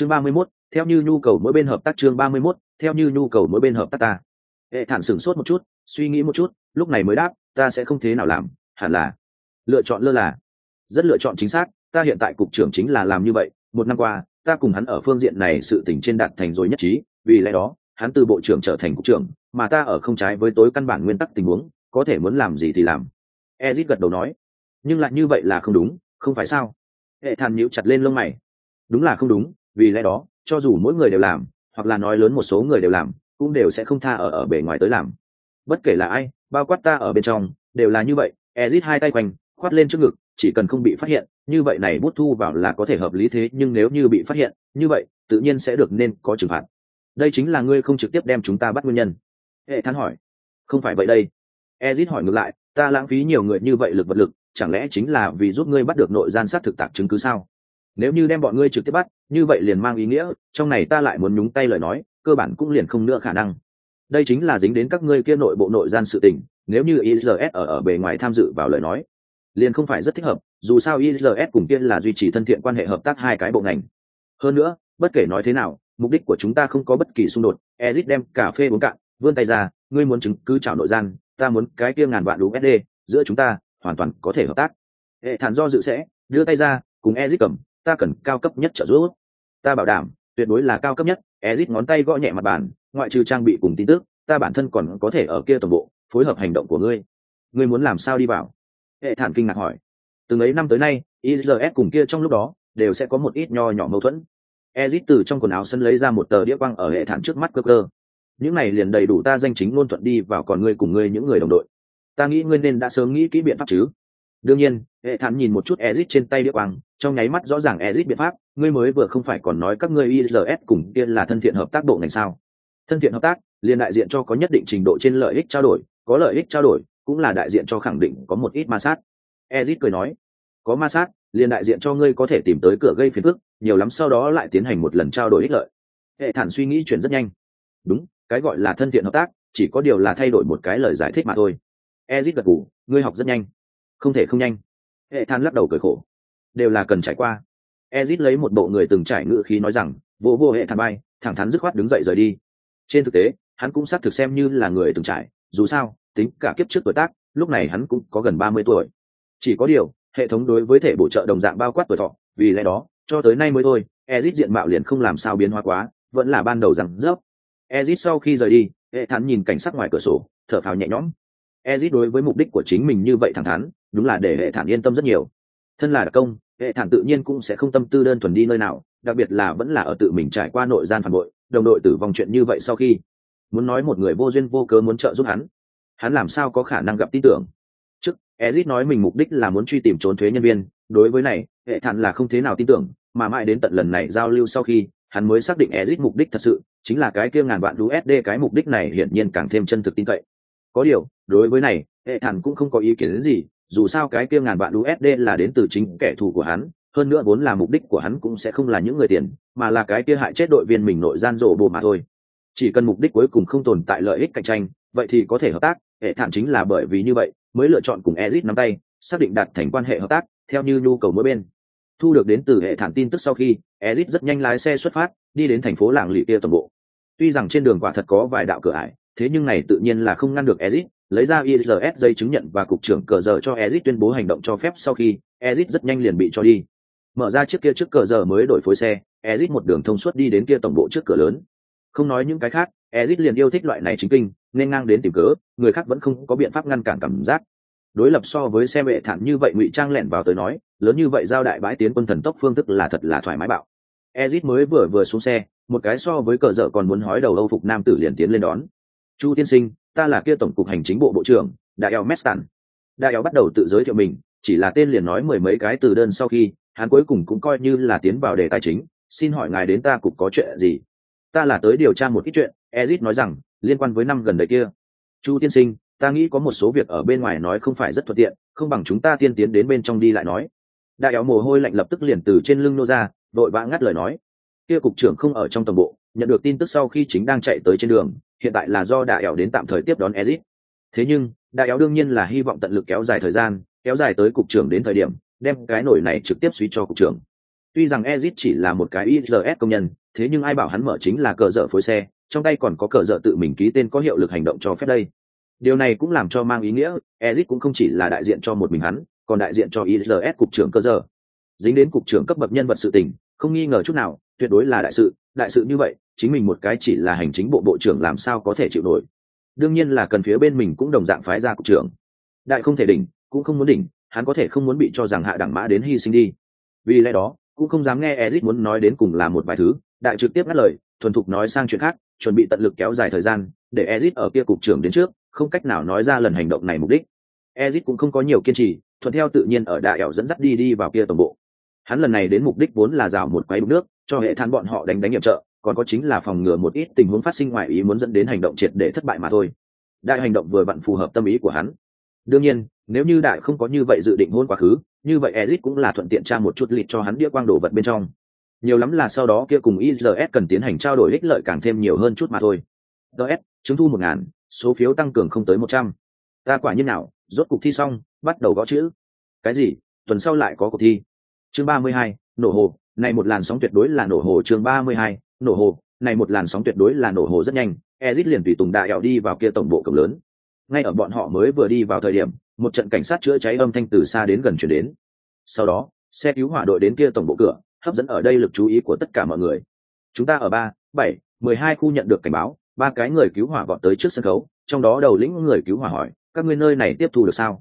chương ba mươi 31, theo như nhu cầu mỗi bên hợp tác chương ba mươi 31, theo như nhu cầu mỗi bên hợp tác ta. Hệ thản sửng sốt một chút suy nghĩ một chút lúc này mới đáp ta sẽ không thế nào làm hẳn là. Lựa chọn lơ là. Rất lựa chọn chính xác ta hiện tại cục trưởng chính là làm như vậy một năm qua ta cùng hắn ở phương diện này sự tình trên đạt thành rồi nhất trí vì lẽ đó hắn từ bộ trưởng trở thành cục trưởng mà ta ở không trái với tối căn bản nguyên tắc tình huống có thể muốn làm gì thì làm. Ezit gật đầu nói. Nhưng lại như vậy là không đúng không phải sao? Hệ thản nhíu chặt lên lông mày. Đúng là không đúng vì lẽ đó, cho dù mỗi người đều làm, hoặc là nói lớn một số người đều làm, cũng đều sẽ không tha ở ở bề ngoài tới làm. Bất kể là ai, bao quát ta ở bên trong, đều là như vậy, ezit hai tay quanh, khoát lên trước ngực, chỉ cần không bị phát hiện, như vậy này bút thu vào là có thể hợp lý thế, nhưng nếu như bị phát hiện, như vậy, tự nhiên sẽ được nên có trừng phạt. Đây chính là ngươi không trực tiếp đem chúng ta bắt nguyên nhân. Hệ thán hỏi. Không phải vậy đây. Ezit hỏi ngược lại, ta lãng phí nhiều người như vậy lực vật lực, chẳng lẽ chính là vì giúp ngươi bắt được nội gian sát thực tạc chứng cứ sao? Nếu như đem bọn ngươi trực tiếp bắt, như vậy liền mang ý nghĩa, trong này ta lại muốn nhúng tay lời nói, cơ bản cũng liền không nữa khả năng. Đây chính là dính đến các ngươi kia nội bộ nội gian sự tình, nếu như isls ở ở bề ngoài tham dự vào lời nói, liền không phải rất thích hợp, dù sao isls cùng kia là duy trì thân thiện quan hệ hợp tác hai cái bộ ngành. Hơn nữa, bất kể nói thế nào, mục đích của chúng ta không có bất kỳ xung đột, ezit đem cà phê uống cạn, vươn tay ra, ngươi muốn chứng cứ trả nội gian, ta muốn cái kia ngàn vạn usd giữa chúng ta hoàn toàn có thể hợp tác. Hệ thản do dự sẽ, đưa tay ra, cùng ezit cầm ta cần cao cấp nhất trợ giúp. Ta bảo đảm, tuyệt đối là cao cấp nhất, ezit ngón tay gõ nhẹ mặt bàn, ngoại trừ trang bị cùng tin tức, ta bản thân còn có thể ở kia toàn bộ, phối hợp hành động của ngươi. Ngươi muốn làm sao đi vào? Hệ thản kinh ngạc hỏi. Từng ấy năm tới nay isls cùng kia trong lúc đó, đều sẽ có một ít nho nhỏ mâu thuẫn. Ezit từ trong quần áo sân lấy ra một tờ đĩa quang ở hệ thản trước mắt cơ cơ. Những này liền đầy đủ ta danh chính ngôn thuận đi vào còn ngươi cùng ngươi những người đồng đội. Ta nghĩ ngươi nên đã sớm nghĩ kỹ biện pháp chứ đương nhiên hệ thản nhìn một chút ezit trên tay đĩa quang trong nháy mắt rõ ràng ezit biện pháp ngươi mới vừa không phải còn nói các ngươi ils cùng kia là thân thiện hợp tác bộ ngành sao? Thân thiện hợp tác liền đại diện cho có nhất định trình độ trên lợi ích trao đổi có lợi ích trao đổi cũng là đại diện cho khẳng định có một ít ma sát. Ezit cười nói có ma sát liền đại diện cho ngươi có thể tìm tới cửa gây phiền phức nhiều lắm sau đó lại tiến hành một lần trao đổi ích lợi. Hệ thản suy nghĩ chuyển rất nhanh. Đúng cái gọi là thân thiện hợp tác chỉ có điều là thay đổi một cái lời giải thích mà thôi. Ezit gật gù, ngươi học rất nhanh không thể không nhanh. Hệ than lắc đầu cười khổ. Đều là cần trải qua. Ezit lấy một bộ người từng trải ngự khí nói rằng, vô vô hệ than bay, thẳng thắn dứt khoát đứng dậy rời đi. Trên thực tế, hắn cũng xác thực xem như là người từng trải, dù sao, tính cả kiếp trước tuổi tác, lúc này hắn cũng có gần ba mươi tuổi. Chỉ có điều, hệ thống đối với thể bổ trợ đồng dạng bao quát tuổi thọ, vì lẽ đó, cho tới nay mới thôi, ezit diện mạo liền không làm sao biến hóa quá, vẫn là ban đầu rằng rớp. Ezit sau khi rời đi, hệ thắn nhìn cảnh sắc ngoài cửa sổ, thở phào nhẹ nhõm. Ezit đối với mục đích của chính mình như vậy thẳng thắn đúng là để hệ thản yên tâm rất nhiều. Thân là đặc công, hệ thản tự nhiên cũng sẽ không tâm tư đơn thuần đi nơi nào, đặc biệt là vẫn là ở tự mình trải qua nội gian phản bội, đồng đội tử vong chuyện như vậy sau khi, muốn nói một người vô duyên vô cớ muốn trợ giúp hắn hắn làm sao có khả năng gặp tin tưởng? Trước, ezit nói mình mục đích là muốn truy tìm trốn thuế nhân viên, đối với này, hệ thản là không thế nào tin tưởng, mà mãi đến tận lần này giao lưu sau khi, hắn mới xác định ezit mục đích thật sự, chính là cái kia ngàn vạn usd cái mục đích này hiển nhiên càng thêm chân thực tin cậy. Có điều, đối với này, hệ thản cũng không có ý kiến gì dù sao cái kia ngàn vạn usd là đến từ chính kẻ thù của hắn, hơn nữa vốn là mục đích của hắn cũng sẽ không là những người tiền, mà là cái kia hại chết đội viên mình nội gian rộ bồ mà thôi. Chỉ cần mục đích cuối cùng không tồn tại lợi ích cạnh tranh, vậy thì có thể hợp tác, hệ thản chính là bởi vì như vậy mới lựa chọn cùng ezit nắm tay, xác định đạt thành quan hệ hợp tác, theo như nhu cầu mỗi bên. Thu được đến từ hệ thản tin tức sau khi, ezit rất nhanh lái xe xuất phát, đi đến thành phố làng lỵ kia toàn bộ. Tuy rằng trên đường quả thật có vài đạo cửa ải, thế nhưng này tự nhiên là không ngăn được ezit lấy ra isls giấy chứng nhận và cục trưởng cờ giờ cho ezit tuyên bố hành động cho phép sau khi ezit rất nhanh liền bị cho đi. Mở ra chiếc kia trước cờ giờ mới đổi phối xe ezit một đường thông suốt đi đến kia tổng bộ trước cửa lớn. Không nói những cái khác ezit liền yêu thích loại này chính kinh, nên ngang đến tìm cớ, người khác vẫn không có biện pháp ngăn cản cảm giác. Đối lập so với xe vệ thản như vậy ngụy trang lẻn vào tới nói, lớn như vậy giao đại bãi tiến quân thần tốc phương thức là thật là thoải mái bạo. Ezit mới vừa vừa xuống xe, một cái so với cờ dở còn muốn hói đầu âu phục nam tử liền tiến lên đón. Chu tiên sinh ta là kia tổng cục hành chính bộ bộ trưởng, đại eo mestan. Đại eo bắt đầu tự giới thiệu mình, chỉ là tên liền nói mười mấy cái từ đơn sau khi, hắn cuối cùng cũng coi như là tiến vào đề tài chính, xin hỏi ngài đến ta cục có chuyện gì? Ta là tới điều tra một ít chuyện, ezit nói rằng, liên quan với năm gần đây kia. Chu tiên sinh, ta nghĩ có một số việc ở bên ngoài nói không phải rất thuận tiện, không bằng chúng ta tiên tiến đến bên trong đi lại nói. Đại éo mồ hôi lạnh lập tức liền từ trên lưng nô ra, đội vã ngắt lời nói. Kia cục trưởng không ở trong tổng bộ, nhận được tin tức sau khi chính đang chạy tới trên đường hiện tại là do đại éo đến tạm thời tiếp đón Ezic. thế nhưng, đại éo đương nhiên là hy vọng tận lực kéo dài thời gian, kéo dài tới cục trưởng đến thời điểm, đem cái nổi này trực tiếp suy cho cục trưởng. Tuy rằng Ezic chỉ là một cái is công nhân, thế nhưng ai bảo hắn mở chính là cờ dở phối xe, trong tay còn có cờ dở tự mình ký tên có hiệu lực hành động cho phép đây. Điều này cũng làm cho mang ý nghĩa, Ezic cũng không chỉ là đại diện cho một mình hắn, còn đại diện cho is cục trưởng cơ dở. Dính đến cục trưởng cấp bậc nhân vật sự tình, không nghi ngờ chút nào, tuyệt đối là đại sự đại sự như vậy, chính mình một cái chỉ là hành chính bộ bộ trưởng làm sao có thể chịu nổi. Đương nhiên là cần phía bên mình cũng đồng dạng phái ra cục trưởng. Đại không thể đỉnh, cũng không muốn đỉnh, hắn có thể không muốn bị cho rằng hạ đẳng mã đến hy sinh đi. Vì lẽ đó, cũng không dám nghe ezit muốn nói đến cùng là một vài thứ, đại trực tiếp ngắt lời, thuần thục nói sang chuyện khác, chuẩn bị tận lực kéo dài thời gian, để ezit ở kia cục trưởng đến trước, không cách nào nói ra lần hành động này mục đích. Ezit cũng không có nhiều kiên trì, thuận theo tự nhiên ở đại ẻo dẫn dắt đi đi vào kia tổng bộ. Hắn lần này đến mục đích vốn là rào một quái đục nước cho hệ than bọn họ đánh đánh nhiệm trợ, còn có chính là phòng ngừa một ít tình huống phát sinh ngoài ý muốn dẫn đến hành động triệt để thất bại mà thôi. Đại hành động vừa vặn phù hợp tâm ý của hắn. Đương nhiên, nếu như đại không có như vậy dự định hôn quá khứ, như vậy ezit cũng là thuận tiện tra một chút lịt cho hắn đĩa quang đồ vật bên trong. Nhiều lắm là sau đó kia cùng is cần tiến hành trao đổi ích lợi càng thêm nhiều hơn chút mà thôi. Ds chứng thu một ngàn, số phiếu tăng cường không tới một trăm. Ta quả nhiên nào, rốt cuộc thi xong, bắt đầu gõ chữ. Cái gì? Tuần sau lại có cuộc thi. Chương ba mươi hai, nổ hồ này một làn sóng tuyệt đối là nổ hồ chương ba mươi hai, nổ hồ. Này một làn sóng tuyệt đối là nổ hồ rất nhanh. Ezit liền tùy tùng đại ẹo đi vào kia tổng bộ cổng lớn. Ngay ở bọn họ mới vừa đi vào thời điểm, một trận cảnh sát chữa cháy âm thanh từ xa đến gần chuyển đến. Sau đó, xe cứu hỏa đội đến kia tổng bộ cửa, hấp dẫn ở đây lực chú ý của tất cả mọi người. Chúng ta ở ba, bảy, mười hai khu nhận được cảnh báo, ba cái người cứu hỏa vọt tới trước sân khấu, trong đó đầu lĩnh người cứu hỏa hỏi, các ngươi nơi này tiếp thu được sao?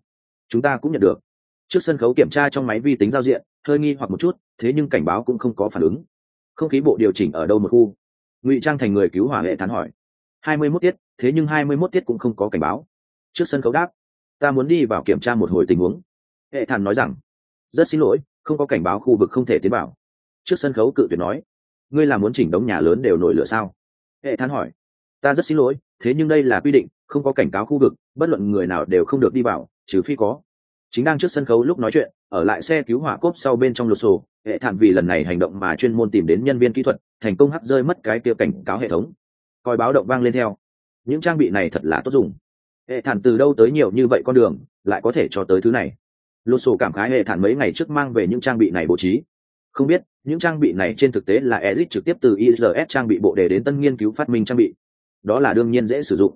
Chúng ta cũng nhận được. Trước sân khấu kiểm tra trong máy vi tính giao diện hơi nghi hoặc một chút, thế nhưng cảnh báo cũng không có phản ứng. Không khí bộ điều chỉnh ở đâu một khu? Ngụy trang thành người cứu hỏa hệ thán hỏi. Hai mươi mốt tiết, thế nhưng hai mươi mốt tiết cũng không có cảnh báo. Trước sân khấu đáp, ta muốn đi vào kiểm tra một hồi tình huống. Hệ thản nói rằng, rất xin lỗi, không có cảnh báo khu vực không thể tiến vào. Trước sân khấu cự tuyệt nói, ngươi là muốn chỉnh đống nhà lớn đều nổi lửa sao? Hệ thản hỏi, ta rất xin lỗi, thế nhưng đây là quy định, không có cảnh cáo khu vực, bất luận người nào đều không được đi vào, trừ phi có. Chính đang trước sân khấu lúc nói chuyện ở lại xe cứu hỏa cốp sau bên trong lột sổ, hệ thản vì lần này hành động mà chuyên môn tìm đến nhân viên kỹ thuật, thành công hắt rơi mất cái kia cảnh cáo hệ thống. Coi báo động vang lên theo. Những trang bị này thật là tốt dùng. Hệ thản từ đâu tới nhiều như vậy con đường, lại có thể cho tới thứ này. Lột sổ cảm khái hệ thản mấy ngày trước mang về những trang bị này bố trí. Không biết, những trang bị này trên thực tế là exit trực tiếp từ is trang bị bộ để đến tân nghiên cứu phát minh trang bị. Đó là đương nhiên dễ sử dụng.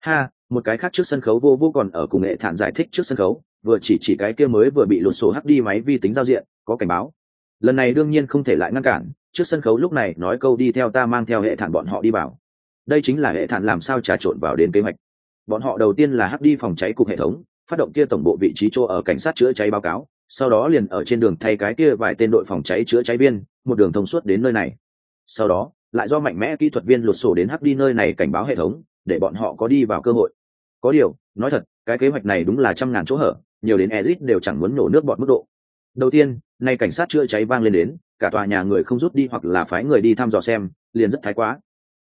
Ha, một cái khác trước sân khấu vô vô còn ở cùng hệ thản giải thích trước sân khấu vừa chỉ chỉ cái kia mới vừa bị lột sổ hắc đi máy vi tính giao diện, có cảnh báo. Lần này đương nhiên không thể lại ngăn cản, trước sân khấu lúc này nói câu đi theo ta mang theo hệ thản bọn họ đi vào. Đây chính là hệ thản làm sao trà trộn vào đến kế hoạch. Bọn họ đầu tiên là hắc đi phòng cháy cục hệ thống, phát động kia tổng bộ vị trí chỗ ở cảnh sát chữa cháy báo cáo, sau đó liền ở trên đường thay cái kia vài tên đội phòng cháy chữa cháy viên, một đường thông suốt đến nơi này. Sau đó, lại do mạnh mẽ kỹ thuật viên lột sổ đến hắc đi nơi này cảnh báo hệ thống, để bọn họ có đi vào cơ hội. Có điều, nói thật, cái kế hoạch này đúng là trăm ngàn chỗ hở nhiều đến Ezic đều chẳng muốn nổ nước bọn mức độ. Đầu tiên, nay cảnh sát chữa cháy vang lên đến, cả tòa nhà người không rút đi hoặc là phái người đi thăm dò xem, liền rất thái quá.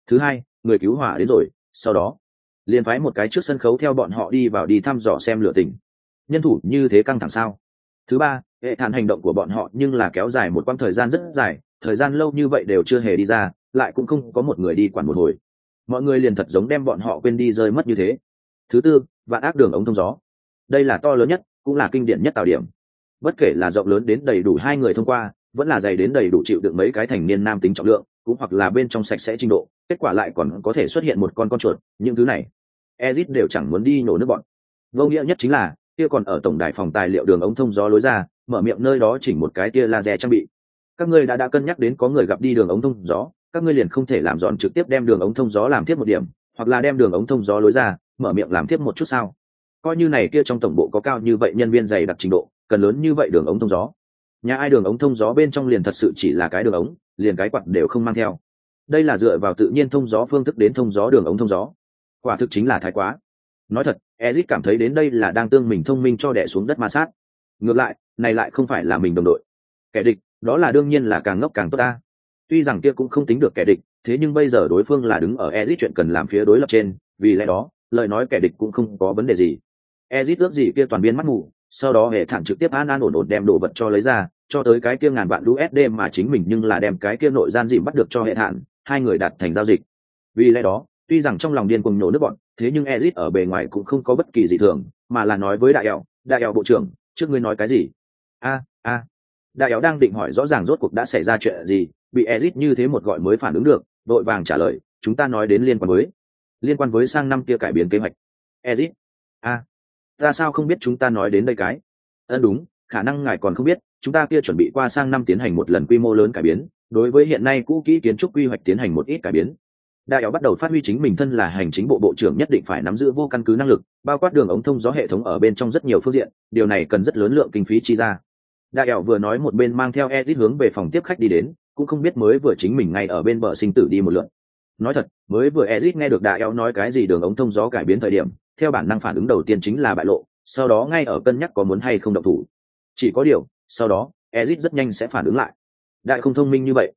Thứ hai, người cứu hỏa đến rồi, sau đó, liền phái một cái trước sân khấu theo bọn họ đi vào đi thăm dò xem lửa tình. Nhân thủ như thế căng thẳng sao? Thứ ba, hệ thản hành động của bọn họ nhưng là kéo dài một quãng thời gian rất dài, thời gian lâu như vậy đều chưa hề đi ra, lại cũng không có một người đi quản một hồi. Mọi người liền thật giống đem bọn họ quên đi rơi mất như thế. Thứ tư, vạn ác đường ống thông gió đây là to lớn nhất, cũng là kinh điển nhất tạo điểm. Bất kể là rộng lớn đến đầy đủ hai người thông qua, vẫn là dày đến đầy đủ chịu được mấy cái thành niên nam tính trọng lượng, cũng hoặc là bên trong sạch sẽ trình độ, kết quả lại còn có thể xuất hiện một con con chuột, những thứ này, ezit đều chẳng muốn đi nổ nước bọn. Vô nghĩa nhất chính là, kia còn ở tổng đài phòng tài liệu đường ống thông gió lối ra, mở miệng nơi đó chỉnh một cái tia laser trang bị. Các ngươi đã đã cân nhắc đến có người gặp đi đường ống thông gió, các ngươi liền không thể làm dọn trực tiếp đem đường ống thông gió làm thiết một điểm, hoặc là đem đường ống thông gió lối ra, mở miệng làm thiết một chút sao? Coi như này kia trong tổng bộ có cao như vậy nhân viên dày đặc trình độ, cần lớn như vậy đường ống thông gió. Nhà ai đường ống thông gió bên trong liền thật sự chỉ là cái đường ống, liền cái quạt đều không mang theo. Đây là dựa vào tự nhiên thông gió phương thức đến thông gió đường ống thông gió. Quả thực chính là thái quá. Nói thật ezit cảm thấy đến đây là đang tương mình thông minh cho đẻ xuống đất ma sát. Ngược lại, này lại không phải là mình đồng đội. Kẻ địch, đó là đương nhiên là càng ngốc càng tốt ta. Tuy rằng kia cũng không tính được kẻ địch, thế nhưng bây giờ đối phương là đứng ở ezit chuyện cần làm phía đối lập trên, vì lẽ đó, lời nói kẻ địch cũng không có vấn đề gì ezit ước gì kia toàn biên mắt mù sau đó hệ thẳng trực tiếp an an ổn ổn đem đồ vật cho lấy ra cho tới cái kia ngàn vạn usd mà chính mình nhưng là đem cái kia nội gian dìm bắt được cho hệ thản hai người đặt thành giao dịch. Vì lẽ đó tuy rằng trong lòng điên cùng nhổ nước bọn thế nhưng ezit ở bề ngoài cũng không có bất kỳ gì thường mà là nói với đại yểu, đại yểu bộ trưởng trước ngươi nói cái gì? A a. Đại yểu đang định hỏi rõ ràng rốt cuộc đã xảy ra chuyện gì bị ezit như thế một gọi mới phản ứng được đội vàng trả lời chúng ta nói đến liên quan với liên quan với sang năm kia cải biến kế hoạch. Ezit? A à, ta sao không biết chúng ta nói đến đây cái? Ân, đúng, khả năng ngài còn không biết, chúng ta kia chuẩn bị qua sang năm tiến hành một lần quy mô lớn cải biến, đối với hiện nay cũ kỹ kiến trúc quy hoạch tiến hành một ít cải biến. Đại éo bắt đầu phát huy chính mình thân là hành chính bộ bộ trưởng nhất định phải nắm giữ vô căn cứ năng lực, bao quát đường ống thông gió hệ thống ở bên trong rất nhiều phương diện, điều này cần rất lớn lượng kinh phí chi ra. Đại éo vừa nói một bên mang theo edit hướng về phòng tiếp khách đi đến, cũng không biết mới vừa chính mình ngay ở bên bờ sinh tử đi một lượt. nói thật, mới vừa edit nghe được đại éo nói cái gì đường ống thông gió cải biến thời điểm theo bản năng phản ứng đầu tiên chính là bại lộ, sau đó ngay ở cân nhắc có muốn hay không động thủ. Chỉ có điều, sau đó, ezit rất nhanh sẽ phản ứng lại. Đại không thông minh như vậy.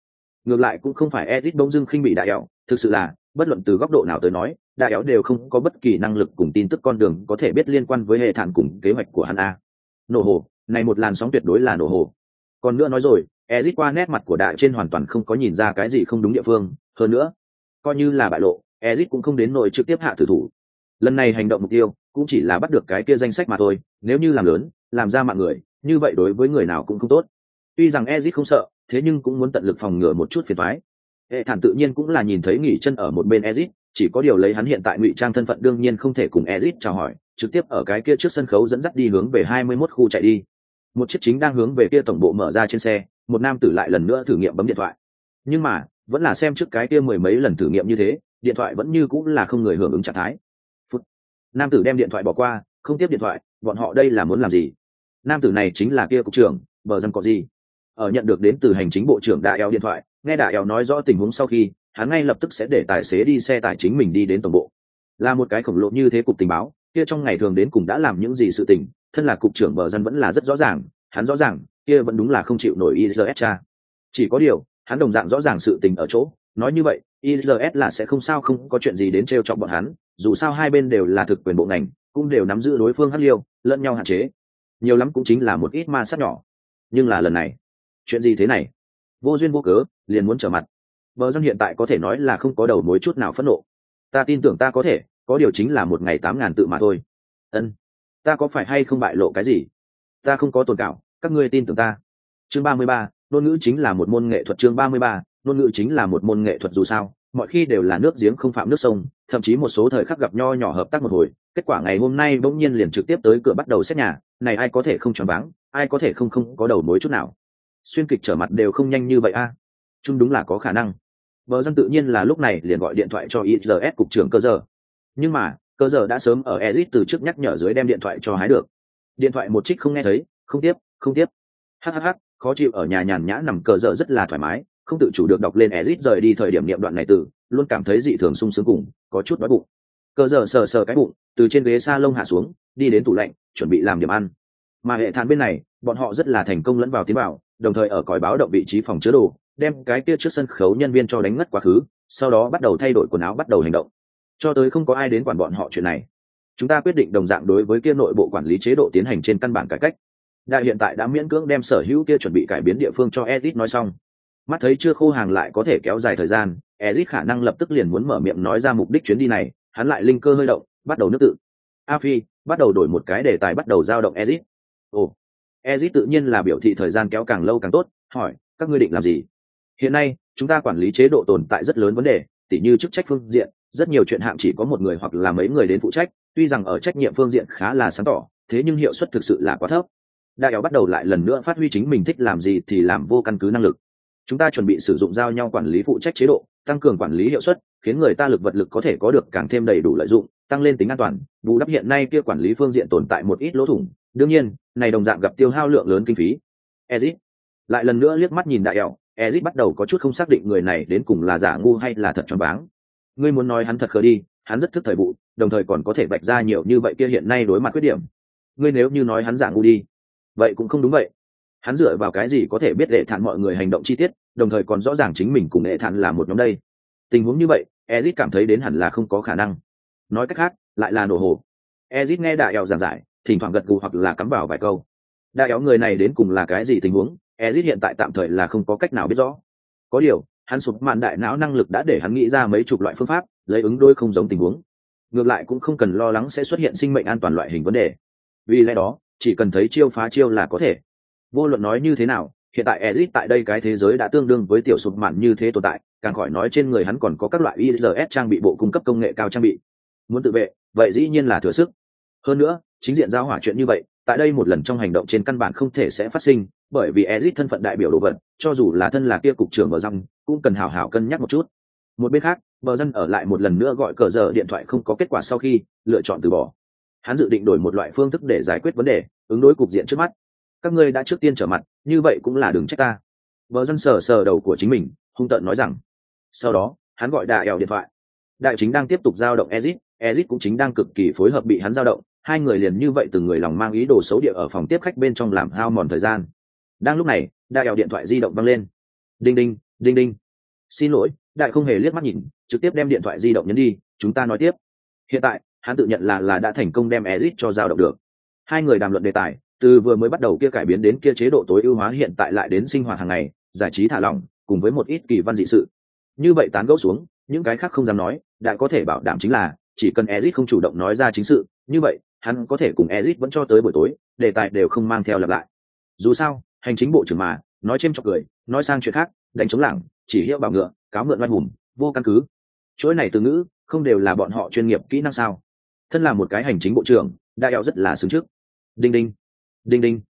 Ngược lại cũng không phải ezit bỗng dưng khinh bị đại éo thực sự là, bất luận từ góc độ nào tới nói, đại éo đều không có bất kỳ năng lực cùng tin tức con đường có thể biết liên quan với hệ thản cùng kế hoạch của hắn a. Nổ hồ này một làn sóng tuyệt đối là nổ hồ còn nữa nói rồi, ezit qua nét mặt của đại trên hoàn toàn không có nhìn ra cái gì không đúng địa phương. Hơn nữa, coi như là bại lộ, ezit cũng không đến nỗi trực tiếp hạ tử thủ lần này hành động mục tiêu cũng chỉ là bắt được cái kia danh sách mà thôi, nếu như làm lớn, làm ra mạng người, như vậy đối với người nào cũng không tốt. Tuy rằng ezit không sợ, thế nhưng cũng muốn tận lực phòng ngừa một chút phiền thoái hệ thản tự nhiên cũng là nhìn thấy nghỉ chân ở một bên ezit chỉ có điều lấy hắn hiện tại ngụy trang thân phận đương nhiên không thể cùng ezit chào hỏi, trực tiếp ở cái kia trước sân khấu dẫn dắt đi hướng về 21 khu chạy đi. Một chiếc chính đang hướng về kia tổng bộ mở ra trên xe, một nam tử lại lần nữa thử nghiệm bấm điện thoại. Nhưng mà, vẫn là xem trước cái kia mười mấy lần thử nghiệm như thế, điện thoại vẫn như cũng là không người hưởng ứng trạng thái nam tử đem điện thoại bỏ qua, không tiếp điện thoại, bọn họ đây là muốn làm gì? Nam tử này chính là kia cục trưởng, bờ dân có gì? Ở nhận được đến từ hành chính bộ trưởng đại eo điện thoại, nghe đại eo nói rõ tình huống sau khi, hắn ngay lập tức sẽ để tài xế đi xe tài chính mình đi đến tổng bộ. Là một cái khổng lồ như thế cục tình báo, kia trong ngày thường đến cùng đã làm những gì sự tình, thân là cục trưởng bờ dân vẫn là rất rõ ràng, hắn rõ ràng, kia vẫn đúng là không chịu nổi IRS cha. Chỉ có điều, hắn đồng dạng rõ ràng sự tình ở chỗ, nói như vậy IRS là sẽ không sao không có chuyện gì đến trêu chọc bọn hắn dù sao hai bên đều là thực quyền bộ ngành, cũng đều nắm giữ đối phương hắc liêu, lẫn nhau hạn chế. Nhiều lắm cũng chính là một ít ma sát nhỏ. Nhưng là lần này, chuyện gì thế này? Vô duyên vô cớ, liền muốn trở mặt. Bờ dân hiện tại có thể nói là không có đầu mối chút nào phẫn nộ. Ta tin tưởng ta có thể, có điều chính là một ngày tám ngàn tự mà thôi. Ân, ta có phải hay không bại lộ cái gì? Ta không có tồn cảo, các ngươi tin tưởng ta. Chương ba mươi ba, ngôn ngữ chính là một môn nghệ thuật. Chương ba mươi ba, ngôn ngữ chính là một môn nghệ thuật dù sao, mọi khi đều là nước giếng không phạm nước sông thậm chí một số thời khắc gặp nho nhỏ hợp tác một hồi, kết quả ngày hôm nay bỗng nhiên liền trực tiếp tới cửa bắt đầu xét nhà, này ai có thể không choáng váng, ai có thể không không có đầu mối chút nào. Xuyên kịch trở mặt đều không nhanh như vậy a. À? chung đúng là có khả năng. Vợ dân tự nhiên là lúc này liền gọi điện thoại cho IRS cục trưởng cơ giờ nhưng mà, cơ giờ đã sớm ở Ezit từ trước nhắc nhở dưới đem điện thoại cho hái được. Điện thoại một trích không nghe thấy, không tiếp không tiếp. Hhh khó chịu ở nhà nhàn nhã nằm cờ giờ rất là thoải mái, không tự chủ được đọc lên Ezit rời đi thời điểm niệm đoạn này từ, luôn cảm thấy dị thường sung sướng cùng có chút đói bụng. Cờ giờ sờ sờ cái bụng, từ trên ghế s a lông hạ xuống, đi đến tủ lạnh, chuẩn bị làm điểm ăn. Mà hệ thản bên này, bọn họ rất là thành công lẫn vào tiến bảo đồng thời ở còi báo động vị trí phòng chứa đồ, đem cái kia trước sân khấu nhân viên cho đánh ngất quá khứ, sau đó bắt đầu thay đổi quần áo, bắt đầu hành động. Cho tới không có ai đến quản bọn họ chuyện này. Chúng ta quyết định đồng dạng đối với kia nội bộ quản lý chế độ tiến hành trên căn bản cải cách. Đại hiện tại đã miễn cưỡng đem sở hữu kia chuẩn bị cải biến địa phương cho edit nói xong. Mắt thấy chưa khô hàng lại có thể kéo dài thời gian Ezic khả năng lập tức liền muốn mở miệng nói ra mục đích chuyến đi này, hắn lại linh cơ hơi động, bắt đầu nước tự. A phi, bắt đầu đổi một cái đề tài bắt đầu giao động Ezic. ồ Ezic tự nhiên là biểu thị thời gian kéo càng lâu càng tốt, hỏi, các ngươi định làm gì? Hiện nay, chúng ta quản lý chế độ tồn tại rất lớn vấn đề, tỉ như chức trách phương diện, rất nhiều chuyện hạng chỉ có một người hoặc là mấy người đến phụ trách, tuy rằng ở trách nhiệm phương diện khá là sáng tỏ, thế nhưng hiệu suất thực sự là quá thấp. Đại éo bắt đầu lại lần nữa phát huy chính mình thích làm gì thì làm vô căn cứ năng lực. Chúng ta chuẩn bị sử dụng giao nhau quản lý phụ trách chế độ tăng cường quản lý hiệu suất, khiến người ta lực vật lực có thể có được càng thêm đầy đủ lợi dụng, tăng lên tính an toàn. Bù đắp hiện nay kia quản lý phương diện tồn tại một ít lỗ thủng, đương nhiên, này đồng dạng gặp tiêu hao lượng lớn kinh phí. Ezit lại lần nữa liếc mắt nhìn đại ẻo ezit bắt đầu có chút không xác định người này đến cùng là giả ngu hay là thật tròn váng. Ngươi muốn nói hắn thật khờ đi, hắn rất thức thời vụ, đồng thời còn có thể bạch ra nhiều như vậy kia hiện nay đối mặt khuyết điểm. Ngươi nếu như nói hắn giả ngu đi, vậy cũng không đúng vậy hắn dựa vào cái gì có thể biết hệ thản mọi người hành động chi tiết, đồng thời còn rõ ràng chính mình cùng hệ thản là một nhóm đây? Tình huống như vậy ezit cảm thấy đến hẳn là không có khả năng. Nói cách khác, lại là nổ hồ ezit nghe đại ẻo giảng giải, thỉnh thoảng gật gù hoặc là cắm vào vài câu. Đại ẻo người này đến cùng là cái gì tình huống ezit hiện tại tạm thời là không có cách nào biết rõ. Có điều, hắn sụp mạn đại não năng lực đã để hắn nghĩ ra mấy chục loại phương pháp, lấy ứng đôi không giống tình huống. Ngược lại cũng không cần lo lắng sẽ xuất hiện sinh mệnh an toàn loại hình vấn đề. Vì lẽ đó, chỉ cần thấy chiêu phá chiêu là có thể vô luận nói như thế nào, hiện tại ezit tại đây cái thế giới đã tương đương với tiểu sụp mạn như thế tồn tại, càng khỏi nói trên người hắn còn có các loại is trang bị, bộ cung cấp công nghệ cao trang bị. Muốn tự vệ, vậy dĩ nhiên là thừa sức. Hơn nữa, chính diện giao hỏa chuyện như vậy, tại đây một lần trong hành động trên căn bản không thể sẽ phát sinh, bởi vì ezit thân phận đại biểu đồ vật, cho dù là thân là kia cục trưởng bờ răng, cũng cần hào hào cân nhắc một chút. Một bên khác, bờ dân ở lại một lần nữa gọi cờ giờ điện thoại không có kết quả sau khi lựa chọn từ bỏ. Hắn dự định đổi một loại phương thức để giải quyết vấn đề, ứng đối cục diện trước mắt các ngươi đã trước tiên trở mặt, như vậy cũng là đường trách ta. Bờ dân sờ sờ đầu của chính mình, hung tợn nói rằng. Sau đó, hắn gọi đại ẻo điện thoại. Đại chính đang tiếp tục giao động ezit ezit cũng chính đang cực kỳ phối hợp bị hắn giao động, hai người liền như vậy từng người lòng mang ý đồ xấu địa ở phòng tiếp khách bên trong làm hao mòn thời gian. Đang lúc này, đại ẻo điện thoại di động văng lên. Đinh đinh đinh đinh. Xin lỗi, đại không hề liếc mắt nhìn, trực tiếp đem điện thoại di động nhấn đi, chúng ta nói tiếp. Hiện tại, hắn tự nhận là là đã thành công đem ezit cho giao động được. Hai người đàm luận đề tài từ vừa mới bắt đầu kia cải biến đến kia chế độ tối ưu hóa hiện tại lại đến sinh hoạt hàng ngày, giải trí thả lỏng, cùng với một ít kỳ văn dị sự. Như vậy tán gẫu xuống, những cái khác không dám nói đại có thể bảo đảm chính là, chỉ cần ezit không chủ động nói ra chính sự, như vậy, hắn có thể cùng ezit vẫn cho tới buổi tối, đề tài đều không mang theo lặp lại. Dù sao, hành chính bộ trưởng mà, nói c h chọc cười, nói sang chuyện khác, đánh chống lảng, chỉ hiệu bảo ngựa, cáo mượn oan hùm, vô căn cứ. Chuỗi này từ ngữ, không đều là bọn họ chuyên nghiệp kỹ năng sao? Thân là một cái hành chính bộ trưởng, đại eo rất là xứng trước. Đinh đinh đinh đinh.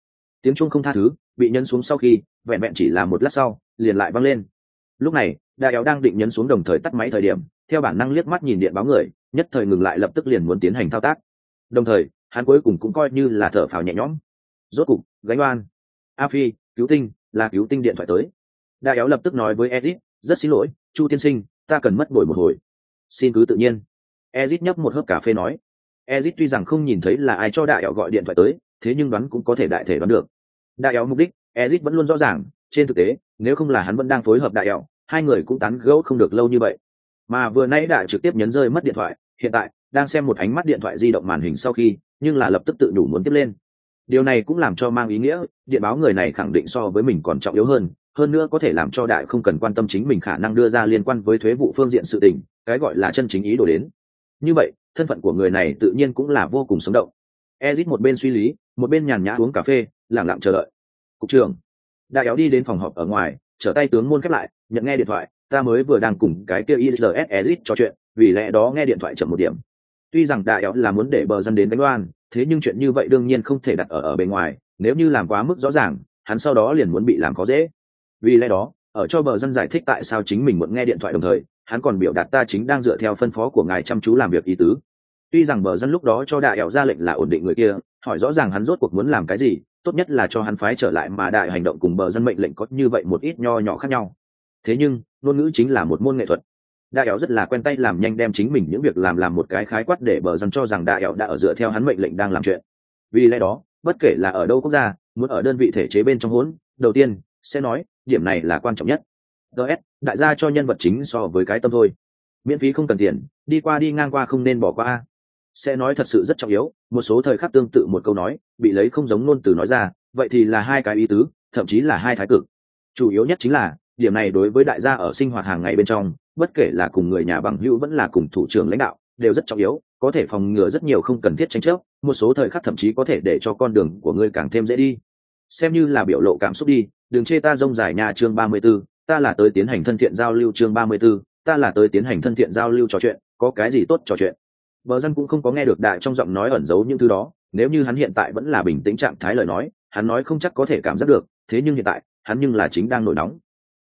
Tiếng chuông không tha thứ, bị nhấn xuống sau khi, vẹn vẹn chỉ là một lát sau, liền lại văng lên. Lúc này đại éo đang định nhấn xuống đồng thời tắt máy thời điểm, theo bản năng liếc mắt nhìn điện báo người, nhất thời ngừng lại lập tức liền muốn tiến hành thao tác. Đồng thời, hắn cuối cùng cũng coi như là thở phào nhẹ nhõm. Rốt cục, gánh oan. A phi, cứu tinh, là cứu tinh điện thoại tới. Đại éo lập tức nói với edit rất xin lỗi, chu tiên sinh, ta cần mất bồi một hồi. Xin cứ tự nhiên. Ezit nhấp một hớp cà phê nói. Ezit tuy rằng không nhìn thấy là ai cho đại éo gọi điện thoại tới thế nhưng đoán cũng có thể đại thể đoán được. Đại éo mục đích edit vẫn luôn rõ ràng, trên thực tế, nếu không là hắn vẫn đang phối hợp đại éo hai người cũng tán gẫu không được lâu như vậy. Mà vừa nãy đại trực tiếp nhấn rơi mất điện thoại, hiện tại, đang xem một ánh mắt điện thoại di động màn hình sau khi, nhưng là lập tức tự đủ muốn tiếp lên. Điều này cũng làm cho mang ý nghĩa, điện báo người này khẳng định so với mình còn trọng yếu hơn hơn nữa có thể làm cho đại không cần quan tâm chính mình khả năng đưa ra liên quan với thuế vụ phương diện sự tình, cái gọi là chân chính ý đồ đến. Như vậy, thân phận của người này tự nhiên cũng là vô cùng sống động ezit một bên suy lý, một bên nhàn nhã uống cà phê lẳng lặng chờ đợi. Cục trưởng, đại éo đi đến phòng họp ở ngoài, trở tay tướng môn khép lại, nhận nghe điện thoại, ta mới vừa đang cùng cái kia ISS ezit trò chuyện, vì lẽ đó nghe điện thoại chậm một điểm. Tuy rằng đại éo là muốn để bờ dân đến đánh oan thế nhưng chuyện như vậy đương nhiên không thể đặt ở ở bên ngoài, nếu như làm quá mức rõ ràng, hắn sau đó liền muốn bị làm khó dễ. Vì lẽ đó, ở cho bờ dân giải thích tại sao chính mình muốn nghe điện thoại đồng thời, hắn còn biểu đạt ta chính đang dựa theo phân phó của ngài chăm chú làm việc ý tứ tuy rằng bờ dân lúc đó cho đại ẻo ra lệnh là ổn định người kia, hỏi rõ ràng hắn rốt cuộc muốn làm cái gì, tốt nhất là cho hắn phái trở lại mà đại hành động cùng bờ dân mệnh lệnh có như vậy một ít nho nhỏ khác nhau. Thế nhưng, ngôn ngữ chính là một môn nghệ thuật. Đại ẻo rất là quen tay làm nhanh đem chính mình những việc làm làm một cái khái quát để bờ dân cho rằng đại ẻo đã ở dựa theo hắn mệnh lệnh đang làm chuyện. Vì lẽ đó, bất kể là ở đâu quốc gia, muốn ở đơn vị thể chế bên trong hỗn, đầu tiên, sẽ nói, điểm này là quan trọng nhất. Ts đại gia cho nhân vật chính so với cái tâm thôi. Miễn phí không cần tiền, đi qua đi ngang qua không nên bỏ qua sẽ nói thật sự rất trọng yếu một số thời khắc tương tự một câu nói bị lấy không giống ngôn từ nói ra vậy thì là hai cái ý tứ thậm chí là hai thái cực chủ yếu nhất chính là điểm này đối với đại gia ở sinh hoạt hàng ngày bên trong bất kể là cùng người nhà bằng hữu vẫn là cùng thủ trưởng lãnh đạo đều rất trọng yếu có thể phòng ngừa rất nhiều không cần thiết tranh chấp một số thời khắc thậm chí có thể để cho con đường của ngươi càng thêm dễ đi xem như là biểu lộ cảm xúc đi đừng chê ta rông dài nhà chương ba mươi 34, ta là tới tiến hành thân thiện giao lưu chương ba mươi 34, ta là tới tiến hành thân thiện giao lưu trò chuyện, có cái gì tốt trò chuyện. Bờ dân cũng không có nghe được đại trong giọng nói ẩn giấu những thứ đó, nếu như hắn hiện tại vẫn là bình tĩnh trạng thái lời nói, hắn nói không chắc có thể cảm giác được, thế nhưng hiện tại, hắn nhưng là chính đang nổi nóng.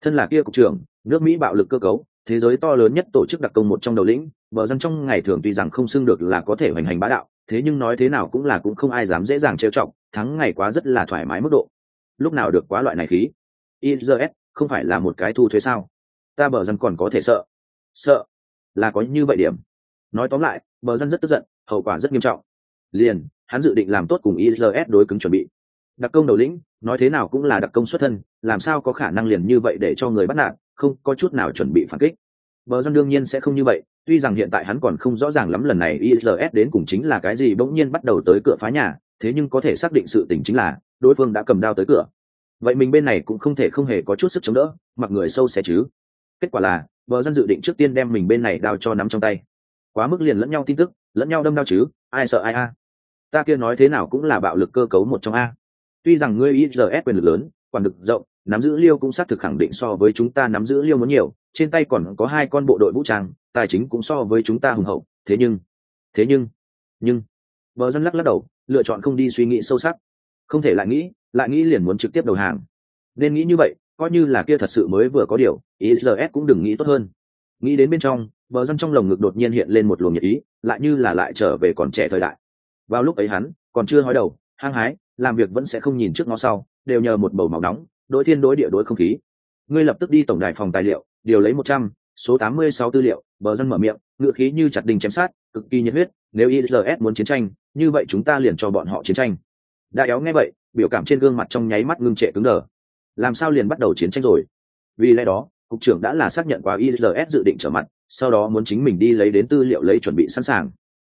Thân là kia cục trưởng, nước Mỹ bạo lực cơ cấu, thế giới to lớn nhất tổ chức đặc công một trong đầu lĩnh, bờ dân trong ngày thường tuy rằng không xưng được là có thể hoành hành bá đạo, thế nhưng nói thế nào cũng là cũng không ai dám dễ dàng trêu chọc, thắng ngày quá rất là thoải mái mức độ. Lúc nào được quá loại này khí? IRS không phải là một cái thu thuế sao? Ta bờ dân còn có thể sợ. Sợ? Là có như vậy điểm nói tóm lại, bờ dân rất tức giận, hậu quả rất nghiêm trọng. Liền, hắn dự định làm tốt cùng IRS đối cứng chuẩn bị. Đặc công đầu lĩnh, nói thế nào cũng là đặc công xuất thân, làm sao có khả năng liền như vậy để cho người bắt nạt, không có chút nào chuẩn bị phản kích. Bờ dân đương nhiên sẽ không như vậy, tuy rằng hiện tại hắn còn không rõ ràng lắm lần này IRS đến cùng chính là cái gì bỗng nhiên bắt đầu tới cửa phá nhà, thế nhưng có thể xác định sự tình chính là, đối phương đã cầm đao tới cửa. Vậy mình bên này cũng không thể không hề có chút sức chống đỡ, mặc người sâu xé chứ. Kết quả là, bờ dân dự định trước tiên đem mình bên này đao cho nắm trong tay quá mức liền lẫn nhau tin tức, lẫn nhau đâm đau chứ, ai sợ ai a. Ta kia nói thế nào cũng là bạo lực cơ cấu một trong a. Tuy rằng ngươi is quyền lực lớn, quản được rộng, nắm giữ liêu cũng xác thực khẳng định so với chúng ta nắm giữ liêu muốn nhiều, trên tay còn có hai con bộ đội vũ trang, tài chính cũng so với chúng ta hùng hậu, thế nhưng thế nhưng nhưng vợ dân lắc lắc đầu, lựa chọn không đi suy nghĩ sâu sắc. Không thể lại nghĩ lại nghĩ liền muốn trực tiếp đầu hàng. Nên nghĩ như vậy, coi như là kia thật sự mới vừa có điều is cũng đừng nghĩ tốt hơn. Nghĩ đến bên trong bờ dân trong lồng ngực đột nhiên hiện lên một luồng nhiệt ý, lại như là lại trở về còn trẻ thời đại. Vào lúc ấy hắn còn chưa hói đầu, hăng hái, làm việc vẫn sẽ không nhìn trước ngó sau, đều nhờ một bầu máu nóng, đối thiên đối địa đối không khí. Ngươi lập tức đi tổng đài phòng tài liệu, điều lấy một trăm, số tám mươi sáu tư liệu, bờ dân mở miệng, ngựa khí như chặt đình chém sát, cực kỳ nhiệt huyết, nếu is muốn chiến tranh, như vậy chúng ta liền cho bọn họ chiến tranh. Đại éo nghe vậy, biểu cảm trên gương mặt trong nháy mắt ngưng trệ cứng đờ. Làm sao liền bắt đầu chiến tranh rồi? Vì lẽ đó, cục trưởng đã là xác nhận qua is dự định trở mặt sau đó muốn chính mình đi lấy đến tư liệu lấy chuẩn bị sẵn sàng.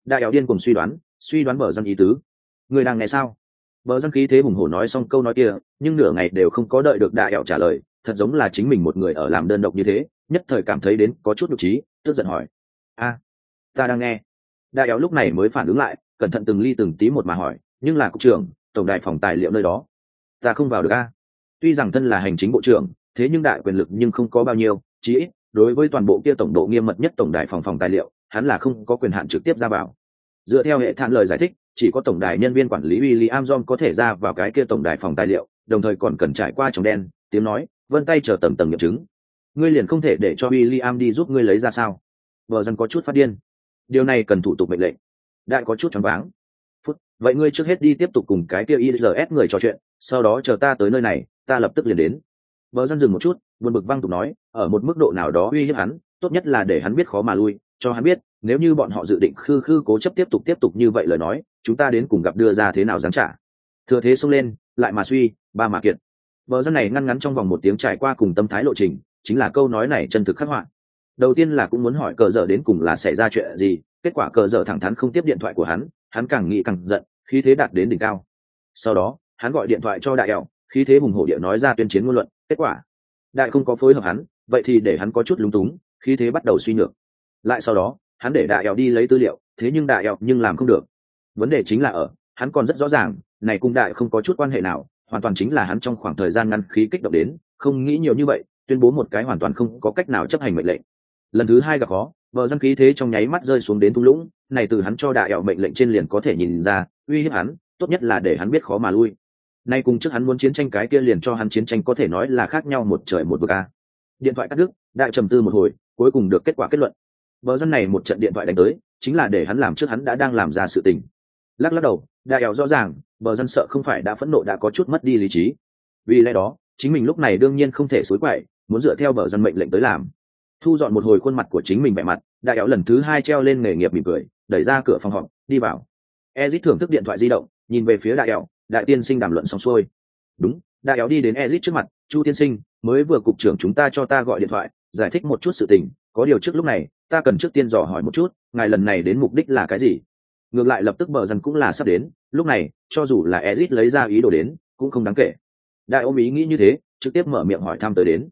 Đại éo điên cùng suy đoán suy đoán bờ dân ý tứ. Người đang nghe sao? Bờ dân khí thế hùng hổ nói xong câu nói kia, nhưng nửa ngày đều không có đợi được đại éo trả lời, thật giống là chính mình một người ở làm đơn độc như thế, nhất thời cảm thấy đến có chút nhục trí, tức giận hỏi. A, ta đang nghe. Đại éo lúc này mới phản ứng lại, cẩn thận từng ly từng tí một mà hỏi, nhưng là cục trưởng, tổng đài phòng tài liệu nơi đó? Ta không vào được a. Tuy rằng thân là hành chính bộ trưởng, thế nhưng đại quyền lực nhưng không có bao nhiêu, chí ít đối với toàn bộ kia tổng độ nghiêm mật nhất tổng đài phòng phòng tài liệu, hắn là không có quyền hạn trực tiếp ra vào. Dựa theo hệ thản lời giải thích, chỉ có tổng đài nhân viên quản lý William John có thể ra vào cái kia tổng đài phòng tài liệu, đồng thời còn cần trải qua trống đen, tiếng nói, vân tay chờ tầng tầng nghiệm chứng. Ngươi liền không thể để cho William đi giúp ngươi lấy ra sao? Vợ dân có chút phát điên. Điều này cần thủ tục mệnh lệnh. Đại có chút choáng váng. Phút, vậy ngươi trước hết đi tiếp tục cùng cái kia is người trò chuyện, sau đó chờ ta tới nơi này, ta lập tức liền đến bờ dân dừng một chút, buồn bực văng tục nói, ở một mức độ nào đó uy hiếp hắn, tốt nhất là để hắn biết khó mà lui, cho hắn biết, nếu như bọn họ dự định khư khư cố chấp tiếp tục tiếp tục như vậy lời nói, chúng ta đến cùng gặp đưa ra thế nào dám trả? Thừa thế xông lên, lại mà suy, ba mà kiện. Bờ dân này ngăn ngắn trong vòng một tiếng trải qua cùng tâm thái lộ trình, chính là câu nói này chân thực khắc họa. Đầu tiên là cũng muốn hỏi cờ dở đến cùng là xảy ra chuyện gì, kết quả cờ dở thẳng thắn không tiếp điện thoại của hắn hắn càng nghĩ càng giận, khí thế đạt đến đỉnh cao. Sau đó, hắn gọi điện thoại cho đại ẻo khí thế hùng hổ địa nói ra tuyên chiến ngôn luận, kết quả, đại không có phối hợp hắn, vậy thì để hắn có chút lúng túng, khí thế bắt đầu suy nhược. Lại sau đó, hắn để đại eo đi lấy tư liệu, thế nhưng đại eo nhưng làm không được. Vấn đề chính là ở, hắn còn rất rõ ràng, này cung đại không có chút quan hệ nào, hoàn toàn chính là hắn trong khoảng thời gian ngăn khí kích động đến, không nghĩ nhiều như vậy, tuyên bố một cái hoàn toàn không có cách nào chấp hành mệnh lệnh. Lần thứ hai gặp khó vợ dân khí thế trong nháy mắt rơi xuống đến thung lũng, này từ hắn cho đại eo mệnh lệnh trên liền có thể nhìn ra, uy hiếp hắn, tốt nhất là để hắn biết khó mà lui nay cùng trước hắn muốn chiến tranh cái kia liền cho hắn chiến tranh có thể nói là khác nhau một trời một vực a. Điện thoại cắt đứt, đại trầm tư một hồi, cuối cùng được kết quả kết luận. Vợ dân này một trận điện thoại đánh tới, chính là để hắn làm trước hắn đã đang làm ra sự tình. Lắc lắc đầu, đại ẻo rõ ràng vợ dân sợ không phải đã phẫn nộ đã có chút mất đi lý trí. Vì lẽ đó, chính mình lúc này đương nhiên không thể xối quậy, muốn dựa theo vợ dân mệnh lệnh tới làm. Thu dọn một hồi khuôn mặt của chính mình vẻ mặt, đại ẻo lần thứ hai treo lên nghề nghiệp mỉm cười, đẩy ra cửa phòng họp, đi vào. Ezit thưởng thức điện thoại di động, nhìn về phía đại ẻo đại tiên sinh đàm luận xong xuôi. Đúng đại éo đi đến ezit trước mặt, chu tiên sinh, mới vừa cục trưởng chúng ta cho ta gọi điện thoại, giải thích một chút sự tình. Có điều trước lúc này, ta cần trước tiên dò hỏi một chút, ngài lần này đến mục đích là cái gì? Ngược lại lập tức bờ rằng cũng là sắp đến. Lúc này, cho dù là ezit lấy ra ý đồ đến, cũng không đáng kể. Đại ôm ý nghĩ như thế, trực tiếp mở miệng hỏi thăm tới đến.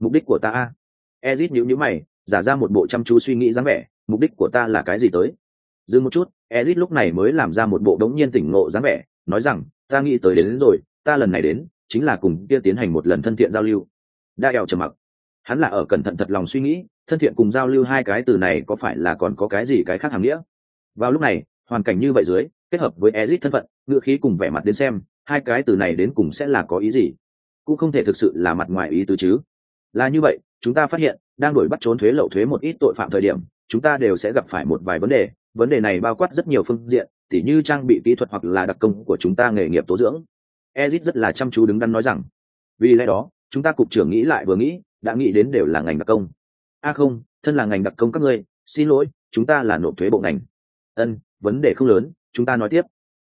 Mục đích của ta a? Ezit nhíu nhíu mày, giả ra một bộ chăm chú suy nghĩ dáng vẻ. Mục đích của ta là cái gì tới? Dừng một chút, ezit lúc này mới làm ra một bộ đống nhiên tỉnh ngộ dáng vẻ, nói rằng ta nghĩ tới đến, đến rồi ta lần này đến chính là cùng kia tiến hành một lần thân thiện giao lưu. Đa eo trầm mặc. Hắn là ở cẩn thận thật lòng suy nghĩ thân thiện cùng giao lưu hai cái từ này có phải là còn có cái gì cái khác hàm nghĩa? Vào lúc này hoàn cảnh như vậy dưới kết hợp với ezit thân phận ngựa khí cùng vẻ mặt đến xem hai cái từ này đến cùng sẽ là có ý gì? Cũng không thể thực sự là mặt ngoài ý tứ chứ. Là như vậy chúng ta phát hiện đang đổi bắt trốn thuế lậu thuế một ít tội phạm thời điểm chúng ta đều sẽ gặp phải một vài vấn đề vấn đề này bao quát rất nhiều phương diện tỉ như trang bị kỹ thuật hoặc là đặc công của chúng ta nghề nghiệp tố dưỡng. Ezit rất là chăm chú đứng đắn nói rằng, vì lẽ đó, chúng ta cục trưởng nghĩ lại vừa nghĩ, đã nghĩ đến đều là ngành đặc công. A không, thân là ngành đặc công các ngươi, xin lỗi, chúng ta là nộp thuế bộ ngành. Ân, vấn đề không lớn, chúng ta nói tiếp.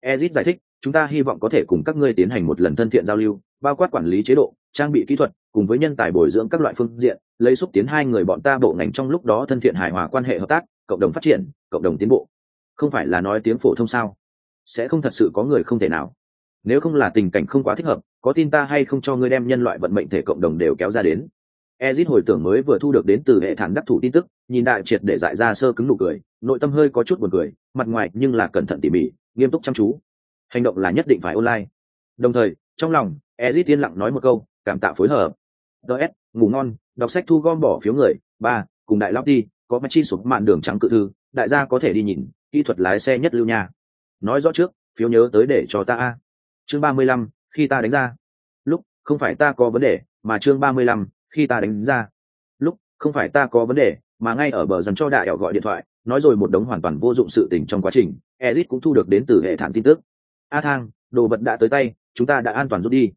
Ezit giải thích, chúng ta hy vọng có thể cùng các ngươi tiến hành một lần thân thiện giao lưu, bao quát quản lý chế độ, trang bị kỹ thuật, cùng với nhân tài bồi dưỡng các loại phương diện, lấy xúc tiến hai người bọn ta bộ ngành trong lúc đó thân thiện hài hòa quan hệ hợp tác, cộng đồng phát triển, cộng đồng tiến bộ không phải là nói tiếng phổ thông sao? Sẽ không thật sự có người không thể nào. Nếu không là tình cảnh không quá thích hợp, có tin ta hay không cho ngươi đem nhân loại vận mệnh thể cộng đồng đều kéo ra đến? Ezit hồi tưởng mới vừa thu được đến từ hệ thản đắc thủ tin tức, nhìn đại triệt để dại ra sơ cứng nụ cười, nội tâm hơi có chút buồn cười, mặt ngoài nhưng là cẩn thận tỉ mỉ, nghiêm túc chăm chú. Hành động là nhất định phải online. Đồng thời, trong lòng, ezit tiên lặng nói một câu, cảm tạ phối hợp. Ts ngủ ngon, đọc sách thu gom bỏ phiếu người. Ba, cùng đại lóc đi, có mặt chi sụp mạn đường trắng cự thư, đại gia có thể đi nhìn kỹ thuật lái xe nhất lưu nha. Nói rõ trước, phiếu nhớ tới để cho ta a. Chương ba mươi lăm, khi ta đánh ra. Lúc, không phải ta có vấn đề, mà chương ba mươi lăm, khi ta đánh ra. Lúc, không phải ta có vấn đề, mà ngay ở bờ dần cho đại ẻo gọi điện thoại, nói rồi một đống hoàn toàn vô dụng sự tình trong quá trình ezit cũng thu được đến từ hệ thản tin tức. A thang, đồ vật đã tới tay, chúng ta đã an toàn rút đi.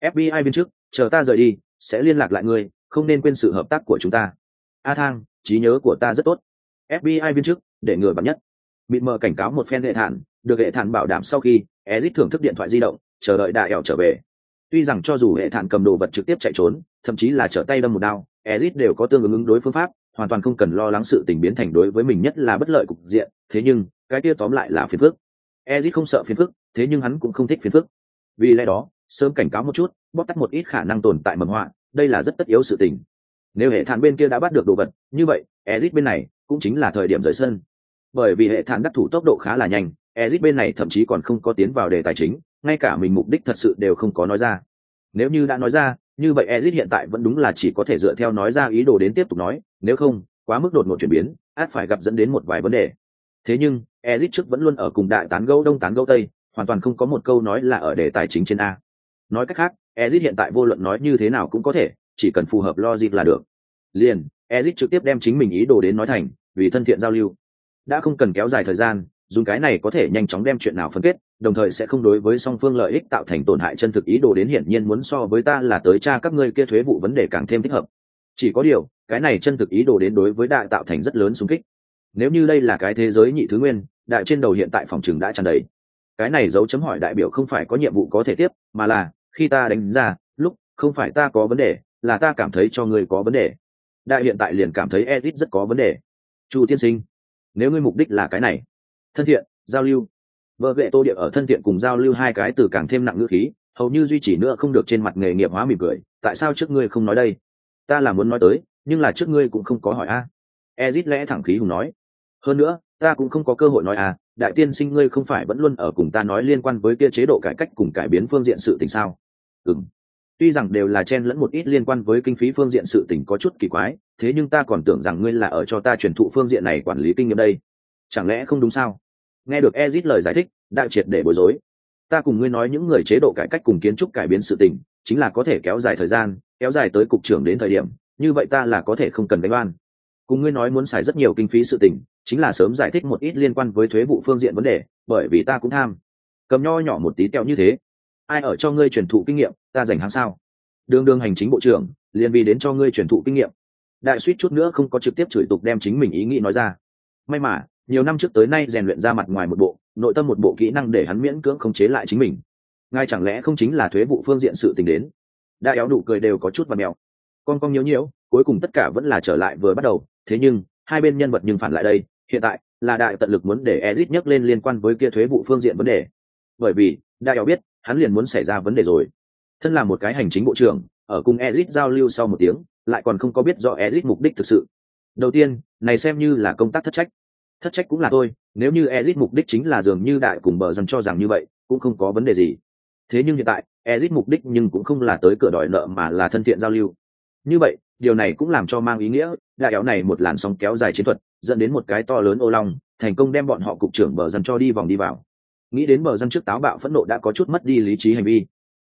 Fbi viên chức chờ ta rời đi, sẽ liên lạc lại ngươi, không nên quên sự hợp tác của chúng ta. A thang, trí nhớ của ta rất tốt. Fbi viên chức để ngừa bắn nhất mịt mờ cảnh cáo một phen hệ thản, được hệ thản bảo đảm sau khi ezit thưởng thức điện thoại di động, chờ đợi đại ẻo trở về. Tuy rằng cho dù hệ thản cầm đồ vật trực tiếp chạy trốn, thậm chí là trở tay đâm một đao ezit đều có tương ứng ứng đối phương pháp, hoàn toàn không cần lo lắng sự tình biến thành đối với mình nhất là bất lợi cục diện, thế nhưng, cái kia tóm lại là phiền phức. Ezit không sợ phiền phức, thế nhưng hắn cũng không thích phiền phức. Vì lẽ đó, sớm cảnh cáo một chút, bóc tắt một ít khả năng tồn tại mầm họa, đây là rất tất yếu sự tình. Nếu hệ thản bên kia đã bắt được đồ vật, như vậy ezit bên này cũng chính là thời điểm rời sân bởi vì hệ thản đắc thủ tốc độ khá là nhanh ezit bên này thậm chí còn không có tiến vào đề tài chính, ngay cả mình mục đích thật sự đều không có nói ra. Nếu như đã nói ra, như vậy ezit hiện tại vẫn đúng là chỉ có thể dựa theo nói ra ý đồ đến tiếp tục nói, nếu không, quá mức đột ngột chuyển biến, át phải gặp dẫn đến một vài vấn đề. Thế nhưng ezit trước vẫn luôn ở cùng đại tán gẫu đông tán gẫu tây, hoàn toàn không có một câu nói là ở đề tài chính trên a. Nói cách khác ezit hiện tại vô luận nói như thế nào cũng có thể, chỉ cần phù hợp logic là được. Liền ezit trực tiếp đem chính mình ý đồ đến nói thành, vì thân thiện giao lưu đã không cần kéo dài thời gian, dùng cái này có thể nhanh chóng đem chuyện nào phân kết, đồng thời sẽ không đối với song phương lợi ích tạo thành tổn hại chân thực ý đồ đến hiển nhiên muốn so với ta là tới cha các ngươi kia thuế vụ vấn đề càng thêm thích hợp. Chỉ có điều, cái này chân thực ý đồ đến đối với đại tạo thành rất lớn xung kích. Nếu như đây là cái thế giới nhị thứ nguyên, đại trên đầu hiện tại phòng trường đã tràn đầy. Cái này dấu chấm hỏi đại biểu không phải có nhiệm vụ có thể tiếp, mà là, khi ta đánh ra, lúc, không phải ta có vấn đề, là ta cảm thấy cho người có vấn đề. Đại hiện tại liền cảm thấy edit rất có vấn đề. Chu tiên sinh nếu ngươi mục đích là cái này, thân thiện, giao lưu. Vợ ghệ tô địa ở thân thiện cùng giao lưu hai cái từ càng thêm nặng ngữ khí, hầu như duy trì nữa không được trên mặt nghề nghiệp hóa mỉm cười. Tại sao trước ngươi không nói đây? Ta là muốn nói tới, nhưng là trước ngươi cũng không có hỏi a. À. ezit lẽ thẳng khí hùng nói. Hơn nữa, ta cũng không có cơ hội nói à đại tiên sinh ngươi không phải vẫn luôn ở cùng ta nói liên quan với kia chế độ cải cách cùng cải biến phương diện sự tình sao? Ừng tuy rằng đều là chen lẫn một ít liên quan với kinh phí phương diện sự tình có chút kỳ quái, thế nhưng ta còn tưởng rằng ngươi là ở cho ta truyền thụ phương diện này quản lý kinh nghiệm đây. Chẳng lẽ không đúng sao? Nghe được ezit lời giải thích đại triệt để bối rối. Ta cùng ngươi nói những người chế độ cải cách cùng kiến trúc cải biến sự tình, chính là có thể kéo dài thời gian, kéo dài tới cục trưởng đến thời điểm, như vậy ta là có thể không cần đánh oan. Cùng ngươi nói muốn xài rất nhiều kinh phí sự tình, chính là sớm giải thích một ít liên quan với thuế vụ phương diện vấn đề, bởi vì ta cũng tham. Cầm nho nhỏ một tí teo như thế ai ở cho ngươi truyền thụ kinh nghiệm, ta dành hắn sao? Đương đương hành chính bộ trưởng, liền vì đến cho ngươi truyền thụ kinh nghiệm. Đại suýt chút nữa không có trực tiếp chửi tục đem chính mình ý nghĩ nói ra. May mà, nhiều năm trước tới nay rèn luyện ra mặt ngoài một bộ, nội tâm một bộ kỹ năng để hắn miễn cưỡng khống chế lại chính mình. Ngay chẳng lẽ không chính là thuế vụ phương diện sự tình đến? Đại éo đủ cười đều có chút và mèo. Con con nhiễu nhiễu cuối cùng tất cả vẫn là trở lại vừa bắt đầu. Thế nhưng, hai bên nhân vật nhưng phản lại đây, hiện tại là đại tận lực muốn để ezit nhắc lên liên quan với kia thuế vụ phương diện vấn đề. Bởi vì, đại éo biết hắn liền muốn xảy ra vấn đề rồi. Thân là một cái hành chính bộ trưởng, ở cùng ezit giao lưu sau một tiếng, lại còn không có biết rõ ezit mục đích thực sự. Đầu tiên, này xem như là công tác thất trách. Thất trách cũng là tôi nếu như ezit mục đích chính là dường như đại cùng bờ dần cho rằng như vậy, cũng không có vấn đề gì. Thế nhưng hiện tại ezit mục đích nhưng cũng không là tới cửa đòi nợ mà là thân thiện giao lưu. Như vậy, điều này cũng làm cho mang ý nghĩa, đại kéo này một làn sóng kéo dài chiến thuật, dẫn đến một cái to lớn ô long, thành công đem bọn họ cục trưởng bờ dân cho đi vòng đi vào nghĩ đến bờ dân trước táo bạo phẫn nộ đã có chút mất đi lý trí hành vi.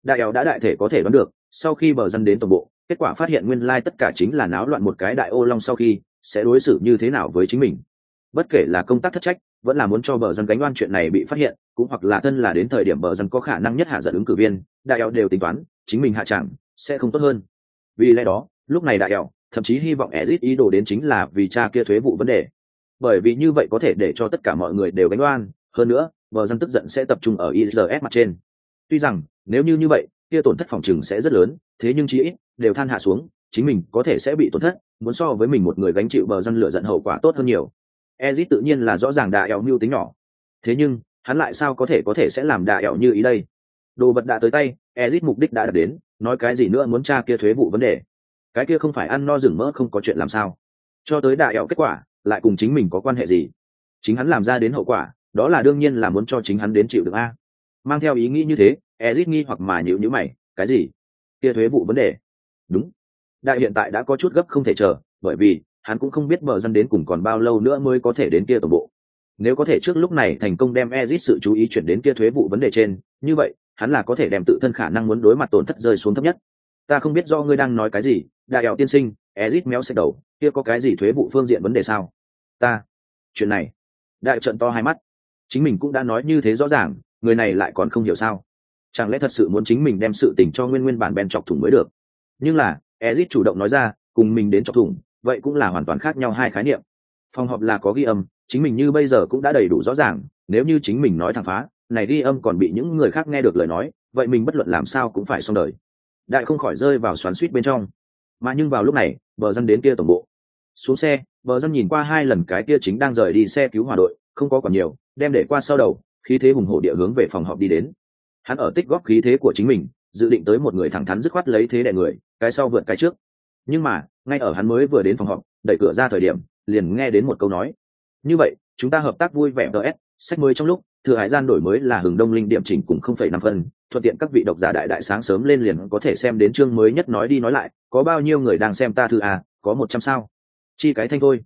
Đại éo đã đại thể có thể đoán được sau khi bờ dân đến tổng bộ kết quả phát hiện nguyên lai tất cả chính là náo loạn một cái đại ô long sau khi sẽ đối xử như thế nào với chính mình. Bất kể là công tác thất trách vẫn là muốn cho bờ dân gánh oan chuyện này bị phát hiện cũng hoặc là thân là đến thời điểm bờ dân có khả năng nhất hạ dẫn ứng cử viên đại éo đều tính toán chính mình hạ chẳng sẽ không tốt hơn. Vì lẽ đó lúc này đại éo thậm chí hy vọng Ezit ý đồ đến chính là vì cha kia thuế vụ vấn đề. Bởi vì như vậy có thể để cho tất cả mọi người đều gánh oan, hơn nữa, Bờ dân tức giận sẽ tập trung ở ISS mặt trên. Tuy rằng, nếu như như vậy, kia tổn thất phòng trừng sẽ rất lớn, thế nhưng chí ít đều than hạ xuống, chính mình có thể sẽ bị tổn thất, muốn so với mình một người gánh chịu bờ dân lửa giận hậu quả tốt hơn nhiều. Ezit tự nhiên là rõ ràng đại ẻo mưu tính nhỏ. Thế nhưng, hắn lại sao có thể có thể sẽ làm đại ẻo như ý đây? Đồ vật đã tới tay, Ezit mục đích đã đạt đến, nói cái gì nữa muốn tra kia thuế vụ vấn đề cái kia không phải ăn no rừng mỡ không có chuyện làm sao cho tới đại ẻo kết quả lại cùng chính mình có quan hệ gì chính hắn làm ra đến hậu quả đó là đương nhiên là muốn cho chính hắn đến chịu được a. Mang theo ý nghĩ như thế ezit nghi hoặc mà nhịu nhữ mày, cái gì? Kia thuế vụ vấn đề. Đúng. Đại hiện tại đã có chút gấp không thể chờ, bởi vì, hắn cũng không biết bờ dân đến cùng còn bao lâu nữa mới có thể đến kia tổng bộ. Nếu có thể trước lúc này thành công đem ezit sự chú ý chuyển đến kia thuế vụ vấn đề trên, như vậy, hắn là có thể đem tự thân khả năng muốn đối mặt tổn thất rơi xuống thấp nhất. Ta không biết do ngươi đang nói cái gì, đại ẻo tiên sinh ezit méo xẹt đầu, kia có cái gì thuế vụ phương diện vấn đề sao? Ta. Chuyện này. Đại trận to hai mắt chính mình cũng đã nói như thế rõ ràng, người này lại còn không hiểu sao. Chẳng lẽ thật sự muốn chính mình đem sự tình cho nguyên nguyên bản bèn chọc thủng mới được? Nhưng là ezit chủ động nói ra, cùng mình đến chọc thủng, vậy cũng là hoàn toàn khác nhau hai khái niệm. Phòng họp là có ghi âm, chính mình như bây giờ cũng đã đầy đủ rõ ràng, nếu như chính mình nói thẳng phá, này ghi âm còn bị những người khác nghe được lời nói, vậy mình bất luận làm sao cũng phải xong đời. Đại không khỏi rơi vào xoắn suýt bên trong. Mà nhưng vào lúc này, bờ dân đến kia tổng bộ. Xuống xe, bờ dân nhìn qua hai lần cái kia chính đang rời đi xe cứu hỏa đội không có còn nhiều, đem để qua sau đầu, khí thế hùng hổ địa hướng về phòng họp đi đến. Hắn ở tích góp khí thế của chính mình, dự định tới một người thẳng thắn dứt khoát lấy thế đè người, cái sau vượt cái trước. Nhưng mà, ngay ở hắn mới vừa đến phòng họp, đẩy cửa ra thời điểm, liền nghe đến một câu nói. Như vậy, chúng ta hợp tác vui vẻ ts sách mới trong lúc, thừa hải gian đổi mới là hừng đông linh điểm chỉnh cùng không phẩy năm phân, thuận tiện các vị độc giả đại đại sáng sớm lên liền có thể xem đến chương mới nhất nói đi nói lại, có bao nhiêu người đang xem ta thư à có một trăm sao? Chi cái thanh thôi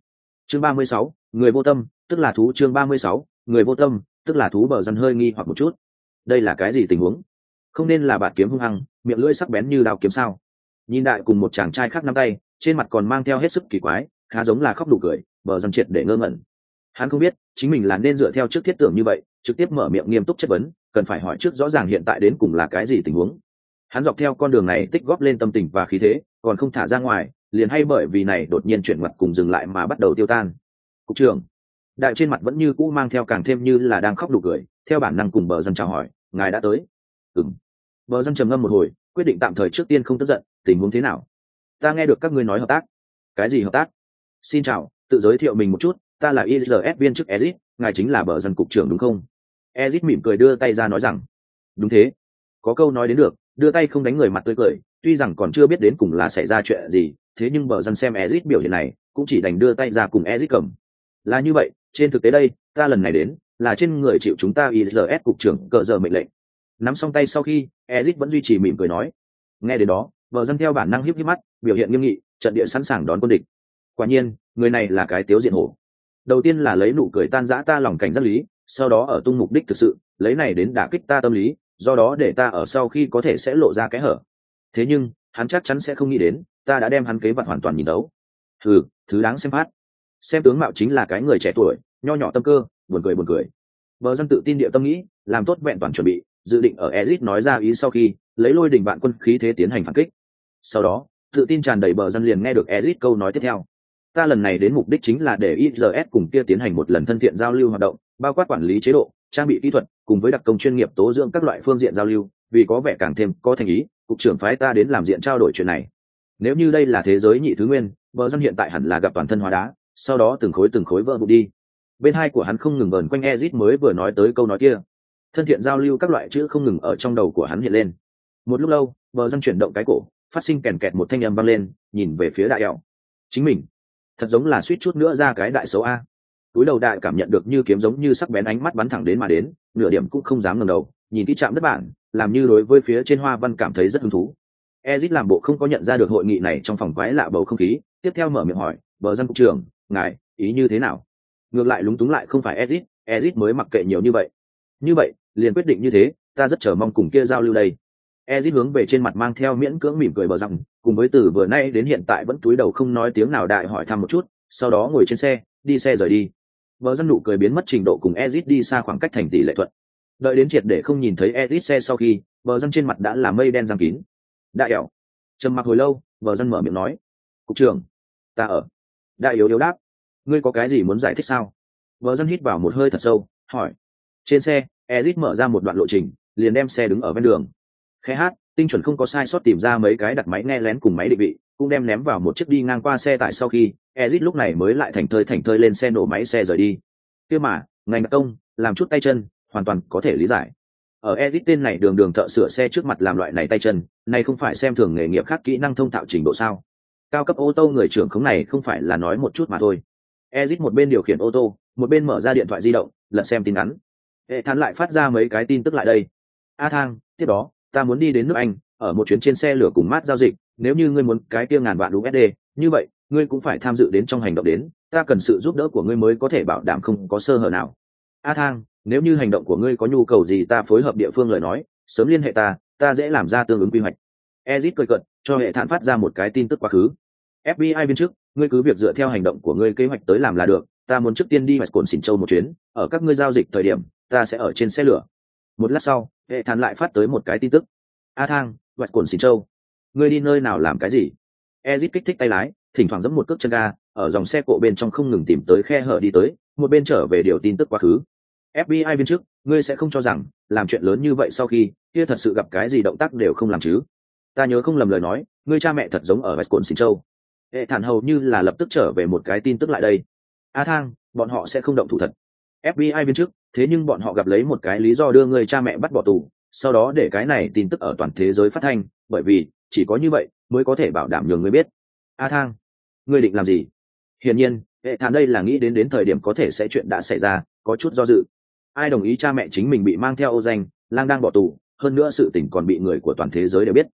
chương ba mươi sáu, người vô tâm, tức là thú chương ba mươi sáu, người vô tâm, tức là thú bờ dân hơi nghi hoặc một chút. Đây là cái gì tình huống? Không nên là bạt kiếm hung hăng, miệng lưỡi sắc bén như đao kiếm sao? Nhìn đại cùng một chàng trai khác năm tay, trên mặt còn mang theo hết sức kỳ quái, khá giống là khóc đủ cười, bờ dân triệt để ngơ ngẩn. Hắn không biết, chính mình là nên dựa theo trước thiết tưởng như vậy, trực tiếp mở miệng nghiêm túc chất vấn, cần phải hỏi trước rõ ràng hiện tại đến cùng là cái gì tình huống. Hắn dọc theo con đường này tích góp lên tâm tình và khí thế, còn không thả ra ngoài liền hay bởi vì này đột nhiên chuyển mặt cùng dừng lại mà bắt đầu tiêu tan. Cục trưởng, đại trên mặt vẫn như cũ mang theo càng thêm như là đang khóc đủ cười, theo bản năng cùng bờ dân chào hỏi, ngài đã tới. Ừng bờ dân trầm ngâm một hồi, quyết định tạm thời trước tiên không tức giận, tình huống thế nào? Ta nghe được các ngươi nói hợp tác. Cái gì hợp tác? Xin chào, tự giới thiệu mình một chút, ta là isrs viên chức ezit, ngài chính là bờ dân cục trưởng đúng không? Ezit mỉm cười đưa tay ra nói rằng, đúng thế. Có câu nói đến được, đưa tay không đánh người mặt tươi cười, tuy rằng còn chưa biết đến cùng là xảy ra chuyện gì thế nhưng bờ dân xem Ezic biểu hiện này, cũng chỉ đành đưa tay ra cùng Ezic cầm. Là như vậy, trên thực tế đây, ta lần này đến, là trên người chịu chúng ta isrs cục trưởng cờ giờ mệnh lệnh. Nắm xong tay sau khi, Ezic vẫn duy trì mỉm cười nói. Nghe đến đó, bờ dân theo bản năng hiếp híp mắt, biểu hiện nghiêm nghị, trận địa sẵn sàng đón quân địch. Quả nhiên, người này là cái tiếu diện hổ. Đầu tiên là lấy nụ cười tan dã ta lòng cảnh giác lý, sau đó ở tung mục đích thực sự, lấy này đến đả kích ta tâm lý, do đó để ta ở sau khi có thể sẽ lộ ra cái hở. Thế nhưng, hắn chắc chắn sẽ không nghĩ đến ta đã đem hắn kế vật hoàn toàn nhìn đấu thử thứ đáng xem phát. Xem tướng mạo chính là cái người trẻ tuổi nho nhỏ tâm cơ buồn cười buồn cười. Bờ dân tự tin địa tâm nghĩ làm tốt vẹn toàn chuẩn bị dự định ở ezit nói ra ý sau khi lấy lôi đình vạn quân khí thế tiến hành phản kích. Sau đó tự tin tràn đầy bờ dân liền nghe được ezit câu nói tiếp theo. Ta lần này đến mục đích chính là để IRS cùng kia tiến hành một lần thân thiện giao lưu hoạt động, bao quát quản lý chế độ, trang bị kỹ thuật, cùng với đặc công chuyên nghiệp tố dưỡng các loại phương diện giao lưu, vì có vẻ càng thêm có thành ý, cục trưởng phái ta đến làm diện trao đổi chuyện này. Nếu như đây là thế giới nhị thứ nguyên, vợ dân hiện tại hẳn là gặp toàn thân hóa đá, sau đó từng khối từng khối vỡ vụn đi. Bên hai của hắn không ngừng vờn quanh Ezit mới vừa nói tới câu nói kia. Thân thiện giao lưu các loại chữ không ngừng ở trong đầu của hắn hiện lên. Một lúc lâu, vợ dân chuyển động cái cổ, phát sinh kèn kẹt một thanh âm vang lên, nhìn về phía đại ẹo Chính mình thật giống là suýt chút nữa ra cái đại xấu a túi đầu đại cảm nhận được như kiếm giống như sắc bén ánh mắt bắn thẳng đến mà đến nửa điểm cũng không dám ngẩng đầu nhìn kỹ chạm đất bản làm như đối với phía trên hoa văn cảm thấy rất hứng thú ezit làm bộ không có nhận ra được hội nghị này trong phòng quái lạ bầu không khí, tiếp theo mở miệng hỏi, bờ dân cục trưởng, ngài, ý như thế nào? Ngược lại lúng túng lại không phải ezit ezit mới mặc kệ nhiều như vậy. Như vậy, liền quyết định như thế, ta rất chờ mong cùng kia giao lưu đây. Ezit hướng về trên mặt mang theo miễn cưỡng mỉm cười bờ rằng cùng với từ vừa nay đến hiện tại vẫn túi đầu không nói tiếng nào đại hỏi thăm một chút, sau đó ngồi trên xe, đi xe rời đi. Vợ dân nụ cười biến mất trình độ cùng ezit đi xa khoảng cách thành tỷ lệ thuận. Đợi đến triệt để không nhìn thấy ezit xe sau khi vợ dân trên mặt đã là mây đen giang kín đại ẻo trầm mặc hồi lâu, vợ dân mở miệng nói, cục trưởng, ta ở. Đại yếu yếu đáp, ngươi có cái gì muốn giải thích sao? Vợ dân hít vào một hơi thật sâu, hỏi, trên xe, ezit mở ra một đoạn lộ trình, liền đem xe đứng ở ven đường. Khẽ hát, tinh chuẩn không có sai sót tìm ra mấy cái đặt máy nghe lén cùng máy định vị, cũng đem ném vào một chiếc đi ngang qua xe tại sau khi, ezit lúc này mới lại thành thơi thành thơi lên xe nổ máy xe rời đi. Kia mà, ngành đặc công, làm chút tay chân, hoàn toàn có thể lý giải ở Edith tên này đường đường thợ sửa xe trước mặt làm loại này tay chân, này không phải xem thường nghề nghiệp khác kỹ năng thông thạo trình độ sao? Cao cấp ô tô người trưởng khống này không phải là nói một chút mà thôi. Edith một bên điều khiển ô tô, một bên mở ra điện thoại di động, lật xem tin ngắn hệ thán lại phát ra mấy cái tin tức lại đây. A thang, tiếp đó, ta muốn đi đến nước anh, ở một chuyến trên xe lửa cùng mát giao dịch, nếu như ngươi muốn cái kia ngàn vạn usd như vậy, ngươi cũng phải tham dự đến trong hành động đến, ta cần sự giúp đỡ của ngươi mới có thể bảo đảm không có sơ hở nào. A thang nếu như hành động của ngươi có nhu cầu gì ta phối hợp địa phương lời nói, sớm liên hệ ta ta dễ làm ra tương ứng quy hoạch. Ezit cười cận cho hệ thản phát ra một cái tin tức quá khứ. Fbi viên chức ngươi cứ việc dựa theo hành động của ngươi kế hoạch tới làm là được, ta muốn trước tiên đi mạch cồn xỉn châu một chuyến, ở các ngươi giao dịch thời điểm, ta sẽ ở trên xe lửa. Một lát sau, hệ thản lại phát tới một cái tin tức. A thang mạch cồn xỉn châu, ngươi đi nơi nào làm cái gì? Ezit kích thích tay lái, thỉnh thoảng giẫm một cước chân ga, ở dòng xe cộ bên trong không ngừng tìm tới khe hở đi tới, một bên trở về điều tin tức quá khứ fbi viên chức ngươi sẽ không cho rằng làm chuyện lớn như vậy sau khi kia thật sự gặp cái gì động tác đều không làm chứ. Ta nhớ không lầm lời nói ngươi cha mẹ thật giống ở wisconsin châu. Hệ thản hầu như là lập tức trở về một cái tin tức lại đây. A thang bọn họ sẽ không động thủ thật. Fbi viên chức thế nhưng bọn họ gặp lấy một cái lý do đưa người cha mẹ bắt bỏ tù sau đó để cái này tin tức ở toàn thế giới phát hành, bởi vì chỉ có như vậy mới có thể bảo đảm nhường người biết. A thang ngươi định làm gì? Hiển nhiên hệ thản đây là nghĩ đến đến thời điểm có thể sẽ chuyện đã xảy ra có chút do dự ai đồng ý cha mẹ chính mình bị mang theo ô danh, lang đang bỏ tù, hơn nữa sự tình còn bị người của toàn thế giới đều biết.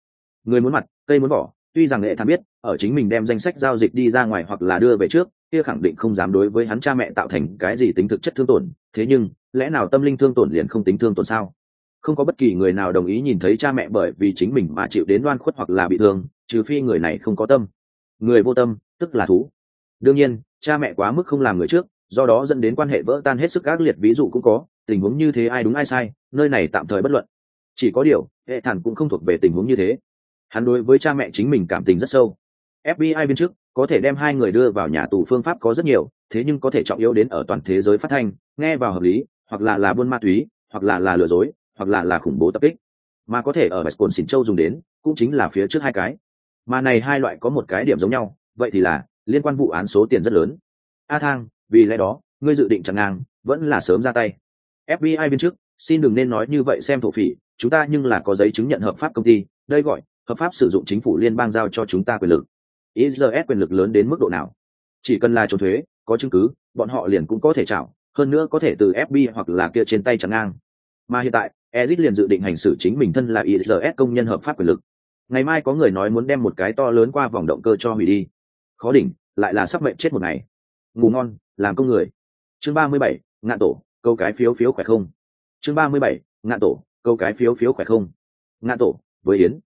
Người muốn mặt, cây muốn bỏ tuy rằng nghệ thản biết, ở chính mình đem danh sách giao dịch đi ra ngoài hoặc là đưa về trước, kia khẳng định không dám đối với hắn cha mẹ tạo thành cái gì tính thực chất thương tổn. Thế nhưng, lẽ nào tâm linh thương tổn liền không tính thương tổn sao? Không có bất kỳ người nào đồng ý nhìn thấy cha mẹ bởi vì chính mình mà chịu đến đoan khuất hoặc là bị thương, trừ phi người này không có tâm. Người vô tâm, tức là thú. Đương nhiên, cha mẹ quá mức không làm người trước do đó dẫn đến quan hệ vỡ tan hết sức ác liệt, ví dụ cũng có, tình huống như thế ai đúng ai sai, nơi này tạm thời bất luận. Chỉ có điều, hệ thản cũng không thuộc về tình huống như thế. Hắn đối với cha mẹ chính mình cảm tình rất sâu. Fbi bên trước, có thể đem hai người đưa vào nhà tù phương pháp có rất nhiều, thế nhưng có thể trọng yếu đến ở toàn thế giới phát thanh, nghe vào hợp lý, hoặc là là buôn ma túy, hoặc là là lừa dối, hoặc là là khủng bố tập kích. Mà có thể ở bạch cồn xỉn châu dùng đến, cũng chính là phía trước hai cái. Mà này hai loại có một cái điểm giống nhau, vậy thì là, liên quan vụ án số tiền rất lớn. A thang vì lẽ đó, ngươi dự định chặn ngang, vẫn là sớm ra tay. Fbi bên trước xin đừng nên nói như vậy xem thổ phỉ, chúng ta nhưng là có giấy chứng nhận hợp pháp công ty, đây gọi, hợp pháp sử dụng chính phủ liên bang giao cho chúng ta quyền lực. Isrs quyền lực lớn đến mức độ nào? Chỉ cần là trốn thuế, có chứng cứ, bọn họ liền cũng có thể chảo hơn nữa có thể từ fbi hoặc là kia trên tay chặn ngang. Mà hiện tại ezit liền dự định hành xử chính mình thân là isrs công nhân hợp pháp quyền lực. Ngày mai có người nói muốn đem một cái to lớn qua vòng động cơ cho hủy đi. Khó đỉnh, lại là sắp mệnh chết một ngày. Ngủ ngon làm công người. Chương ba mươi bảy, ngạn tổ, câu cái phiếu phiếu khỏe không. Chương ba mươi bảy, ngạn tổ, câu cái phiếu phiếu khỏe không. Ngạn tổ, với yến.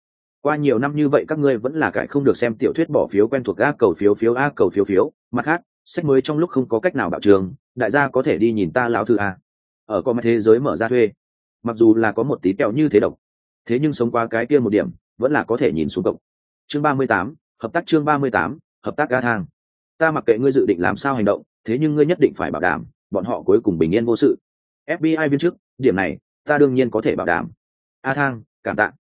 Qua nhiều năm như vậy các ngươi vẫn là cải không được xem tiểu thuyết bỏ phiếu quen thuộc a cầu phiếu phiếu a cầu phiếu phiếu. Mặt khác, sách mới trong lúc không có cách nào bảo trường, đại gia có thể đi nhìn ta lão thư a. Ở con thế giới mở ra thuê. Mặc dù là có một tí kẹo như thế độc, thế nhưng sống qua cái kia một điểm, vẫn là có thể nhìn xuống cộng chương ba mươi tám, hợp tác chương ba mươi tám, hợp tác ga thang ta mặc kệ ngươi dự định làm sao hành động, thế nhưng ngươi nhất định phải bảo đảm, bọn họ cuối cùng bình yên vô sự. Fbi viên chức, điểm này, ta đương nhiên có thể bảo đảm. A thang, cảm tạ.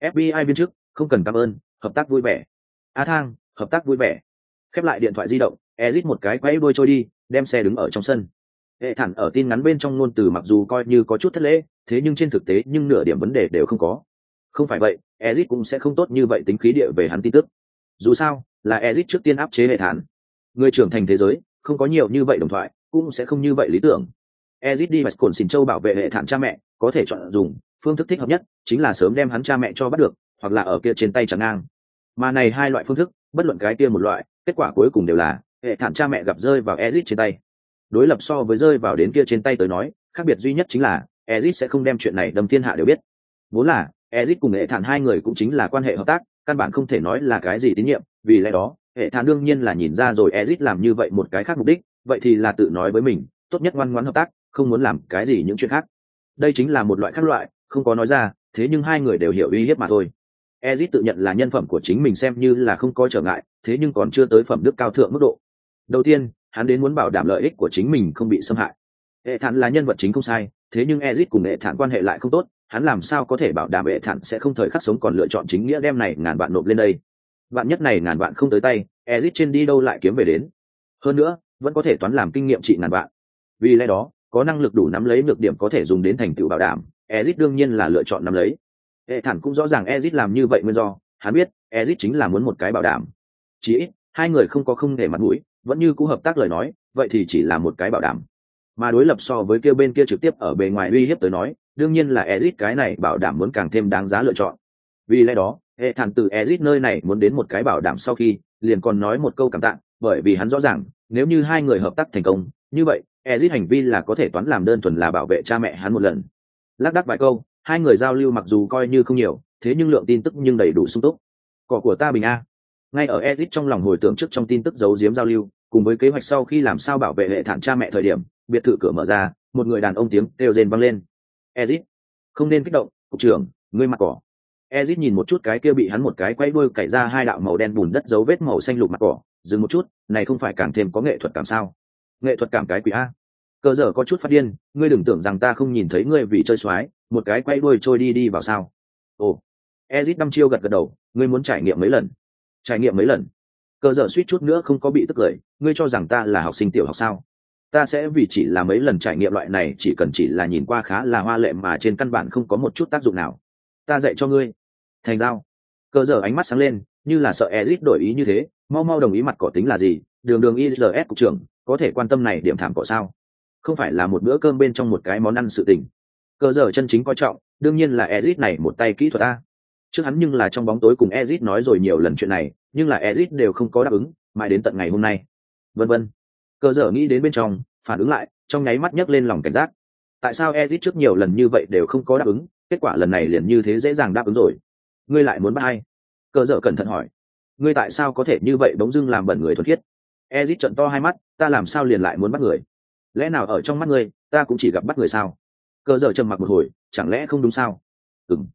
Fbi viên chức, không cần cảm ơn, hợp tác vui vẻ. A thang, hợp tác vui vẻ. Khép lại điện thoại di động, ezit một cái quay đôi trôi đi, đem xe đứng ở trong sân. Hệ thản ở tin ngắn bên trong ngôn từ mặc dù coi như có chút thất lễ, thế nhưng trên thực tế nhưng nửa điểm vấn đề đều không có. Không phải vậy, ezit cũng sẽ không tốt như vậy tính khí địa về hắn tin tức. Dù sao, là ezit trước tiên áp chế hệ thản người trưởng thành thế giới, không có nhiều như vậy đồng thoại, cũng sẽ không như vậy lý tưởng. Ezid đi và cồn xin châu bảo vệ hệ thản cha mẹ, có thể chọn dùng. Phương thức thích hợp nhất chính là sớm đem hắn cha mẹ cho bắt được, hoặc là ở kia trên tay chẳng ngang. Mà này hai loại phương thức, bất luận cái kia một loại, kết quả cuối cùng đều là hệ thản cha mẹ gặp rơi vào Ezid trên tay. Đối lập so với rơi vào đến kia trên tay tới nói, khác biệt duy nhất chính là Ezid sẽ không đem chuyện này đâm thiên hạ đều biết. Vốn là Ezid cùng hệ thản hai người cũng chính là quan hệ hợp tác, căn bản không thể nói là cái gì tín nhiệm, vì lẽ đó hệ thản đương nhiên là nhìn ra rồi ezit làm như vậy một cái khác mục đích, vậy thì là tự nói với mình, tốt nhất ngoan ngoãn hợp tác, không muốn làm cái gì những chuyện khác. Đây chính là một loại khác loại, không có nói ra, thế nhưng hai người đều hiểu uy hiếp mà thôi. Ezit tự nhận là nhân phẩm của chính mình xem như là không có trở ngại, thế nhưng còn chưa tới phẩm đức cao thượng mức độ. Đầu tiên, hắn đến muốn bảo đảm lợi ích của chính mình không bị xâm hại. Hệ thản là nhân vật chính không sai, thế nhưng ezit cùng hệ thản quan hệ lại không tốt, hắn làm sao có thể bảo đảm hệ thản sẽ không thời khắc sống còn lựa chọn chính nghĩa đem này ngàn bạn nộp lên đây? Vạn nhất này ngàn vạn không tới tay ezit trên đi đâu lại kiếm về đến? Hơn nữa, vẫn có thể toán làm kinh nghiệm trị ngàn vạn. Vì lẽ đó, có năng lực đủ nắm lấy nhược điểm có thể dùng đến thành tựu bảo đảm ezit đương nhiên là lựa chọn nắm lấy. Hệ thản cũng rõ ràng ezit làm như vậy nguyên do, hắn biết ezit chính là muốn một cái bảo đảm. Chỉ ít, hai người không có không để mặt mũi, vẫn như cũ hợp tác lời nói, vậy thì chỉ là một cái bảo đảm. Mà đối lập so với kia bên kia trực tiếp ở bề ngoài uy hiếp tới nói, đương nhiên là ezit cái này bảo đảm muốn càng thêm đáng giá lựa chọn. Vì lẽ đó hệ thản từ ezit nơi này muốn đến một cái bảo đảm sau khi, liền còn nói một câu cảm tạ, bởi vì hắn rõ ràng, nếu như hai người hợp tác thành công, như vậy, ezit hành vi là có thể toán làm đơn thuần là bảo vệ cha mẹ hắn một lần. Lác đắc vài câu, hai người giao lưu mặc dù coi như không nhiều, thế nhưng lượng tin tức nhưng đầy đủ sung túc. Cỏ của ta bình a. Ngay ở ezit trong lòng hồi tưởng trước trong tin tức giấu giếm giao lưu, cùng với kế hoạch sau khi làm sao bảo vệ hệ thản cha mẹ thời điểm, biệt thự cửa mở ra, một người đàn ông tiếng kêu rên văng lên. Ezit, không nên kích động, cục trưởng, ngươi mặc cỏ ezit nhìn một chút cái kia bị hắn một cái quay đuôi cày ra hai đạo màu đen bùn đất dấu vết màu xanh lục mặt cỏ, dừng một chút, này không phải càng thêm có nghệ thuật cảm sao? Nghệ thuật cảm cái quỷ a. Cơ giờ có chút phát điên, ngươi đừng tưởng rằng ta không nhìn thấy ngươi vì chơi xoái một cái quay đuôi trôi đi đi vào sao? Ồ. Ezit năm chiêu gật gật đầu, ngươi muốn trải nghiệm mấy lần? Trải nghiệm mấy lần? Cơ giờ suýt chút nữa không có bị tức cười, ngươi cho rằng ta là học sinh tiểu học sao? Ta sẽ vì chỉ là mấy lần trải nghiệm loại này chỉ cần chỉ là nhìn qua khá là hoa lệ mà trên căn bản không có một chút tác dụng nào. Ta dạy cho ngươi thành giao. Cơ giờ ánh mắt sáng lên, như là sợ ezit đổi ý như thế, mau mau đồng ý mặt cỏ tính là gì, đường đường isls cục trưởng, có thể quan tâm này điểm thảm cỏ sao? Không phải là một bữa cơm bên trong một cái món ăn sự tình. Cơ giờ chân chính coi trọng, đương nhiên là ezit này một tay kỹ thuật a. Trước hắn nhưng là trong bóng tối cùng ezit nói rồi nhiều lần chuyện này, nhưng là ezit đều không có đáp ứng, mãi đến tận ngày hôm nay. Vân vân. Cơ giờ nghĩ đến bên trong, phản ứng lại, trong nháy mắt nhấc lên lòng cảnh giác. Tại sao ezit trước nhiều lần như vậy đều không có đáp ứng, kết quả lần này liền như thế dễ dàng đáp ứng rồi ngươi lại muốn bắt ai? Cơ dở cẩn thận hỏi. Ngươi tại sao có thể như vậy bỗng dưng làm bẩn người thuần khiết? Ezit trận to hai mắt, ta làm sao liền lại muốn bắt người? Lẽ nào ở trong mắt ngươi, ta cũng chỉ gặp bắt người sao? Cơ dở trầm mặc một hồi, chẳng lẽ không đúng sao? Ừng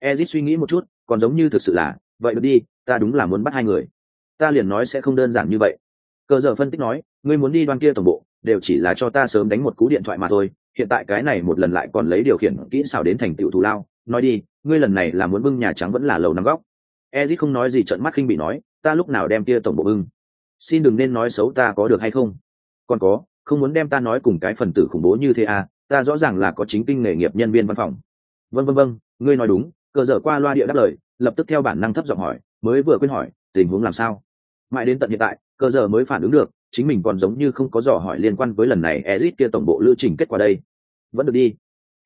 ezit suy nghĩ một chút, còn giống như thực sự là, vậy được đi, ta đúng là muốn bắt hai người. Ta liền nói sẽ không đơn giản như vậy. Cơ dở phân tích nói, ngươi muốn đi đoan kia tổng bộ, đều chỉ là cho ta sớm đánh một cú điện thoại mà thôi. Hiện tại cái này một lần lại còn lấy điều khiển kỹ xảo đến thành tựu thù lao. Nói đi ngươi lần này là muốn bưng nhà trắng vẫn là lầu năm góc. Ezit không nói gì trận mắt khinh bị nói, ta lúc nào đem kia tổng bộ bưng? Xin đừng nên nói xấu ta có được hay không? Còn có, không muốn đem ta nói cùng cái phần tử khủng bố như thế à ta rõ ràng là có chính kinh nghề nghiệp nhân viên văn phòng. Vân vân vân ngươi nói đúng, cờ dở qua loa địa đáp lời, lập tức theo bản năng thấp giọng hỏi, mới vừa quên hỏi, tình huống làm sao? Mãi đến tận hiện tại, cờ dở mới phản ứng được, chính mình còn giống như không có dò hỏi liên quan với lần này ezit kia tổng bộ lưu trình kết quả đây. Vẫn được đi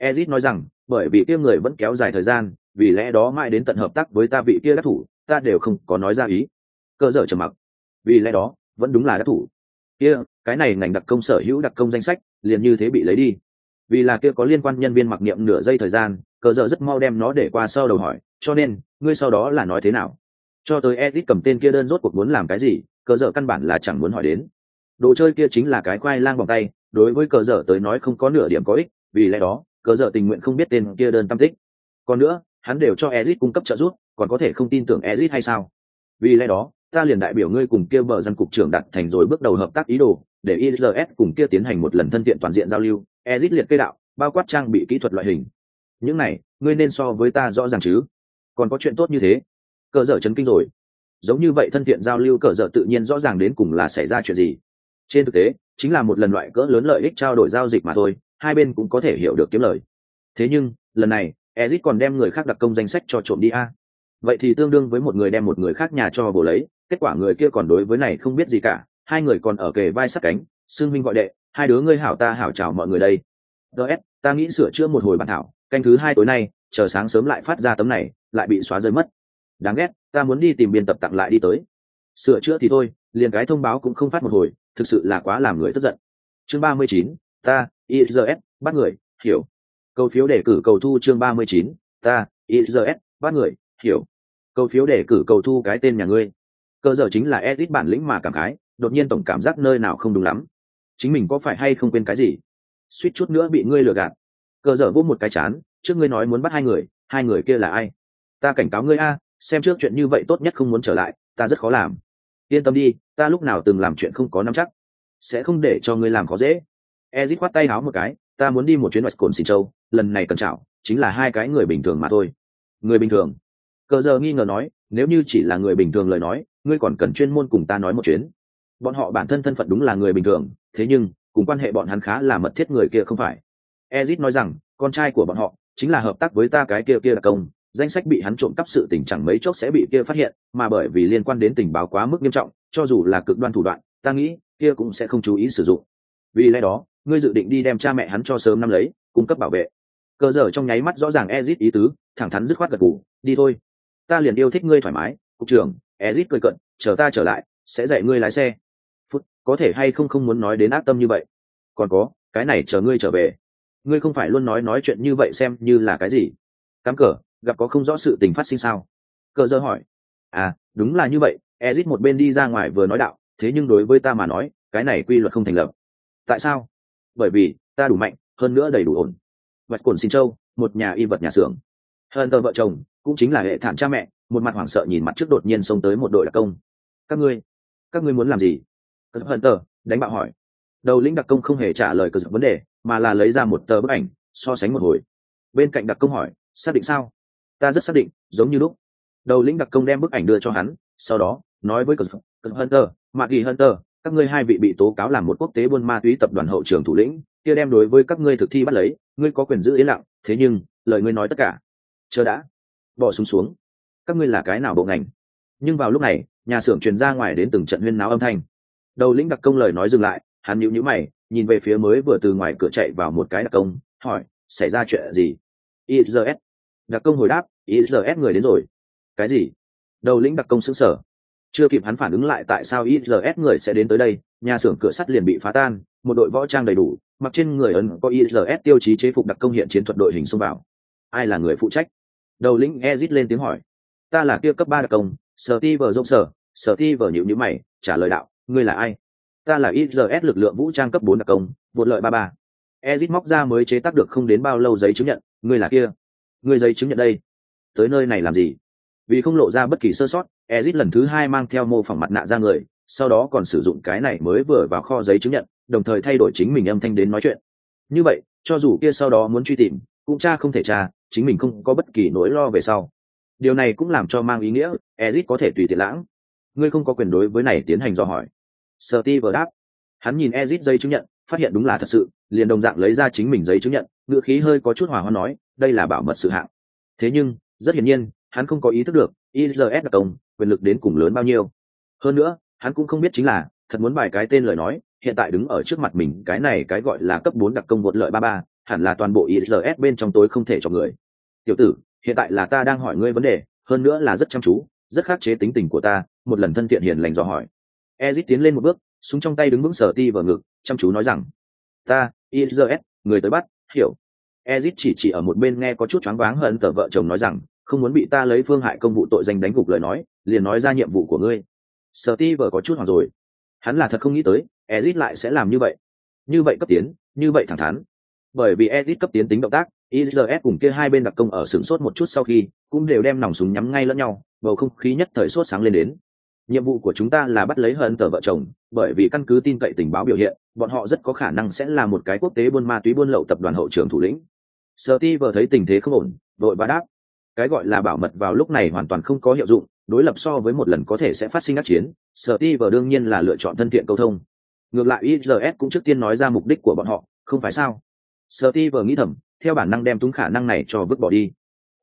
ezit nói rằng, bởi vì kia người vẫn kéo dài thời gian, vì lẽ đó mãi đến tận hợp tác với ta vị kia đắc thủ, ta đều không có nói ra ý. Cơ dở trầm mặc. Vì lẽ đó, vẫn đúng là đắc thủ. Kia, cái này ngành đặc công sở hữu đặc công danh sách, liền như thế bị lấy đi. Vì là kia có liên quan nhân viên mặc niệm nửa giây thời gian, cơ dở rất mau đem nó để qua sau đầu hỏi, cho nên, ngươi sau đó là nói thế nào? Cho tới edit cầm tên kia đơn rốt cuộc muốn làm cái gì, cơ dở căn bản là chẳng muốn hỏi đến. Đồ chơi kia chính là cái khoai lang vòng tay, đối với cờ dở tới nói không có nửa điểm có ích, vì lẽ đó cờ dở tình nguyện không biết tên kia đơn tâm tích. Còn nữa, hắn đều cho ezit cung cấp trợ giúp, còn có thể không tin tưởng ezit hay sao? Vì lẽ đó, ta liền đại biểu ngươi cùng kia bờ dân cục trưởng đặt thành rồi bước đầu hợp tác ý đồ, để ISS cùng kia tiến hành một lần thân thiện toàn diện giao lưu ezit liệt cây đạo, bao quát trang bị kỹ thuật loại hình. Những này, ngươi nên so với ta rõ ràng chứ? Còn có chuyện tốt như thế. Cờ dở chấn kinh rồi. Giống như vậy thân thiện giao lưu cờ dở tự nhiên rõ ràng đến cùng là xảy ra chuyện gì. Trên thực tế, chính là một lần loại cỡ lớn lợi ích trao đổi giao dịch mà thôi hai bên cũng có thể hiểu được kiếm lời. Thế nhưng, lần này ezit còn đem người khác đặc công danh sách cho trộm đi a. Vậy thì tương đương với một người đem một người khác nhà cho bổ lấy, kết quả người kia còn đối với này không biết gì cả, hai người còn ở kề vai sát cánh xương minh gọi đệ, hai đứa ngươi hảo ta hảo chào mọi người đây. Ts ta nghĩ sửa chữa một hồi bản thảo, canh thứ hai tối nay, chờ sáng sớm lại phát ra tấm này, lại bị xóa rơi mất. Đáng ghét, ta muốn đi tìm biên tập tặng lại đi tới. Sửa chữa thì thôi, liền cái thông báo cũng không phát một hồi, thực sự là quá làm người tức giận. Chương ba mươi chín, ta ISS bắt người, hiểu. Cầu phiếu đề cử cầu thu chương ba mươi chín, ta ISS bắt người, hiểu. Cầu phiếu đề cử cầu thu cái tên nhà ngươi. Cơ giờ chính là edit bản lĩnh mà cảm khái, đột nhiên tổng cảm giác nơi nào không đúng lắm. Chính mình có phải hay không quên cái gì? Suýt chút nữa bị ngươi lừa gạt. Cơ giờ vô một cái chán, trước ngươi nói muốn bắt hai người hai người kia là ai? Ta cảnh cáo ngươi a, xem trước chuyện như vậy tốt nhất không muốn trở lại, ta rất khó làm. Yên tâm đi, ta lúc nào từng làm chuyện không có nắm chắc, sẽ không để cho ngươi làm khó dễ ezit khoát tay háo một cái, ta muốn đi một chuyến ngoại cồn xin châu, lần này cần chảo chính là hai cái người bình thường mà thôi. Người bình thường? Cờ giờ nghi ngờ nói, nếu như chỉ là người bình thường lời nói, ngươi còn cần chuyên môn cùng ta nói một chuyến. Bọn họ bản thân thân phận đúng là người bình thường, thế nhưng, cùng quan hệ bọn hắn khá là mật thiết người kia không phải. Ezit nói rằng, con trai của bọn họ chính là hợp tác với ta cái kia kia đặc công, danh sách bị hắn trộm cắp sự tình chẳng mấy chốc sẽ bị kia phát hiện, mà bởi vì liên quan đến tình báo quá mức nghiêm trọng, cho dù là cực đoan thủ đoạn, ta nghĩ, kia cũng sẽ không chú ý sử dụng. Vì lẽ đó ngươi dự định đi đem cha mẹ hắn cho sớm năm lấy, cung cấp bảo vệ. Cơ dở trong nháy mắt rõ ràng ezit ý tứ, thẳng thắn dứt khoát gật gù, đi thôi. Ta liền yêu thích ngươi thoải mái, cục trưởng ezit cười cận, chờ ta trở lại, sẽ dạy ngươi lái xe. Phút, có thể hay không không muốn nói đến ác tâm như vậy? Còn có, cái này chờ ngươi trở về. Ngươi không phải luôn nói nói chuyện như vậy xem như là cái gì? Cắm cờ, gặp có không rõ sự tình phát sinh sao? Cờ dơ hỏi. À đúng là như vậy ezit một bên đi ra ngoài vừa nói đạo, thế nhưng đối với ta mà nói, cái này quy luật không thành lập. Tại sao? Bởi vì ta đủ mạnh, hơn nữa đầy đủ ổn. Vạch cồn xin châu, một nhà y vật nhà xưởng. Hơn tờ vợ chồng, cũng chính là hệ thản cha mẹ, một mặt hoảng sợ nhìn mặt trước đột nhiên xông tới một đội đặc công. Các ngươi các ngươi muốn làm gì? Hơn tờ, đánh bạo hỏi. Đầu lĩnh đặc công không hề trả lời cờ vấn đề, mà là lấy ra một tờ bức ảnh, so sánh một hồi. Bên cạnh đặc công hỏi, xác định sao? Ta rất xác định, giống như lúc. Đầu lĩnh đặc công đem bức ảnh đưa cho hắn, sau đó, nói với cờ tờ, mạc ghi tờ các ngươi hai vị bị tố cáo làm một quốc tế buôn ma túy tập đoàn hậu trường thủ lĩnh kia đem đối với các ngươi thực thi bắt lấy ngươi có quyền giữ yên lặng thế nhưng lời ngươi nói tất cả chờ đã bỏ súng xuống, xuống các ngươi là cái nào bộ ngành? Nhưng vào lúc này nhà xưởng truyền ra ngoài đến từng trận huyên náo âm thanh. Đầu lĩnh đặc công lời nói dừng lại hắn nhíu nhíu mày nhìn về phía mới vừa từ ngoài cửa chạy vào một cái đặc công hỏi xảy ra chuyện gì? Is đặc công hồi đáp is người đến rồi. Cái gì? Đầu lĩnh đặc công xứng sở chưa kịp hắn phản ứng lại tại sao ISS người sẽ đến tới đây, nhà xưởng cửa sắt liền bị phá tan, một đội võ trang đầy đủ, mặc trên người ấn có ISS tiêu chí chế phục đặc công hiện chiến thuật đội hình xông vào. Ai là người phụ trách? Đầu lĩnh ezit lên tiếng hỏi. Ta là kia cấp ba đặc công, Steve ti vờ rộng sở sở mày, trả lời đạo, ngươi là ai? Ta là ISS lực lượng vũ trang cấp bốn đặc công, vượt lợi ba ba. Ezit móc ra mới chế tác được không đến bao lâu giấy chứng nhận, ngươi là kia. Ngươi giấy chứng nhận đây. Tới nơi này làm gì? Vì không lộ ra bất kỳ sơ sót ezit lần thứ hai mang theo mô phỏng mặt nạ ra người, sau đó còn sử dụng cái này mới vừa vào kho giấy chứng nhận, đồng thời thay đổi chính mình âm thanh đến nói chuyện. Như vậy, cho dù kia sau đó muốn truy tìm, cũng cha không thể cha chính mình không có bất kỳ nỗi lo về sau. Điều này cũng làm cho mang ý nghĩa, ezit có thể tùy tiện lãng. Ngươi không có quyền đối với này tiến hành dò hỏi. Sợ ti vừa đáp. Hắn nhìn ezit giấy chứng nhận, phát hiện đúng là thật sự, liền đồng dạng lấy ra chính mình giấy chứng nhận ngựa khí hơi có chút hòa hoa nói, đây là bảo mật sự hạng. Thế nhưng, rất hiển nhiên hắn không có ý thức được ISS đặc công quyền lực đến cùng lớn bao nhiêu. Hơn nữa hắn cũng không biết chính là thật muốn bài cái tên lời nói hiện tại đứng ở trước mặt mình cái này cái gọi là cấp bốn đặc công một lợi ba ba hẳn là toàn bộ ISS bên trong tối không thể cho người. Tiểu tử hiện tại là ta đang hỏi ngươi vấn đề hơn nữa là rất chăm chú rất khắc chế tính tình của ta một lần thân thiện hiền lành dò hỏi. Ezit tiến lên một bước súng trong tay đứng vững sở ti vào ngực chăm chú nói rằng ta ISS, người tới bắt hiểu. Ezit chỉ chỉ ở một bên nghe có chút choáng váng hơn tờ vợ chồng nói rằng không muốn bị ta lấy phương hại công vụ tội danh đánh gục lời nói liền nói ra nhiệm vụ của ngươi sợ ti vợ có chút hoảng rồi hắn là thật không nghĩ tới ezit lại sẽ làm như vậy như vậy cấp tiến như vậy thẳng thắn bởi vì ezit cấp tiến tính động tác izs cùng kia hai bên đặc công ở sửng sốt một chút sau khi, cũng đều đem nòng súng nhắm ngay lẫn nhau, bầu không khí nhất thời sốt sáng lên đến. Nhiệm vụ của chúng ta là bắt lấy hận tờ vợ chồng, bởi vì căn cứ tin cậy tình báo biểu hiện, bọn họ rất có khả năng sẽ là một cái quốc tế buôn ma túy buôn lậu tập đoàn hậu trường thủ lĩnh. Steve thấy tình thế không ổn, đội và đáp. Cái gọi là bảo mật vào lúc này hoàn toàn không có hiệu dụng, đối lập so với một lần có thể sẽ phát sinh ác chiến, Steve đương nhiên là lựa chọn thân thiện câu thông. Ngược lại ISS cũng trước tiên nói ra mục đích của bọn họ, không phải sao? Steve nghĩ thầm, theo bản năng đem túng khả năng này cho vứt bỏ đi.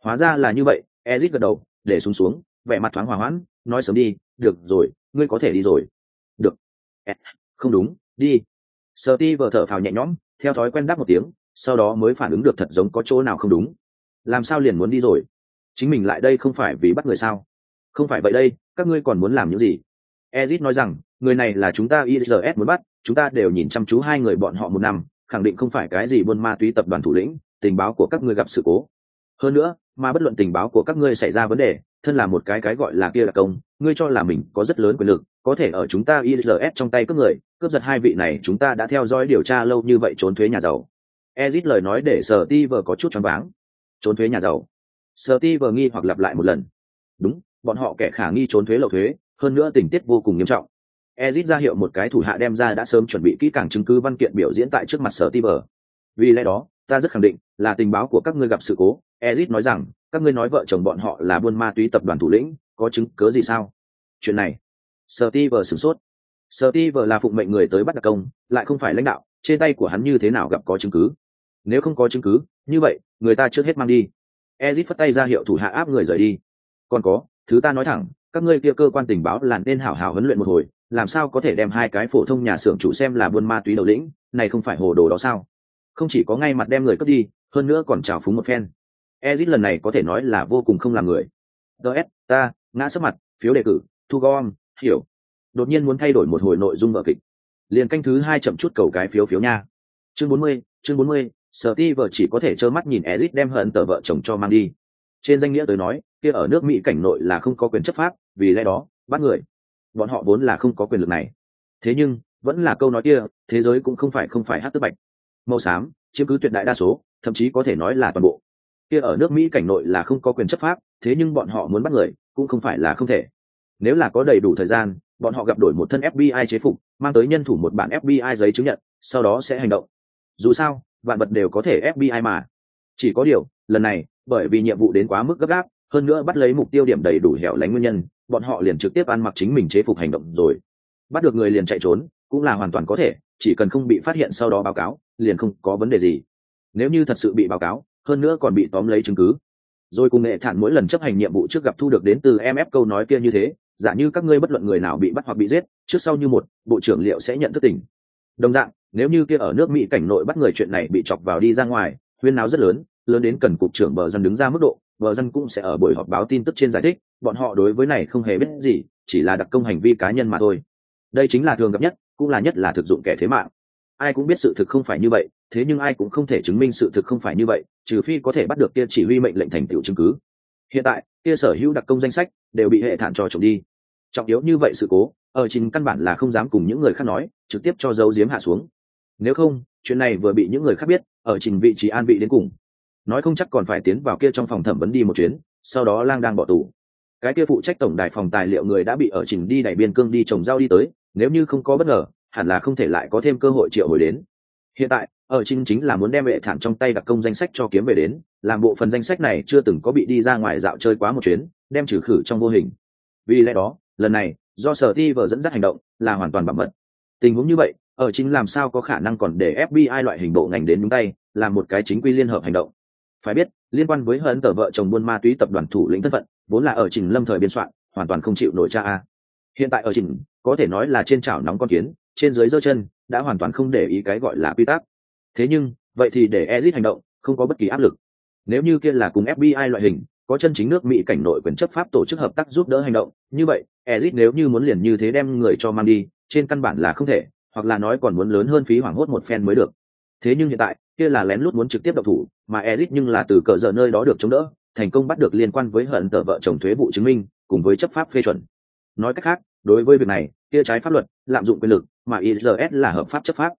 Hóa ra là như vậy ezit gật đầu để xuống xuống vẻ mặt thoáng hòa hoãn nói sớm đi được rồi ngươi có thể đi rồi. Được. Không đúng đi. Sở ti vờ thở phào nhẹ nhõm theo thói quen đáp một tiếng sau đó mới phản ứng được thật giống có chỗ nào không đúng. Làm sao liền muốn đi rồi? Chính mình lại đây không phải vì bắt người sao? Không phải vậy đây, các ngươi còn muốn làm những gì? Ezit nói rằng, người này là chúng ta IRS muốn bắt, chúng ta đều nhìn chăm chú hai người bọn họ một năm, khẳng định không phải cái gì buôn ma túy tập đoàn thủ lĩnh, tình báo của các ngươi gặp sự cố. Hơn nữa, mà bất luận tình báo của các ngươi xảy ra vấn đề, thân là một cái cái gọi là kia là công, ngươi cho là mình có rất lớn quyền lực, có thể ở chúng ta IRS trong tay cướp người, cướp giật hai vị này chúng ta đã theo dõi điều tra lâu như vậy trốn thuế nhà giàu. Ezit lời nói để sở ti vờ có chút choáng váng. Trốn thuế nhà giàu sở ti vờ nghi hoặc lặp lại một lần. Đúng, bọn họ kẻ khả nghi trốn thuế lậu thuế, hơn nữa tình tiết vô cùng nghiêm trọng. Ezit ra hiệu một cái thủ hạ đem ra đã sớm chuẩn bị kỹ càng chứng cứ văn kiện biểu diễn tại trước mặt sở ti vờ vì lẽ đó, ta rất khẳng định là tình báo của các ngươi gặp sự cố. Ezit nói rằng, các ngươi nói vợ chồng bọn họ là buôn ma túy tập đoàn thủ lĩnh, có chứng cớ gì sao? Chuyện này, sở ti vờ sửng sốt. Sở ti vờ là phụng mệnh người tới bắt đặc công, lại không phải lãnh đạo, trên tay của hắn như thế nào gặp có chứng cứ? Nếu không có chứng cứ, như vậy, người ta trước hết mang đi ezit phất tay ra hiệu thủ hạ áp người rời đi. Còn có, thứ ta nói thẳng, các ngươi kia cơ quan tình báo là nên hảo hảo huấn luyện một hồi, làm sao có thể đem hai cái phổ thông nhà xưởng chủ xem là buôn ma túy đầu lĩnh, này không phải hồ đồ đó sao? Không chỉ có ngay mặt đem người cướp đi, hơn nữa còn trào phúng một phen. Ezit lần này có thể nói là vô cùng không làm người. Ts ta, ngã sấp mặt, phiếu đề cử, thu gom, hiểu. Đột nhiên muốn thay đổi một hồi nội dung vở kịch. Liền canh thứ hai chậm chút cầu cái phiếu phiếu nha. Chương bốn mươi, chương bốn mươi sở ti vợ chỉ có thể trơ mắt nhìn ezit đem hận tờ vợ chồng cho mang đi. Trên danh nghĩa tới nói, kia ở nước mỹ cảnh nội là không có quyền chấp pháp, vì lẽ đó, bắt người. Bọn họ vốn là không có quyền lực này. Thế nhưng, vẫn là câu nói kia, thế giới cũng không phải không phải hát tức bạch. Màu xám, chiếm cứ tuyệt đại đa số, thậm chí có thể nói là toàn bộ. Kia ở nước mỹ cảnh nội là không có quyền chấp pháp, thế nhưng bọn họ muốn bắt người, cũng không phải là không thể. Nếu là có đầy đủ thời gian, bọn họ gặp đổi một thân fbi chế phục, mang tới nhân thủ một bản fbi giấy chứng nhận, sau đó sẽ hành động. Dù sao vạn vật đều có thể fbi mà. Chỉ có điều, lần này, bởi vì nhiệm vụ đến quá mức gấp gáp, hơn nữa bắt lấy mục tiêu điểm đầy đủ hẻo lánh nguyên nhân, bọn họ liền trực tiếp ăn mặc chính mình chế phục hành động rồi. Bắt được người liền chạy trốn, cũng là hoàn toàn có thể, chỉ cần không bị phát hiện sau đó báo cáo, liền không có vấn đề gì. Nếu như thật sự bị báo cáo, hơn nữa còn bị tóm lấy chứng cứ. Rồi cùng nghệ thản mỗi lần chấp hành nhiệm vụ trước gặp thu được đến từ mf câu nói kia như thế, giả như các ngươi bất luận người nào bị bắt hoặc bị giết, trước sau như một, bộ trưởng liệu sẽ nhận thức tỉnh đồng dạng, nếu như kia ở nước mỹ cảnh nội bắt người chuyện này bị chọc vào đi ra ngoài, huyên náo rất lớn lớn đến cần cục trưởng bờ dân đứng ra mức độ, bờ dân cũng sẽ ở buổi họp báo tin tức trên giải thích, bọn họ đối với này không hề biết gì, chỉ là đặc công hành vi cá nhân mà thôi. Đây chính là thường gặp nhất, cũng là nhất là thực dụng kẻ thế mạng. Ai cũng biết sự thực không phải như vậy, thế nhưng ai cũng không thể chứng minh sự thực không phải như vậy, trừ phi có thể bắt được kia chỉ huy mệnh lệnh thành tựu chứng cứ. Hiện tại, kia sở hữu đặc công danh sách đều bị hệ thản trò trộm đi. Trọng yếu như vậy sự cố ở trình căn bản là không dám cùng những người khác nói, trực tiếp cho dấu diếm hạ xuống. Nếu không, chuyện này vừa bị những người khác biết, ở trình vị trí an vị đến cùng. Nói không chắc còn phải tiến vào kia trong phòng thẩm vấn đi một chuyến, sau đó lang đang bỏ tù. Cái kia phụ trách tổng đài phòng tài liệu người đã bị ở trình đi đẩy biên cương đi trồng rau đi tới, nếu như không có bất ngờ, hẳn là không thể lại có thêm cơ hội triệu hồi đến. Hiện tại, ở trình chính là muốn đem hệ thản trong tay đặc công danh sách cho kiếm về đến, làm bộ phần danh sách này chưa từng có bị đi ra ngoài dạo chơi quá một chuyến, đem trừ khử trong vô hình. Vì lẽ đó, lần này do sở ti vờ dẫn dắt hành động, là hoàn toàn bảo mật. Tình huống như vậy, ở chính làm sao có khả năng còn để fbi loại hình bộ ngành đến đúng tay làm một cái chính quy liên hợp hành động. Phải biết, liên quan với hận tờ vợ chồng buôn ma túy tập đoàn thủ lĩnh thân phận, vốn là ở trình lâm thời biên soạn, hoàn toàn không chịu nổi cha a. Hiện tại ở trình, có thể nói là trên chảo nóng con kiến, trên dưới giơ chân, đã hoàn toàn không để ý cái gọi là quy tắc. Thế nhưng, vậy thì để ezit hành động, không có bất kỳ áp lực. Nếu như kia là cùng fbi loại hình có chân chính nước mỹ cảnh nội quyền chấp pháp tổ chức hợp tác giúp đỡ hành động. Như vậy ezit nếu như muốn liền như thế đem người cho mang đi, trên căn bản là không thể, hoặc là nói còn muốn lớn hơn phí hoảng hốt một phen mới được. Thế nhưng hiện tại, kia là lén lút muốn trực tiếp độc thủ, mà ezit nhưng là từ cờ giờ nơi đó được chống đỡ, thành công bắt được liên quan với hận tờ vợ chồng thuế vụ chứng minh, cùng với chấp pháp phê chuẩn. Nói cách khác, đối với việc này, kia trái pháp luật, lạm dụng quyền lực, mà is là hợp pháp chấp pháp.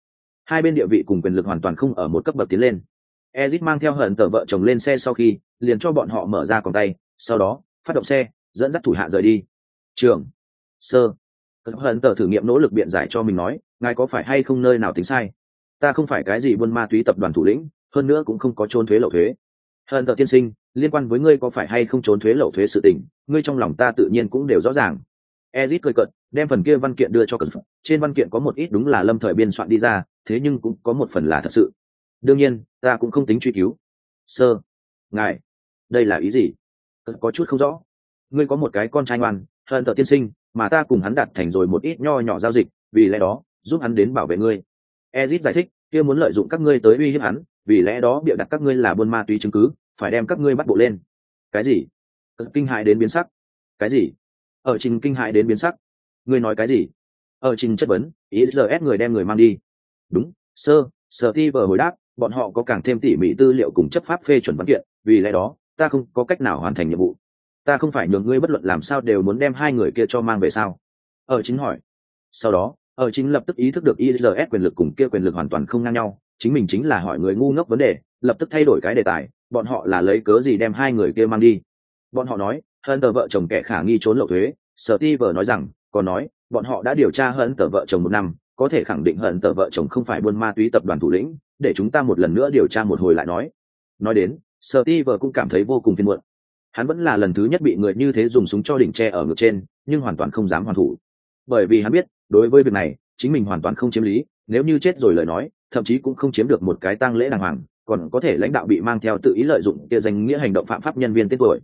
Hai bên địa vị cùng quyền lực hoàn toàn không ở một cấp bậc tiến lên. Ezic mang theo hận tờ vợ chồng lên xe sau khi, liền cho bọn họ mở ra còng tay, sau đó, phát động xe, dẫn dắt thủ hạ rời đi. Trường, sơ. Hận tờ thử nghiệm nỗ lực biện giải cho mình nói, ngài có phải hay không nơi nào tính sai? Ta không phải cái gì buôn ma túy tập đoàn thủ lĩnh, hơn nữa cũng không có trốn thuế lậu thuế. Hận tờ tiên sinh, liên quan với ngươi có phải hay không trốn thuế lậu thuế sự tình, ngươi trong lòng ta tự nhiên cũng đều rõ ràng. Ezic cười cợt, đem phần kia văn kiện đưa cho cần trên văn kiện có một ít đúng là lâm thời biên soạn đi ra, thế nhưng cũng có một phần là thật sự đương nhiên, ta cũng không tính truy cứu. Sơ, ngài, đây là ý gì? Có chút không rõ. Ngươi có một cái con trai ngoan hận tờ tiên sinh, mà ta cùng hắn đặt thành rồi một ít nho nhỏ giao dịch, vì lẽ đó, giúp hắn đến bảo vệ ngươi. Ezit giải thích, kia muốn lợi dụng các ngươi tới uy hiếp hắn, vì lẽ đó bịa đặt các ngươi là buôn ma túy chứng cứ, phải đem các ngươi bắt bộ lên. Cái gì? Kinh hại đến biến sắc. Cái gì? Ở trình kinh hại đến biến sắc. Ngươi nói cái gì? Ở trình chất vấn ý giờ ép người đem người mang đi. Đúng, sơ sở ti vờ hồi đáp bọn họ có càng thêm tỉ mỉ tư liệu cùng chấp pháp phê chuẩn văn kiện, vì lẽ đó, ta không có cách nào hoàn thành nhiệm vụ. Ta không phải nhường ngươi bất luận làm sao đều muốn đem hai người kia cho mang về sao? Ở chính hỏi. Sau đó, ở chính lập tức ý thức được isls quyền lực cùng kia quyền lực hoàn toàn không ngang nhau, chính mình chính là hỏi người ngu ngốc vấn đề, lập tức thay đổi cái đề tài, bọn họ là lấy cớ gì đem hai người kia mang đi? Bọn họ nói hơn tờ vợ chồng kẻ khả nghi trốn lậu thuế sở ti vờ nói rằng, còn nói, bọn họ đã điều tra hơn tờ vợ chồng một năm có thể khẳng định hận tờ vợ chồng không phải buôn ma túy tập đoàn thủ lĩnh, để chúng ta một lần nữa điều tra một hồi lại nói. Nói đến sợ ti vợ cũng cảm thấy vô cùng phiền muộn. Hắn vẫn là lần thứ nhất bị người như thế dùng súng cho đỉnh tre ở ngực trên, nhưng hoàn toàn không dám hoàn thủ. Bởi vì hắn biết, đối với việc này, chính mình hoàn toàn không chiếm lý, nếu như chết rồi lời nói, thậm chí cũng không chiếm được một cái tang lễ đàng hoàng, còn có thể lãnh đạo bị mang theo tự ý lợi dụng kia danh nghĩa hành động phạm pháp nhân viên tên tuổi.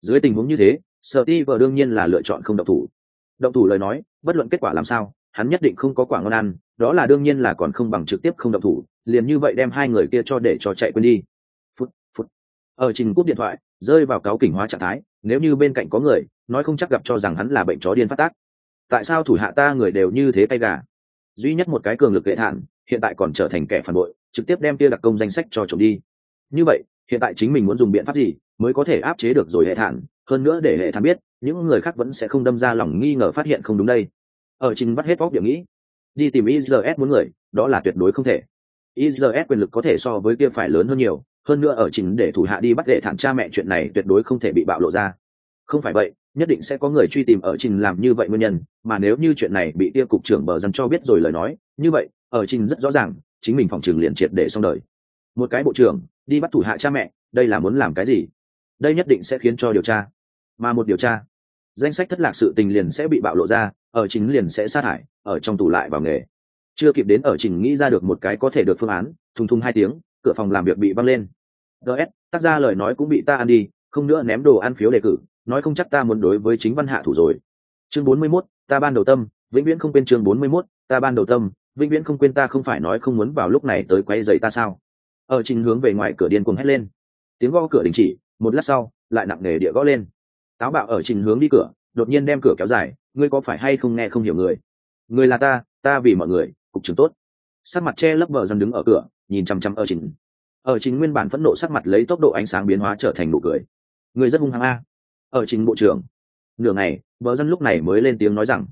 Dưới tình huống như thế sở ti vờ đương nhiên là lựa chọn không động thủ. Động thủ lời nói, bất luận kết quả làm sao hắn nhất định không có quả ngon ăn, đó là đương nhiên là còn không bằng trực tiếp không động thủ, liền như vậy đem hai người kia cho để cho chạy quên đi. Phút phút. Ở trình cúp điện thoại, rơi vào cáo kỉnh hóa trạng thái, nếu như bên cạnh có người, nói không chắc gặp cho rằng hắn là bệnh chó điên phát tác. Tại sao thủ hạ ta người đều như thế tay gà? Duy nhất một cái cường lực hệ thản, hiện tại còn trở thành kẻ phản bội, trực tiếp đem kia đặc công danh sách cho trộm đi. Như vậy, hiện tại chính mình muốn dùng biện pháp gì mới có thể áp chế được rồi hệ thản? Hơn nữa để hệ thản biết, những người khác vẫn sẽ không đâm ra lòng nghi ngờ phát hiện không đúng đây ở trình bắt hết vóc điểm nghĩ. Đi tìm ISS muốn người, đó là tuyệt đối không thể. ISS quyền lực có thể so với kia phải lớn hơn nhiều, hơn nữa ở trình để thủ hạ đi bắt đệ thản cha mẹ chuyện này tuyệt đối không thể bị bạo lộ ra. Không phải vậy, nhất định sẽ có người truy tìm ở trình làm như vậy nguyên nhân, mà nếu như chuyện này bị tia cục trưởng bờ dân cho biết rồi lời nói, như vậy, ở trình rất rõ ràng, chính mình phòng trường liền triệt để xong đời. Một cái bộ trưởng, đi bắt thủ hạ cha mẹ, đây là muốn làm cái gì? Đây nhất định sẽ khiến cho điều tra. Mà một điều tra, danh sách thất lạc sự tình liền sẽ bị bạo lộ ra ở chính liền sẽ sát hại ở trong tủ lại vào nghề. Chưa kịp đến ở trình nghĩ ra được một cái có thể được phương án thùng thùng hai tiếng cửa phòng làm việc bị văng lên. Ts tác ra lời nói cũng bị ta ăn đi không nữa ném đồ ăn phiếu đề cử nói không chắc ta muốn đối với chính văn hạ thủ rồi. Chương bốn mươi 41, ta ban đầu tâm vĩnh viễn không quên chương bốn mươi 41, ta ban đầu tâm vĩnh viễn không quên ta không phải nói không muốn vào lúc này tới quay dậy ta sao? Ở trình hướng về ngoài cửa điên cuồng hét lên. Tiếng gõ cửa đình chỉ một lát sau lại nặng nề địa gõ lên. Táo bạo ở trình hướng đi cửa đột nhiên đem cửa kéo dài ngươi có phải hay không nghe không hiểu người? Người là ta ta vì mọi người cục trưởng tốt. Sắc mặt che lấp vợ dần đứng ở cửa nhìn chăm chăm ở chính. ở chính nguyên bản phẫn nộ sắc mặt lấy tốc độ ánh sáng biến hóa trở thành nụ cười. Người rất hung hăng a. Ở chính bộ trưởng. Nửa ngày vợ dân lúc này mới lên tiếng nói rằng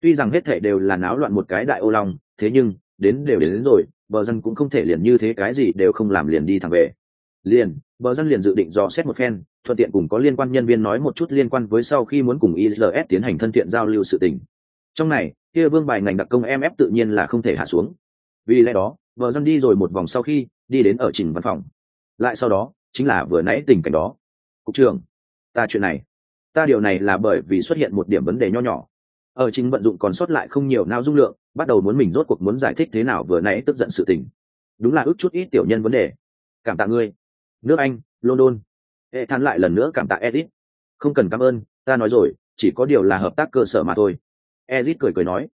tuy rằng hết thệ đều là náo loạn một cái đại ô long thế nhưng đến đều đến, đến rồi vợ dân cũng không thể liền như thế cái gì đều không làm liền đi thẳng về. Liền vợ dân liền dự định dò xét một phen thuận tiện cùng có liên quan nhân viên nói một chút liên quan với sau khi muốn cùng ISS tiến hành thân thiện giao lưu sự tình. Trong này, kia vương bài ngành đặc công MF tự nhiên là không thể hạ xuống. Vì lẽ đó, vợ dân đi rồi một vòng sau khi đi đến ở trình văn phòng. Lại sau đó, chính là vừa nãy tình cảnh đó. Cục trưởng, ta chuyện này, ta điều này là bởi vì xuất hiện một điểm vấn đề nho nhỏ. Ở trình vận dụng còn sót lại không nhiều não dung lượng, bắt đầu muốn mình rốt cuộc muốn giải thích thế nào vừa nãy tức giận sự tình. Đúng là ước chút ít tiểu nhân vấn đề. Cảm tạ ngươi. Nước Anh, London hệ than lại lần nữa cảm tạ edit không cần cảm ơn, ta nói rồi, chỉ có điều là hợp tác cơ sở mà thôi. Edit cười cười nói,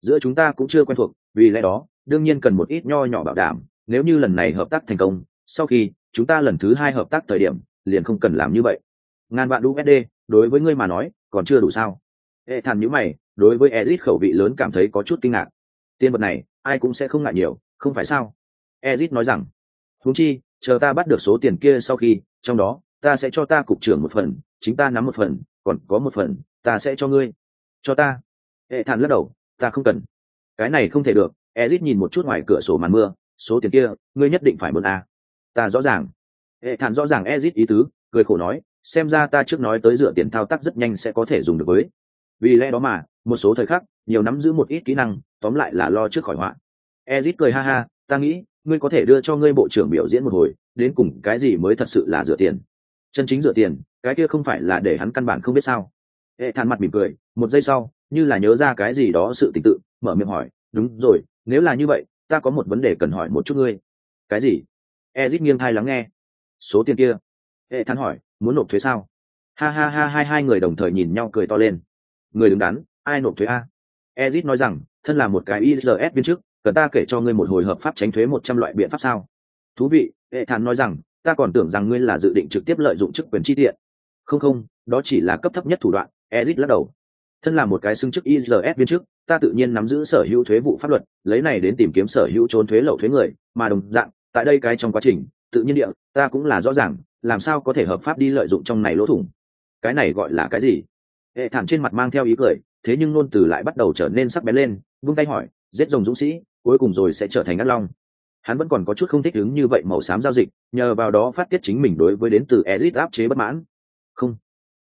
giữa chúng ta cũng chưa quen thuộc, vì lẽ đó, đương nhiên cần một ít nho nhỏ bảo đảm, nếu như lần này hợp tác thành công, sau khi chúng ta lần thứ hai hợp tác thời điểm, liền không cần làm như vậy. Ngàn vạn usd đối với ngươi mà nói, còn chưa đủ sao? Hệ thản nhữ mày, đối với ezit khẩu vị lớn cảm thấy có chút kinh ngạc. Tiền vật này, ai cũng sẽ không ngại nhiều, không phải sao? Ezit nói rằng húng chi, chờ ta bắt được số tiền kia sau khi, trong đó ta sẽ cho ta cục trưởng một phần, chính ta nắm một phần, còn có một phần, ta sẽ cho ngươi. Cho ta. Hệ thản lắc đầu, ta không cần. Cái này không thể được, ezit nhìn một chút ngoài cửa sổ màn mưa, số tiền kia, ngươi nhất định phải muốn a à. ta rõ ràng. Hệ thản rõ ràng ezit ý tứ, cười khổ nói, xem ra ta trước nói tới dựa tiền thao tác rất nhanh sẽ có thể dùng được với. Vì lẽ đó mà, một số thời khắc, nhiều nắm giữ một ít kỹ năng, tóm lại là lo trước khỏi họa. Ezit cười ha ha, ta nghĩ, ngươi có thể đưa cho ngươi bộ trưởng biểu diễn một hồi, đến cùng cái gì mới thật sự là dựa tiền chân chính dựa tiền, cái kia không phải là để hắn căn bản không biết sao. Hệ thản mặt mỉm cười, một giây sau, như là nhớ ra cái gì đó sự tình tự, mở miệng hỏi, đúng rồi, nếu là như vậy, ta có một vấn đề cần hỏi một chút ngươi. Cái gì? Ezit nghiêng thai lắng nghe. Số tiền kia. Hệ thản hỏi, muốn nộp thuế sao? Ha ha ha, hai hai người đồng thời nhìn nhau cười to lên. Người đứng đắn, ai nộp thuế a? Ezit nói rằng, thân là một cái isls viên chức, cần ta kể cho ngươi một hồi hợp pháp tránh thuế một trăm loại biện pháp sao? Thú vị, hệ thản nói rằng ta còn tưởng rằng ngươi là dự định trực tiếp lợi dụng chức quyền chi tiện. Không không, đó chỉ là cấp thấp nhất thủ đoạn, ezit lắc đầu. Thân là một cái xưng chức isls viên chức, ta tự nhiên nắm giữ sở hữu thuế vụ pháp luật, lấy này đến tìm kiếm sở hữu trốn thuế lậu thuế người, mà đồng dạng, tại đây cái trong quá trình, tự nhiên địa, ta cũng là rõ ràng, làm sao có thể hợp pháp đi lợi dụng trong này lỗ thủng. Cái này gọi là cái gì? Hệ thản trên mặt mang theo ý cười, thế nhưng nôn từ lại bắt đầu trở nên sắc bén lên, vung tay hỏi, giết rồng dũng sĩ, cuối cùng rồi sẽ trở thành ngắt long hắn vẫn còn có chút không thích ứng như vậy màu xám giao dịch, nhờ vào đó phát tiết chính mình đối với đến từ ezit áp chế bất mãn. Không.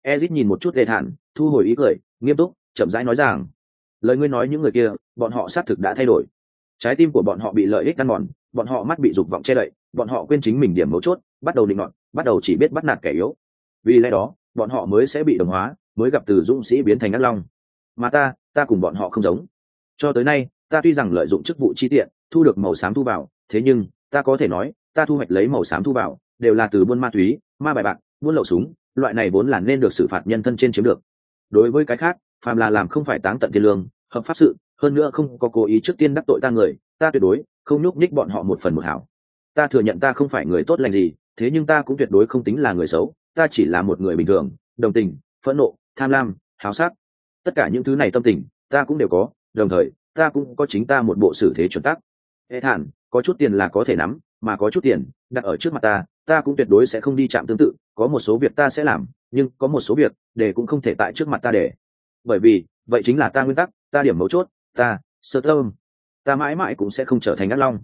Ezit nhìn một chút lê thản, thu hồi ý cười, nghiêm túc, chậm rãi nói rằng, lời ngươi nói những người kia, bọn họ xác thực đã thay đổi. Trái tim của bọn họ bị lợi ích ăn mòn, bọn họ mắt bị dục vọng che đậy, bọn họ quên chính mình điểm mấu chốt, bắt đầu định đoạn, bắt đầu chỉ biết bắt nạt kẻ yếu. Vì lẽ đó, bọn họ mới sẽ bị đồng hóa, mới gặp từ dũng sĩ biến thành ác long. Mà ta ta cùng bọn họ không giống. Cho tới nay, ta tuy rằng lợi dụng chức vụ chi tiện, thu được màu xám thu vào thế nhưng, ta có thể nói, ta thu hoạch lấy màu xám thu vào, đều là từ buôn ma túy, ma bài bạc, buôn lậu súng, loại này vốn là nên được xử phạt nhân thân trên chiếm được. Đối với cái khác, phàm là làm không phải táng tận thiên lương, hợp pháp sự, hơn nữa không có cố ý trước tiên đắc tội ta người, ta tuyệt đối không nhúc nhích bọn họ một phần một hảo. Ta thừa nhận ta không phải người tốt lành gì, thế nhưng ta cũng tuyệt đối không tính là người xấu, ta chỉ là một người bình thường, đồng tình, phẫn nộ, tham lam, háo sắc. Tất cả những thứ này tâm tình, ta cũng đều có, đồng thời, ta cũng có chính ta một bộ xử thế chuẩn tắc hệ thản, có chút tiền là có thể nắm, mà có chút tiền, đặt ở trước mặt ta ta cũng tuyệt đối sẽ không đi chạm tương tự, có một số việc ta sẽ làm, nhưng có một số việc, để cũng không thể tại trước mặt ta để. Bởi vì, vậy chính là ta nguyên tắc, ta điểm mấu chốt, ta, sơ tâm. Ta mãi mãi cũng sẽ không trở thành ác long.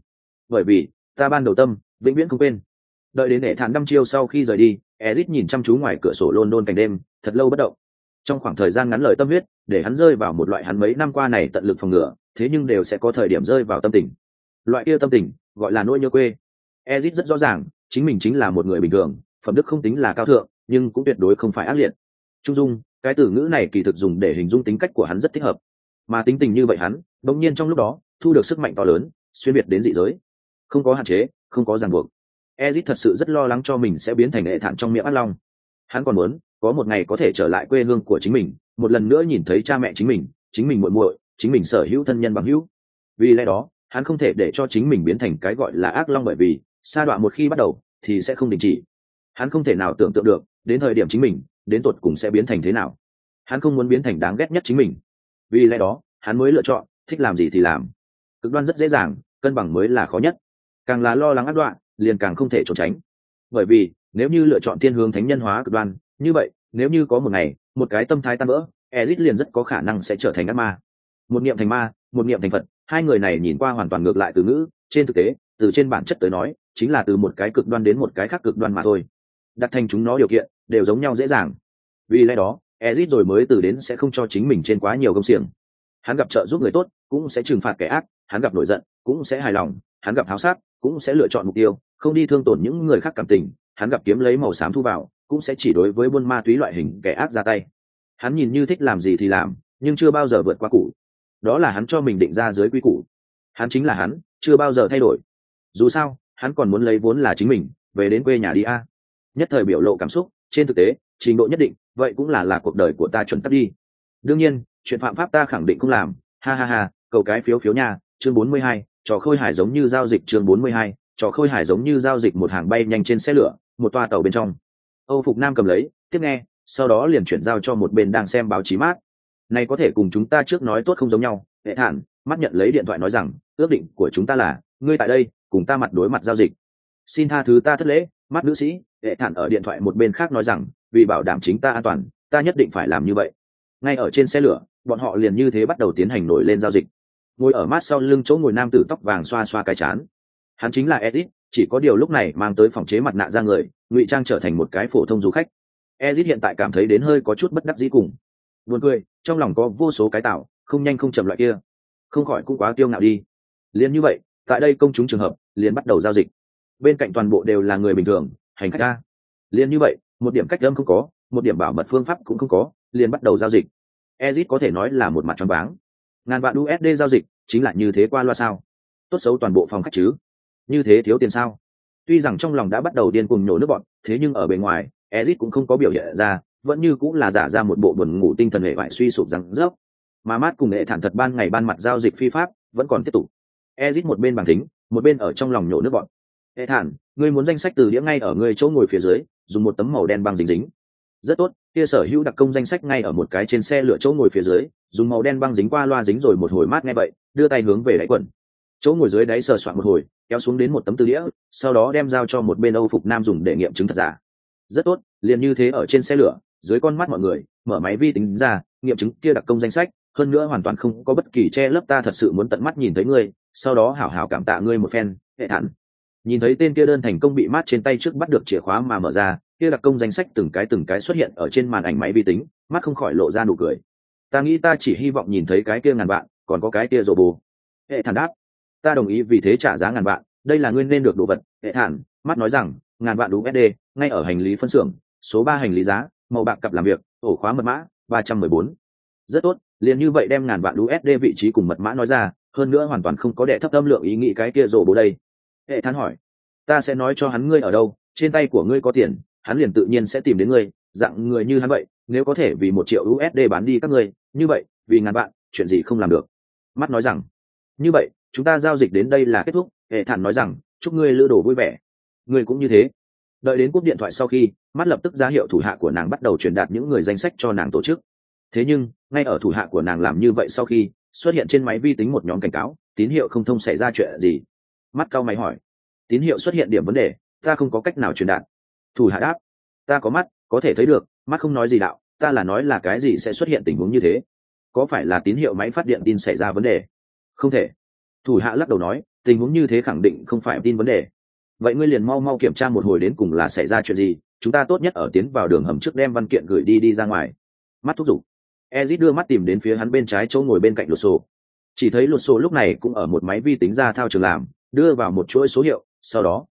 Bởi vì, ta ban đầu tâm, vĩnh viễn không quên. Đợi đến hệ thản năm chiêu sau khi rời đi ezit nhìn chăm chú ngoài cửa sổ london cảnh đêm, thật lâu bất động. Trong khoảng thời gian ngắn lời tâm huyết, để hắn rơi vào một loại hắn mấy năm qua này tận lực phòng ngừa, thế nhưng đều sẽ có thời điểm rơi vào tâm tình loại kia tâm tình, gọi là nỗi nhớ quê. Ezit rất rõ ràng, chính mình chính là một người bình thường, phẩm đức không tính là cao thượng, nhưng cũng tuyệt đối không phải ác liệt. Trung dung, cái từ ngữ này kỳ thực dùng để hình dung tính cách của hắn rất thích hợp. Mà tính tình như vậy hắn bỗng nhiên trong lúc đó, thu được sức mạnh to lớn, xuyên biệt đến dị giới. Không có hạn chế, không có ràng buộc. Ezit thật sự rất lo lắng cho mình sẽ biến thành hệ thản trong miệng ác long. Hắn còn muốn, có một ngày có thể trở lại quê hương của chính mình, một lần nữa nhìn thấy cha mẹ chính mình chính mình muội muội, chính mình sở hữu thân nhân bằng hữu. Vì lẽ đó hắn không thể để cho chính mình biến thành cái gọi là ác long bởi vì sa đoạn một khi bắt đầu thì sẽ không đình chỉ. Hắn không thể nào tưởng tượng được, đến thời điểm chính mình, đến tột cùng sẽ biến thành thế nào. Hắn không muốn biến thành đáng ghét nhất chính mình. Vì lẽ đó, hắn mới lựa chọn, thích làm gì thì làm. Cực đoan rất dễ dàng, cân bằng mới là khó nhất. Càng là lo lắng ác đoạn liền càng không thể trốn tránh. Bởi vì, nếu như lựa chọn thiên hướng thánh nhân hóa cực đoan, như vậy, nếu như có một ngày, một cái tâm thái tan vỡ, ezit liền rất có khả năng sẽ trở thành ác ma. Một niệm thành ma, một niệm thành phật hai người này nhìn qua hoàn toàn ngược lại từ ngữ, trên thực tế, từ trên bản chất tới nói, chính là từ một cái cực đoan đến một cái khác cực đoan mà thôi. Đặt thành chúng nó điều kiện, đều giống nhau dễ dàng. Vì lẽ đó, ezit rồi mới từ đến sẽ không cho chính mình trên quá nhiều công xiềng. Hắn gặp trợ giúp người tốt, cũng sẽ trừng phạt kẻ ác, hắn gặp nổi giận, cũng sẽ hài lòng, hắn gặp háo sát cũng sẽ lựa chọn mục tiêu, không đi thương tổn những người khác cảm tình, hắn gặp kiếm lấy màu xám thu vào, cũng sẽ chỉ đối với buôn ma túy loại hình kẻ ác ra tay. Hắn nhìn như thích làm gì thì làm, nhưng chưa bao giờ vượt qua cụ đó là hắn cho mình định ra dưới quy củ. Hắn chính là hắn, chưa bao giờ thay đổi. Dù sao, hắn còn muốn lấy vốn là chính mình, về đến quê nhà đi a. Nhất thời biểu lộ cảm xúc, trên thực tế, trình độ nhất định, vậy cũng là là cuộc đời của ta chuẩn tắt đi. Đương nhiên, chuyện phạm pháp ta khẳng định không làm. Ha ha ha, cầu cái phiếu phiếu nhà chương bốn mươi hai, trò khôi hải giống như giao dịch chương bốn mươi hai, trò khôi hải giống như giao dịch một hàng bay nhanh trên xe lửa, một toa tàu bên trong. Âu phục nam cầm lấy, tiếp nghe, sau đó liền chuyển giao cho một bên đang xem báo chí mát này có thể cùng chúng ta trước nói tốt không giống nhau. Hệ thản, mắt nhận lấy điện thoại nói rằng, ước định của chúng ta là, ngươi tại đây, cùng ta mặt đối mặt giao dịch. Xin tha thứ ta thất lễ, mắt nữ sĩ. Hệ thản ở điện thoại một bên khác nói rằng, vì bảo đảm chính ta an toàn, ta nhất định phải làm như vậy. Ngay ở trên xe lửa, bọn họ liền như thế bắt đầu tiến hành nổi lên giao dịch. Ngồi ở mát sau lưng chỗ ngồi nam tử tóc vàng xoa xoa cái chán. Hắn chính là edit chỉ có điều lúc này mang tới phòng chế mặt nạ ra người, ngụy trang trở thành một cái phổ thông du khách. Edit hiện tại cảm thấy đến hơi có chút bất đắc dĩ cùng. Buồn cười trong lòng có vô số cái tạo, không nhanh không chậm loại kia. Không khỏi cũng quá tiêu ngạo đi. Liền như vậy, tại đây công chúng trường hợp, liền bắt đầu giao dịch. Bên cạnh toàn bộ đều là người bình thường, hành khách ta liền như vậy, một điểm cách âm không có, một điểm bảo mật phương pháp cũng không có, liền bắt đầu giao dịch. Ezit có thể nói là một mặt tròn váng. Ngàn vạn usd giao dịch, chính là như thế qua loa sao? Tốt xấu toàn bộ phòng khách chứ? Như thế thiếu tiền sao? Tuy rằng trong lòng đã bắt đầu điên cuồng nhổ nước bọn, thế nhưng ở bề ngoài, ezit cũng không có biểu hiện ra vẫn như cũng là giả ra một bộ buồn ngủ tinh thần hệ vải suy sụp rằng rớp. Mà mát cùng hệ thản thật ban ngày ban mặt giao dịch phi pháp, vẫn còn tiếp tục. Ezit một bên bằng thính, một bên ở trong lòng nhổ nước bọn hệ thản, ngươi muốn danh sách từ đĩa ngay ở ngươi chỗ ngồi phía dưới, dùng một tấm màu đen băng dính dính. Rất tốt, kia sở hữu đặc công danh sách ngay ở một cái trên xe lửa chỗ ngồi phía dưới, dùng màu đen băng dính qua loa dính rồi một hồi mát nghe vậy, đưa tay hướng về đáy quần. Chỗ ngồi dưới đáy sờ soạn một hồi, kéo xuống đến một tấm tư đĩa, sau đó đem giao cho một bên âu phục nam dùng để nghiệm chứng thật giả. Rất tốt, liền như thế ở trên xe lửa dưới con mắt mọi người, mở máy vi tính ra, nghiệm chứng kia đặc công danh sách, hơn nữa hoàn toàn không có bất kỳ che lấp, ta thật sự muốn tận mắt nhìn thấy ngươi, sau đó hảo hảo cảm tạ ngươi một phen, hệ thản. Nhìn thấy tên kia đơn thành công bị mát trên tay trước bắt được chìa khóa mà mở ra, kia đặc công danh sách từng cái từng cái xuất hiện ở trên màn ảnh máy vi tính, mắt không khỏi lộ ra nụ cười. Ta nghĩ ta chỉ hy vọng nhìn thấy cái kia ngàn vạn, còn có cái kia rồ bù hệ thản đáp. Ta đồng ý vì thế trả giá ngàn vạn, đây là nguyên nên được đồ vật, hệ thản, mắt nói rằng, ngàn vạn usd ngay ở hành lý phân xưởng, số ba hành lý giá màu bạc cặp làm việc, ổ khóa mật mã, ba trăm mười bốn. Rất tốt, liền như vậy đem ngàn vạn usd vị trí cùng mật mã nói ra, hơn nữa hoàn toàn không có đệ thấp âm lượng ý nghĩ cái kia rồ bố đây. Hệ thản hỏi, ta sẽ nói cho hắn ngươi ở đâu, trên tay của ngươi có tiền, hắn liền tự nhiên sẽ tìm đến ngươi, dạng người như hắn vậy, nếu có thể vì một triệu usd bán đi các ngươi, như vậy, vì ngàn vạn, chuyện gì không làm được? Mắt nói rằng, như vậy, chúng ta giao dịch đến đây là kết thúc. Hệ thản nói rằng, chúc ngươi lữ đồ vui vẻ. Ngươi cũng như thế đợi đến cúp điện thoại sau khi, mắt lập tức ra hiệu thủ hạ của nàng bắt đầu truyền đạt những người danh sách cho nàng tổ chức. Thế nhưng, ngay ở thủ hạ của nàng làm như vậy sau khi, xuất hiện trên máy vi tính một nhóm cảnh cáo, tín hiệu không thông xảy ra chuyện gì. Mắt cao máy hỏi, tín hiệu xuất hiện điểm vấn đề, ta không có cách nào truyền đạt. Thủ hạ đáp, ta có mắt, có thể thấy được, mắt không nói gì đạo, ta là nói là cái gì sẽ xuất hiện tình huống như thế. Có phải là tín hiệu máy phát điện tin xảy ra vấn đề? Không thể. Thủ hạ lắc đầu nói, tình huống như thế khẳng định không phải tin vấn đề vậy ngươi liền mau mau kiểm tra một hồi đến cùng là xảy ra chuyện gì, chúng ta tốt nhất ở tiến vào đường hầm trước đem văn kiện gửi đi đi ra ngoài. Mắt thúc giục. Ezit đưa mắt tìm đến phía hắn bên trái chỗ ngồi bên cạnh lột sổ. Chỉ thấy lột sổ lúc này cũng ở một máy vi tính ra thao trường làm, đưa vào một chuỗi số hiệu, sau đó,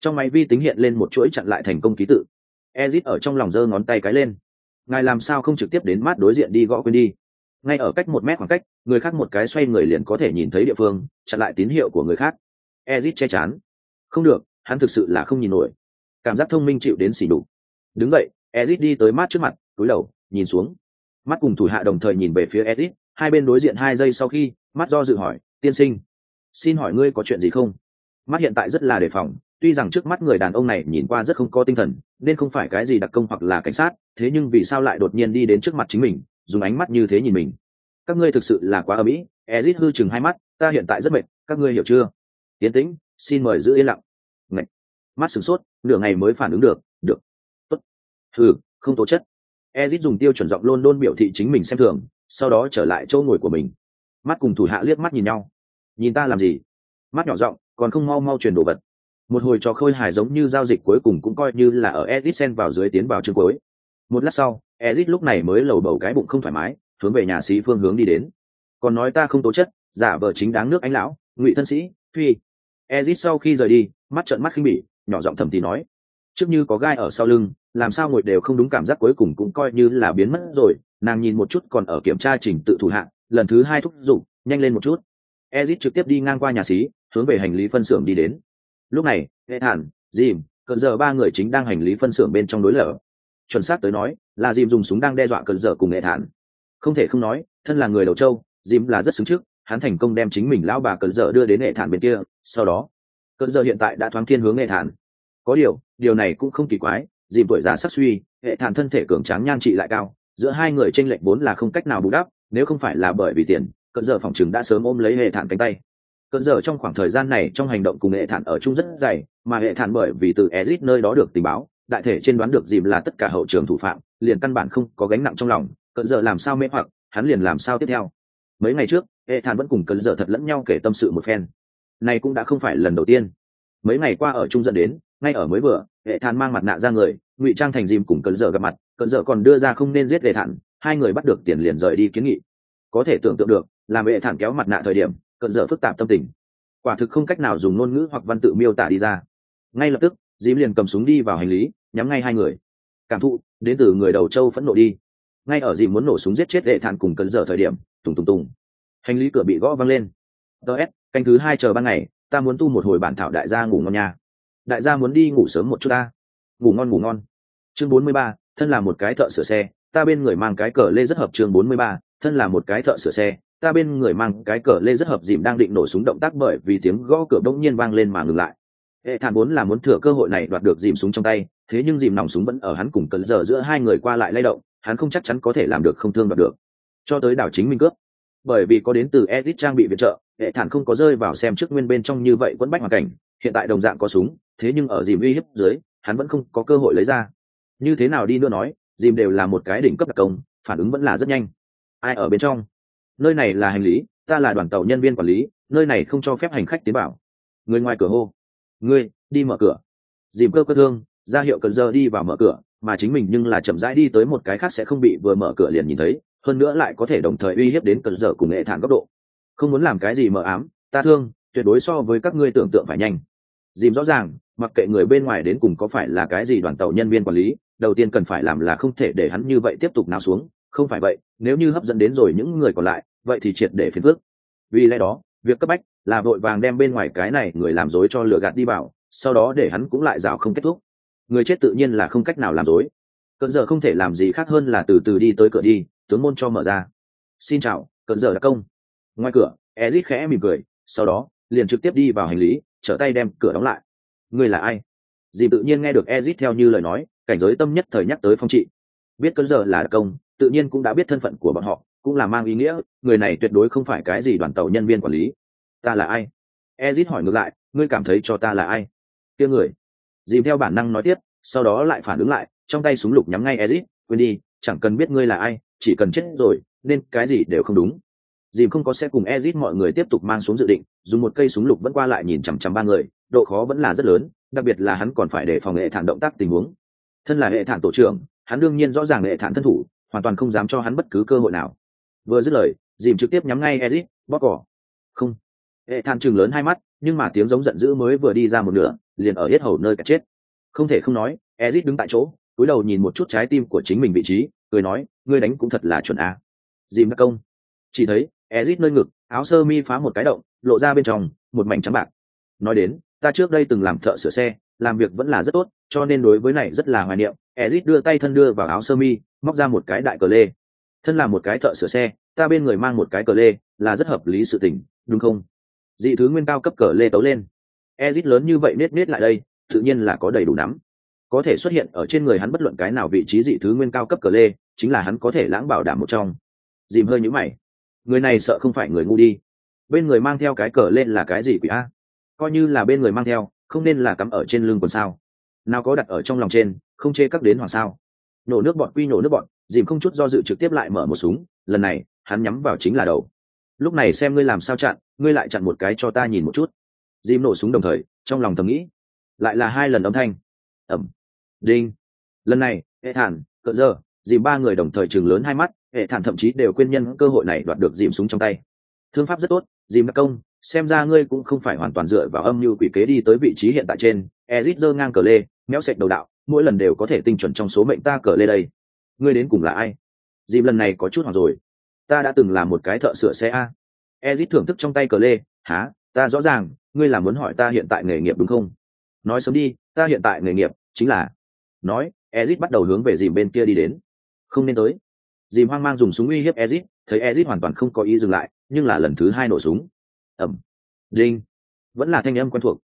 trong máy vi tính hiện lên một chuỗi chặn lại thành công ký tự. Ezit ở trong lòng giơ ngón tay cái lên. Ngài làm sao không trực tiếp đến mắt đối diện đi gõ quên đi? Ngay ở cách một mét khoảng cách, người khác một cái xoay người liền có thể nhìn thấy địa phương, chặn lại tín hiệu của người khác. Ezit che chắn không được hắn thực sự là không nhìn nổi. Cảm giác thông minh chịu đến xỉ đục đứng vậy ezit đi tới mắt trước mặt cúi đầu, nhìn xuống. Mắt cùng thủ hạ đồng thời nhìn về phía ezit, hai bên đối diện hai giây sau khi mắt do dự hỏi, tiên sinh, xin hỏi ngươi có chuyện gì không? Mắt hiện tại rất là đề phòng, tuy rằng trước mắt người đàn ông này nhìn qua rất không có tinh thần, nên không phải cái gì đặc công hoặc là cảnh sát, thế nhưng vì sao lại đột nhiên đi đến trước mặt chính mình, dùng ánh mắt như thế nhìn mình? Các ngươi thực sự là quá ở mỹ ezit hư chừng hai mắt, ta hiện tại rất mệt, các ngươi hiểu chưa? Tiến tĩnh, xin mời giữ yên lặng mắt sửng sốt nửa ngày mới phản ứng được được. Tốt. Thử, không tố chất. Ezit dùng tiêu chuẩn giọng luôn luôn biểu thị chính mình xem thường sau đó trở lại chỗ ngồi của mình. Mắt cùng thủ hạ liếc mắt nhìn nhau. Nhìn ta làm gì? Mắt nhỏ giọng còn không mau mau truyền đồ vật. Một hồi trò khôi hài giống như giao dịch cuối cùng cũng coi như là ở ezit xen vào dưới tiến vào chương cuối. Một lát sau ezit lúc này mới lầu bầu cái bụng không thoải mái hướng về nhà sĩ phương hướng đi đến. Còn nói ta không tố chất giả vờ chính đáng nước anh lão ngụy thân sĩ phi. Ezit sau khi rời đi mắt trợn mắt khinh bỉ nhỏ giọng thầm thì nói, trước như có gai ở sau lưng, làm sao ngồi đều không đúng cảm giác cuối cùng cũng coi như là biến mất rồi. Nàng nhìn một chút còn ở kiểm tra trình tự thủ hạng, lần thứ hai thúc giục, nhanh lên một chút. Ezit trực tiếp đi ngang qua nhà xí, hướng về hành lý phân xưởng đi đến. Lúc này hệ thản dìm cận giờ ba người chính đang hành lý phân xưởng bên trong đối lở. Chuẩn xác tới nói, là dìm dùng súng đang đe dọa cận giờ cùng hệ thản. Không thể không nói, thân là người đầu châu dìm là rất xứng trước, hắn thành công đem chính mình lão bà cận giờ đưa đến hệ thản bên kia, sau đó cơn giờ hiện tại đã thoáng thiên hướng hệ thản. Có điều điều này cũng không kỳ quái, dìm tuổi già sắc suy hệ thản thân thể cường tráng nhan trị lại cao, giữa hai người tranh lệch vốn là không cách nào bù đắp, nếu không phải là bởi vì tiền, cơn giờ phòng chừng đã sớm ôm lấy hệ thản cánh tay. Cơn giờ trong khoảng thời gian này trong hành động cùng hệ thản ở chung rất dày, mà hệ thản bởi vì từ ezit nơi đó được tình báo, đại thể trên đoán được dìm là tất cả hậu trường thủ phạm, liền căn bản không có gánh nặng trong lòng cận giờ làm sao mê hoặc, hắn liền làm sao tiếp theo. Mấy ngày trước hệ thản vẫn cùng cận giờ thật lẫn nhau kể tâm sự một phen này cũng đã không phải lần đầu tiên. Mấy ngày qua ở trung dẫn đến, ngay ở mới vừa, hệ thản mang mặt nạ ra người, ngụy trang thành dìm cùng cận dở gặp mặt, cận dở còn đưa ra không nên giết hệ thản, hai người bắt được tiền liền rời đi kiến nghị. Có thể tưởng tượng được, làm hệ thản kéo mặt nạ thời điểm, cận dở phức tạp tâm tình. Quả thực không cách nào dùng ngôn ngữ hoặc văn tự miêu tả đi ra. Ngay lập tức, dìm liền cầm súng đi vào hành lý, nhắm ngay hai người. Cảm thụ, đến từ người đầu châu phẫn nộ đi. Ngay ở dìm muốn nổ súng giết chết hệ thản cùng cận dở thời điểm, tùng tùng tùng. Hành lý cửa bị gõ văng lên. Ts canh thứ hai chờ ban ngày, ta muốn tu một hồi bản thảo đại gia ngủ ngon nha. Đại gia muốn đi ngủ sớm một chút ta. Ngủ ngon ngủ ngon. Chương bốn mươi ba, thân là một cái thợ sửa xe, ta bên người mang cái cờ lê rất hợp chương bốn mươi ba, thân là một cái thợ sửa xe, ta bên người mang cái cờ lê rất hợp dìm đang định nổ súng động tác bởi vì tiếng gõ cửa bỗng nhiên vang lên mà ngừng lại. Hệ thản vốn là muốn thừa cơ hội này đoạt được dìm súng trong tay, thế nhưng dìm nòng súng vẫn ở hắn cùng cờ giờ giữa hai người qua lại lay động, hắn không chắc chắn có thể làm được không thương đoạt được. Cho tới đảo chính minh cướp bởi vì có đến từ edit trang bị viện trợ, hệ thản không có rơi vào xem trước nguyên bên trong như vậy vẫn bách hoàn cảnh, hiện tại đồng dạng có súng, thế nhưng ở dìm uy hiếp dưới, hắn vẫn không có cơ hội lấy ra. Như thế nào đi nữa nói, dìm đều là một cái đỉnh cấp đặc công, phản ứng vẫn là rất nhanh. Ai ở bên trong? Nơi này là hành lý, ta là đoàn tàu nhân viên quản lý, nơi này không cho phép hành khách tiến vào. Người ngoài cửa hô. Ngươi, đi mở cửa. Dìm cơ cơ thương, ra hiệu cần giờ đi vào mở cửa, mà chính mình nhưng là chậm rãi đi tới một cái khác sẽ không bị vừa mở cửa liền nhìn thấy hơn nữa lại có thể đồng thời uy hiếp đến cẩn giờ cùng nghệ thản góc độ. Không muốn làm cái gì mờ ám, ta thương, tuyệt đối so với các ngươi tưởng tượng phải nhanh. Dìm rõ ràng, mặc kệ người bên ngoài đến cùng có phải là cái gì đoàn tàu nhân viên quản lý, đầu tiên cần phải làm là không thể để hắn như vậy tiếp tục nào xuống. Không phải vậy, nếu như hấp dẫn đến rồi những người còn lại, vậy thì triệt để phiền phước vì lẽ đó, việc cấp bách là vội vàng đem bên ngoài cái này người làm dối cho lừa gạt đi vào, sau đó để hắn cũng lại rào không kết thúc. Người chết tự nhiên là không cách nào làm dối. Cận giờ không thể làm gì khác hơn là từ từ đi tới cửa đi tướng môn cho mở ra. Xin chào, cận giờ đã công. Ngoài cửa ezit khẽ mỉm cười, sau đó, liền trực tiếp đi vào hành lý, trở tay đem cửa đóng lại. Ngươi là ai? Dì tự nhiên nghe được ezit theo như lời nói, cảnh giới tâm nhất thời nhắc tới phong trị. Biết cơn giờ là công, tự nhiên cũng đã biết thân phận của bọn họ, cũng là mang ý nghĩa, người này tuyệt đối không phải cái gì đoàn tàu nhân viên quản lý. Ta là ai? Ezit hỏi ngược lại, ngươi cảm thấy cho ta là ai? Kia người. Dìm theo bản năng nói tiếp, sau đó lại phản ứng lại, trong tay súng lục nhắm ngay ezit quên đi, chẳng cần biết ngươi là ai chỉ cần chết rồi, nên cái gì đều không đúng. Dìm không có sẽ cùng ezit mọi người tiếp tục mang xuống dự định, dùng một cây súng lục vẫn qua lại nhìn chằm chằm ba người, độ khó vẫn là rất lớn, đặc biệt là hắn còn phải đề phòng hệ thản động tác tình huống. Thân là hệ thản tổ trưởng, hắn đương nhiên rõ ràng hệ thản thân thủ, hoàn toàn không dám cho hắn bất cứ cơ hội nào. Vừa dứt lời, dìm trực tiếp nhắm ngay ezit bóc cỏ. Không. Hệ thản chừng lớn hai mắt, nhưng mà tiếng giống giận dữ mới vừa đi ra một nửa, liền ở hết hầu nơi cả chết. Không thể không nói, ezit đứng tại chỗ, cúi đầu nhìn một chút trái tim của chính mình vị trí cười nói, ngươi đánh cũng thật là chuẩn á dìm đắc công chỉ thấy ezit nơi ngực, áo sơ mi phá một cái động, lộ ra bên trong một mảnh trắng bạc. Nói đến, ta trước đây từng làm thợ sửa xe, làm việc vẫn là rất tốt, cho nên đối với này rất là hoài niệm. Ezit đưa tay thân đưa vào áo sơ mi, móc ra một cái đại cờ lê. Thân là một cái thợ sửa xe, ta bên người mang một cái cờ lê, là rất hợp lý sự tình, đúng không? Dị thứ nguyên cao cấp cờ lê tấu lên. Ezit lớn như vậy nết nết lại đây, tự nhiên là có đầy đủ nắm có thể xuất hiện ở trên người hắn bất luận cái nào vị trí dị thứ nguyên cao cấp cờ lê, chính là hắn có thể lãng bảo đảm một trong. Dìm hơi nhữ mày. Người này sợ không phải người ngu đi. Bên người mang theo cái cờ lên là cái gì quỷ a? Coi như là bên người mang theo, không nên là cắm ở trên lưng quần sao? Nào có đặt ở trong lòng trên, không chê cắp đến hoàng sao? Nổ nước bọn quy nổ nước bọn dìm không chút do dự trực tiếp lại mở một súng, lần này, hắn nhắm vào chính là đầu. Lúc này xem ngươi làm sao chặn, ngươi lại chặn một cái cho ta nhìn một chút. Dìm nổ súng đồng thời, trong lòng thầm nghĩ. Lại là hai lần âm thanh. Ẩm đinh. Lần này, hệ thản cợn giờ, dìm ba người đồng thời chừng lớn hai mắt, hệ thản thậm chí đều quên nhân cơ hội này đoạt được dìm súng trong tay. Thương pháp rất tốt, dìm đặc công, xem ra ngươi cũng không phải hoàn toàn dựa vào âm mưu quỷ kế đi tới vị trí hiện tại trên, ezit giơ ngang cờ lê, méo sạch đầu đạo, mỗi lần đều có thể tinh chuẩn trong số mệnh ta cờ lê đây. Ngươi đến cùng là ai? Dìm lần này có chút hoặc rồi. Ta đã từng là một cái thợ sửa xe a. Ezit thưởng thức trong tay cờ lê há ta rõ ràng, ngươi là muốn hỏi ta hiện tại nghề nghiệp đúng không? Nói sớm đi, ta hiện tại nghề nghiệp chính là nói, ezit bắt đầu hướng về dìm bên kia đi đến. Không nên tới. Dìm hoang mang dùng súng uy hiếp ezit, thấy ezit hoàn toàn không có ý dừng lại, nhưng là lần thứ hai nổ súng. Ẩm. Đinh. Vẫn là thanh âm quen thuộc.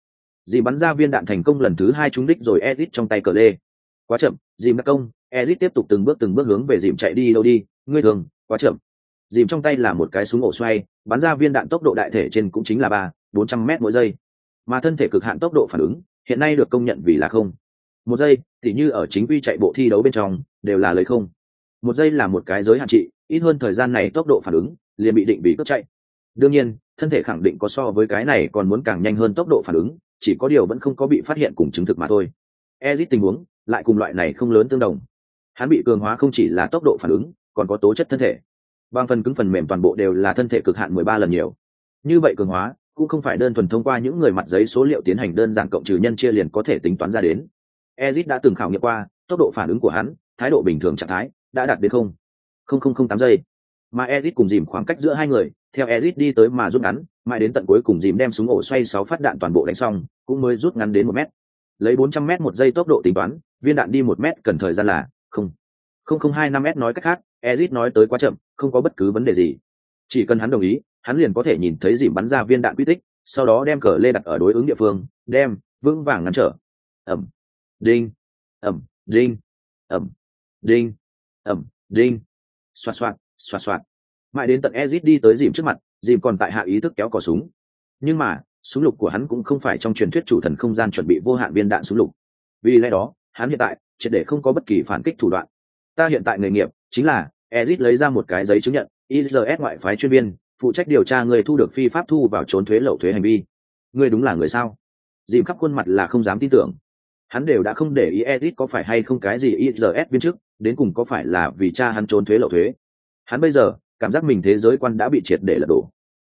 Dìm bắn ra viên đạn thành công lần thứ hai trúng đích rồi ezit trong tay cờ lê. Quá chậm, dìm đã công, ezit tiếp tục từng bước từng bước hướng về dìm chạy đi đâu đi, ngươi thường, quá chậm. Dìm trong tay là một cái súng ổ xoay, bắn ra viên đạn tốc độ đại thể trên cũng chính là ba, bốn trăm m mỗi giây. Mà thân thể cực hạn tốc độ phản ứng, hiện nay được công nhận vì là không một giây thì như ở chính quy chạy bộ thi đấu bên trong, đều là lấy không. Một giây là một cái giới hạn trị, ít hơn thời gian này tốc độ phản ứng, liền bị định bị cướp chạy. Đương nhiên, thân thể khẳng định có so với cái này còn muốn càng nhanh hơn tốc độ phản ứng, chỉ có điều vẫn không có bị phát hiện cùng chứng thực mà thôi. Ezit tình huống, lại cùng loại này không lớn tương đồng. Hắn bị cường hóa không chỉ là tốc độ phản ứng, còn có tố chất thân thể. Bằng phần cứng phần mềm toàn bộ đều là thân thể cực hạn mười ba lần nhiều. Như vậy cường hóa, cũng không phải đơn thuần thông qua những người mặt giấy số liệu tiến hành đơn giản cộng trừ nhân chia liền có thể tính toán ra đến ezit đã từng khảo nghiệm qua, tốc độ phản ứng của hắn, thái độ bình thường trạng thái, đã đạt đến không không không không tám giây. Mà ezit cùng dìm khoảng cách giữa hai người, theo ezit đi tới mà rút ngắn, mãi đến tận cuối cùng dìm đem súng ổ xoay sáu phát đạn toàn bộ đánh xong, cũng mới rút ngắn đến một mét. Lấy bốn trăm mét một giây tốc độ tính toán, viên đạn đi một mét cần thời gian là không không không, hai, năm mét nói cách khác, ezit nói tới quá chậm, không có bất cứ vấn đề gì. Chỉ cần hắn đồng ý, hắn liền có thể nhìn thấy dìm bắn ra viên đạn quy tích, sau đó đem cờ lê đặt ở đối ứng địa phương, đem vững vàng ngăn trở. Ẩm đinh. Ẩm. Đinh. Ẩm. Đinh. Ẩm. Đinh. Xoạt xoạt xoạt xoạt. Mãi đến tận ezit đi tới dìm trước mặt, dìm còn tại hạ ý thức kéo cò súng. Nhưng mà, súng lục của hắn cũng không phải trong truyền thuyết chủ thần không gian chuẩn bị vô hạn viên đạn súng lục. Vì lẽ đó, hắn hiện tại, triệt để không có bất kỳ phản kích thủ đoạn. Ta hiện tại nghề nghiệp chính là ezit lấy ra một cái giấy chứng nhận IRS ngoại phái chuyên viên, phụ trách điều tra người thu được phi pháp thu vào trốn thuế lậu thuế hành vi. Người đúng là người sao? Dìm khắp khuôn mặt là không dám tin tưởng hắn đều đã không để ý edit có phải hay không cái gì IRS viên chức đến cùng có phải là vì cha hắn trốn thuế lậu thuế. Hắn bây giờ cảm giác mình thế giới quan đã bị triệt để lật đổ.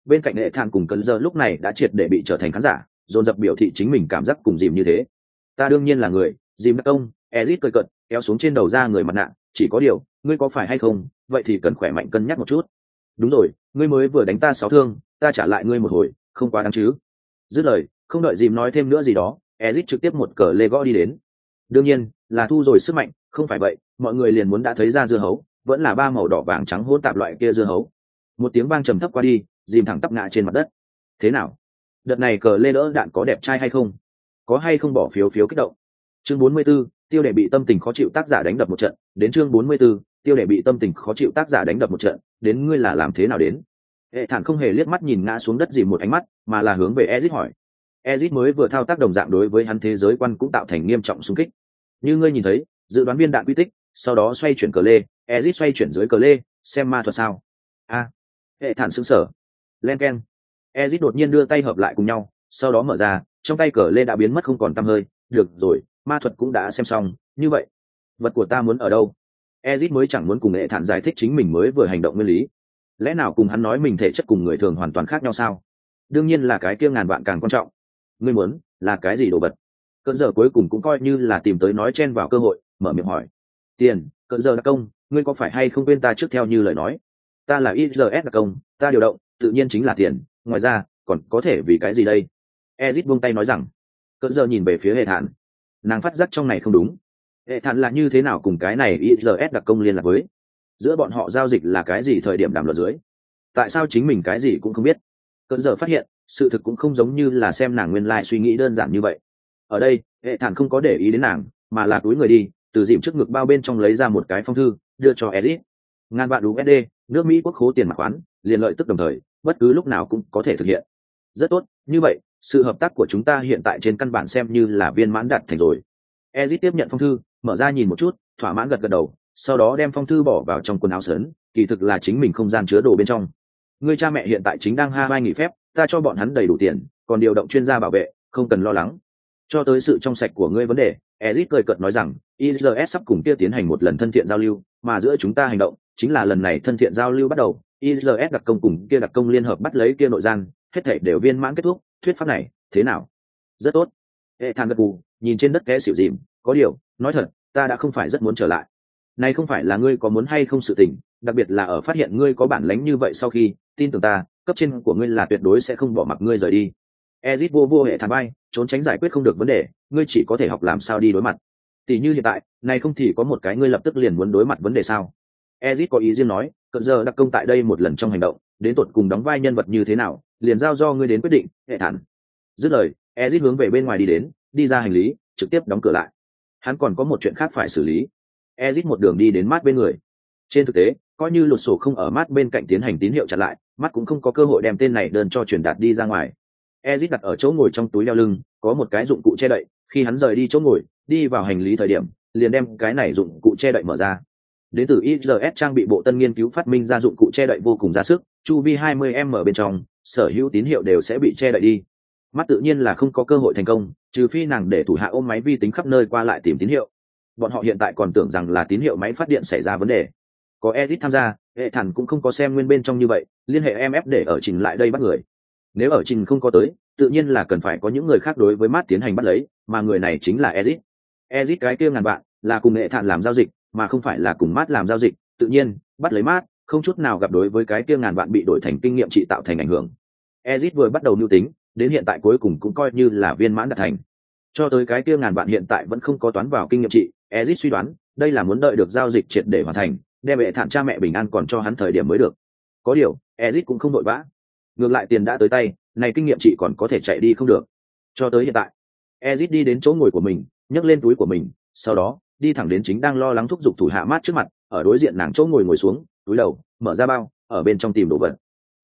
Bên cạnh hệ thang cùng cẩn giờ lúc này đã triệt để bị trở thành khán giả dồn dập biểu thị chính mình cảm giác cùng dìm như thế. Ta đương nhiên là người dìm đắc ông, ezit cười cận kéo xuống trên đầu ra người mặt nạ chỉ có điều ngươi có phải hay không vậy thì cần khỏe mạnh cân nhắc một chút. Đúng rồi ngươi mới vừa đánh ta sáu thương ta trả lại ngươi một hồi không quá đáng chứ. Dứt lời không đợi dìm nói thêm nữa gì đó ezit trực tiếp một cờ lê gõ đi đến. Đương nhiên là thu rồi sức mạnh không phải vậy mọi người liền muốn đã thấy ra dưa hấu vẫn là ba màu đỏ vàng trắng hỗn tạp loại kia dưa hấu. Một tiếng vang trầm thấp qua đi dìm thẳng tắp ngã trên mặt đất. Thế nào? Đợt này cờ lê đỡ đạn có đẹp trai hay không? Có hay không bỏ phiếu phiếu kích động? Chương 44, tiêu Đề bị tâm tình khó chịu tác giả đánh đập một trận. Đến chương 44, tiêu Đề bị tâm tình khó chịu tác giả đánh đập một trận. Đến ngươi là làm thế nào đến? Hệ thản không hề liếc mắt nhìn ngã xuống đất gì một ánh mắt mà là hướng về ezit hỏi ezit mới vừa thao tác đồng dạng đối với hắn thế giới quan cũng tạo thành nghiêm trọng xung kích. Như ngươi nhìn thấy, dự đoán viên đạn quy tích, sau đó xoay chuyển cờ lê, ezit xoay chuyển dưới cờ lê, xem ma thuật sao. A. Hệ thản xứng sở len k e n ezit đột nhiên đưa tay hợp lại cùng nhau, sau đó mở ra, trong tay cờ lê đã biến mất không còn t hơi. Được rồi, ma thuật cũng đã xem xong, như vậy, vật của ta muốn ở đâu? Ezit mới chẳng muốn cùng hệ thản giải thích chính mình mới vừa hành động nguyên lý. Lẽ nào cùng hắn nói mình thể chất cùng người thường hoàn toàn khác nhau sao? Đương nhiên là cái kia ngàn vạn càng quan trọng ngươi muốn là cái gì đồ vật? Cận giờ cuối cùng cũng coi như là tìm tới nói chen vào cơ hội, mở miệng hỏi. Tiền, cận giờ đặc công, ngươi có phải hay không quên ta trước theo như lời nói? Ta là IRS đặc công, ta điều động, tự nhiên chính là tiền. Ngoài ra, còn có thể vì cái gì đây? Ezit buông tay nói rằng. Cận giờ nhìn về phía hệ thản. Nàng phát giác trong này không đúng. Hệ thản là như thế nào cùng cái này IRS đặc công liên lạc với? Giữa bọn họ giao dịch là cái gì thời điểm đàm luận dưới? Tại sao chính mình cái gì cũng không biết? Cơn giờ phát hiện, sự thực cũng không giống như là xem nàng nguyên lai、like、suy nghĩ đơn giản như vậy. Ở đây, hệ thản không có để ý đến nàng, mà là túi người đi, từ dìm trước ngực bao bên trong lấy ra một cái phong thư, đưa cho edit ngàn vạn usd, nước mỹ quốc khố tiền mặt khoán, liền lợi tức đồng thời, bất cứ lúc nào cũng có thể thực hiện. Rất tốt, như vậy, sự hợp tác của chúng ta hiện tại trên căn bản xem như là viên mãn đạt thành rồi. Edit tiếp nhận phong thư, mở ra nhìn một chút, thỏa mãn gật gật đầu, sau đó đem phong thư bỏ vào trong quần áo sớn, kỳ thực là chính mình không gian chứa đồ bên trong người cha mẹ hiện tại chính đang ha mai nghỉ phép, ta cho bọn hắn đầy đủ tiền, còn điều động chuyên gia bảo vệ, không cần lo lắng. Cho tới sự trong sạch của ngươi vấn đề ezit cười cợt nói rằng is sắp cùng kia tiến hành một lần thân thiện giao lưu, mà giữa chúng ta hành động, chính là lần này thân thiện giao lưu bắt đầu. Is đặc công cùng kia đặc công liên hợp bắt lấy kia nội gian, hết thể đều viên mãn kết thúc. Thuyết pháp này, thế nào? Rất tốt. Hệ thang gật gù, nhìn trên đất kẽ xỉu dìm, có điều, nói thật, ta đã không phải rất muốn trở lại. Này không phải là ngươi có muốn hay không sự tình, đặc biệt là ở phát hiện ngươi có bản lánh như vậy sau khi tin tưởng ta, cấp trên của ngươi là tuyệt đối sẽ không bỏ mặc ngươi rời đi. Ezit vô vô hệ thảm bay, trốn tránh giải quyết không được vấn đề, ngươi chỉ có thể học làm sao đi đối mặt. Tỷ như hiện tại, này không thì có một cái ngươi lập tức liền muốn đối mặt vấn đề sao? Ezit có ý riêng nói, cận giờ đặc công tại đây một lần trong hành động, đến tột cùng đóng vai nhân vật như thế nào, liền giao do ngươi đến quyết định, hệ thản. Dứt lời, ezit hướng về bên ngoài đi đến, đi ra hành lý, trực tiếp đóng cửa lại. Hắn còn có một chuyện khác phải xử lý. Ezit một đường đi đến mát bên người trên thực tế coi như lột sổ không ở mắt bên cạnh tiến hành tín hiệu chặn lại mắt cũng không có cơ hội đem tên này đơn cho truyền đạt đi ra ngoài ezit đặt ở chỗ ngồi trong túi đeo lưng có một cái dụng cụ che đậy khi hắn rời đi chỗ ngồi đi vào hành lý thời điểm liền đem cái này dụng cụ che đậy mở ra đến từ IRS trang bị bộ tân nghiên cứu phát minh ra dụng cụ che đậy vô cùng ra sức, chu vi 20m bên trong, sở hữu tín hiệu đều sẽ bị che đậy đi. Mắt tự nhiên là không có cơ hội thành công, trừ phi nàng để thủ hạ ôm máy vi tính khắp nơi qua lại tìm tín hiệu. Bọn họ hiện tại còn tưởng rằng là tín hiệu máy phát điện xảy ra vấn đề. Có Edit tham gia, hệ thản cũng không có xem nguyên bên trong như vậy, liên hệ MF để ở trình lại đây bắt người. Nếu ở trình không có tới, tự nhiên là cần phải có những người khác đối với mát tiến hành bắt lấy, mà người này chính là Edit. Edit cái kia ngàn bạn, là cùng hệ thản làm giao dịch, mà không phải là cùng mát làm giao dịch tự nhiên bắt lấy mát không chút nào gặp đối với cái kia ngàn bạn bị đổi thành kinh nghiệm trị tạo thành ảnh hưởng ezit vừa bắt đầu mưu tính đến hiện tại cuối cùng cũng coi như là viên mãn đạt thành cho tới cái kia ngàn bạn hiện tại vẫn không có toán vào kinh nghiệm trị ezit suy đoán đây là muốn đợi được giao dịch triệt để hoàn thành đem hệ thản cha mẹ bình an còn cho hắn thời điểm mới được. Có điều ezit cũng không vội vã. Ngược lại tiền đã tới tay, này kinh nghiệm chị còn có thể chạy đi không được. Cho tới hiện tại ezit đi đến chỗ ngồi của mình, nhấc lên túi của mình, sau đó, đi thẳng đến chính đang lo lắng thúc giục thủ hạ mát trước mặt, ở đối diện nàng chỗ ngồi ngồi xuống, túi đầu, mở ra bao, ở bên trong tìm đồ vật.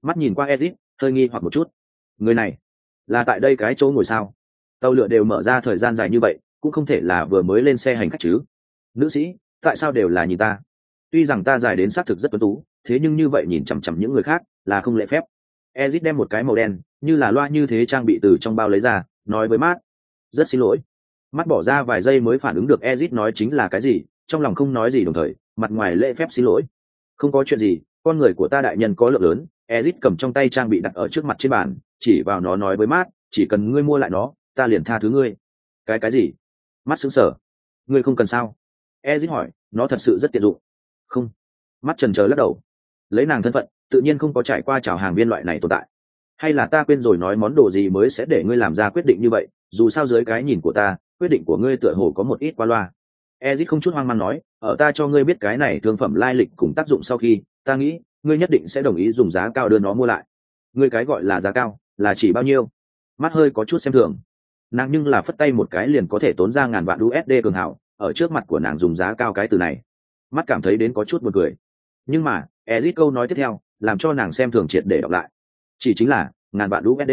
Mắt nhìn qua ezit hơi nghi hoặc một chút. Người này, là tại đây cái chỗ ngồi sao? Tàu lựa đều mở ra thời gian dài như vậy, cũng không thể là vừa mới lên xe hành khách chứ. Nữ sĩ, tại sao đều là nhìn ta? Tuy rằng ta dài đến xác thực rất tuấn tú, thế nhưng như vậy nhìn chằm chằm những người khác là không lệ phép. Ezit đem một cái màu đen, như là loa như thế trang bị từ trong bao lấy ra, nói với mát rất xin lỗi. Mắt bỏ ra vài giây mới phản ứng được ezit nói chính là cái gì, trong lòng không nói gì đồng thời, mặt ngoài lễ phép xin lỗi. Không có chuyện gì, con người của ta đại nhân có lượng lớn, ezit cầm trong tay trang bị đặt ở trước mặt trên bàn, chỉ vào nó nói với mát chỉ cần ngươi mua lại nó, ta liền tha thứ ngươi. Cái cái gì? Mắt xứng sở ngươi không cần sao? Ezit hỏi, nó thật sự rất tiện dụng không. Mắt trần trờ lắc đầu. Lấy nàng thân phận, tự nhiên không có trải qua chào hàng viên loại này tồn tại. Hay là ta quên rồi nói món đồ gì mới sẽ để ngươi làm ra quyết định như vậy, dù sao dưới cái nhìn của ta, quyết định của ngươi tựa hồ có một ít qua loa. Ezit không chút hoang mang nói, ở ta cho ngươi biết cái này thương phẩm lai lịch cùng tác dụng sau khi, ta nghĩ, ngươi nhất định sẽ đồng ý dùng giá cao đưa nó mua lại. Ngươi cái gọi là giá cao, là chỉ bao nhiêu? Mắt hơi có chút xem thường. Nàng nhưng là phất tay một cái liền có thể tốn ra ngàn vạn usd cường hảo, ở trước mặt của nàng dùng giá cao cái từ này mắt cảm thấy đến có chút buồn cười. Nhưng mà ezit câu nói tiếp theo, làm cho nàng xem thường triệt để đọc lại. Chỉ chính là, ngàn vạn usd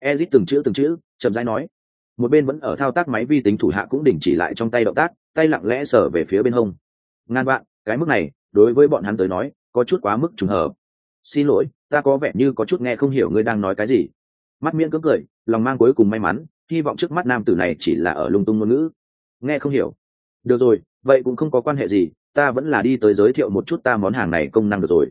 ezit từng chữ từng chữ, chậm rãi nói. Một bên vẫn ở thao tác máy vi tính thủ hạ cũng đình chỉ lại trong tay động tác, tay lặng lẽ sở về phía bên hông. Ngàn vạn, cái mức này, đối với bọn hắn tới nói, có chút quá mức trùng hợp. Xin lỗi, ta có vẻ như có chút nghe không hiểu ngươi đang nói cái gì. Mắt miễn cưỡng cười, lòng mang cuối cùng may mắn, hy vọng trước mắt nam tử này chỉ là ở lung tung ngôn ngữ. Nghe không hiểu. Được rồi, vậy cũng không có quan hệ gì ta vẫn là đi tới giới thiệu một chút ta món hàng này công năng được rồi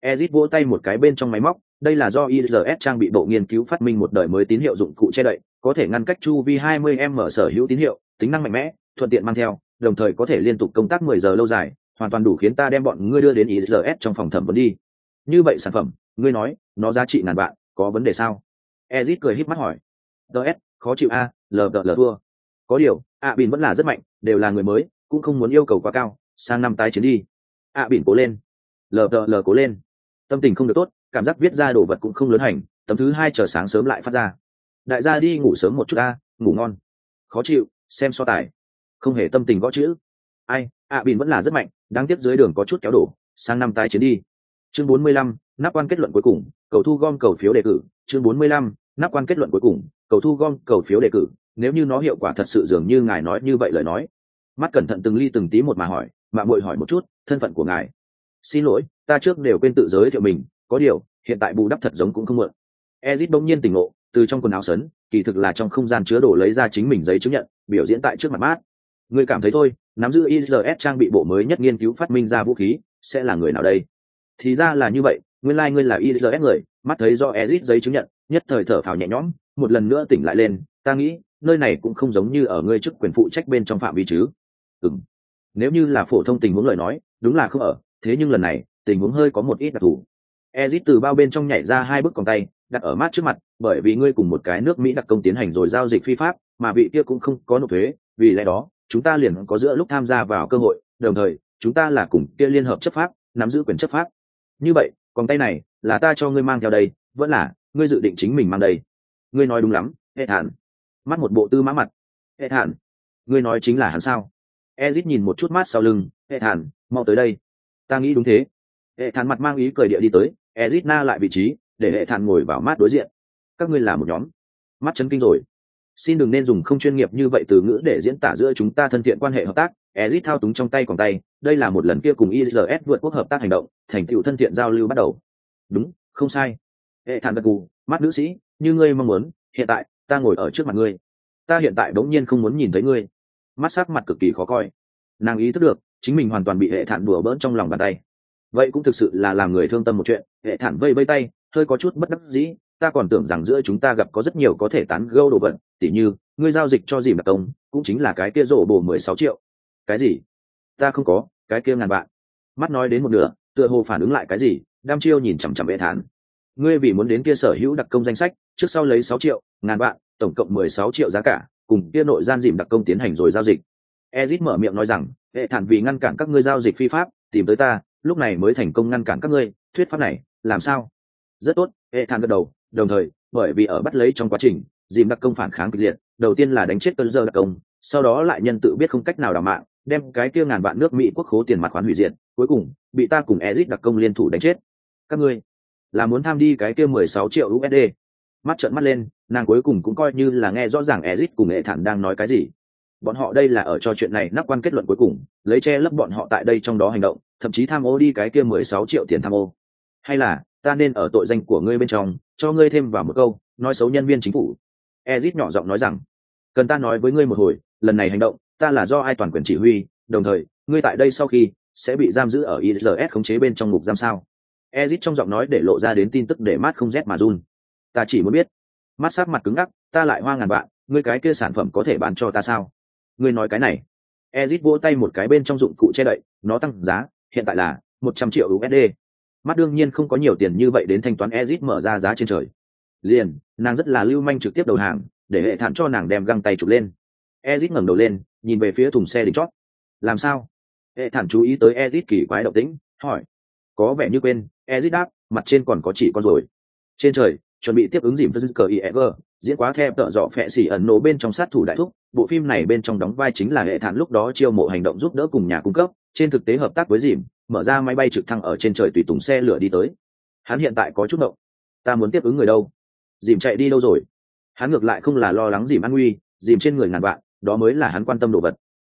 ezit vỗ tay một cái bên trong máy móc đây là do IRS trang bị bộ nghiên cứu phát minh một đời mới tín hiệu dụng cụ che đậy, có thể ngăn cách chu vi 20m sở hữu tín hiệu, tính năng mạnh mẽ, thuận tiện mang theo, đồng thời có thể liên tục công tác 10 giờ lâu dài, hoàn toàn đủ khiến ta đem bọn ngươi đưa đến IRS trong phòng thẩm vấn đi. Như vậy sản phẩm, ngươi nói, nó giá trị ngàn vạn, có vấn đề sao? Ezit cười híp mắt hỏi. DS, khó chịu a, lờ lờ thua. Có điều, A Bình vẫn là rất mạnh, đều là người mới, cũng không muốn yêu cầu quá cao, sang năm tái chiến đi. ạ bỉn cố lên. Lờ đờ lờ cố lên. Tâm tình không được tốt, cảm giác viết ra đồ vật cũng không lớn hành tấm thứ hai chờ sáng sớm lại phát ra. Đại gia đi ngủ sớm một chút ta ngủ ngon. Khó chịu xem so tài. Không hề tâm tình gõ chữ. Ai ạ à, bìn vẫn là rất mạnh đáng tiếc dưới đường có chút kéo đổ sang năm tái chiến đi. Chương bốn mươi lăm nắp quan kết luận cuối cùng cầu thu gom cầu phiếu đề cử. Chương bốn mươi lăm nắp quan kết luận cuối cùng cầu thu gom cầu phiếu đề cử. Nếu như nó hiệu quả thật sự dường như ngài nói như vậy lời nói. Mắt cẩn thận từng ly từng tí một mà hỏi mạng muội hỏi một chút, thân phận của ngài. Xin lỗi, ta trước đều quên tự giới thiệu mình, có điều, hiện tại bù đắp thật giống cũng không mượn. Ezit bỗng nhiên tỉnh ngộ, từ trong quần áo sấn, kỳ thực là trong không gian chứa đồ lấy ra chính mình giấy chứng nhận, biểu diễn tại trước mặt mát người cảm thấy thôi, nắm giữ IRS trang bị bộ mới nhất nghiên cứu phát minh ra vũ khí, sẽ là người nào đây? Thì ra là như vậy, nguyên lai、like、ngươi là IRS người mắt thấy do ezit giấy chứng nhận, nhất thời thở phào nhẹ nhõm, một lần nữa tỉnh lại lên, ta nghĩ, nơi này cũng không giống như ở ngươi chức quyền phụ trách bên trong phạm vi chứ. Ừng nếu như là phổ thông tình huống lời nói đúng là không ở thế nhưng lần này tình huống hơi có một ít đặc thù Ezit từ bao bên trong nhảy ra hai bức còng tay, đặt ở mát trước mặt, bởi vì ngươi cùng một cái nước Mỹ đặc công tiến hành rồi giao dịch phi pháp, mà vị kia cũng không có nộp thuế, vì lẽ đó, chúng ta liền có giữa lúc tham gia vào cơ hội, đồng thời, chúng ta là cùng kia liên hợp chấp pháp, nắm giữ quyền chấp pháp. Như vậy, còng tay này là ta cho ngươi mang theo đây, vẫn là ngươi dự định chính mình mang đây. Ngươi nói đúng lắm, Hệ Thản. Mắt một bộ tư mã mặt. Hệ Thản, ngươi nói chính là hắn sao? Ezit nhìn một chút mát sau lưng, Hệ Thản, mau tới đây. Ta nghĩ đúng thế. Hệ Thản mặt mang ý cười địa đi tới, ezit lại vị trí để hệ thản ngồi vào mát đối diện. Các ngươi là một nhóm. Mắt chấn kinh rồi. Xin đừng nên dùng không chuyên nghiệp như vậy từ ngữ để diễn tả giữa chúng ta thân thiện quan hệ hợp tác. Ezit thao túng trong tay còn tay đây là một lần kia cùng IRS vượt quốc hợp tác hành động thành tựu thân thiện giao lưu bắt đầu. Đúng không sai. Hệ thản gật gù mắt nữ sĩ như ngươi mong muốn hiện tại ta ngồi ở trước mặt ngươi. Ta hiện tại đống nhiên không muốn nhìn thấy ngươi mắt sắc mặt cực kỳ khó coi. Nàng ý thức được, chính mình hoàn toàn bị hệ thản đùa bỡn trong lòng bàn tay. Vậy cũng thực sự là làm người thương tâm một chuyện, hệ thản vây vây tay, hơi có chút bất đắc dĩ, ta còn tưởng rằng giữa chúng ta gặp có rất nhiều có thể tán gâu đồ vật, tỉ như, ngươi giao dịch cho dìm đặc công cũng chính là cái kia rổ bồ mười sáu triệu. Cái gì? Ta không có, cái kia ngàn vạn. Mắt nói đến một nửa, tựa hồ phản ứng lại cái gì đam chiêu nhìn chằm chằm hệ thản. Ngươi vì muốn đến kia sở hữu đặc công danh sách, trước sau lấy sáu triệu, ngàn vạn, tổng cộng mười sáu triệu giá cả cùng kia nội gian dìm đặc công tiến hành rồi giao dịch. Ezit mở miệng nói rằng, hệ thản vì ngăn cản các ngươi giao dịch phi pháp, tìm tới ta, lúc này mới thành công ngăn cản các ngươi, thuyết pháp này, làm sao? Rất tốt, hệ thản gật đầu, đồng thời, bởi vì ở bắt lấy trong quá trình, dìm đặc công phản kháng kịch liệt, đầu tiên là đánh chết cơn dơ đặc công, sau đó lại nhân tự biết không cách nào đào mạng, đem cái kia ngàn vạn nước mỹ quốc khố tiền mặt khoán hủy diệt, cuối cùng, bị ta cùng ezit đặc công liên thủ đánh chết. Các ngươi là muốn tham đi cái kia mười sáu triệu usd mắt trợn mắt lên nàng cuối cùng cũng coi như là nghe rõ ràng ezit cùng hệ thản đang nói cái gì. Bọn họ đây là ở cho chuyện này nắp quan kết luận cuối cùng, lấy che lấp bọn họ tại đây trong đó hành động, thậm chí tham ô đi cái kia mười sáu triệu tiền tham ô. Hay là, ta nên ở tội danh của ngươi bên trong, cho ngươi thêm vào một câu, nói xấu nhân viên chính phủ. Ezit nhỏ giọng nói rằng, cần ta nói với ngươi một hồi, lần này hành động, ta là do ai toàn quyền chỉ huy, đồng thời, ngươi tại đây sau khi, sẽ bị giam giữ ở isls khống chế bên trong ngục giam sao? Ezit trong giọng nói để lộ ra đến tin tức để mát không rét mà run. Ta chỉ muốn biết mát sát mặt cứng ngắc, ta lại hoa ngàn vạn, ngươi cái kia sản phẩm có thể bán cho ta sao? Ngươi nói cái này. Ezit vỗ tay một cái bên trong dụng cụ che đậy, nó tăng giá, hiện tại là một trăm triệu usd mắt đương nhiên không có nhiều tiền như vậy đến thanh toán ezit mở ra giá trên trời. Liền, nàng rất là lưu manh trực tiếp đầu hàng, để hệ thản cho nàng đem găng tay chụp lên. Ezit ngẩng đầu lên, nhìn về phía thùng xe đỉnh chót. Làm sao? Hệ thản chú ý tới ezit kỳ quái động tĩnh, hỏi. Có vẻ như quên. Ezit đáp, mặt trên còn có chỉ con rồi trên trời chuẩn bị tiếp ứng dìm với cờ IEG, diễn quá theo tợ dọ phệ xỉ ẩn nổ bên trong sát thủ đại thúc, bộ phim này bên trong đóng vai chính là hệ thản lúc đó chiêu mộ hành động giúp đỡ cùng nhà cung cấp, trên thực tế hợp tác với dìm, mở ra máy bay trực thăng ở trên trời tùy tùng xe lửa đi tới. Hắn hiện tại có chút động. Ta muốn tiếp ứng người đâu? Dìm chạy đi đâu rồi? Hắn ngược lại không là lo lắng dìm an nguy, dìm trên người ngàn vạn, đó mới là hắn quan tâm đồ vật.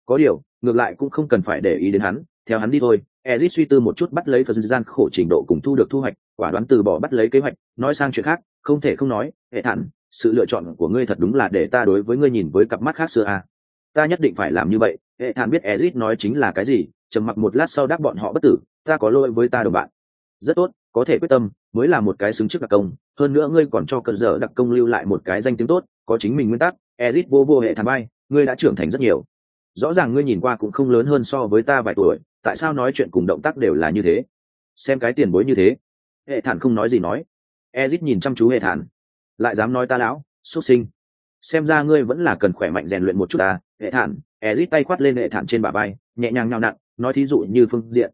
Có điều, ngược lại cũng không cần phải để ý đến hắn, theo hắn đi thôi. Ezit suy tư một chút bắt lấy phần gian khổ trình độ cùng thu được thu hoạch, quả đoán từ bỏ bắt lấy kế hoạch, nói sang chuyện khác, không thể không nói, hệ thản, sự lựa chọn của ngươi thật đúng là để ta đối với ngươi nhìn với cặp mắt khác xưa à. Ta nhất định phải làm như vậy, hệ thản biết Ezit nói chính là cái gì, trầm mặc một lát sau đáp bọn họ bất tử, ta có lỗi với ta đồng bạn. Rất tốt, có thể quyết tâm, mới là một cái xứng trước đặc công, hơn nữa ngươi còn cho cận giờ đặc công lưu lại một cái danh tiếng tốt, có chính mình nguyên tắc, Ezit vô vô hệ thản bay, ngươi đã trưởng thành rất nhiều. Rõ ràng ngươi nhìn qua cũng không lớn hơn so với ta vài tuổi, tại sao nói chuyện cùng động tác đều là như thế? Xem cái tiền bối như thế. Hệ thản không nói gì nói. Ezit nhìn chăm chú hệ thản, lại dám nói ta lão, xuất sinh. Xem ra ngươi vẫn là cần khỏe mạnh rèn luyện một chút ta, hệ thản. Ezit tay quát lên hệ thản trên bả vai, nhẹ nhàng nhào nặn, nói thí dụ như phương diện.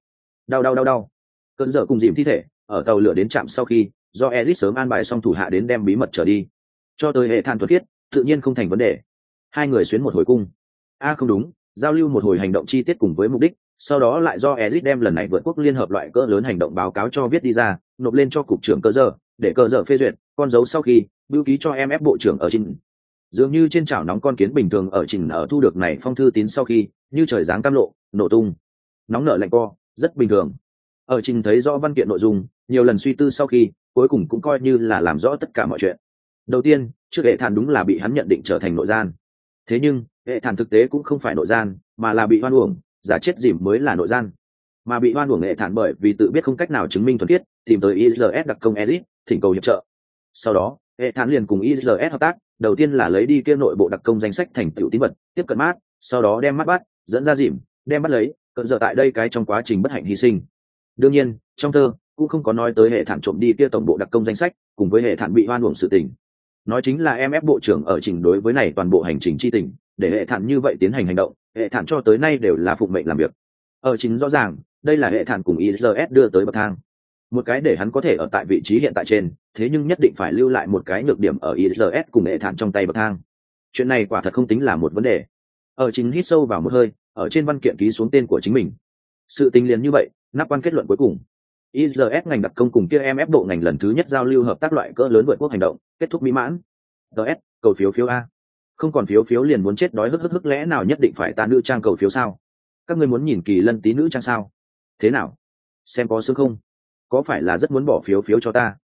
Đau đau đau đau. Cơn dở cùng dìm thi thể, ở tàu lửa đến trạm sau khi, do Ezit sớm an bài xong thủ hạ đến đem bí mật trở đi. Cho tới hệ thản thuật thiết, tự nhiên không thành vấn đề. Hai người xuyến một hồi cung. A không đúng, giao lưu một hồi hành động chi tiết cùng với mục đích, sau đó lại do Ezic đem lần này vượt quốc liên hợp loại cỡ lớn hành động báo cáo cho viết đi ra, nộp lên cho cục trưởng cơ giờ, để cơ giờ phê duyệt, con dấu sau khi, bưu ký cho em bộ trưởng ở trình. Dường như trên chảo nóng con kiến bình thường ở trình ở thu được này phong thư tín sau khi, như trời giáng cam lộ, nổ tung. Nóng nở lạnh co, rất bình thường. Ở trình thấy rõ văn kiện nội dung, nhiều lần suy tư sau khi, cuối cùng cũng coi như là làm rõ tất cả mọi chuyện. Đầu tiên, trước hệ thản đúng là bị hắn nhận định trở thành nội gian. Thế nhưng, hệ thản thực tế cũng không phải nội gian, mà là bị hoan uổng, giả chết dìm mới là nội gian. Mà bị oan uổng nghệ thản bởi vì tự biết không cách nào chứng minh thuần khiết, tìm tới isls đặc công ezit thỉnh cầu hiệp trợ. Sau đó, hệ thản liền cùng isls hợp tác, đầu tiên là lấy đi kia nội bộ đặc công danh sách thành tựu tín vật, tiếp cận mát, sau đó đem mắt bắt, dẫn ra dìm, đem bắt lấy, cận giờ tại đây cái trong quá trình bất hạnh hy sinh. Đương nhiên, trong thơ cũng không có nói tới hệ thản trộm đi kia tổng bộ đặc công danh sách, cùng với hệ thản bị oan uổng sự tình. Nói chính là em ép bộ trưởng ở trình đối với này toàn bộ hành trình chi tình để hệ thản như vậy tiến hành hành động, hệ thản cho tới nay đều là phụng mệnh làm việc. Ở chính rõ ràng, đây là hệ thản cùng isls đưa tới bậc thang. Một cái để hắn có thể ở tại vị trí hiện tại trên, thế nhưng nhất định phải lưu lại một cái nhược điểm ở isls cùng hệ thản trong tay bậc thang. Chuyện này quả thật không tính là một vấn đề. Ở chính hít sâu vào một hơi, ở trên văn kiện ký xuống tên của chính mình. Sự tính liền như vậy, nắp quan kết luận cuối cùng. Isls ngành đặc công cùng kia em ép bộ ngành lần thứ nhất giao lưu hợp tác loại cỡ lớn vượt quốc hành động, kết thúc mỹ mãn. Ts cầu phiếu phiếu a không còn phiếu phiếu liền muốn chết đói hức hức hức lẽ nào nhất định phải ta nữ trang cầu phiếu sao? Các ngươi muốn nhìn kỳ lân tí nữ trang sao? Thế nào? Xem có sướng không? Có phải là rất muốn bỏ phiếu phiếu cho ta?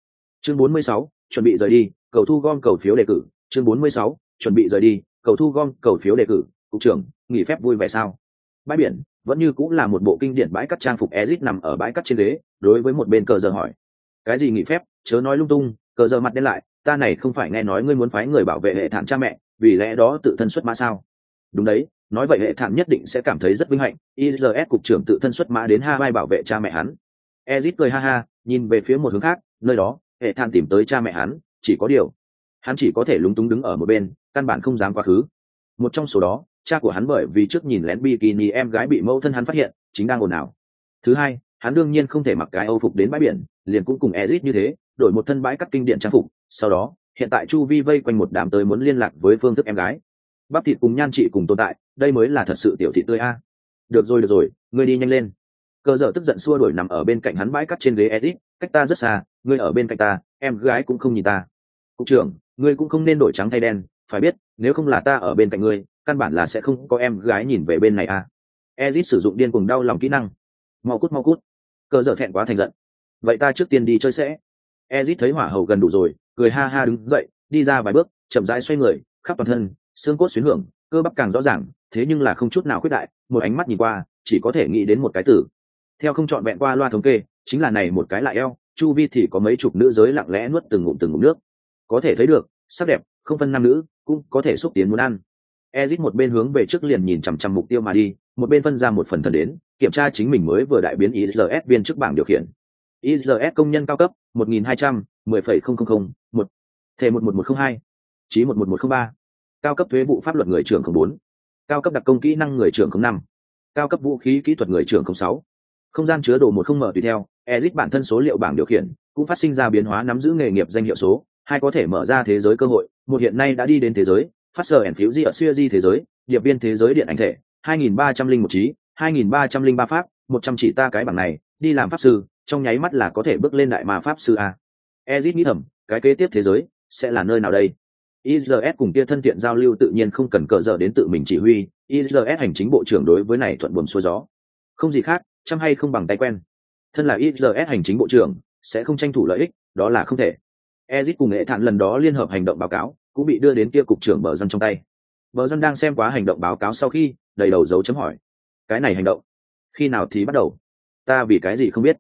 Chương 46, chuẩn bị rời đi cầu thu gom cầu phiếu đề cử. Chương 46, chuẩn bị rời đi cầu thu gom cầu phiếu đề cử. Cục trưởng nghỉ phép vui vẻ sao? Bãi biển vẫn như cũng là một bộ kinh điển bãi cắt trang phục ezit nằm ở bãi cắt trên ghế đối với một bên cờ giờ hỏi. Cái gì nghỉ phép? Chớ nói lung tung cờ giờ mặt đen lại ta này không phải nghe nói ngươi muốn phái người bảo vệ hệ thản cha mẹ vì lẽ đó tự thân xuất mã sao? Đúng đấy, nói vậy hệ thản nhất định sẽ cảm thấy rất vinh hạnh. Isls cục trưởng tự thân xuất mã đến hawaii bảo vệ cha mẹ hắn. Ezit cười ha ha, nhìn về phía một hướng khác, nơi đó, hệ thản tìm tới cha mẹ hắn, chỉ có điều, hắn chỉ có thể lúng túng đứng ở một bên, căn bản không dám quá khứ. Một trong số đó, cha của hắn bởi vì trước nhìn lén bikini em gái bị mẫu thân hắn phát hiện, chính đang ồn ào. Thứ hai, hắn đương nhiên không thể mặc cái âu phục đến bãi biển, liền cũng cùng ezit như thế, đổi một thân bãi cắt kinh điện trang phục, sau đó hiện tại chu vi vây quanh một đám tới muốn liên lạc với phương thức em gái. Bắp thịt cùng nhan chị cùng tồn tại, đây mới là thật sự tiểu thị tươi a. Được rồi được rồi, ngươi đi nhanh lên. Cơ dở tức giận xua đuổi nằm ở bên cạnh hắn bãi cắt trên ghế edit, cách ta rất xa, ngươi ở bên cạnh ta, em gái cũng không nhìn ta. Cục trưởng, ngươi cũng không nên đổi trắng thay đen, phải biết, nếu không là ta ở bên cạnh ngươi, căn bản là sẽ không có em gái nhìn về bên này a. Edit sử dụng điên cùng đau lòng kỹ năng. Mau cút mau cút. Cơ dở thẹn quá thành giận. Vậy ta trước tiên đi chơi sẽ. Ezit thấy hỏa hầu gần đủ rồi cười ha ha đứng dậy, đi ra vài bước, chậm rãi xoay người, khắp toàn thân, xương cốt xuyến hưởng, cơ bắp càng rõ ràng, thế nhưng là không chút nào khuyết đại, một ánh mắt nhìn qua, chỉ có thể nghĩ đến một cái tử theo không chọn vẹn qua loa thống kê, chính là này một cái lại eo, chu vi thì có mấy chục nữ giới lặng lẽ nuốt từng ngụm từng ngụm nước. Có thể thấy được, sắc đẹp, không phân nam nữ, cũng có thể xúc tiến muốn ăn. Ezit một bên hướng về trước liền nhìn chằm chằm mục tiêu mà đi, một bên phân ra một phần thần đến, kiểm tra chính mình mới vừa đại biến isls viên trước bảng điều khiển. Isls công nhân cao cấp 1200, 10,000, 1, thể 11102, chí 11103, cao cấp thuế vụ pháp luật người trưởng 04, cao cấp đặc công kỹ năng người trưởng 05, cao cấp vũ khí kỹ thuật người trưởng 06. Không gian chứa đồ một không mở tùy theo, exit bản thân số liệu bảng điều khiển cũng phát sinh ra biến hóa nắm giữ nghề nghiệp danh hiệu số, hai có thể mở ra thế giới cơ hội một hiện nay đã đi đến thế giới phát sở ẩn phiếu di ở siêu di thế giới điệp viên thế giới điện ảnh thể hai nghìn ba trăm linh một trí hai nghìn ba trăm linh ba pháp một trăm chỉ ta cái bảng này đi làm pháp sư trong nháy mắt là có thể bước lên đại ma pháp sư a ezit nghĩ thầm cái kế tiếp thế giới sẽ là nơi nào đây ISS cùng kia thân thiện giao lưu tự nhiên không cần cờ dở đến tự mình chỉ huy, ISS hành chính bộ trưởng đối với này thuận buồm xuôi gió. Không gì khác, chăm hay không bằng tay quen. Thân là ISS hành chính bộ trưởng, sẽ không tranh thủ lợi ích, đó là không thể. Ezit cùng nghệ thản lần đó liên hợp hành động báo cáo, cũng bị đưa đến kia cục trưởng bờ dân trong tay. Bờ dân đang xem quá hành động báo cáo sau khi, đầy đầu dấu chấm hỏi. Cái này hành động, khi nào thì bắt đầu? Ta vì cái gì không biết?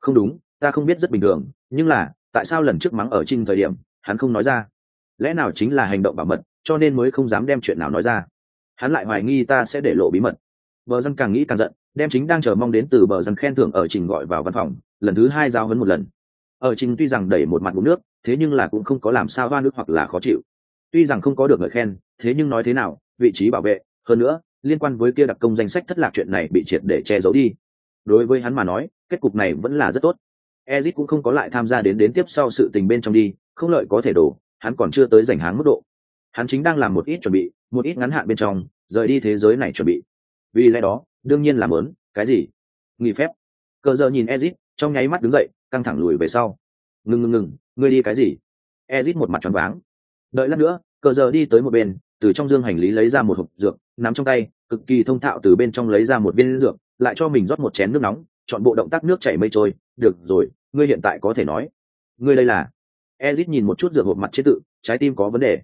Không đúng, ta không biết rất bình thường, nhưng là, tại sao lần trước mắng ở trinh thời điểm, hắn không nói ra? lẽ nào chính là hành động bảo mật cho nên mới không dám đem chuyện nào nói ra? Hắn lại hoài nghi ta sẽ để lộ bí mật. Bờ dân càng nghĩ càng giận đem chính đang chờ mong đến từ bờ dân khen thưởng ở trình gọi vào văn phòng lần thứ hai giao hấn một lần. Ở trình tuy rằng đẩy một mặt bụng nước thế nhưng là cũng không có làm sao hoa nước hoặc là khó chịu. Tuy rằng không có được lời khen thế nhưng nói thế nào vị trí bảo vệ hơn nữa liên quan với kia đặc công danh sách thất lạc chuyện này bị triệt để che giấu đi. Đối với hắn mà nói kết cục này vẫn là rất tốt. Ezit cũng không có lại tham gia đến đến tiếp sau sự tình bên trong đi, không lợi có thể đổ, hắn còn chưa tới giành háng mức độ. Hắn chính đang làm một ít chuẩn bị, một ít ngắn hạn bên trong, rời đi thế giới này chuẩn bị. Vì lẽ đó, đương nhiên làm lớn cái gì? Nghỉ phép. Cờ giờ nhìn ezit trong nháy mắt đứng dậy, căng thẳng lùi về sau. Ngừng ngừng ngừng, ngươi đi cái gì? Ezit một mặt tròn váng. Đợi lát nữa, cờ giờ đi tới một bên, từ trong dương hành lý lấy ra một hộp dược, nắm trong tay, cực kỳ thông thạo từ bên trong lấy ra một viên dược, lại cho mình rót một chén nước nóng chọn bộ động tác nước chảy mây trôi, được rồi, ngươi hiện tại có thể nói. Ngươi đây là? Ezit nhìn một chút dược hộp mặt chế tự, trái tim có vấn đề.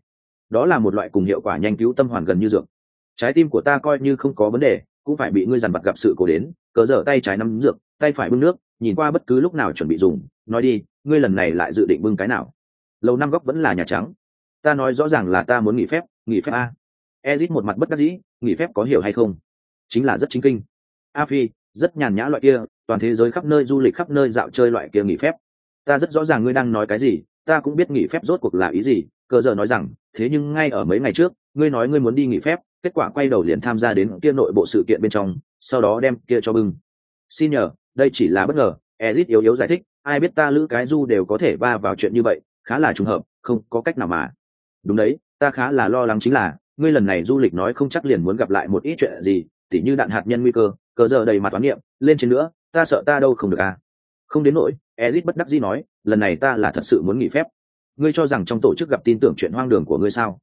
Đó là một loại cùng hiệu quả nhanh cứu tâm hoàn gần như dược. Trái tim của ta coi như không có vấn đề, cũng phải bị ngươi dằn vặt gặp sự cố đến cờ dở tay trái nắm dược, tay phải bưng nước, nhìn qua bất cứ lúc nào chuẩn bị dùng, nói đi, ngươi lần này lại dự định bưng cái nào? Lầu năm góc vẫn là nhà trắng. Ta nói rõ ràng là ta muốn nghỉ phép nghỉ phép a. Ezit một mặt bất đắc dĩ, nghỉ phép có hiểu hay không? Chính là rất chính kinh. A phi, rất nhàn nhã loại kia toàn thế giới khắp nơi du lịch khắp nơi dạo chơi loại kia nghỉ phép. Ta rất rõ ràng ngươi đang nói cái gì, ta cũng biết nghỉ phép rốt cuộc là ý gì, cờ giờ nói rằng, thế nhưng ngay ở mấy ngày trước, ngươi nói ngươi muốn đi nghỉ phép, kết quả quay đầu liền tham gia đến kia nội bộ sự kiện bên trong, sau đó đem kia cho bưng. Xin nhờ, đây chỉ là bất ngờ, ezit yếu yếu giải thích, ai biết ta lữ cái du đều có thể va vào chuyện như vậy, khá là trùng hợp, không có cách nào mà. Đúng đấy, ta khá là lo lắng chính là, ngươi lần này du lịch nói không chắc liền muốn gặp lại một ít chuyện gì, tỉ như đạn hạt nhân nguy cơ, cờ giờ đầy mặt toán niệm, lên trên nữa ta sợ ta đâu không được à? Không đến nỗi, ezit bất đắc dĩ nói, lần này ta là thật sự muốn nghỉ phép. Ngươi cho rằng trong tổ chức gặp tin tưởng chuyện hoang đường của ngươi sao?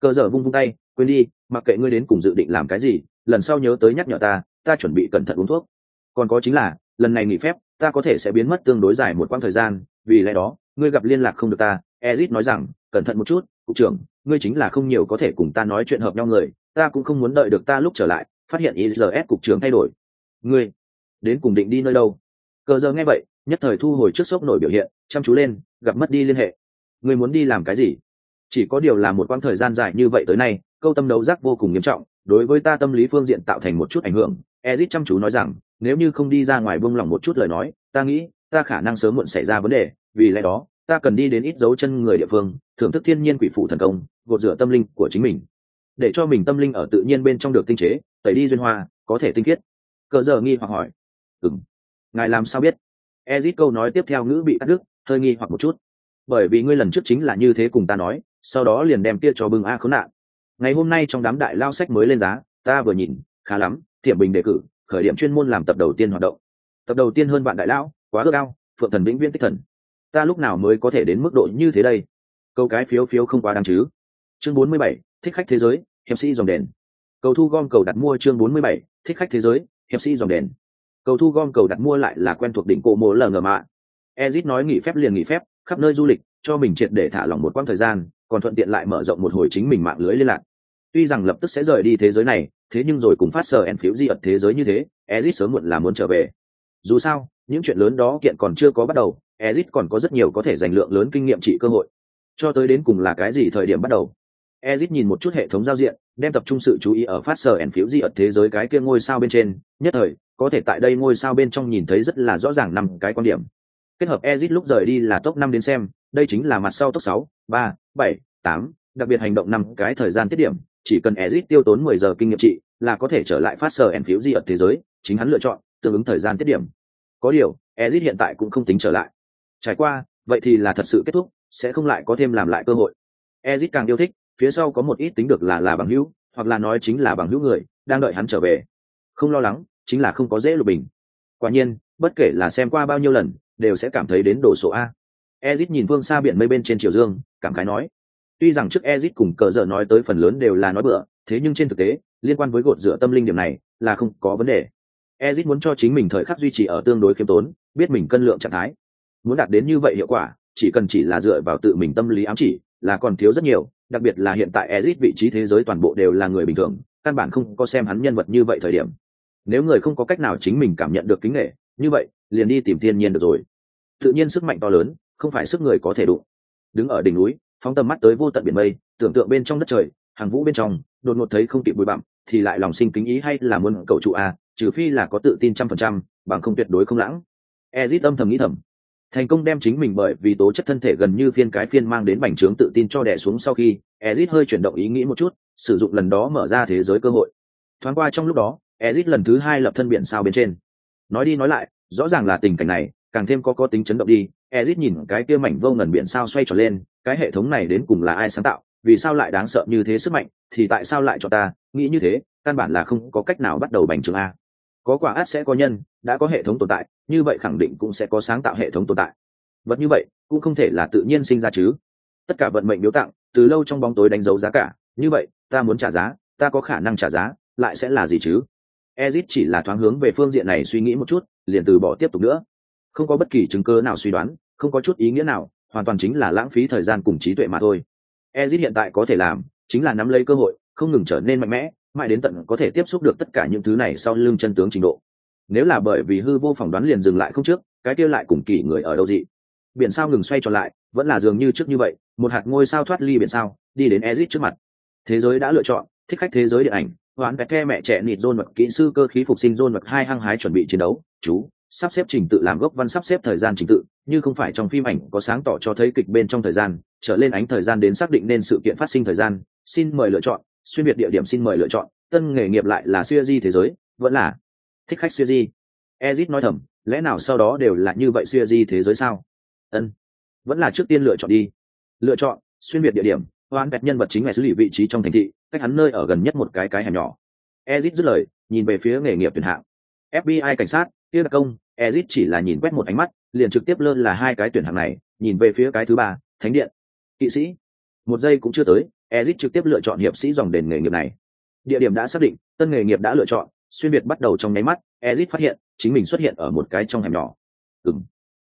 Cờ dở vung vung tay, quên đi, mặc kệ ngươi đến cùng dự định làm cái gì, lần sau nhớ tới nhắc nhở ta ta chuẩn bị cẩn thận uống thuốc. Còn có chính là, lần này nghỉ phép, ta có thể sẽ biến mất tương đối dài một quãng thời gian, vì lẽ đó, ngươi gặp liên lạc không được ta, ezit nói rằng, cẩn thận một chút, cục trưởng, ngươi chính là không nhiều có thể cùng ta nói chuyện hợp nhau người, ta cũng không muốn đợi được ta lúc trở lại, phát hiện is cục trưởng thay đổi. Ngươi đến cùng định đi nơi đâu. Cờ giờ nghe vậy, nhất thời thu hồi trước sốc nổi biểu hiện, chăm chú lên, gặp mất đi liên hệ. Người muốn đi làm cái gì? Chỉ có điều là một quãng thời gian dài như vậy tới nay, câu tâm đấu giác vô cùng nghiêm trọng, đối với ta tâm lý phương diện tạo thành một chút ảnh hưởng. Ezit chăm chú nói rằng, nếu như không đi ra ngoài buông lỏng một chút lời nói, ta nghĩ, ta khả năng sớm muộn xảy ra vấn đề, vì lẽ đó, ta cần đi đến ít dấu chân người địa phương, thưởng thức thiên nhiên quỷ phụ thần công, gột rửa tâm linh của chính mình. Để cho mình tâm linh ở tự nhiên bên trong được tinh chế, tẩy đi duyên hoa, có thể tinh khiết. Cờ giờ nghi hoặc hỏi ừng ngài làm sao biết? Ezit câu nói tiếp theo ngữ bị cắt đứt hơi nghi hoặc một chút. Bởi vì ngươi lần trước chính là như thế cùng ta nói sau đó liền đem kia cho bưng a khốn nạn. Ngày hôm nay trong đám đại lao sách mới lên giá ta vừa nhìn khá lắm thiểm bình đề cử khởi điểm chuyên môn làm tập đầu tiên hoạt động. Tập đầu tiên hơn bạn đại lão quá ước ao phượng thần vĩnh viễn tích thần. Ta lúc nào mới có thể đến mức độ như thế đây? Câu cái phiếu phiếu không quá đáng chứ. Chương 47, thích khách thế giới hiệp sĩ dòng đèn cầu thu gom cầu đặt mua chương 47, thích khách thế giới hiệp sĩ dòng đèn cầu thu gom cầu đặt mua lại là quen thuộc đỉnh cổ mộ lờ ngờ mạ. Ezit nói nghỉ phép liền nghỉ phép, khắp nơi du lịch, cho mình triệt để thả lỏng một quãng thời gian, còn thuận tiện lại mở rộng một hồi chính mình mạng lưới liên lạc. Tuy rằng lập tức sẽ rời đi thế giới này, thế nhưng rồi cùng phát sờ en phiếu di ật thế giới như thế, ezit sớm muộn là muốn trở về. Dù sao, những chuyện lớn đó kiện còn chưa có bắt đầu, ezit còn có rất nhiều có thể giành lượng lớn kinh nghiệm trị cơ hội. Cho tới đến cùng là cái gì thời điểm bắt đầu? Ezit nhìn một chút hệ thống giao diện, đem tập trung sự chú ý ở phát sờ en phiếu di ật thế giới cái kia ngôi sao bên trên, nhất thời có thể tại đây ngôi sao bên trong nhìn thấy rất là rõ ràng năm cái quan điểm kết hợp Ezit lúc rời đi là top năm đến xem, đây chính là mặt sau top sáu, ba, bảy, tám, đặc biệt hành động năm cái thời gian tiết điểm, chỉ cần Ezit tiêu tốn mười giờ kinh nghiệm trị, là có thể trở lại phát sở phiếu di ở thế giới, chính hắn lựa chọn, tương ứng thời gian tiết điểm. Có điều, Ezit hiện tại cũng không tính trở lại. Trải qua, vậy thì là thật sự kết thúc, sẽ không lại có thêm làm lại cơ hội ezit càng yêu thích phía sau có một ít tính được là là bằng hữu hoặc là nói chính là bằng hữu người đang đợi hắn trở về không lo lắng chính là không có dễ lục bình. Quả nhiên, bất kể là xem qua bao nhiêu lần, đều sẽ cảm thấy đến đồ số a. Ezit nhìn phương xa biển mây bên trên triều dương, cảm khái nói, tuy rằng trước ezit cùng cờ dở nói tới phần lớn đều là nói bựa thế nhưng trên thực tế, liên quan với gột rửa tâm linh điểm này, là không có vấn đề. Ezit muốn cho chính mình thời khắc duy trì ở tương đối khiêm tốn, biết mình cân lượng trạng thái. Muốn đạt đến như vậy hiệu quả, chỉ cần chỉ là dựa vào tự mình tâm lý ám chỉ, là còn thiếu rất nhiều, đặc biệt là hiện tại ezit vị trí thế giới toàn bộ đều là người bình thường, căn bản không có xem hắn nhân vật như vậy thời điểm nếu người không có cách nào chính mình cảm nhận được kính nghệ như vậy, liền đi tìm thiên nhiên được rồi. Tự nhiên sức mạnh to lớn, không phải sức người có thể đụng. Đứng ở đỉnh núi, phóng tầm mắt tới vô tận biển mây, tưởng tượng bên trong đất trời, hàng vũ bên trong, đột ngột thấy không kịp bụi bặm, thì lại lòng sinh kính ý hay là muốn cầu trụ a trừ phi là có tự tin trăm phần trăm, bằng không tuyệt đối không lãng. Ezit âm thầm nghĩ thầm. Thành công đem chính mình bởi vì tố chất thân thể gần như phiên cái phiên mang đến bành trướng tự tin cho đẻ xuống sau khi, ezit hơi chuyển động ý nghĩ một chút, sử dụng lần đó mở ra thế giới cơ hội. Thoáng qua trong lúc đó ezit lần thứ hai lập thân biển sao bên trên. Nói đi nói lại, rõ ràng là tình cảnh này, càng thêm có có tính chấn động đi. Ezit nhìn cái kia mảnh vô ngần biển sao xoay trở lên, cái hệ thống này đến cùng là ai sáng tạo, vì sao lại đáng sợ như thế sức mạnh, thì tại sao lại cho ta, nghĩ như thế, căn bản là không có cách nào bắt đầu bành trướng a. Có quả át sẽ có nhân, đã có hệ thống tồn tại, như vậy khẳng định cũng sẽ có sáng tạo hệ thống tồn tại. Vật như vậy, cũng không thể là tự nhiên sinh ra chứ. Tất cả vận mệnh biếu tặng, từ lâu trong bóng tối đánh dấu giá cả, như vậy, ta muốn trả giá, ta có khả năng trả giá, lại sẽ là gì chứ? Ezit chỉ là thoáng hướng về phương diện này suy nghĩ một chút, liền từ bỏ tiếp tục nữa. Không có bất kỳ chứng cơ nào suy đoán, không có chút ý nghĩa nào, hoàn toàn chính là lãng phí thời gian cùng trí tuệ mà thôi. Ezit hiện tại có thể làm, chính là nắm lấy cơ hội, không ngừng trở nên mạnh mẽ, mãi đến tận có thể tiếp xúc được tất cả những thứ này sau lưng chân tướng trình độ. Nếu là bởi vì hư vô phỏng đoán liền dừng lại không trước, cái kia lại cùng kỳ người ở đâu dị? Biển sao ngừng xoay tròn lại, vẫn là dường như trước như vậy, một hạt ngôi sao thoát ly biển sao, đi đến ezit trước mặt. Thế giới đã lựa chọn, thích khách thế giới điện ảnh hoán vẹt the mẹ trẻ nịt dôn mật kỹ sư cơ khí phục sinh dôn mật hai hăng hái chuẩn bị chiến đấu. Chú, sắp xếp trình tự làm gốc văn sắp xếp thời gian trình tự, như không phải trong phim ảnh có sáng tỏ cho thấy kịch bên trong thời gian, trở lên ánh thời gian đến xác định nên sự kiện phát sinh thời gian, xin mời lựa chọn, xuyên biệt địa điểm xin mời lựa chọn, tân nghề nghiệp lại là siêu di thế giới, vẫn là thích khách siêu di. Ezit nói thầm, lẽ nào sau đó đều là như vậy siêu di thế giới sao? Ân, vẫn là trước tiên lựa chọn đi. Lựa chọn, xuyên biệt địa điểm, hoán bẹt nhân vật chính là xử lý vị trí trong thành thị cách hắn nơi ở gần nhất một cái cái hẻm nhỏ. Ezit dứt lời, nhìn về phía nghề nghiệp tuyển hạng. Fbi cảnh sát, kia đặc công, ezit chỉ là nhìn quét một ánh mắt, liền trực tiếp lơ là hai cái tuyển hạng này, nhìn về phía cái thứ ba, thánh điện. Kỵ sĩ. Một giây cũng chưa tới, ezit trực tiếp lựa chọn hiệp sĩ dòng đền nghề nghiệp này. Địa điểm đã xác định, tân nghề nghiệp đã lựa chọn, xuyên biệt bắt đầu trong nháy mắt, ezit phát hiện, chính mình xuất hiện ở một cái trong hẻm nhỏ. Ừng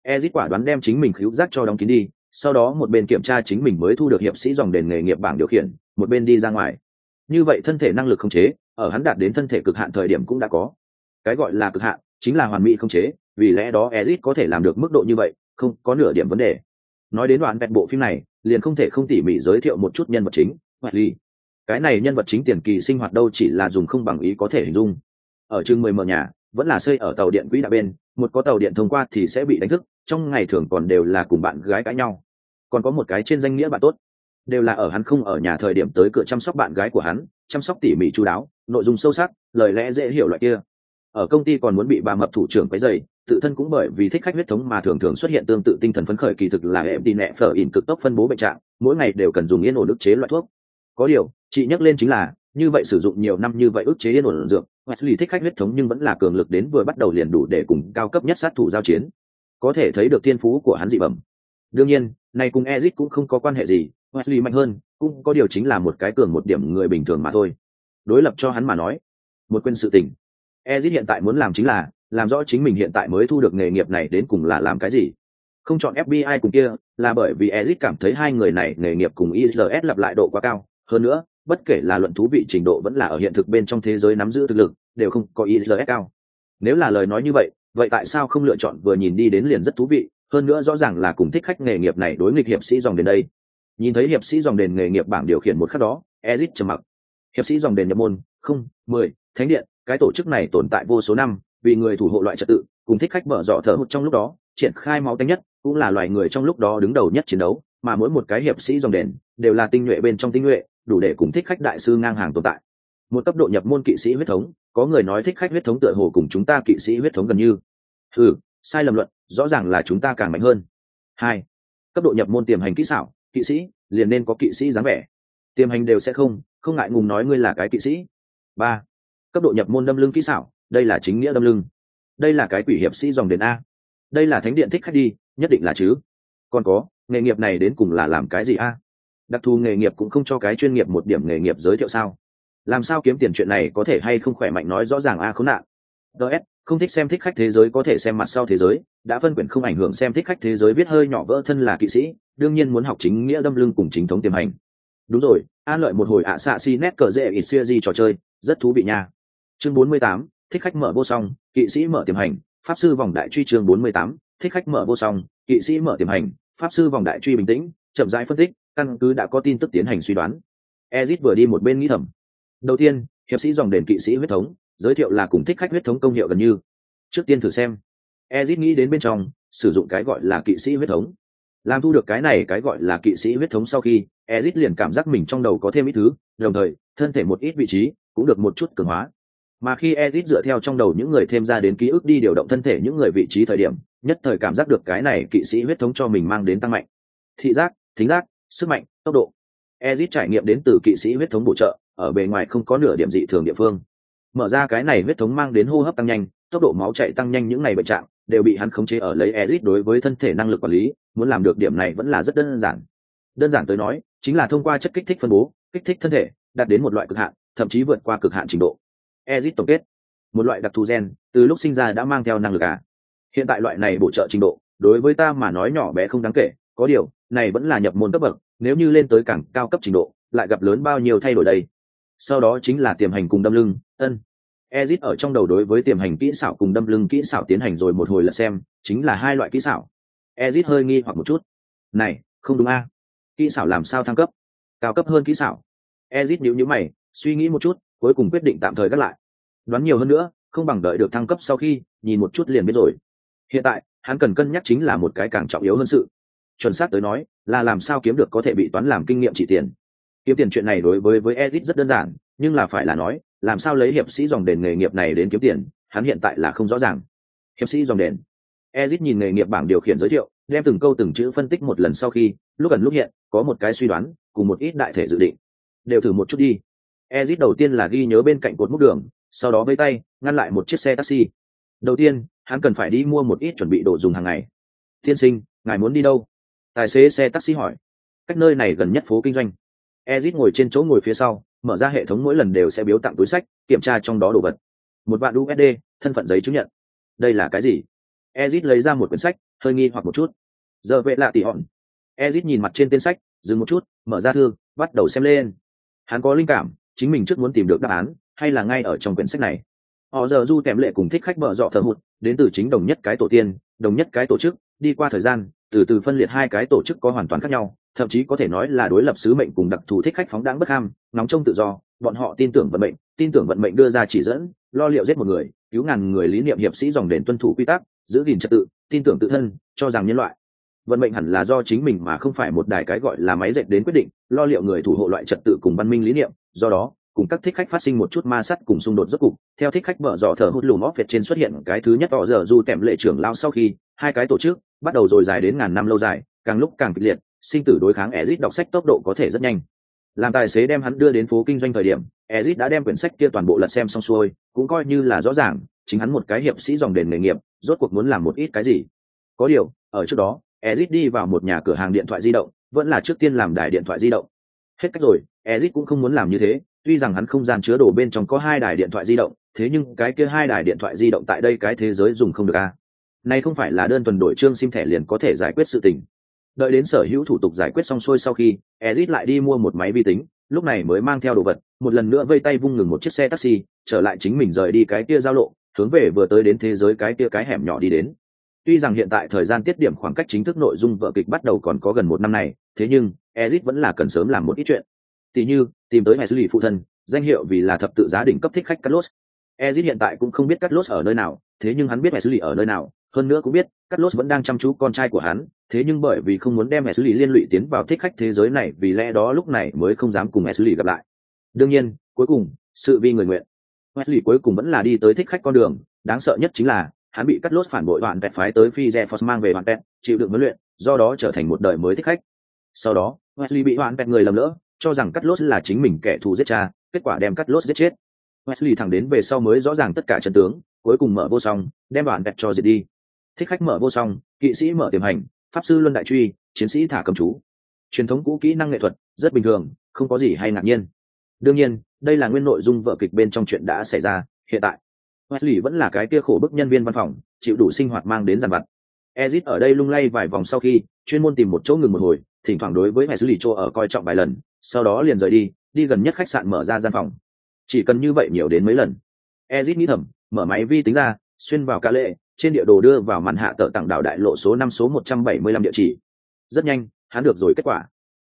ezit quả đoán đem chính mình khíu giác cho đóng kín đi, sau đó một bên kiểm tra chính mình mới thu được hiệp sĩ dòng đền nghề nghiệp bảng điều khiển, một bên đi ra ngoài như vậy thân thể năng lực không chế, ở hắn đạt đến thân thể cực hạn thời điểm cũng đã có. Cái gọi là cực hạn, chính là hoàn mỹ không chế, vì lẽ đó ezit có thể làm được mức độ như vậy, không có nửa điểm vấn đề. Nói đến đoạn vẹn bộ phim này, liền không thể không tỉ mỉ giới thiệu một chút nhân vật chính hoài ly cái này nhân vật chính tiền kỳ sinh hoạt đâu chỉ là dùng không bằng ý có thể hình dung. Ở chương mười mở nhà, vẫn là xây ở tàu điện quỹ đạo bên, một có tàu điện thông qua thì sẽ bị đánh thức, trong ngày thường còn đều là cùng bạn gái cãi nhau. Còn có một cái trên danh nghĩa bạn tốt đều là ở hắn không ở nhà thời điểm tới cửa chăm sóc bạn gái của hắn, chăm sóc tỉ mỉ chú đáo, nội dung sâu sắc, lời lẽ dễ hiểu loại kia. Ở công ty còn muốn bị bà mập thủ trưởng quấy dày tự thân cũng bởi vì thích khách huyết thống mà thường thường xuất hiện tương tự tinh thần phấn khởi kỳ thực là em đi nẹ phở ỉn cực tốc phân bố bệnh trạng, mỗi ngày đều cần dùng yên ổn ức chế loại thuốc. Có điều, chị nhắc lên chính là, như vậy sử dụng nhiều năm như vậy ức chế yên ổn dược, Wesley thích khách huyết thống nhưng vẫn là cường lực đến vừa bắt đầu liền đủ để cùng cao cấp nhất sát thủ giao chiến. Có thể thấy được thiên phú của hắn dị bẩm. Đương nhiên này cùng Ezic cũng không có quan hệ gì Wesley mạnh hơn, cũng có điều chính là một cái cường một điểm người bình thường mà thôi. Đối lập cho hắn mà nói, một quên sự tình. Ezit hiện tại muốn làm chính là, làm rõ chính mình hiện tại mới thu được nghề nghiệp này đến cùng là làm cái gì. Không chọn FBI cùng kia, là bởi vì Ezit cảm thấy hai người này nghề nghiệp cùng ISS lặp lại độ quá cao. Hơn nữa, bất kể là luận thú vị trình độ vẫn là ở hiện thực bên trong thế giới nắm giữ thực lực, đều không có ISS cao. Nếu là lời nói như vậy vậy tại sao không lựa chọn vừa nhìn đi đến liền rất thú vị? Hơn nữa rõ ràng là cùng thích khách nghề nghiệp này đối nghịch hiệp sĩ dòng đến đây nhìn thấy hiệp sĩ dòng đền nghề nghiệp bảng điều khiển một khắc đó ezit trầm mặc. Hiệp sĩ dòng đền nhập môn, không, mười, thánh điện, cái tổ chức này tồn tại vô số năm, vì người thủ hộ loại trật tự, cùng thích khách mở dọ thở hụt trong lúc đó, triển khai máu tanh nhất, cũng là loài người trong lúc đó đứng đầu nhất chiến đấu, mà mỗi một cái hiệp sĩ dòng đền đều là tinh nhuệ bên trong tinh nhuệ, đủ để cùng thích khách đại sư ngang hàng tồn tại. Một cấp độ nhập môn kỵ sĩ huyết thống, có người nói thích khách huyết thống tựa hồ cùng chúng ta kỵ sĩ huyết thống gần như. Ừ sai lầm luận, rõ ràng là chúng ta càng mạnh hơn. Hai, cấp độ nhập môn tiềm hành kỹ xảo kỵ sĩ, liền nên có kỵ sĩ dáng vẻ. Tiềm hành đều sẽ không không ngại ngùng nói ngươi là cái kỵ sĩ. Ba, cấp độ nhập môn đâm lưng kỹ xảo, đây là chính nghĩa đâm lưng. Đây là cái quỷ hiệp sĩ dòng đền a. Đây là thánh điện thích khách đi, nhất định là chứ. Còn có, nghề nghiệp này đến cùng là làm cái gì a? Đặc thù nghề nghiệp cũng không cho cái chuyên nghiệp một điểm nghề nghiệp giới thiệu sao? Làm sao kiếm tiền chuyện này có thể hay không khỏe mạnh nói rõ ràng a khốn nạn. Ts không thích xem thích khách thế giới có thể xem mặt sau thế giới đã phân quyển không ảnh hưởng xem thích khách thế giới viết hơi nhỏ vỡ thân là kỵ sĩ đương nhiên muốn học chính nghĩa đâm lưng cùng chính thống tiềm hành. Đúng rồi an lợi một hồi ạ xạ si nét cờ dễ ít xia di trò chơi rất thú vị nha. Chương 48, thích khách mở vô song kỵ sĩ mở tiềm hành pháp sư vòng đại truy chương 48, thích khách mở vô song kỵ sĩ mở tiềm hành pháp sư vòng đại truy bình tĩnh chậm rãi phân tích căn cứ đã có tin tức tiến hành suy đoán. Ezit vừa đi một bên nghĩ thầm. Đầu tiên hiệp sĩ dòng đền kỵ sĩ huyết thống giới thiệu là cùng thích khách huyết thống công hiệu gần như. Trước tiên thử xem. Ezit nghĩ đến bên trong, sử dụng cái gọi là kỵ sĩ huyết thống. Làm thu được cái này cái gọi là kỵ sĩ huyết thống sau khi, ezit liền cảm giác mình trong đầu có thêm ít thứ, đồng thời, thân thể một ít vị trí, cũng được một chút cường hóa. Mà khi ezit dựa theo trong đầu những người thêm ra đến ký ức đi điều động thân thể những người vị trí thời điểm, nhất thời cảm giác được cái này kỵ sĩ huyết thống cho mình mang đến tăng mạnh. Thị giác, thính giác, sức mạnh, tốc độ. Ezit trải nghiệm đến từ kỵ sĩ huyết thống bổ trợ, ở bề ngoài không có nửa điểm dị thường địa phương mở ra cái này huyết thống mang đến hô hấp tăng nhanh, tốc độ máu chạy tăng nhanh những ngày bệnh trạng, đều bị hắn khống chế ở lấy ezit đối với thân thể năng lực quản lý, muốn làm được điểm này vẫn là rất đơn giản. Đơn giản tới nói, chính là thông qua chất kích thích phân bố, kích thích thân thể, đạt đến một loại cực hạn, thậm chí vượt qua cực hạn trình độ. Ezit tổng kết, một loại đặc thù gen, từ lúc sinh ra đã mang theo năng lực à. Hiện tại loại này bổ trợ trình độ, đối với ta mà nói nhỏ bé không đáng kể, có điều, này vẫn là nhập môn cấp bậc, nếu như lên tới càng cao cấp trình độ, lại gặp lớn bao nhiêu thay đổi đây. Sau đó chính là tiềm hành cùng đâm lưng ân. Ezit ở trong đầu đối với tiềm hành kỹ xảo cùng đâm lưng kỹ xảo tiến hành rồi một hồi là xem, chính là hai loại kỹ xảo. Ezit hơi nghi hoặc một chút. Này, không đúng a. Kỹ xảo làm sao thăng cấp? Cao cấp hơn kỹ xảo. Ezit nhíu nhíu mày, suy nghĩ một chút, cuối cùng quyết định tạm thời gác lại. Đoán nhiều hơn nữa, không bằng đợi được thăng cấp sau khi, nhìn một chút liền biết rồi. Hiện tại, hắn cần cân nhắc chính là một cái càng trọng yếu hơn sự. Chuẩn xác tới nói, là làm sao kiếm được có thể bị toán làm kinh nghiệm chỉ tiền. Kiếm tiền chuyện này đối với với edit rất đơn giản nhưng là phải là nói, làm sao lấy hiệp sĩ dòng đền nghề nghiệp này đến kiếm tiền, hắn hiện tại là không rõ ràng. Hiệp sĩ dòng đền. Ezit nhìn nghề nghiệp bảng điều khiển giới thiệu, đem từng câu từng chữ phân tích một lần sau khi, lúc gần lúc hiện, có một cái suy đoán, cùng một ít đại thể dự định. Đều thử một chút đi. Ezit đầu tiên là ghi nhớ bên cạnh cột múc đường, sau đó với tay, ngăn lại một chiếc xe taxi. Đầu tiên, hắn cần phải đi mua một ít chuẩn bị đồ dùng hàng ngày. Tiên sinh, ngài muốn đi đâu? Tài xế xe taxi hỏi. Cách nơi này gần nhất phố kinh doanh. Ezit ngồi trên chỗ ngồi phía sau mở ra hệ thống mỗi lần đều sẽ biếu tặng túi sách, kiểm tra trong đó đồ vật. Một vạn usd thân phận giấy chứng nhận. Đây là cái gì? Ezit lấy ra một quyển sách, hơi nghi hoặc một chút. Giờ vệ lạ tỉ hòn. Ezit nhìn mặt trên tên sách, dừng một chút, mở ra thư, bắt đầu xem lên. Hắn có linh cảm, chính mình trước muốn tìm được đáp án, hay là ngay ở trong quyển sách này? Họ giờ du kèm lệ cùng thích khách mở dọ thờ hụt, đến từ chính đồng nhất cái tổ tiên, đồng nhất cái tổ chức, đi qua thời gian, từ từ phân liệt hai cái tổ chức có hoàn toàn khác nhau thậm chí có thể nói là đối lập sứ mệnh cùng đặc thù thích khách phóng đáng bất ham, nóng trong tự do, bọn họ tin tưởng vận mệnh, tin tưởng vận mệnh đưa ra chỉ dẫn, lo liệu giết một người, cứu ngàn người lý niệm hiệp sĩ dòng đền tuân thủ quy tắc, giữ gìn trật tự, tin tưởng tự thân, cho rằng nhân loại. Vận mệnh hẳn là do chính mình mà không phải một đài cái gọi là máy dệt đến quyết định, lo liệu người thủ hộ loại trật tự cùng văn minh lý niệm, do đó, cùng các thích khách phát sinh một chút ma sắt cùng xung đột rốt cục, theo thích khách mở dò thở hút lùm óc việt trên xuất hiện cái thứ nhất họ giờ du tèm lệ trưởng lao sau khi hai cái tổ chức bắt đầu rồi dài đến ngàn năm lâu dài, càng lúc càng kịch liệt sinh tử đối kháng Ezic đọc sách tốc độ có thể rất nhanh. Làm tài xế đem hắn đưa đến phố kinh doanh thời điểm, Ezic đã đem quyển sách kia toàn bộ lật xem xong xuôi, cũng coi như là rõ ràng, chính hắn một cái hiệp sĩ dòng đền nghề nghiệp, rốt cuộc muốn làm một ít cái gì. Có điều, ở trước đó, Ezic đi vào một nhà cửa hàng điện thoại di động, vẫn là trước tiên làm đài điện thoại di động. Hết cách rồi, Ezic cũng không muốn làm như thế, tuy rằng hắn không gian chứa đồ bên trong có hai đài điện thoại di động, thế nhưng cái kia hai đài điện thoại di động tại đây cái thế giới dùng không được a. À. này không phải là đơn tuần đổi trương sim thẻ liền có thể giải quyết sự tình đợi đến sở hữu thủ tục giải quyết xong xuôi sau khi ezit lại đi mua một máy vi tính lúc này mới mang theo đồ vật một lần nữa vây tay vung ngừng một chiếc xe taxi trở lại chính mình rời đi cái kia giao lộ hướng về vừa tới đến thế giới cái kia cái hẻm nhỏ đi đến tuy rằng hiện tại thời gian tiết điểm khoảng cách chính thức nội dung vở kịch bắt đầu còn có gần một năm này thế nhưng ezit vẫn là cần sớm làm một ít chuyện Tỉ như, tìm tới hệ xử lý phụ thân, danh hiệu vì là thập tự giá đỉnh cấp thích khách Carlos. Ezit hiện tại cũng không biết Carlos ở nơi nào, thế nhưng hắn biết hệ xử lý ở nơi nào, hơn nữa cũng biết Carlos vẫn đang chăm chú con trai của hắn, thế nhưng bởi vì không muốn đem Wesley liên lụy tiến vào thích khách thế giới này, vì lẽ đó lúc này mới không dám cùng Wesley gặp lại. Đương nhiên, cuối cùng, sự vi người nguyện. Wesley cuối cùng vẫn là đi tới thích khách con đường, đáng sợ nhất chính là hắn bị cắt lốt phản bội đoạn vẹn phái tới phi re mang về đoạn vẹn chịu đựng huấn luyện do đó trở thành một đời mới thích khách sau đó wesley bị đoạn vẹn người lầm lỡ cho rằng cắt lốt là chính mình kẻ thù giết cha kết quả đem cắt lốt giết chết wesley thẳng đến về sau mới rõ ràng tất cả trận tướng cuối cùng mở vô song đem đoạn vẹn cho diệt đi thích khách mở vô song kỵ sĩ mở tiềm hành pháp sư luân đại truy, chiến sĩ thả cầm chú. Truyền thống cũ kỹ năng nghệ thuật, rất bình thường, không có gì hay ngạc nhiên. Đương nhiên, đây là nguyên nội dung vở kịch bên trong chuyện đã xảy ra, hiện tại. Wesley vẫn là cái kia khổ bức nhân viên văn phòng, chịu đủ sinh hoạt mang đến giàn vặt. Ezit ở đây lung lay vài vòng sau khi, chuyên môn tìm một chỗ ngừng một hồi, thỉnh thoảng đối với wesley chỗ ở coi trọng vài lần, sau đó liền rời đi đi gần nhất khách sạn mở ra gian phòng. Chỉ cần như vậy nhiều đến mấy lần. Ezit nghĩ thầm, mở máy vi tính ra, xuyên vào ca lệ trên địa đồ đưa vào màn hạ tờ tặng đảo đại lộ số năm số một trăm bảy mươi lăm địa chỉ. Rất nhanh, hắn được rồi kết quả.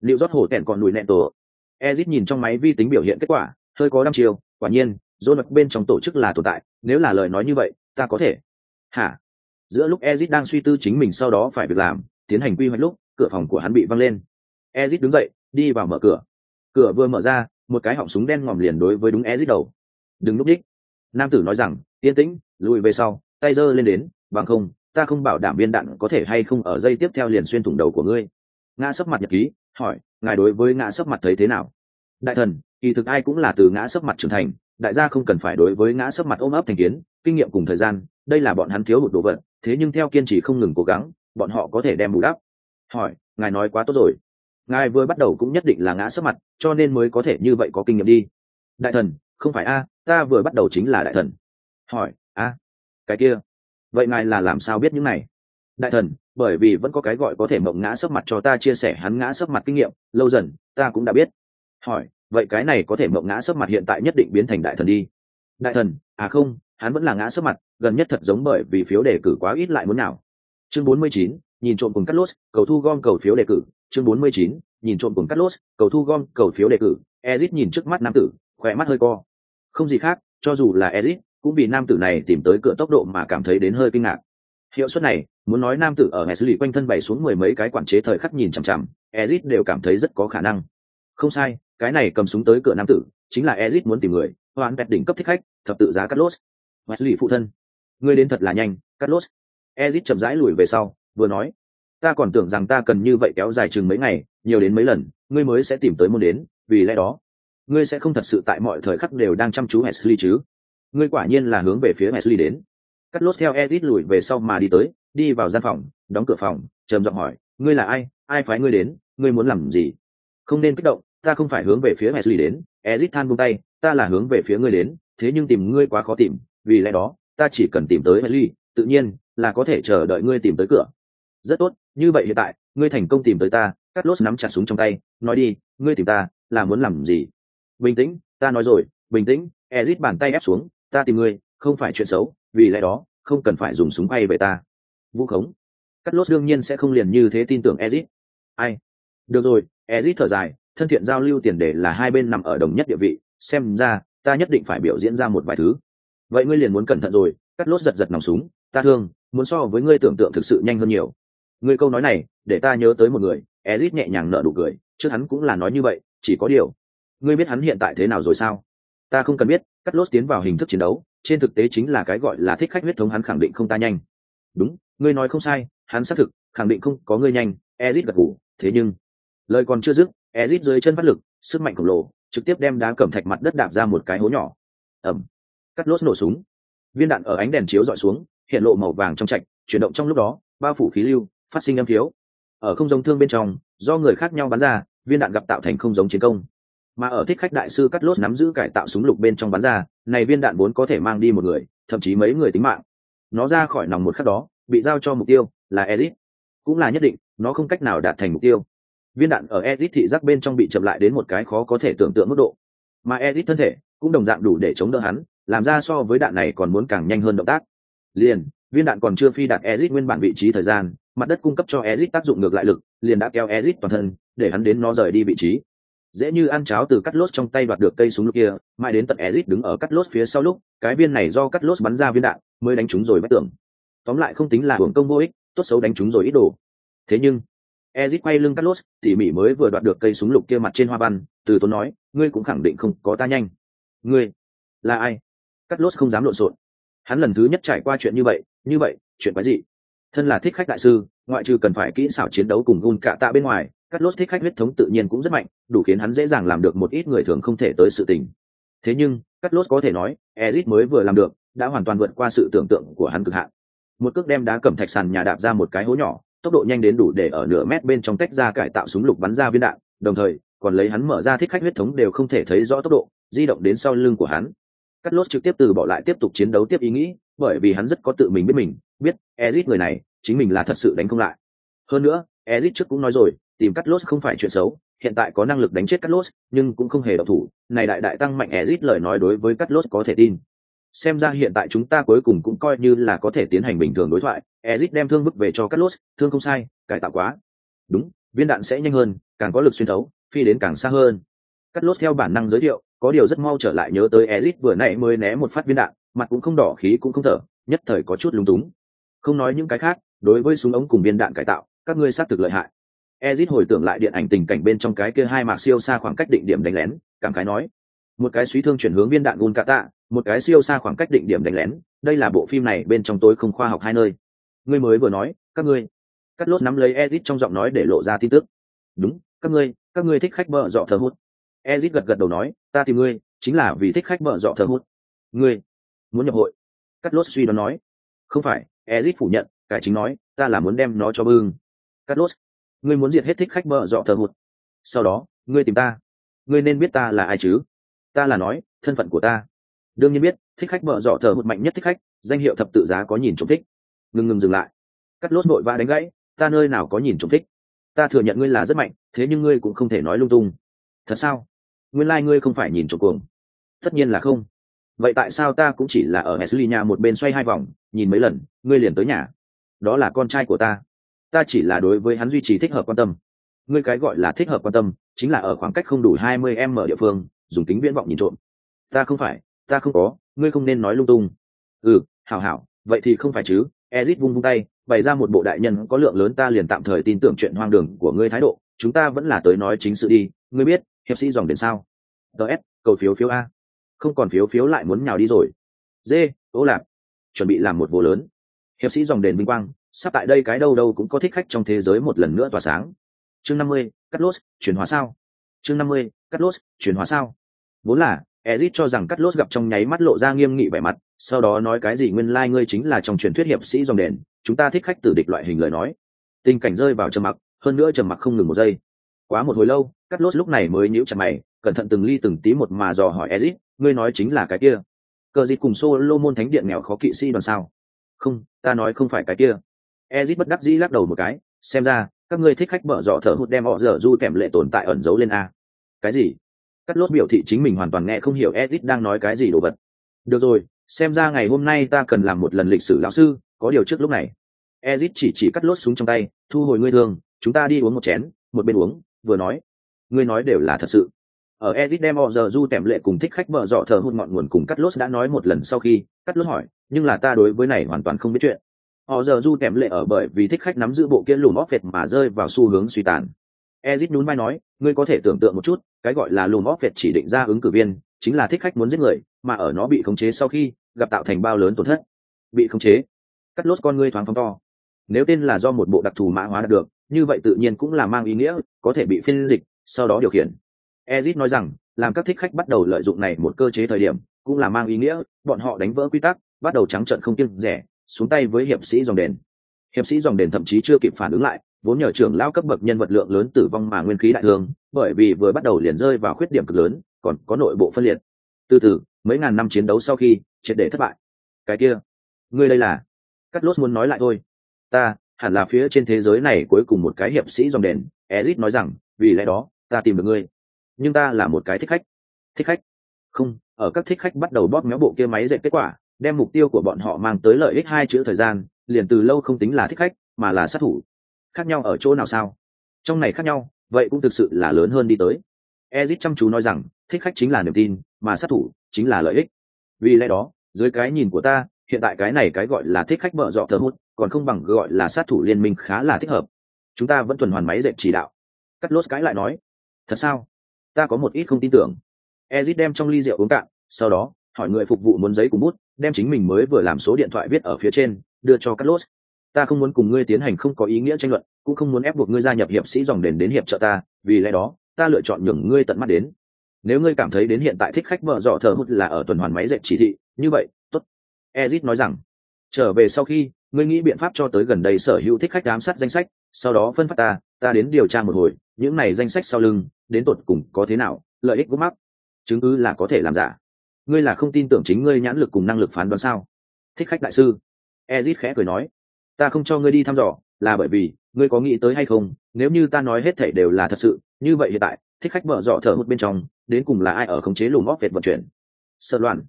Liệu rót hổ tẻn còn lùi nẹn tổ. Ezit nhìn trong máy vi tính biểu hiện kết quả, hơi có đăm chiều quả nhiên dôn bên trong tổ chức là tồn tại, nếu là lời nói như vậy, ta có thể. Hả? Giữa lúc ezit đang suy tư chính mình sau đó phải việc làm, tiến hành quy hoạch lúc, cửa phòng của hắn bị văng lên. Ezit đứng dậy, đi vào mở cửa. Cửa vừa mở ra, một cái họng súng đen ngòm liền đối với đúng ezit đầu. Đừng núp đích. Nam tử nói rằng, yên tĩnh, lùi về sau tay giơ lên đến, bằng không, ta không bảo đảm viên đạn có thể hay không ở dây tiếp theo liền xuyên thủng đầu của ngươi. Ngã sấp mặt nhật ký, hỏi, ngài đối với ngã sấp mặt thấy thế nào? Đại thần, kỳ thực ai cũng là từ ngã sấp mặt trưởng thành, đại gia không cần phải đối với ngã sấp mặt ôm ấp thành kiến, kinh nghiệm cùng thời gian, đây là bọn hắn thiếu hụt đồ vật, thế nhưng theo kiên trì không ngừng cố gắng, bọn họ có thể đem bù đắp. Hỏi, ngài nói quá tốt rồi. Ngài vừa bắt đầu cũng nhất định là ngã sấp mặt, cho nên mới có thể như vậy có kinh nghiệm đi. Đại thần, không phải a, ta vừa bắt đầu chính là đại thần. Hỏi cái kia. Vậy ngài là làm sao biết những này? Đại thần bởi vì vẫn có cái gọi có thể mộng ngã sấp mặt cho ta chia sẻ hắn ngã sấp mặt kinh nghiệm lâu dần ta cũng đã biết. Hỏi vậy cái này có thể mộng ngã sấp mặt hiện tại nhất định biến thành đại thần đi. Đại thần à không hắn vẫn là ngã sấp mặt gần nhất thật giống bởi vì phiếu đề cử quá ít lại muốn nào. Chương 49, nhìn trộm cùng cắt lốt cầu thu gom cầu phiếu đề cử. Chương 49, nhìn trộm cùng cắt lốt cầu thu gom cầu phiếu đề cử. Ezit nhìn trước mắt nam tử khỏe mắt hơi co. Không gì khác cho dù là ezit cũng vì nam tử này tìm tới cửa tốc độ mà cảm thấy đến hơi kinh ngạc. Hiệu suất này, muốn nói nam tử ở ngày xử lý quanh thân bày xuống mười mấy cái quản chế thời khắc nhìn chằm chằm ezit đều cảm thấy rất có khả năng. Không sai, cái này cầm súng tới cửa nam tử, chính là ezit muốn tìm người hoãn bẹt đỉnh cấp thích khách, thập tự giá cắt lốt wesley phụ thân. Ngươi đến thật là nhanh cắt lốt ezit chậm rãi lùi về sau, vừa nói, ta còn tưởng rằng ta cần như vậy kéo dài chừng mấy ngày, nhiều đến mấy lần, ngươi mới sẽ tìm tới muốn đến, vì lẽ đó, ngươi sẽ không thật sự tại mọi thời khắc đều đang chăm chú Wesley chứ ngươi quả nhiên là hướng về phía Wesley đến. Cắt lốt theo Edith lùi về sau mà đi tới, đi vào gian phòng, đóng cửa phòng, trầm giọng hỏi, ngươi là ai? Ai phái ngươi đến? Ngươi muốn làm gì? Không nên kích động, ta không phải hướng về phía Wesley đến. Edith than buông tay, ta là hướng về phía ngươi đến, thế nhưng tìm ngươi quá khó tìm, vì lẽ đó, ta chỉ cần tìm tới Wesley tự nhiên là có thể chờ đợi ngươi tìm tới cửa. Rất tốt, như vậy hiện tại, ngươi thành công tìm tới ta. Cắt lốt nắm chặt súng trong tay, nói đi, ngươi tìm ta là muốn làm gì? Bình tĩnh, ta nói rồi, bình tĩnh. Ezit bàn tay ép xuống ta tìm ngươi, không phải chuyện xấu, vì lẽ đó, không cần phải dùng súng bay về ta. Vũ khống. Cắt lốt đương nhiên sẽ không liền như thế tin tưởng ezit ai? Được rồi ezit thở dài, thân thiện giao lưu tiền đề là hai bên nằm ở đồng nhất địa vị, xem ra, ta nhất định phải biểu diễn ra một vài thứ. Vậy ngươi liền muốn cẩn thận rồi cắt lốt giật giật nòng súng, ta thương, muốn so với ngươi tưởng tượng thực sự nhanh hơn nhiều. Ngươi câu nói này, để ta nhớ tới một người ezit nhẹ nhàng nở nụ cười, trước hắn cũng là nói như vậy, chỉ có điều. Ngươi biết hắn hiện tại thế nào rồi sao? Ta không cần biết cắt lốt tiến vào hình thức chiến đấu, trên thực tế chính là cái gọi là thích khách huyết thống hắn khẳng định không ta nhanh. Đúng, ngươi nói không sai, hắn xác thực, khẳng định không có ngươi nhanh ezit gật ngủ thế nhưng, lời còn chưa dứt ezit dưới chân phát lực, sức mạnh khổng lồ, trực tiếp đem đá cẩm thạch mặt đất đạp ra một cái hố nhỏ. Ẩm cắt lốt nổ súng. Viên đạn ở ánh đèn chiếu dọi xuống, hiện lộ màu vàng trong trạch, chuyển động trong lúc đó, bao phủ khí lưu, phát sinh âm thiếu. Ở không giống thương bên trong, do người khác nhau bắn ra, viên đạn gặp tạo thành không giống chiến công mà ở thích khách đại sư cắt lốt nắm giữ cải tạo súng lục bên trong bắn ra, này viên đạn vốn có thể mang đi một người, thậm chí mấy người tính mạng. Nó ra khỏi nòng một khắc đó, bị giao cho mục tiêu là ezit. Cũng là nhất định, nó không cách nào đạt thành mục tiêu. Viên đạn ở ezit thị giác bên trong bị chậm lại đến một cái khó có thể tưởng tượng mức độ. Mà ezit thân thể cũng đồng dạng đủ để chống đỡ hắn, làm ra so với đạn này còn muốn càng nhanh hơn động tác. Liền, viên đạn còn chưa phi đạt ezit nguyên bản vị trí thời gian, mặt đất cung cấp cho ezit tác dụng ngược lại lực, liền đã kéo ezit toàn thân, để hắn đến nó rời đi vị trí dễ như ăn cháo từ cắt lốt trong tay đoạt được cây súng lúc kia, mãi đến tận ezit đứng ở cắt lốt phía sau lúc, cái viên này do cắt lốt bắn ra viên đạn mới đánh chúng rồi bất tưởng. Tóm lại không tính là hưởng công vô ích, tốt xấu đánh chúng rồi ít đồ. Thế nhưng ezit quay lưng cắt lốt tỉ mỉ mới vừa đoạt được cây súng lục kia mặt trên hoa văn, từ tốn nói, ngươi cũng khẳng định không có ta nhanh. Ngươi là ai? Cắt lốt không dám lộn xộn. Hắn lần thứ nhất trải qua chuyện như vậy như vậy, chuyện quái gì thân là thích khách đại sư, ngoại trừ cần phải kỹ xảo chiến đấu cùng gun cạ tạ bên ngoài cắt lốt thích khách huyết thống tự nhiên cũng rất mạnh, đủ khiến hắn dễ dàng làm được một ít người thường không thể tới sự tình. Thế nhưng cắt lốt có thể nói ezit mới vừa làm được, đã hoàn toàn vượt qua sự tưởng tượng của hắn cực hạn. Một cước đem đá cầm thạch sàn nhà đạp ra một cái hố nhỏ, tốc độ nhanh đến đủ để ở nửa mét bên trong tách ra cải tạo súng lục bắn ra viên đạn, đồng thời, còn lấy hắn mở ra thích khách huyết thống đều không thể thấy rõ tốc độ, di động đến sau lưng của hắn. Cắt lốt trực tiếp từ bỏ lại tiếp tục chiến đấu tiếp ý nghĩ, bởi vì hắn rất có tự mình biết mình, biết ezit người này, chính mình là thật sự đánh không lại. Hơn nữa ezit trước cũng nói rồi tìm cắt lốt không phải chuyện xấu, hiện tại có năng lực đánh chết cắt lốt, nhưng cũng không hề độc thủ. Này đại đại tăng mạnh ezit lời nói đối với cắt lốt có thể tin. Xem ra hiện tại chúng ta cuối cùng cũng coi như là có thể tiến hành bình thường đối thoại. Ezit đem thương bức về cho cắt lốt, thương không sai, cải tạo quá. Đúng, viên đạn sẽ nhanh hơn, càng có lực xuyên thấu, phi đến càng xa hơn. Cắt lốt theo bản năng giới thiệu, có điều rất mau trở lại nhớ tới ezit vừa nãy mới né một phát viên đạn, mặt cũng không đỏ, khí cũng không thở, nhất thời có chút lúng túng. Không nói những cái khác, đối với súng ống cùng viên đạn cải tạo, các ngươi xác thực lợi hại ezit hồi tưởng lại điện ảnh tình cảnh bên trong cái kia hai mạc siêu xa khoảng cách định điểm đánh lén, cảm khái nói, một cái suy thương chuyển hướng viên đạn gun tạ một cái siêu xa khoảng cách định điểm đánh lén, đây là bộ phim này bên trong tối không khoa học hai nơi. Ngươi mới vừa nói, các ngươi. Cắt lốt nắm lấy ezit trong giọng nói để lộ ra tin tức. Đúng, các ngươi các ngươi thích khách bợ dọ thờ hút ezit gật gật đầu nói, ta tìm ngươi, chính là vì thích khách bợ dọ thờ hút ngươi muốn nhập hội? Cắt lốt suy đoán nói. Không phải, ezit phủ nhận, cải chính nói, ta là muốn đem nó cho bưng. Cắt lốt ngươi muốn diệt hết thích khách bợ dọ thờ hụt. Sau đó, ngươi tìm ta. Ngươi nên biết ta là ai chứ? Ta là nói, thân phận của ta. Đương nhiên biết, thích khách bợ dọ thờ hụt mạnh nhất thích khách, danh hiệu thập tự giá có nhìn trộm thích. Ngừng ngừng dừng lại. Cắt lốt vội vã đánh gãy, ta nơi nào có nhìn trộm thích? Ta thừa nhận ngươi là rất mạnh, thế nhưng ngươi cũng không thể nói lung tung. Thật sao? Nguyên lai、like、ngươi không phải nhìn trộm cuồng. Tất nhiên là không. Vậy tại sao ta cũng chỉ là ở Esli nhà một bên xoay hai vòng, nhìn mấy lần, ngươi liền tới nhà? Đó là con trai của ta ta chỉ là đối với hắn duy trì thích hợp quan tâm. Ngươi cái gọi là thích hợp quan tâm, chính là ở khoảng cách không đủ hai mươi em ở địa phương, dùng kính viễn vọng nhìn trộm. Ta không phải, ta không có, ngươi không nên nói lung tung. Ừ hảo hảo, vậy thì không phải chứ, ezit vung vung tay, bày ra một bộ đại nhân có lượng lớn ta liền tạm thời tin tưởng chuyện hoang đường của ngươi thái độ, chúng ta vẫn là tới nói chính sự đi, ngươi biết, hiệp sĩ dòng đến sao? Ts cầu phiếu phiếu a. Không còn phiếu phiếu lại muốn nhào đi rồi. D ố lạc, chuẩn bị làm một vô lớn. Hiệp sĩ dòng đền vinh quang sắp tại đây cái đâu đâu cũng có thích khách trong thế giới một lần nữa tỏa sáng. Chương năm mươi cắt lốt chuyển hóa sao? Chương năm mươi cắt lốt chuyển hóa sao? Vốn là ezit cho rằng cắt lốt gặp trong nháy mắt lộ ra nghiêm nghị vẻ mặt, sau đó nói cái gì nguyên lai、like、ngươi chính là trong truyền thuyết hiệp sĩ dòng đền, chúng ta thích khách tử địch loại hình lời nói. Tình cảnh rơi vào trầm mặc, hơn nữa trầm mặc không ngừng một giây. Quá một hồi lâu cắt lốt lúc này mới nhíu chặt mày, cẩn thận từng ly từng tí một mà dò hỏi ezit ngươi nói chính là cái kia. Cờ gì cùng solo môn thánh điện nghèo khó kỵ sĩ đoàn sao? Không, ta nói không phải cái kia ezit bất đắc dĩ lắc đầu một cái, xem ra, các ngươi thích khách mở dọ thở hụt đem họ dở du kèm lệ tồn tại ẩn giấu lên a. Cái gì? Cắt lốt biểu thị chính mình hoàn toàn nghe không hiểu ezit đang nói cái gì đồ vật. Được rồi, xem ra ngày hôm nay ta cần làm một lần lịch sử lão sư, có điều trước lúc này. Ezit chỉ chỉ cắt lốt súng trong tay, thu hồi ngươi thường chúng ta đi uống một chén, một bên uống, vừa nói. Ngươi nói đều là thật sự. Ở Edit đem giờ du tèm lệ cùng thích khách bợ dọ thờ hụt ngọn nguồn cùng cắt lốt đã nói một lần sau khi cắt lốt hỏi, nhưng là ta đối với này hoàn toàn không biết chuyện họ giờ du kèm lệ ở bởi vì thích khách nắm giữ bộ kia lùm óp phệt mà rơi vào xu hướng suy tàn. Ezit nhún vai nói, ngươi có thể tưởng tượng một chút, cái gọi là lùm óp phệt chỉ định ra ứng cử viên, chính là thích khách muốn giết người, mà ở nó bị khống chế sau khi, gặp tạo thành bao lớn tổn thất. Bị khống chế, cắt lốt con ngươi thoáng phóng to. Nếu tên là do một bộ đặc thù mã hóa đạt được, như vậy tự nhiên cũng là mang ý nghĩa, có thể bị phiên dịch, sau đó điều khiển. Ezit nói rằng, làm các thích khách bắt đầu lợi dụng này một cơ chế thời điểm, cũng là mang ý nghĩa, bọn họ đánh vỡ quy tắc, bắt đầu trắng trợn không kiêng rẻ xuống tay với hiệp sĩ dòng đền. Hiệp sĩ dòng đền thậm chí chưa kịp phản ứng lại, vốn nhờ trưởng lão cấp bậc nhân vật lượng lớn tử vong mà nguyên khí đại thương, bởi vì vừa bắt đầu liền rơi vào khuyết điểm cực lớn, còn có nội bộ phân liệt. Từ từ, mấy ngàn năm chiến đấu sau khi, triệt để thất bại. Cái kia, ngươi đây là? Cắt lốt muốn nói lại thôi. Ta, hẳn là phía trên thế giới này cuối cùng một cái hiệp sĩ dòng đền ezit nói rằng, vì lẽ đó, ta tìm được ngươi. Nhưng ta là một cái thích khách. Thích khách? Không, ở các thích khách bắt đầu bóp méo bộ kia máy dệt kết quả đem mục tiêu của bọn họ mang tới lợi ích hai chữ thời gian, liền từ lâu không tính là thích khách, mà là sát thủ. Khác nhau ở chỗ nào sao? Trong này khác nhau, vậy cũng thực sự là lớn hơn đi tới. Ezit chăm chú nói rằng, thích khách chính là niềm tin, mà sát thủ chính là lợi ích. Vì lẽ đó, dưới cái nhìn của ta, hiện tại cái này cái gọi là thích khách mở dọ thờ hút còn không bằng gọi là sát thủ liên minh khá là thích hợp. Chúng ta vẫn tuần hoàn máy dệt chỉ đạo. Cắt lốt cái lại nói, thật sao? Ta có một ít không tin tưởng. Ezit đem trong ly rượu uống cạn, sau đó hỏi người phục vụ muốn giấy cùng bút đem chính mình mới vừa làm số điện thoại viết ở phía trên, đưa cho carlos. Ta không muốn cùng ngươi tiến hành không có ý nghĩa tranh luận, cũng không muốn ép buộc ngươi gia nhập hiệp sĩ dòng đền đến hiệp trợ ta, vì lẽ đó, ta lựa chọn nhường ngươi tận mắt đến. Nếu ngươi cảm thấy đến hiện tại thích khách mở dọ thờ hút là ở tuần hoàn máy dệt chỉ thị, như vậy, tốt. Ezit nói rằng, trở về sau khi, ngươi nghĩ biện pháp cho tới gần đây sở hữu thích khách giám sát danh sách, sau đó phân phát ta ta đến điều tra một hồi, những này danh sách sau lưng, đến tột cùng có thế nào, lợi ích gốc mắc. Chứng cứ là có thể làm giả ngươi là không tin tưởng chính ngươi nhãn lực cùng năng lực phán đoán sao? Thích khách đại sư. Ezit khẽ cười nói, ta không cho ngươi đi thăm dò, là bởi vì, ngươi có nghĩ tới hay không, nếu như ta nói hết thể đều là thật sự, như vậy hiện tại, thích khách mở dọ thở một bên trong, đến cùng là ai ở khống chế lùm óc vệt vận chuyển? Sợ loạn.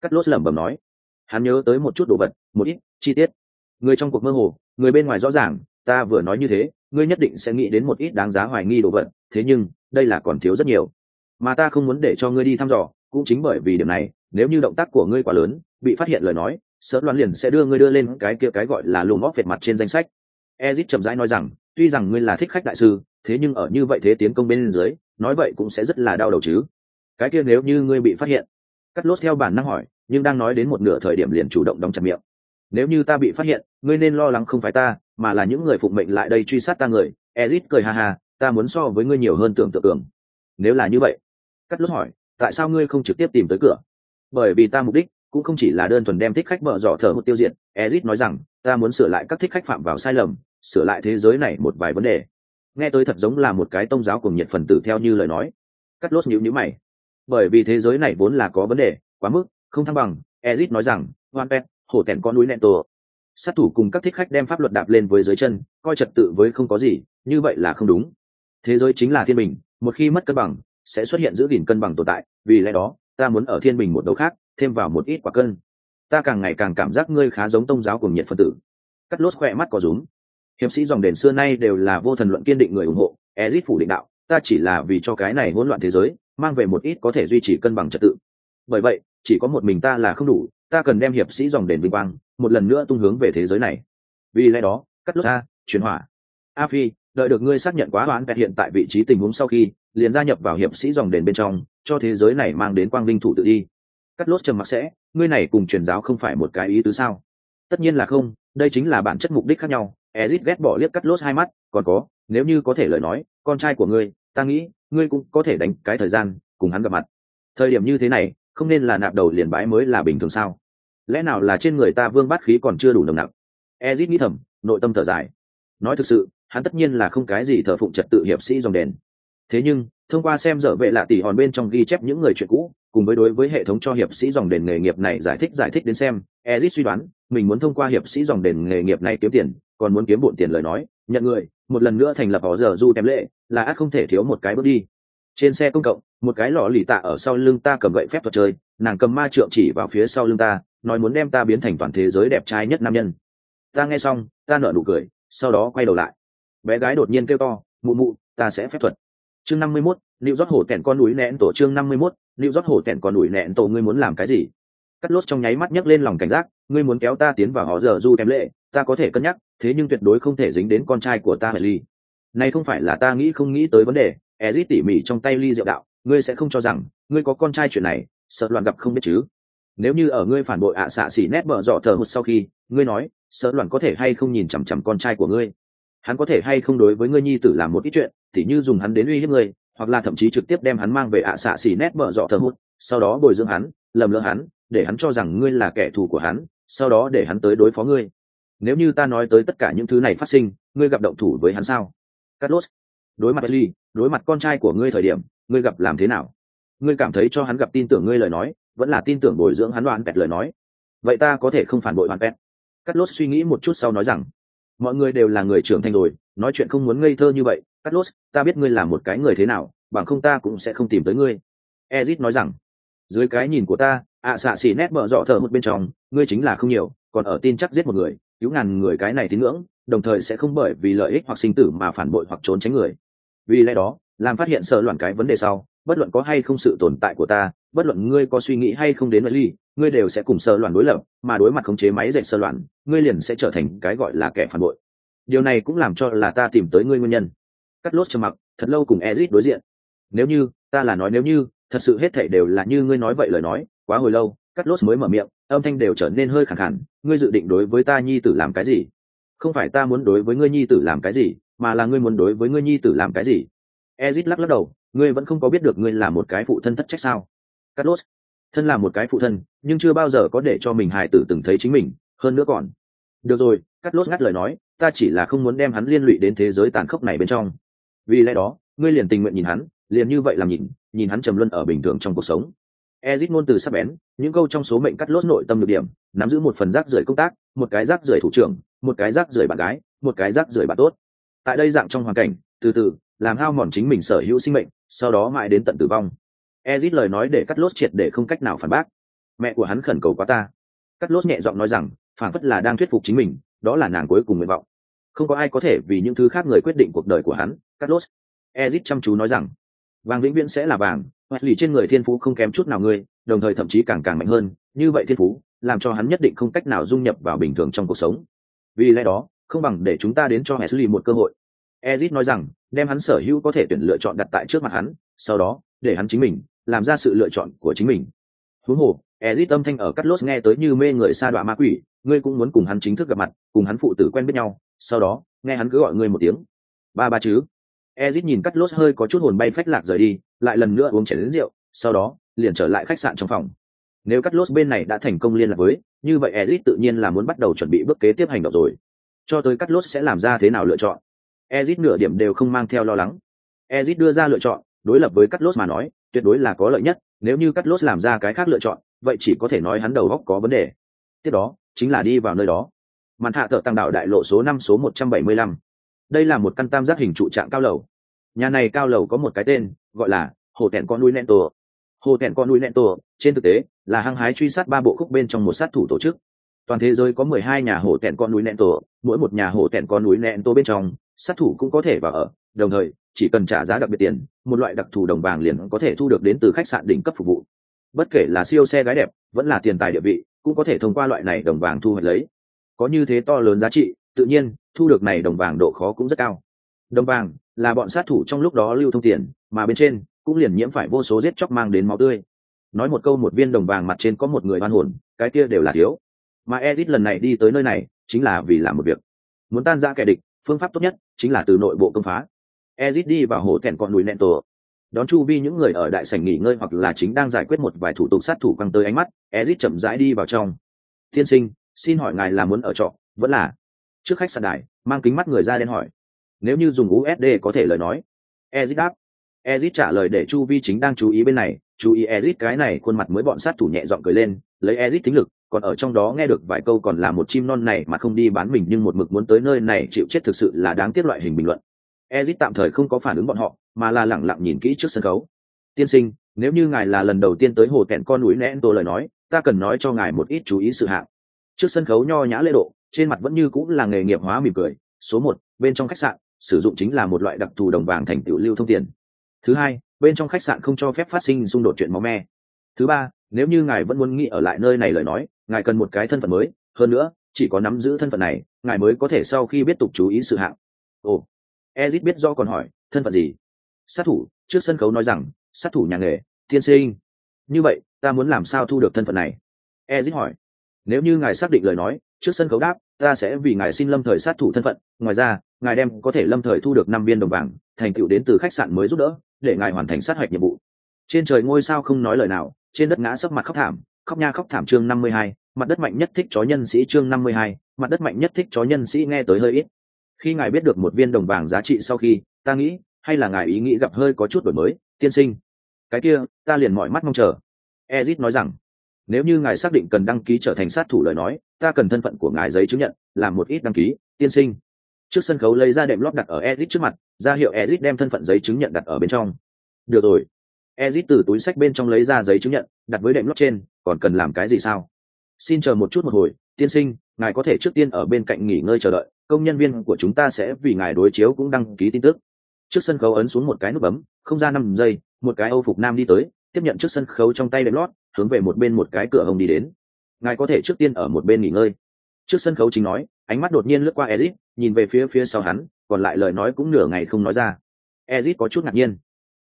Cắt lốt lẩm bẩm nói, hắn nhớ tới một chút đồ vật, một ít chi tiết. Người trong cuộc mơ hồ, người bên ngoài rõ ràng, ta vừa nói như thế, ngươi nhất định sẽ nghĩ đến một ít đáng giá hoài nghi đồ vật, thế nhưng, đây là còn thiếu rất nhiều. Mà ta không muốn để cho ngươi đi thăm dò cũng chính bởi vì điểm này, nếu như động tác của ngươi quá lớn, bị phát hiện lời nói sợ loan liền sẽ đưa ngươi đưa lên cái kia cái gọi là lùm bóp vẹt mặt trên danh sách. Ezit chậm rãi nói rằng, tuy rằng ngươi là thích khách đại sư, thế nhưng ở như vậy thế tiến công bên dưới, nói vậy cũng sẽ rất là đau đầu chứ. Cái kia nếu như ngươi bị phát hiện cắt lốt theo bản năng hỏi, nhưng đang nói đến một nửa thời điểm liền chủ động đóng chặt miệng. Nếu như ta bị phát hiện, ngươi nên lo lắng không phải ta, mà là những người phụng mệnh lại đây truy sát ta người. Ezit cười ha ha, ta muốn so với ngươi nhiều hơn tưởng tượng tưởng. Nếu là như vậy cắt lốt hỏi tại sao ngươi không trực tiếp tìm tới cửa? Bởi vì ta mục đích cũng không chỉ là đơn thuần đem thích khách mở dọ thở hụt tiêu diệt. Ezit nói rằng, ta muốn sửa lại các thích khách phạm vào sai lầm, sửa lại thế giới này một vài vấn đề. Nghe tôi thật giống là một cái tôn giáo cùng nhiệt phần tử theo như lời nói. Cắt lốt nhữ nhữ mày. Bởi vì thế giới này vốn là có vấn đề, quá mức, không thăng bằng, ezit nói rằng hoan pet hổ tèn con núi nẹn tổ sát thủ cùng các thích khách đem pháp luật đạp lên với dưới chân, coi trật tự với không có gì, như vậy là không đúng. Thế giới chính là thiên bình, một khi mất cân bằng sẽ xuất hiện giữ gìn cân bằng tồn tại, vì lẽ đó, ta muốn ở thiên bình một đầu khác, thêm vào một ít quả cân. Ta càng ngày càng cảm giác ngươi khá giống tôn giáo cùng nhiệt phân tử. Cắt lốt khỏe mắt có rúm. Hiệp sĩ dòng đền xưa nay đều là vô thần luận kiên định người ủng hộ ezit phủ định đạo, ta chỉ là vì cho cái này hỗn loạn thế giới, mang về một ít có thể duy trì cân bằng trật tự. Bởi vậy, chỉ có một mình ta là không đủ, ta cần đem hiệp sĩ dòng đền vinh quang, một lần nữa tung hướng về thế giới này. Vì lẽ đó, cắt lốt ta chuyển hỏa. A phi đợi được ngươi xác nhận quá đoán vẹt hiện tại vị trí tình huống sau khi, liền gia nhập vào hiệp sĩ dòng đền bên trong, cho thế giới này mang đến quang linh thủ tự đi. Cắt lốt trầm mặc sẽ, ngươi này cùng truyền giáo không phải một cái ý tứ sao? Tất nhiên là không, đây chính là bản chất mục đích khác nhau. Ezit ghét bỏ liếc cắt lốt hai mắt, còn có, nếu như có thể lời nói, con trai của ngươi, ta nghĩ, ngươi cũng có thể đánh cái thời gian, cùng hắn gặp mặt. Thời điểm như thế này, không nên là nạp đầu liền bãi mới là bình thường sao? Lẽ nào là trên người ta vương bát khí còn chưa đủ nồng nặng ezit nghĩ thầm, nội tâm thở dài. Nói thực sự hắn tất nhiên là không cái gì thờ phụng trật tự hiệp sĩ dòng đền. Thế nhưng, thông qua xem dở vệ lạ tỷ hòn bên trong ghi chép những người chuyện cũ, cùng với đối với hệ thống cho hiệp sĩ dòng đền nghề nghiệp này giải thích giải thích đến xem, ezit suy đoán, mình muốn thông qua hiệp sĩ dòng đền nghề nghiệp này kiếm tiền, còn muốn kiếm bộn tiền lời nói, nhận người, một lần nữa thành lập họ giờ du tem lệ, là ác không thể thiếu một cái bước đi. Trên xe công cộng, một cái lọ lì tạ ở sau lưng ta cầm gậy phép thuật chơi, nàng cầm ma trượng chỉ vào phía sau lưng ta, nói muốn đem ta biến thành toàn thế giới đẹp trai nhất nam nhân. Ta nghe xong, ta nở nụ cười, sau đó quay đầu lại bé gái đột nhiên kêu to, mụ mụ, ta sẽ phép thuật. Chương năm mươi mốt lưu rót hổ tẻn con núi nẹn tổ. Chương năm mươi mốt lưu rót hổ tẻn con núi nẹn tổ, ngươi muốn làm cái gì? Cắt lốt trong nháy mắt nhấc lên lòng cảnh giác, ngươi muốn kéo ta tiến vào họ giờ du kém lệ, ta có thể cân nhắc, thế nhưng tuyệt đối không thể dính đến con trai của ta hệ ly này không phải là ta nghĩ không nghĩ tới vấn đề. Ezit tỉ mỉ trong tay ly rượu đạo, ngươi sẽ không cho rằng, ngươi có con trai chuyện này, sợ loạn gặp không biết chứ. Nếu như ở ngươi phản bội ạ xạ xỉ nét bở dọ thờ hụt sau khi, ngươi nói, sợ loạn có thể hay không nhìn chằm chằm con trai của ngươi? Hắn có thể hay không đối với ngươi nhi tử làm một ít chuyện, thì như dùng hắn đến uy hiếp ngươi, hoặc là thậm chí trực tiếp đem hắn mang về ạ xạ xỉ nét mở dọ thờ hút sau đó bồi dưỡng hắn, lầm lỡ hắn, để hắn cho rằng ngươi là kẻ thù của hắn, sau đó để hắn tới đối phó ngươi. Nếu như ta nói tới tất cả những thứ này phát sinh, ngươi gặp động thủ với hắn sao? Carlos, đối mặt ly đối mặt con trai của ngươi thời điểm, ngươi gặp làm thế nào? Ngươi cảm thấy cho hắn gặp tin tưởng ngươi lời nói, vẫn là tin tưởng bồi dưỡng hắn đoán pẹt lời nói? Vậy ta có thể không phản bội đoán pẹt carlos suy nghĩ một chút sau nói rằng mọi người đều là người trưởng thành rồi, nói chuyện không muốn ngây thơ như vậy. Carlos, ta biết ngươi là một cái người thế nào, bằng không ta cũng sẽ không tìm tới ngươi. Ezit nói rằng, dưới cái nhìn của ta ạ xạ xỉ nét mở dọ thở một bên trong, ngươi chính là không nhiều, còn ở tin chắc giết một người, cứu ngàn người cái này tín ngưỡng, đồng thời sẽ không bởi vì lợi ích hoặc sinh tử mà phản bội hoặc trốn tránh người. Vì lẽ đó, làm phát hiện sợ loạn cái vấn đề sau, bất luận có hay không sự tồn tại của ta, bất luận ngươi có suy nghĩ hay không đến với ly ngươi đều sẽ cùng sơ loạn đối lập, mà đối mặt khống chế máy dệt sơ loạn, ngươi liền sẽ trở thành cái gọi là kẻ phản bội. Điều này cũng làm cho là ta tìm tới ngươi nguyên nhân. Cắt lốt trầm mặc, thật lâu cùng ezit đối diện. Nếu như, ta là nói nếu như, thật sự hết thảy đều là như ngươi nói vậy lời nói, quá hồi lâu cắt lốt mới mở miệng, âm thanh đều trở nên hơi khẳng khẳng, ngươi dự định đối với ta nhi tử làm cái gì? Không phải ta muốn đối với ngươi nhi tử làm cái gì, mà là ngươi muốn đối với ngươi nhi tử làm cái gì? Ezit lắc lắc đầu, ngươi vẫn không có biết được ngươi là một cái phụ thân thất trách sao? Carlos lốt thân là một cái phụ thân, nhưng chưa bao giờ có để cho mình hài tử từng thấy chính mình, hơn nữa còn. Được rồi cắt lốt ngắt lời nói, ta chỉ là không muốn đem hắn liên lụy đến thế giới tàn khốc này bên trong. Vì lẽ đó, ngươi liền tình nguyện nhìn hắn, liền như vậy làm nhìn nhìn hắn trầm luân ở bình thường trong cuộc sống. Ezit ngôn từ sắp bén, những câu trong số mệnh cắt lốt nội tâm được điểm, nắm giữ một phần rác rưởi công tác, một cái rác rưởi thủ trưởng, một cái rác rưởi bạn gái, một cái rác rưởi bạn tốt. Tại đây dạng trong hoàn cảnh, từ từ, làm hao mòn chính mình sở hữu sinh mệnh, sau đó mãi đến tận tử vong ezit lời nói để cắt lốt triệt để không cách nào phản bác. Mẹ của hắn khẩn cầu quá ta. Cắt lốt nhẹ giọng nói rằng phản phất là đang thuyết phục chính mình, đó là nàng cuối cùng nguyện vọng. Không có ai có thể vì những thứ khác người quyết định cuộc đời của hắn cắt lốt ezit chăm chú nói rằng, vàng vĩnh viễn sẽ là vàng, hoặc lì trên người thiên phú không kém chút nào ngươi, đồng thời thậm chí càng càng mạnh hơn. Như vậy thiên phú, làm cho hắn nhất định không cách nào dung nhập vào bình thường trong cuộc sống. Vì lẽ đó, không bằng để chúng ta đến cho Wesley một cơ hội. Ezit nói rằng, đem hắn sở hữu có thể tuyển lựa chọn đặt tại trước mặt hắn, sau đó, để hắn chính mình làm ra sự lựa chọn của chính mình. Huống hồ ezit âm thanh ở cắt lốt nghe tới như mê người xa đoạn ma quỷ, ngươi cũng muốn cùng hắn chính thức gặp mặt, cùng hắn phụ tử quen biết nhau, sau đó, nghe hắn cứ gọi ngươi một tiếng. Ba ba chứ? Ezit nhìn cắt lốt hơi có chút hồn bay phách lạc rời đi, lại lần nữa uống chén đến rượu, sau đó, liền trở lại khách sạn trong phòng. Nếu cắt lốt bên này đã thành công liên lạc với, như vậy ezit tự nhiên là muốn bắt đầu chuẩn bị bước kế tiếp hành động rồi. Cho tới cắt lốt sẽ làm ra thế nào lựa chọn? Ezit nửa điểm đều không mang theo lo lắng. Ezit đưa ra lựa chọn, đối lập với cắt lốt mà nói tuyệt đối là có lợi nhất, nếu như cắt lốt làm ra cái khác lựa chọn, vậy chỉ có thể nói hắn đầu góc có vấn đề. Tiếp đó, chính là đi vào nơi đó. Màn hạ thợ tăng đạo đại lộ số năm số một trăm bảy mươi lăm. Đây là một căn tam giác hình trụ trạng cao lầu. Nhà này cao lầu có một cái tên, gọi là hồ tẹn con núi nẹn tổ hồ tẹn con núi nẹn tổ trên thực tế, là hăng hái truy sát ba bộ khúc bên trong một sát thủ tổ chức. Toàn thế giới có mười hai nhà hồ tẹn con núi nẹn tổ mỗi một nhà hồ tẹn con núi nẹn tổ bên trong, sát thủ cũng có thể vào ở, đồng thời chỉ cần trả giá đặc biệt tiền, một loại đặc thù đồng vàng liền có thể thu được đến từ khách sạn đỉnh cấp phục vụ. Bất kể là siêu xe gái đẹp, vẫn là tiền tài địa vị, cũng có thể thông qua loại này đồng vàng thu hoạch lấy. Có như thế to lớn giá trị, tự nhiên, thu được này đồng vàng độ khó cũng rất cao. Đồng vàng là bọn sát thủ trong lúc đó lưu thông tiền, mà bên trên cũng liền nhiễm phải vô số giết chóc mang đến máu tươi. Nói một câu một viên đồng vàng mặt trên có một người oan hồn, cái kia đều là thiếu. Mà edit lần này đi tới nơi này, chính là vì làm một việc. Muốn tan ra kẻ địch, phương pháp tốt nhất chính là từ nội bộ công phá ezit đi vào hồ thẹn con núi nẹn tổ đón chu vi những người ở đại sảnh nghỉ ngơi hoặc là chính đang giải quyết một vài thủ tục sát thủ căng tới ánh mắt ezit chậm rãi đi vào trong. Tiên sinh xin hỏi ngài là muốn ở trọ? Vẫn là. Trước khách sạn đại, mang kính mắt người ra đen hỏi. Nếu như dùng usd có thể lời nói. Ezit đáp. Ezit trả lời để chu vi chính đang chú ý bên này chú ý ezit cái này khuôn mặt mới bọn sát thủ nhẹ giọng cười lên lấy ezit tính lực còn ở trong đó nghe được vài câu còn là một chim non này mà không đi bán mình nhưng một mực muốn tới nơi này chịu chết thực sự là đáng tiếc loại hình bình luận ezit tạm thời không có phản ứng bọn họ, mà là lẳng lặng nhìn kỹ trước sân khấu. Tiên sinh, nếu như ngài là lần đầu tiên tới hồ kẹn con núi nén tôi lời nói, ta cần nói cho ngài một ít chú ý sự hạng. Trước sân khấu nho nhã lễ độ, trên mặt vẫn như cũng là nghề nghiệp hóa mỉm cười. Số một, bên trong khách sạn, sử dụng chính là một loại đặc thù đồng vàng thành tựu lưu thông tiền. Thứ hai, bên trong khách sạn không cho phép phát sinh xung đột chuyện máu me. Thứ ba, nếu như ngài vẫn muốn nghĩ ở lại nơi này lời nói, ngài cần một cái thân phận mới. Hơn nữa, chỉ có nắm giữ thân phận này, ngài mới có thể sau khi biết tục chú ý sự hạng. Ồ ezit biết do còn hỏi, thân phận gì? Sát thủ, trước sân khấu nói rằng, sát thủ nhà nghề, tiên sinh. Như vậy, ta muốn làm sao thu được thân phận này? Ezit hỏi. Nếu như ngài xác định lời nói, trước sân khấu đáp, ta sẽ vì ngài xin lâm thời sát thủ thân phận. Ngoài ra, ngài đem có thể lâm thời thu được năm viên đồng vàng, thành tựu đến từ khách sạn mới giúp đỡ, để ngài hoàn thành sát hạch nhiệm vụ. Trên trời ngôi sao không nói lời nào, trên đất ngã sấp mặt khóc thảm, khóc nha khóc thảm chương năm mươi hai, mặt đất mạnh nhất thích chó nhân sĩ chương năm mươi hai, mặt đất mạnh nhất thích chó nhân sĩ nghe tới hơi ít khi ngài biết được một viên đồng vàng giá trị sau khi, ta nghĩ, hay là ngài ý nghĩ gặp hơi có chút đổi mới, tiên sinh. Cái kia, ta liền mọi mắt mong chờ. Ezit nói rằng, nếu như ngài xác định cần đăng ký trở thành sát thủ lời nói, ta cần thân phận của ngài giấy chứng nhận, làm một ít đăng ký, tiên sinh. Trước sân khấu lấy ra đệm lót đặt ở ezit trước mặt, ra hiệu ezit đem thân phận giấy chứng nhận đặt ở bên trong. Được rồi. Ezit từ túi sách bên trong lấy ra giấy chứng nhận, đặt với đệm lót trên, còn cần làm cái gì sao? Xin chờ một chút một hồi tiên sinh, ngài có thể trước tiên ở bên cạnh nghỉ ngơi chờ đợi, công nhân viên của chúng ta sẽ vì ngài đối chiếu cũng đăng ký tin tức. Trước sân khấu ấn xuống một cái nút bấm, không ra năm giây, một cái âu phục nam đi tới, tiếp nhận trước sân khấu trong tay đệm lót, hướng về một bên một cái cửa hồng đi đến. Ngài có thể trước tiên ở một bên nghỉ ngơi. Trước sân khấu chính nói, ánh mắt đột nhiên lướt qua ezit nhìn về phía phía sau hắn, còn lại lời nói cũng nửa ngày không nói ra. Ezit có chút ngạc nhiên.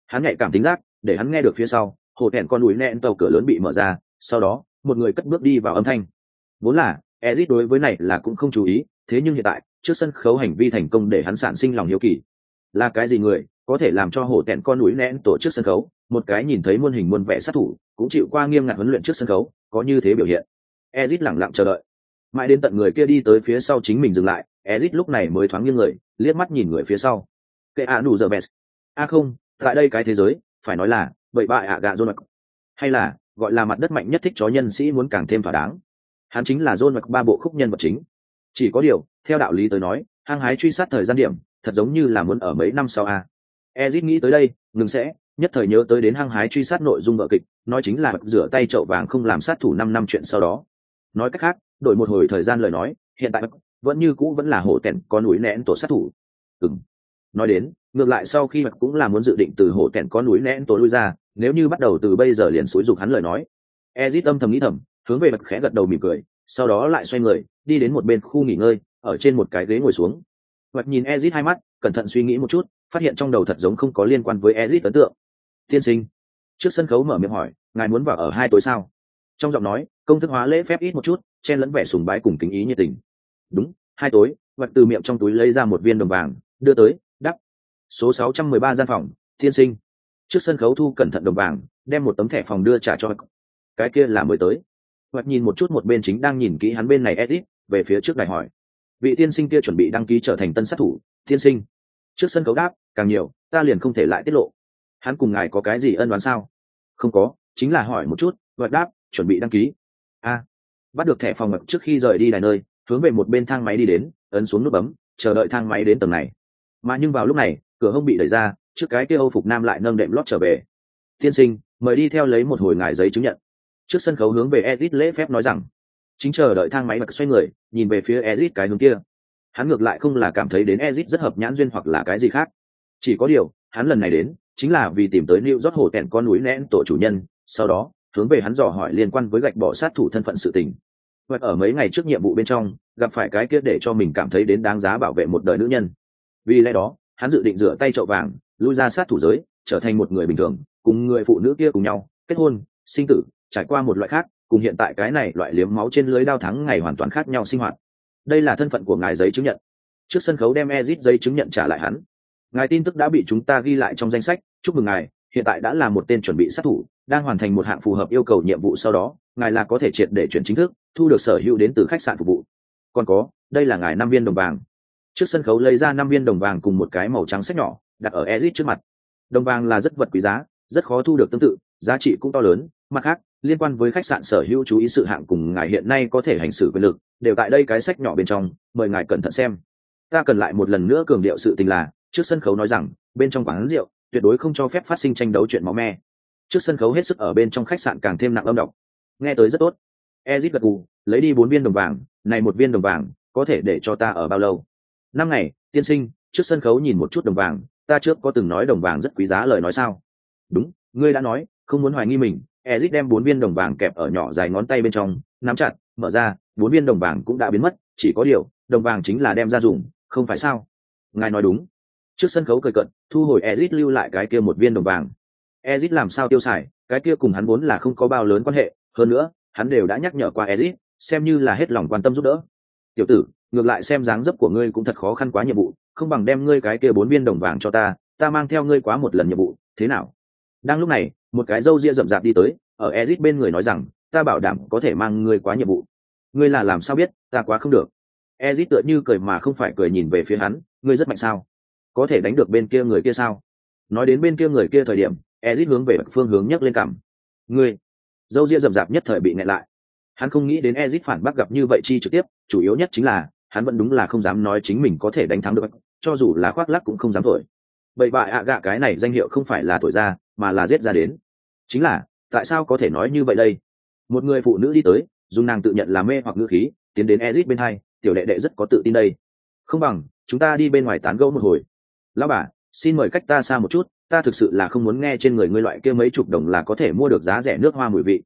Hắn nhạy cảm tính giác, để hắn nghe được phía sau, hồ thẹn con núi nẹn tàu cửa lớn bị mở ra, sau đó, một người cất bước đi vào âm thanh vốn là ezit đối với này là cũng không chú ý, thế nhưng hiện tại, trước sân khấu hành vi thành công để hắn sản sinh lòng hiếu kỳ. Là cái gì người, có thể làm cho hổ tẹn con núi nén tổ chức sân khấu, một cái nhìn thấy muôn hình muôn vẻ sát thủ, cũng chịu qua nghiêm ngặt huấn luyện trước sân khấu, có như thế biểu hiện. Ezit lẳng lặng chờ đợi. Mãi đến tận người kia đi tới phía sau chính mình dừng lại ezit lúc này mới thoáng nghiêng người, liếc mắt nhìn người phía sau. Kệ ạ nụ giờ best a không, tại đây cái thế giới, phải nói là, bậy bại ạ gạ john hay là, gọi là mặt đất mạnh nhất thích chó nhân sĩ muốn càng thêm thỏa đáng hắn chính là john ba bộ khúc nhân vật chính. Chỉ có điều, theo đạo lý tới nói, hăng hái truy sát thời gian điểm, thật giống như là muốn ở mấy năm sau a. Ezit nghĩ tới đây, ngừng sẽ, nhất thời nhớ tới đến hăng hái truy sát nội dung vợ kịch, nói chính là rửa tay chậu vàng không làm sát thủ năm năm chuyện sau đó. Nói cách khác, đổi một hồi thời gian lời nói, hiện tại vẫn như cũ vẫn là hổ tẹn, có núi nén tổ sát thủ. Ừng nói đến, ngược lại sau khi mặt cũng là muốn dự định từ hổ tẹn có núi nén tổ lui ra, nếu như bắt đầu từ bây giờ liền xúi dục hắn lời nói. Ezit âm thầm nghĩ thầm hướng về mặt khẽ gật đầu mỉm cười, sau đó lại xoay người, đi đến một bên khu nghỉ ngơi, ở trên một cái ghế ngồi xuống. Mặt nhìn ezit hai mắt, cẩn thận suy nghĩ một chút, phát hiện trong đầu thật giống không có liên quan với ezit ấn tượng. Tiên sinh. Trước sân khấu mở miệng hỏi, ngài muốn vào ở hai tối sao? Trong giọng nói, công thức hóa lễ phép ít một chút, chen lẫn vẻ sùng bái cùng kính ý nhiệt tình. Đúng, hai tối. Vật từ miệng trong túi lấy ra một viên đồng vàng, đưa tới, đắp. Số 613 gian phòng thiên sinh. Trước sân khấu thu cẩn thận đồng vàng, đem một tấm thẻ phòng đưa trả cho cái kia là mới tới hoặc nhìn một chút một bên chính đang nhìn kỹ hắn bên này edit, về phía trước đài hỏi. Vị tiên sinh kia chuẩn bị đăng ký trở thành tân sát thủ, tiên sinh. Trước sân khấu đáp, càng nhiều, ta liền không thể lại tiết lộ. Hắn cùng ngài có cái gì ân đoán sao? Không có, chính là hỏi một chút vật đáp, chuẩn bị đăng ký. A. Bắt được thẻ phòng ngập trước khi rời đi đài nơi, hướng về một bên thang máy đi đến, ấn xuống nút bấm, chờ đợi thang máy đến tầng này. Mà nhưng vào lúc này, cửa hông bị đẩy ra, trước cái kia âu phục nam lại nâng đệm lót trở về. Tiên sinh, mời đi theo lấy một hồi ngài giấy chứng nhận trước sân khấu hướng về Ezit lễ phép nói rằng, chính chờ đợi thang máy bật xoay người, nhìn về phía Ezit cái hướng kia. Hắn ngược lại không là cảm thấy đến Ezit rất hợp nhãn duyên hoặc là cái gì khác. Chỉ có điều, hắn lần này đến, chính là vì tìm tới lưu rót hồ tẹn con núi nén tổ chủ nhân, sau đó, hướng về hắn dò hỏi liên quan với gạch bỏ sát thủ thân phận sự tình. Hoặc ở mấy ngày trước nhiệm vụ bên trong, gặp phải cái kia để cho mình cảm thấy đến đáng giá bảo vệ một đời nữ nhân. Vì lẽ đó, hắn dự định rửa tay chậu vàng, lui ra sát thủ giới, trở thành một người bình thường, cùng người phụ nữ kia cùng nhau, kết hôn, sinh tử trải qua một loại khác, cùng hiện tại cái này loại liếm máu trên lưới đao thắng ngày hoàn toàn khác nhau sinh hoạt. Đây là thân phận của ngài giấy chứng nhận. Trước sân khấu đem ezit giấy chứng nhận trả lại hắn. Ngài tin tức đã bị chúng ta ghi lại trong danh sách, chúc mừng ngài, hiện tại đã là một tên chuẩn bị sát thủ, đang hoàn thành một hạng phù hợp yêu cầu nhiệm vụ sau đó, ngài là có thể triệt để chuyển chính thức, thu được sở hữu đến từ khách sạn phục vụ. Còn có, đây là ngài năm viên đồng vàng. Trước sân khấu lấy ra năm viên đồng vàng cùng một cái màu trắng sách nhỏ, đặt ở ezit trước mặt. Đồng vàng là rất vật quý giá, rất khó thu được tương tự, giá trị cũng to lớn, mặt khác liên quan với khách sạn sở hữu chú ý sự hạng cùng ngài hiện nay có thể hành xử quyền lực, đều tại đây cái sách nhỏ bên trong, mời ngài cẩn thận xem. Ta cần lại một lần nữa cường điệu sự tình là, trước sân khấu nói rằng, bên trong quán rượu, tuyệt đối không cho phép phát sinh tranh đấu chuyện máu me. Trước sân khấu hết sức ở bên trong khách sạn càng thêm nặng âm độc. Nghe tới rất tốt. Ezit gật gù, lấy đi bốn viên đồng vàng, này một viên đồng vàng, có thể để cho ta ở bao lâu? Năm ngày, tiên sinh, trước sân khấu nhìn một chút đồng vàng, ta trước có từng nói đồng vàng rất quý giá lời nói sao? Đúng, ngươi đã nói, không muốn hoài nghi mình Ezic đem bốn viên đồng vàng kẹp ở nhỏ dài ngón tay bên trong nắm chặt mở ra bốn viên đồng vàng cũng đã biến mất chỉ có điều đồng vàng chính là đem ra dùng không phải sao? Ngài nói đúng. Trước sân khấu cười cận thu hồi Ezic lưu lại cái kia một viên đồng vàng. Ezic làm sao tiêu xài cái kia cùng hắn vốn là không có bao lớn quan hệ hơn nữa hắn đều đã nhắc nhở qua Ezic, xem như là hết lòng quan tâm giúp đỡ. Tiểu tử ngược lại xem dáng dấp của ngươi cũng thật khó khăn quá nhiệm vụ không bằng đem ngươi cái kia bốn viên đồng vàng cho ta ta mang theo ngươi quá một lần nhiệm vụ thế nào? Đang lúc này một cái râu ria rậm rạp đi tới, ở ezit bên người nói rằng, ta bảo đảm có thể mang ngươi quá nhiệm vụ. Ngươi là làm sao biết? Ta quá không được. Ezit tựa như cười mà không phải cười nhìn về phía hắn, ngươi rất mạnh sao? Có thể đánh được bên kia người kia sao? Nói đến bên kia người kia thời điểm ezit hướng về phương hướng nhấc lên cằm. Ngươi. Dâu ria rậm rạp nhất thời bị ngại lại. Hắn không nghĩ đến ezit phản bác gặp như vậy chi trực tiếp, chủ yếu nhất chính là, hắn vẫn đúng là không dám nói chính mình có thể đánh thắng được, cho dù là khoác lắc cũng không dám thổi. Bậy bạ ạ gạ cái này danh hiệu không phải là thổi ra mà là giết ra đến. Chính là, tại sao có thể nói như vậy đây? Một người phụ nữ đi tới, dùng nàng tự nhận là mê hoặc ngữ khí, tiến đến ezit bên hai, tiểu đệ đệ rất có tự tin đây. Không bằng, chúng ta đi bên ngoài tán gẫu một hồi. Lão bà, xin mời cách ta xa một chút, ta thực sự là không muốn nghe trên người ngươi loại kia mấy chục đồng là có thể mua được giá rẻ nước hoa mùi vị.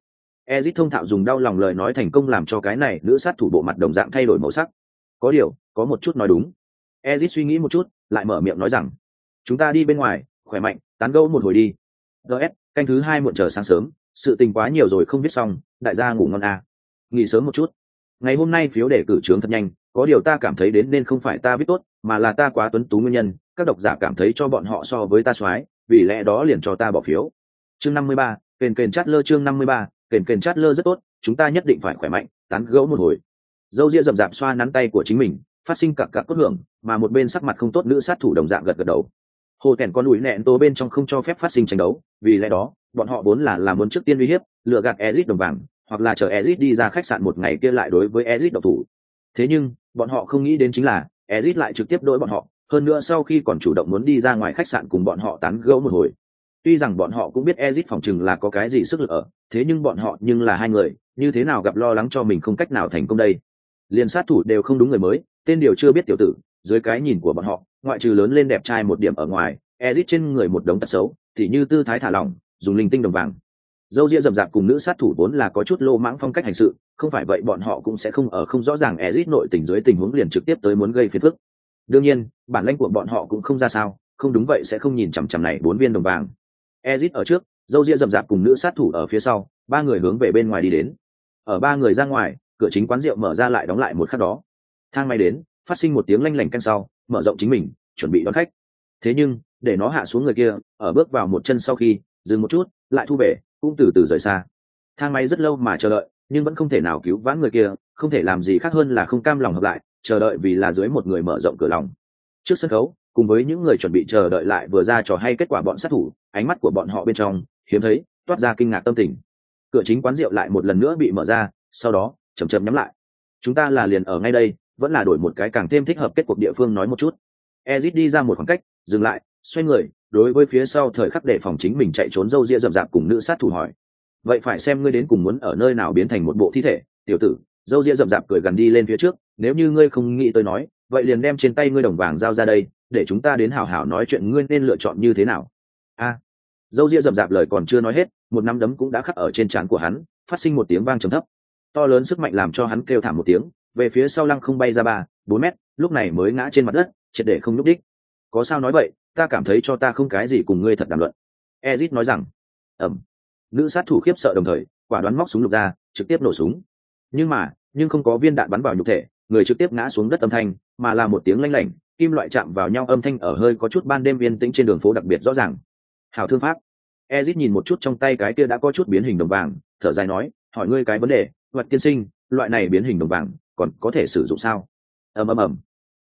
Ezit thông thạo dùng đau lòng lời nói thành công làm cho cái này nữ sát thủ bộ mặt đồng dạng thay đổi màu sắc. Có điều, có một chút nói đúng. Ezit suy nghĩ một chút, lại mở miệng nói rằng, chúng ta đi bên ngoài, khỏe mạnh, tán gẫu một hồi đi ts canh thứ hai muộn chờ sáng sớm, sự tình quá nhiều rồi không viết xong, đại gia ngủ ngon à. nghỉ sớm một chút. Ngày hôm nay phiếu đề cử trướng thật nhanh, có điều ta cảm thấy đến nên không phải ta viết tốt, mà là ta quá tuấn tú nguyên nhân, các độc giả cảm thấy cho bọn họ so với ta soái, vì lẽ đó liền cho ta bỏ phiếu. Chương năm mươi ba, kền kền chát lơ chương năm mươi ba, kền kền chát lơ rất tốt, chúng ta nhất định phải khỏe mạnh, tán gẫu một hồi. Dâu ria rậm rạp xoa nắn tay của chính mình, phát sinh cặp cặp cốt hưởng, mà một bên sắc mặt không tốt nữ sát thủ đồng dạng gật gật đầu hồ kèn con ủi nẹn tố bên trong không cho phép phát sinh tranh đấu, vì lẽ đó, bọn họ vốn là làm muốn trước tiên uy hiếp lựa gạt ezit đồng vàng hoặc là chờ ezit đi ra khách sạn một ngày kia lại đối với ezit độc thủ. Thế nhưng, bọn họ không nghĩ đến chính là ezit lại trực tiếp đối bọn họ, hơn nữa sau khi còn chủ động muốn đi ra ngoài khách sạn cùng bọn họ tán gẫu một hồi. Tuy rằng bọn họ cũng biết ezit phòng chừng là có cái gì sức lực ở, thế nhưng bọn họ nhưng là hai người, như thế nào gặp lo lắng cho mình không cách nào thành công đây? Liền sát thủ đều không đúng người mới, tên điều chưa biết tiểu tử dưới cái nhìn của bọn họ, ngoại trừ lớn lên đẹp trai một điểm ở ngoài, ezit trên người một đống tật xấu, thì như tư thái thả lỏng, dùng linh tinh đồng vàng. Dâu ria rậm rạp cùng nữ sát thủ vốn là có chút lô mãng phong cách hành sự, không phải vậy bọn họ cũng sẽ không ở không rõ ràng ezit nội tình dưới tình huống liền trực tiếp tới muốn gây phiền phức. Đương nhiên, bản lãnh của bọn họ cũng không ra sao, không đúng vậy sẽ không nhìn chằm chằm này bốn viên đồng vàng. Ezit ở trước, dâu ria rậm rạp cùng nữ sát thủ ở phía sau, ba người hướng về bên ngoài đi đến. Ở ba người ra ngoài, cửa chính quán rượu mở ra lại đóng lại một khắc đó. Thang may đến phát sinh một tiếng lanh lảnh canh sau, mở rộng chính mình, chuẩn bị đón khách. Thế nhưng, để nó hạ xuống người kia, ở bước vào một chân sau khi, dừng một chút, lại thu về, cũng từ từ rời xa. Thang máy rất lâu mà chờ đợi, nhưng vẫn không thể nào cứu vãn người kia, không thể làm gì khác hơn là không cam lòng hợp lại, chờ đợi vì là dưới một người mở rộng cửa lòng. Trước sân khấu, cùng với những người chuẩn bị chờ đợi lại vừa ra trò hay kết quả bọn sát thủ, ánh mắt của bọn họ bên trong, hiếm thấy, toát ra kinh ngạc tâm tình. Cửa chính quán rượu lại một lần nữa bị mở ra, sau đó chầm chầm nhắm lại. Chúng ta là liền ở ngay đây vẫn là đổi một cái càng thêm thích hợp kết cuộc địa phương nói một chút. Ezit đi ra một khoảng cách, dừng lại, xoay người, đối với phía sau thời khắc để phòng chính mình chạy trốn dâu ria rậm rạp cùng nữ sát thủ hỏi. Vậy phải xem ngươi đến cùng muốn ở nơi nào biến thành một bộ thi thể, tiểu tử. Dâu ria rậm rạp cười gần đi lên phía trước, nếu như ngươi không nghĩ tôi nói, vậy liền đem trên tay ngươi đồng vàng giao ra đây, để chúng ta đến hảo hảo nói chuyện ngươi nên lựa chọn như thế nào. A. Dâu ria rậm rạp lời còn chưa nói hết, một nắm đấm cũng đã khắc ở trên trán của hắn, phát sinh một tiếng vang trầm thấp. To lớn sức mạnh làm cho hắn kêu thảm một tiếng về phía sau lăng không bay ra ba, bốn mét, lúc này mới ngã trên mặt đất, triệt để không nhúc đích. Có sao nói vậy, ta cảm thấy cho ta không cái gì cùng ngươi thật đàm luận. Ezit nói rằng ẩm nữ sát thủ khiếp sợ đồng thời, quả đoán móc súng lục ra, trực tiếp nổ súng. Nhưng mà, nhưng không có viên đạn bắn vào nhục thể, người trực tiếp ngã xuống đất âm thanh, mà là một tiếng lanh lảnh, kim loại chạm vào nhau âm thanh ở hơi có chút ban đêm viên tĩnh trên đường phố đặc biệt rõ ràng. Hào thương pháp. Ezit nhìn một chút trong tay cái kia đã có chút biến hình đồng vàng, thở dài nói, hỏi ngươi cái vấn đề luật tiên sinh, loại này biến hình đồng vàng còn có thể sử dụng sao? Ầm ầm ầm.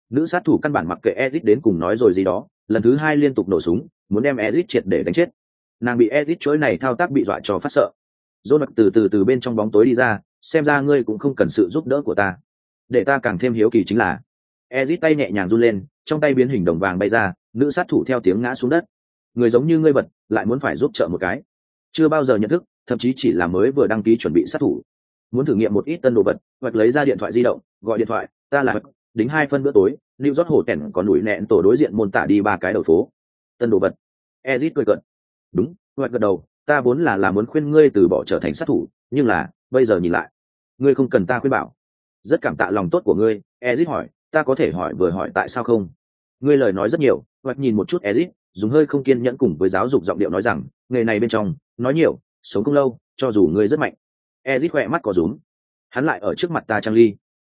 Nữ sát thủ căn bản mặc kệ ezit đến cùng nói rồi gì đó, lần thứ hai liên tục nổ súng, muốn đem ezit triệt để đánh chết. Nàng bị ezit chuỗi này thao tác bị dọa cho phát sợ. Dôn từ từ từ bên trong bóng tối đi ra, xem ra ngươi cũng không cần sự giúp đỡ của ta. Để ta càng thêm hiếu kỳ chính là ezit tay nhẹ nhàng run lên, trong tay biến hình đồng vàng bay ra, nữ sát thủ theo tiếng ngã xuống đất. Người giống như ngươi vật, lại muốn phải giúp trợ một cái. Chưa bao giờ nhận thức, thậm chí chỉ là mới vừa đăng ký chuẩn bị sát thủ muốn thử nghiệm một ít tân đồ vật, hoặc lấy ra điện thoại di động, gọi điện thoại, ta là đính hai phân bữa tối lưu rót hồ tẻn còn đuổi nẹn tổ đối diện môn tả đi ba cái đầu phố. Tân đồ vật. Ezit cười cận đúng hoặc gật đầu, ta vốn là là muốn khuyên ngươi từ bỏ trở thành sát thủ, nhưng là, bây giờ nhìn lại, ngươi không cần ta khuyên bảo. Rất cảm tạ lòng tốt của ngươi, ezit hỏi, ta có thể hỏi vừa hỏi tại sao không? Ngươi lời nói rất nhiều hoặc nhìn một chút ezit, dùng hơi không kiên nhẫn cùng với giáo dục giọng điệu nói rằng, nghề này bên trong, nói nhiều, sống không lâu, cho dù ngươi rất mạnh ezit khỏe mắt có rúm. Hắn lại ở trước mặt ta trang ly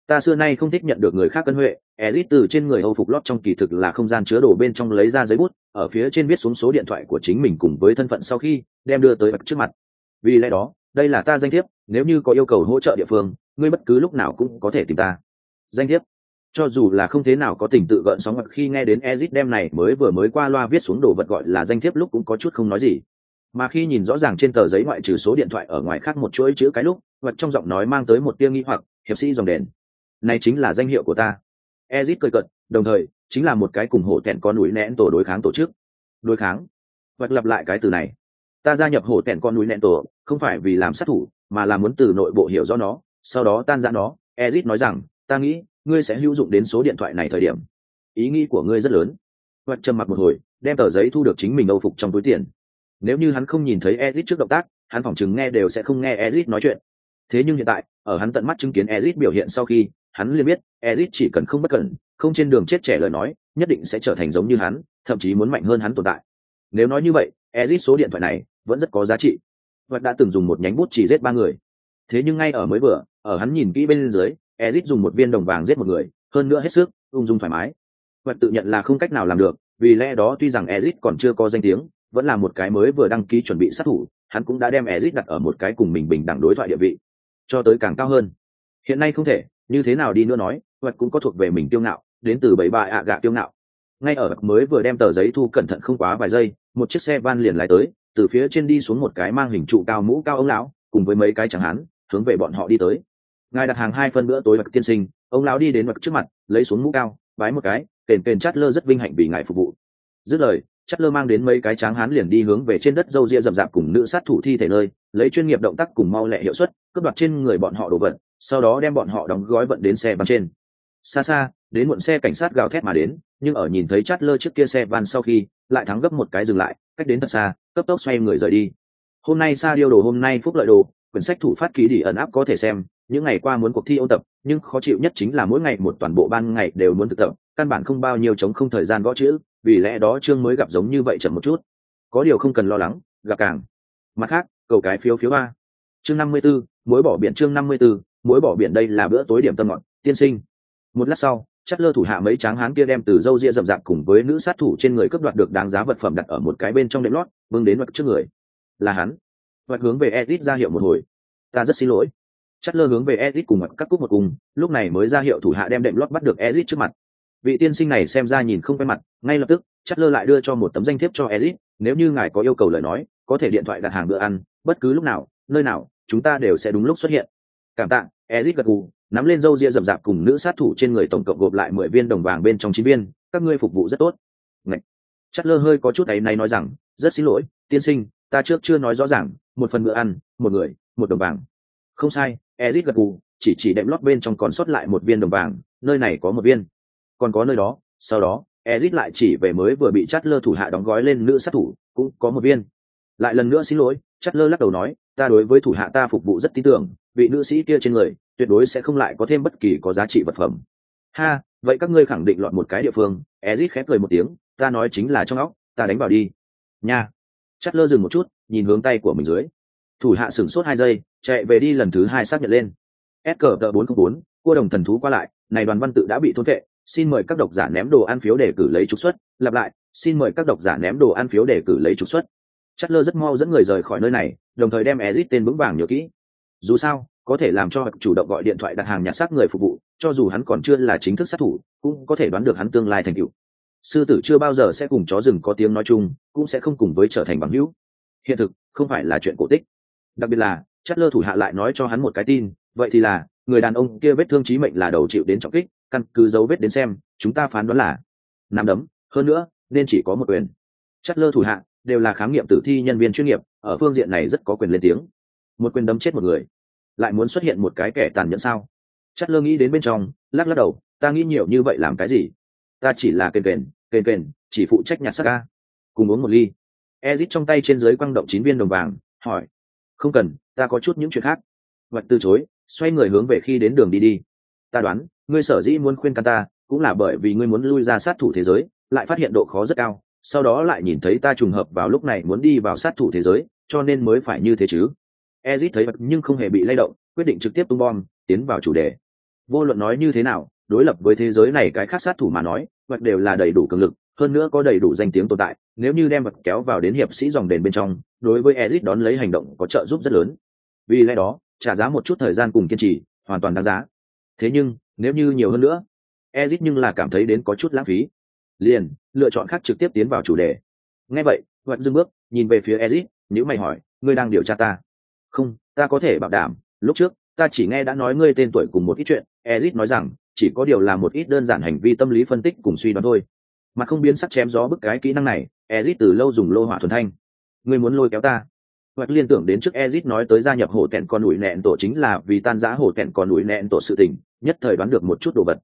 ta xưa nay không thích nhận được người khác cân huệ. Ezit từ trên người âu phục lót trong kỳ thực là không gian chứa đồ bên trong lấy ra giấy bút, ở phía trên viết xuống số điện thoại của chính mình cùng với thân phận sau khi đem đưa tới bậc trước mặt. Vì lẽ đó, đây là ta danh thiếp, nếu như có yêu cầu hỗ trợ địa phương, ngươi bất cứ lúc nào cũng có thể tìm ta. Danh thiếp. Cho dù là không thế nào có tình tự gợn sóng hoặc khi nghe đến ezit đem này mới vừa mới qua loa viết xuống đồ vật gọi là danh thiếp lúc cũng có chút không nói gì mà khi nhìn rõ ràng trên tờ giấy ngoại trừ số điện thoại ở ngoài khác một chuỗi chữ cái lúc vật trong giọng nói mang tới một tia nghi hoặc hiệp sĩ dòng đèn này chính là danh hiệu của ta. Ezit cười cợt, đồng thời chính là một cái cùng hổ thẹn con núi nén tổ đối kháng tổ chức. Đối kháng? Vật lặp lại cái từ này. Ta gia nhập hổ thẹn con núi nén tổ không phải vì làm sát thủ mà là muốn từ nội bộ hiểu rõ nó sau đó tan ra nó. Ezit nói rằng ta nghĩ ngươi sẽ hữu dụng đến số điện thoại này thời điểm. Ý nghĩ của ngươi rất lớn. Vật trầm mặc một hồi đem tờ giấy thu được chính mình âu phục trong túi tiền nếu như hắn không nhìn thấy ezit trước động tác, hắn phỏng chứng nghe đều sẽ không nghe ezit nói chuyện. Thế nhưng hiện tại, ở hắn tận mắt chứng kiến ezit biểu hiện sau khi, hắn liền biết ezit chỉ cần không bất cẩn, không trên đường chết trẻ lời nói, nhất định sẽ trở thành giống như hắn, thậm chí muốn mạnh hơn hắn tồn tại. Nếu nói như vậy, ezit số điện thoại này vẫn rất có giá trị. Vật đã từng dùng một nhánh bút chỉ giết ba người. Thế nhưng ngay ở mới vừa, ở hắn nhìn kỹ bên dưới, ezit dùng một viên đồng vàng giết một người, hơn nữa hết sức, ung dung thoải mái. Vật tự nhận là không cách nào làm được, vì lẽ đó tuy rằng ezit còn chưa có danh tiếng vẫn là một cái mới vừa đăng ký chuẩn bị sát thủ, hắn cũng đã đem ezit đặt ở một cái cùng mình bình đẳng đối thoại địa vị, cho tới càng cao hơn. Hiện nay không thể, như thế nào đi nữa nói, vật cũng có thuộc về mình tiêu ngạo, đến từ bảy bà ạ gạ tiêu ngạo. Ngay ở mới vừa đem tờ giấy thu cẩn thận không quá vài giây, một chiếc xe van liền lái tới, từ phía trên đi xuống một cái mang hình trụ cao mũ cao ông lão, cùng với mấy cái chẳng hắn hướng về bọn họ đi tới. Ngài đặt hàng hai phân bữa tối bậc tiên sinh, ông lão đi đến bậc trước mặt, lấy xuống mũ cao, bái một cái, kền kền chát lơ rất vinh hạnh vì ngài phục vụ. Dứt lời chát lơ mang đến mấy cái tráng hán liền đi hướng về trên đất dâu ria rậm rạp cùng nữ sát thủ thi thể nơi, lấy chuyên nghiệp động tác cùng mau lẹ hiệu suất, cướp đoạt trên người bọn họ đồ vật, sau đó đem bọn họ đóng gói vận đến xe bắn trên. Xa xa, đến muộn xe cảnh sát gào thét mà đến, nhưng ở nhìn thấy chát lơ trước kia xe van sau khi, lại thắng gấp một cái dừng lại, cách đến thật xa, cấp tốc xoay người rời đi. Hôm nay sa điêu đồ, hôm nay phúc lợi đồ, quyển sách thủ phát ký đi ẩn áp có thể xem, những ngày qua muốn cuộc thi ôn tập, nhưng khó chịu nhất chính là mỗi ngày một toàn bộ ban ngày đều muốn thực tập căn bản không bao nhiêu chống không thời gian gõ chữ vì lẽ đó chương mới gặp giống như vậy chậm một chút. Có điều không cần lo lắng gặp càng. Mặt khác cầu cái phiếu phiếu ba chương năm mươi 54, mối bỏ biển chương năm mươi 54, mối bỏ biển đây là bữa tối điểm tâm ngọn tiên sinh. Một lát sau chất lơ thủ hạ mấy tráng hán kia đem từ dâu ria rậm rạp cùng với nữ sát thủ trên người cướp đoạt được đáng giá vật phẩm đặt ở một cái bên trong đệm lót vương đến vật trước người. Là hắn. Vật hướng về edit ra hiệu một hồi. Ta rất xin lỗi. Chất lơ hướng về edit cùng mặt cắt cúc một cùng lúc này mới ra hiệu thủ hạ đem đệm lót bắt được edit trước mặt vị tiên sinh này xem ra nhìn không quen mặt, ngay lập tức chất lơ lại đưa cho một tấm danh thiếp cho ezit nếu như ngài có yêu cầu lời nói, có thể điện thoại đặt hàng bữa ăn, bất cứ lúc nào, nơi nào, chúng ta đều sẽ đúng lúc xuất hiện. Cảm tạ ezit gật gù, nắm lên râu ria rậm rạp cùng nữ sát thủ trên người tổng cộng gộp lại mười viên đồng vàng bên trong chín viên, các ngươi phục vụ rất tốt. Ngậy. chất lơ hơi có chút ấy nay nói rằng, rất xin lỗi, tiên sinh, ta trước chưa nói rõ ràng, một phần bữa ăn, một người, một đồng vàng. Không sai ezit gật gù, chỉ chỉ đệm lót bên trong còn sót lại một viên đồng vàng, nơi này có một viên còn có nơi đó, sau đó, ezit lại chỉ về mới vừa bị chát lơ thủ hạ đóng gói lên nữ sát thủ, cũng có một viên. Lại lần nữa xin lỗi chát lơ lắc đầu nói, ta đối với thủ hạ ta phục vụ rất tin tưởng, vị nữ sĩ kia trên người, tuyệt đối sẽ không lại có thêm bất kỳ có giá trị vật phẩm. Ha, vậy các ngươi khẳng định lọt một cái địa phương. Ezit khép cười một tiếng, ta nói chính là trong óc, ta đánh vào đi. Nha. Chát lơ dừng một chút, nhìn hướng tay của mình dưới. Thủ hạ sửng sốt hai giây, chạy về đi lần thứ hai xác nhận lên. S cờ bốn trăm bốn, cua đồng thần thú qua lại, này đoàn văn tự đã bị thôn vệ xin mời các độc giả ném đồ ăn phiếu để cử lấy trục xuất. Lặp lại, xin mời các độc giả ném đồ ăn phiếu để cử lấy trục xuất. Chất lơ rất mau dẫn người rời khỏi nơi này, đồng thời đem ezit tên vững vàng nhớ kỹ. Dù sao, có thể làm cho chủ động gọi điện thoại đặt hàng nhặt xác người phục vụ, cho dù hắn còn chưa là chính thức sát thủ, cũng có thể đoán được hắn tương lai thành tựu. Sư tử chưa bao giờ sẽ cùng chó rừng có tiếng nói chung, cũng sẽ không cùng với trở thành bằng hữu. Hiện thực, không phải là chuyện cổ tích. Đặc biệt là chất lơ thủ hạ lại nói cho hắn một cái tin, vậy thì là, người đàn ông kia vết thương trí mệnh là đầu chịu đến trọng kích căn cứ dấu vết đến xem, chúng ta phán đoán là nam đấm. Hơn nữa, nên chỉ có một quyền. Chất lơ thủ hạ đều là khám nghiệm tử thi nhân viên chuyên nghiệp, ở phương diện này rất có quyền lên tiếng. Một quyền đấm chết một người, lại muốn xuất hiện một cái kẻ tàn nhẫn sao? Chất lơ nghĩ đến bên trong, lắc lắc đầu, ta nghĩ nhiều như vậy làm cái gì? Ta chỉ là kền kền kền kền, chỉ phụ trách nhặt xác ca cùng uống một ly. Ezit trong tay trên dưới quăng động chín viên đồng vàng, hỏi, không cần, ta có chút những chuyện khác. Vật từ chối, xoay người hướng về khi đến đường đi đi. Ta đoán ngươi sở dĩ muốn khuyên can ta, cũng là bởi vì ngươi muốn lui ra sát thủ thế giới, lại phát hiện độ khó rất cao, sau đó lại nhìn thấy ta trùng hợp vào lúc này muốn đi vào sát thủ thế giới, cho nên mới phải như thế chứ. Ezit thấy vật nhưng không hề bị lay động, quyết định trực tiếp tung bom, tiến vào chủ đề. Vô luận nói như thế nào, đối lập với thế giới này cái khác sát thủ mà nói vật đều là đầy đủ cường lực, hơn nữa có đầy đủ danh tiếng tồn tại, nếu như đem vật kéo vào đến hiệp sĩ dòng đền bên trong, đối với ezit đón lấy hành động có trợ giúp rất lớn. Vì lẽ đó, trả giá một chút thời gian cùng kiên trì, hoàn toàn đáng giá. Thế nhưng nếu như nhiều hơn nữa ezit nhưng là cảm thấy đến có chút lãng phí. Liền, lựa chọn khác trực tiếp tiến vào chủ đề. Nghe vậy vận dưng bước, nhìn về phía ezit nếu mày hỏi, ngươi đang điều tra ta? Không, ta có thể bảo đảm, lúc trước, ta chỉ nghe đã nói ngươi tên tuổi cùng một ít chuyện. Ezit nói rằng, chỉ có điều là một ít đơn giản hành vi tâm lý phân tích cùng suy đoán thôi. Mà không biến sắc chém gió bức cái kỹ năng này ezit từ lâu dùng lô hỏa thuần thanh. Ngươi muốn lôi kéo ta? Hoặc liên tưởng đến trước ezit nói tới gia nhập hổ tẹn con ủi nẹn tổ chính là vì tan giã hổ tẹn con ủi nẹn tổ sự tình nhất thời đoán được một chút đồ vật.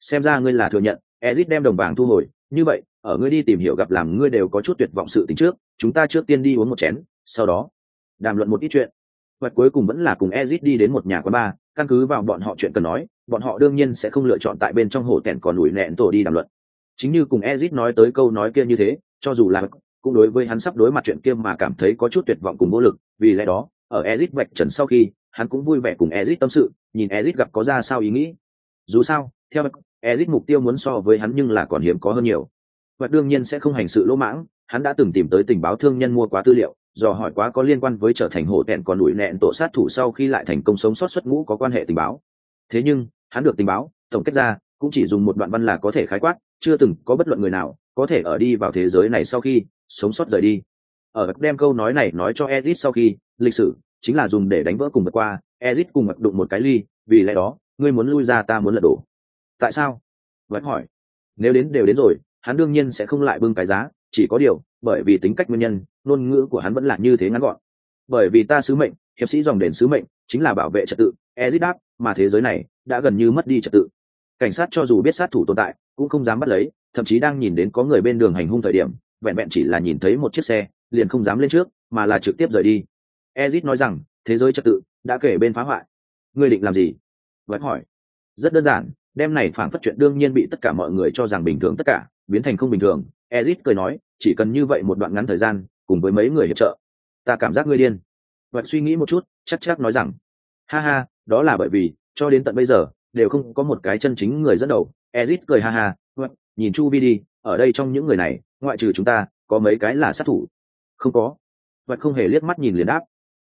Xem ra ngươi là thừa nhận, ezit đem đồng vàng thu hồi. Như vậy, ở ngươi đi tìm hiểu gặp làm ngươi đều có chút tuyệt vọng sự tình trước, chúng ta trước tiên đi uống một chén, sau đó đàm luận một ít chuyện. Và cuối cùng vẫn là cùng ezit đi đến một nhà quán bar, căn cứ vào bọn họ chuyện cần nói, bọn họ đương nhiên sẽ không lựa chọn tại bên trong hồ tẻn còn ủi nẹn tổ đi đàm luận. Chính như cùng ezit nói tới câu nói kia như thế, cho dù là cũng đối với hắn sắp đối mặt chuyện kia mà cảm thấy có chút tuyệt vọng cùng vô lực, vì lẽ đó, ở ezit vạch trần sau khi hắn cũng vui vẻ cùng Ezic tâm sự, nhìn Ezic gặp có ra sao ý nghĩ. Dù sao, theo Ezic mục tiêu muốn so với hắn nhưng là còn hiếm có hơn nhiều. Và đương nhiên sẽ không hành sự lỗ mãng, hắn đã từng tìm tới tình báo thương nhân mua quá tư liệu, dò hỏi quá có liên quan với trở thành hổ tẹn còn đuổi nẹn tổ sát thủ sau khi lại thành công sống sót xuất ngũ có quan hệ tình báo. Thế nhưng, hắn được tình báo, tổng kết ra, cũng chỉ dùng một đoạn văn là có thể khái quát, chưa từng có bất luận người nào có thể ở đi vào thế giới này sau khi sống sót rời đi. Ở đem câu nói này nói cho Ezic sau khi, lịch sử chính là dùng để đánh vỡ cùng vượt qua, Ezit cùng mặc đụng một cái ly, vì lẽ đó, ngươi muốn lui ra ta muốn lật đổ. Tại sao? Vẫn hỏi. Nếu đến đều đến rồi, hắn đương nhiên sẽ không lại bưng cái giá, chỉ có điều, bởi vì tính cách nguyên nhân, ngôn ngữ của hắn vẫn là như thế ngắn gọn. Bởi vì ta sứ mệnh, hiệp sĩ dòng đền sứ mệnh, chính là bảo vệ trật tự, ezit đáp, mà thế giới này đã gần như mất đi trật tự. Cảnh sát cho dù biết sát thủ tồn tại, cũng không dám bắt lấy, thậm chí đang nhìn đến có người bên đường hành hung thời điểm, vẹn vẹn chỉ là nhìn thấy một chiếc xe, liền không dám lên trước, mà là trực tiếp rời đi ezit nói rằng, thế giới trật tự đã kể bên phá hoại. Ngươi định làm gì? Vẫn hỏi. Rất đơn giản đem này phản phất chuyện đương nhiên bị tất cả mọi người cho rằng bình thường tất cả, biến thành không bình thường. Ezit cười nói, chỉ cần như vậy một đoạn ngắn thời gian, cùng với mấy người hiệp trợ, ta cảm giác ngươi điên. Vật suy nghĩ một chút, chắc chắc nói rằng, ha ha, đó là bởi vì, cho đến tận bây giờ, đều không có một cái chân chính người dẫn đầu. Ezit cười ha ha vật nhìn chu vi đi, ở đây trong những người này, ngoại trừ chúng ta, có mấy cái là sát thủ? Không có. Vật không hề liếc mắt nhìn liền đáp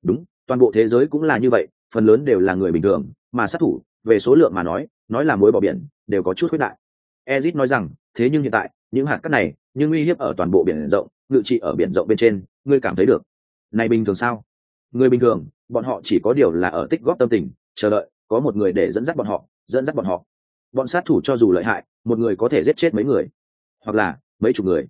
đúng, toàn bộ thế giới cũng là như vậy, phần lớn đều là người bình thường, mà sát thủ, về số lượng mà nói nói là mối bỏ biển, đều có chút khuyết đại. Ezit nói rằng, thế nhưng hiện tại, những hạt cát này, nhưng uy hiếp ở toàn bộ biển rộng, ngự trị ở biển rộng bên trên, ngươi cảm thấy được. Này bình thường sao? Người bình thường, bọn họ chỉ có điều là ở tích góp tâm tình, chờ đợi, có một người để dẫn dắt bọn họ, dẫn dắt bọn họ. Bọn sát thủ cho dù lợi hại, một người có thể giết chết mấy người, hoặc là mấy chục người.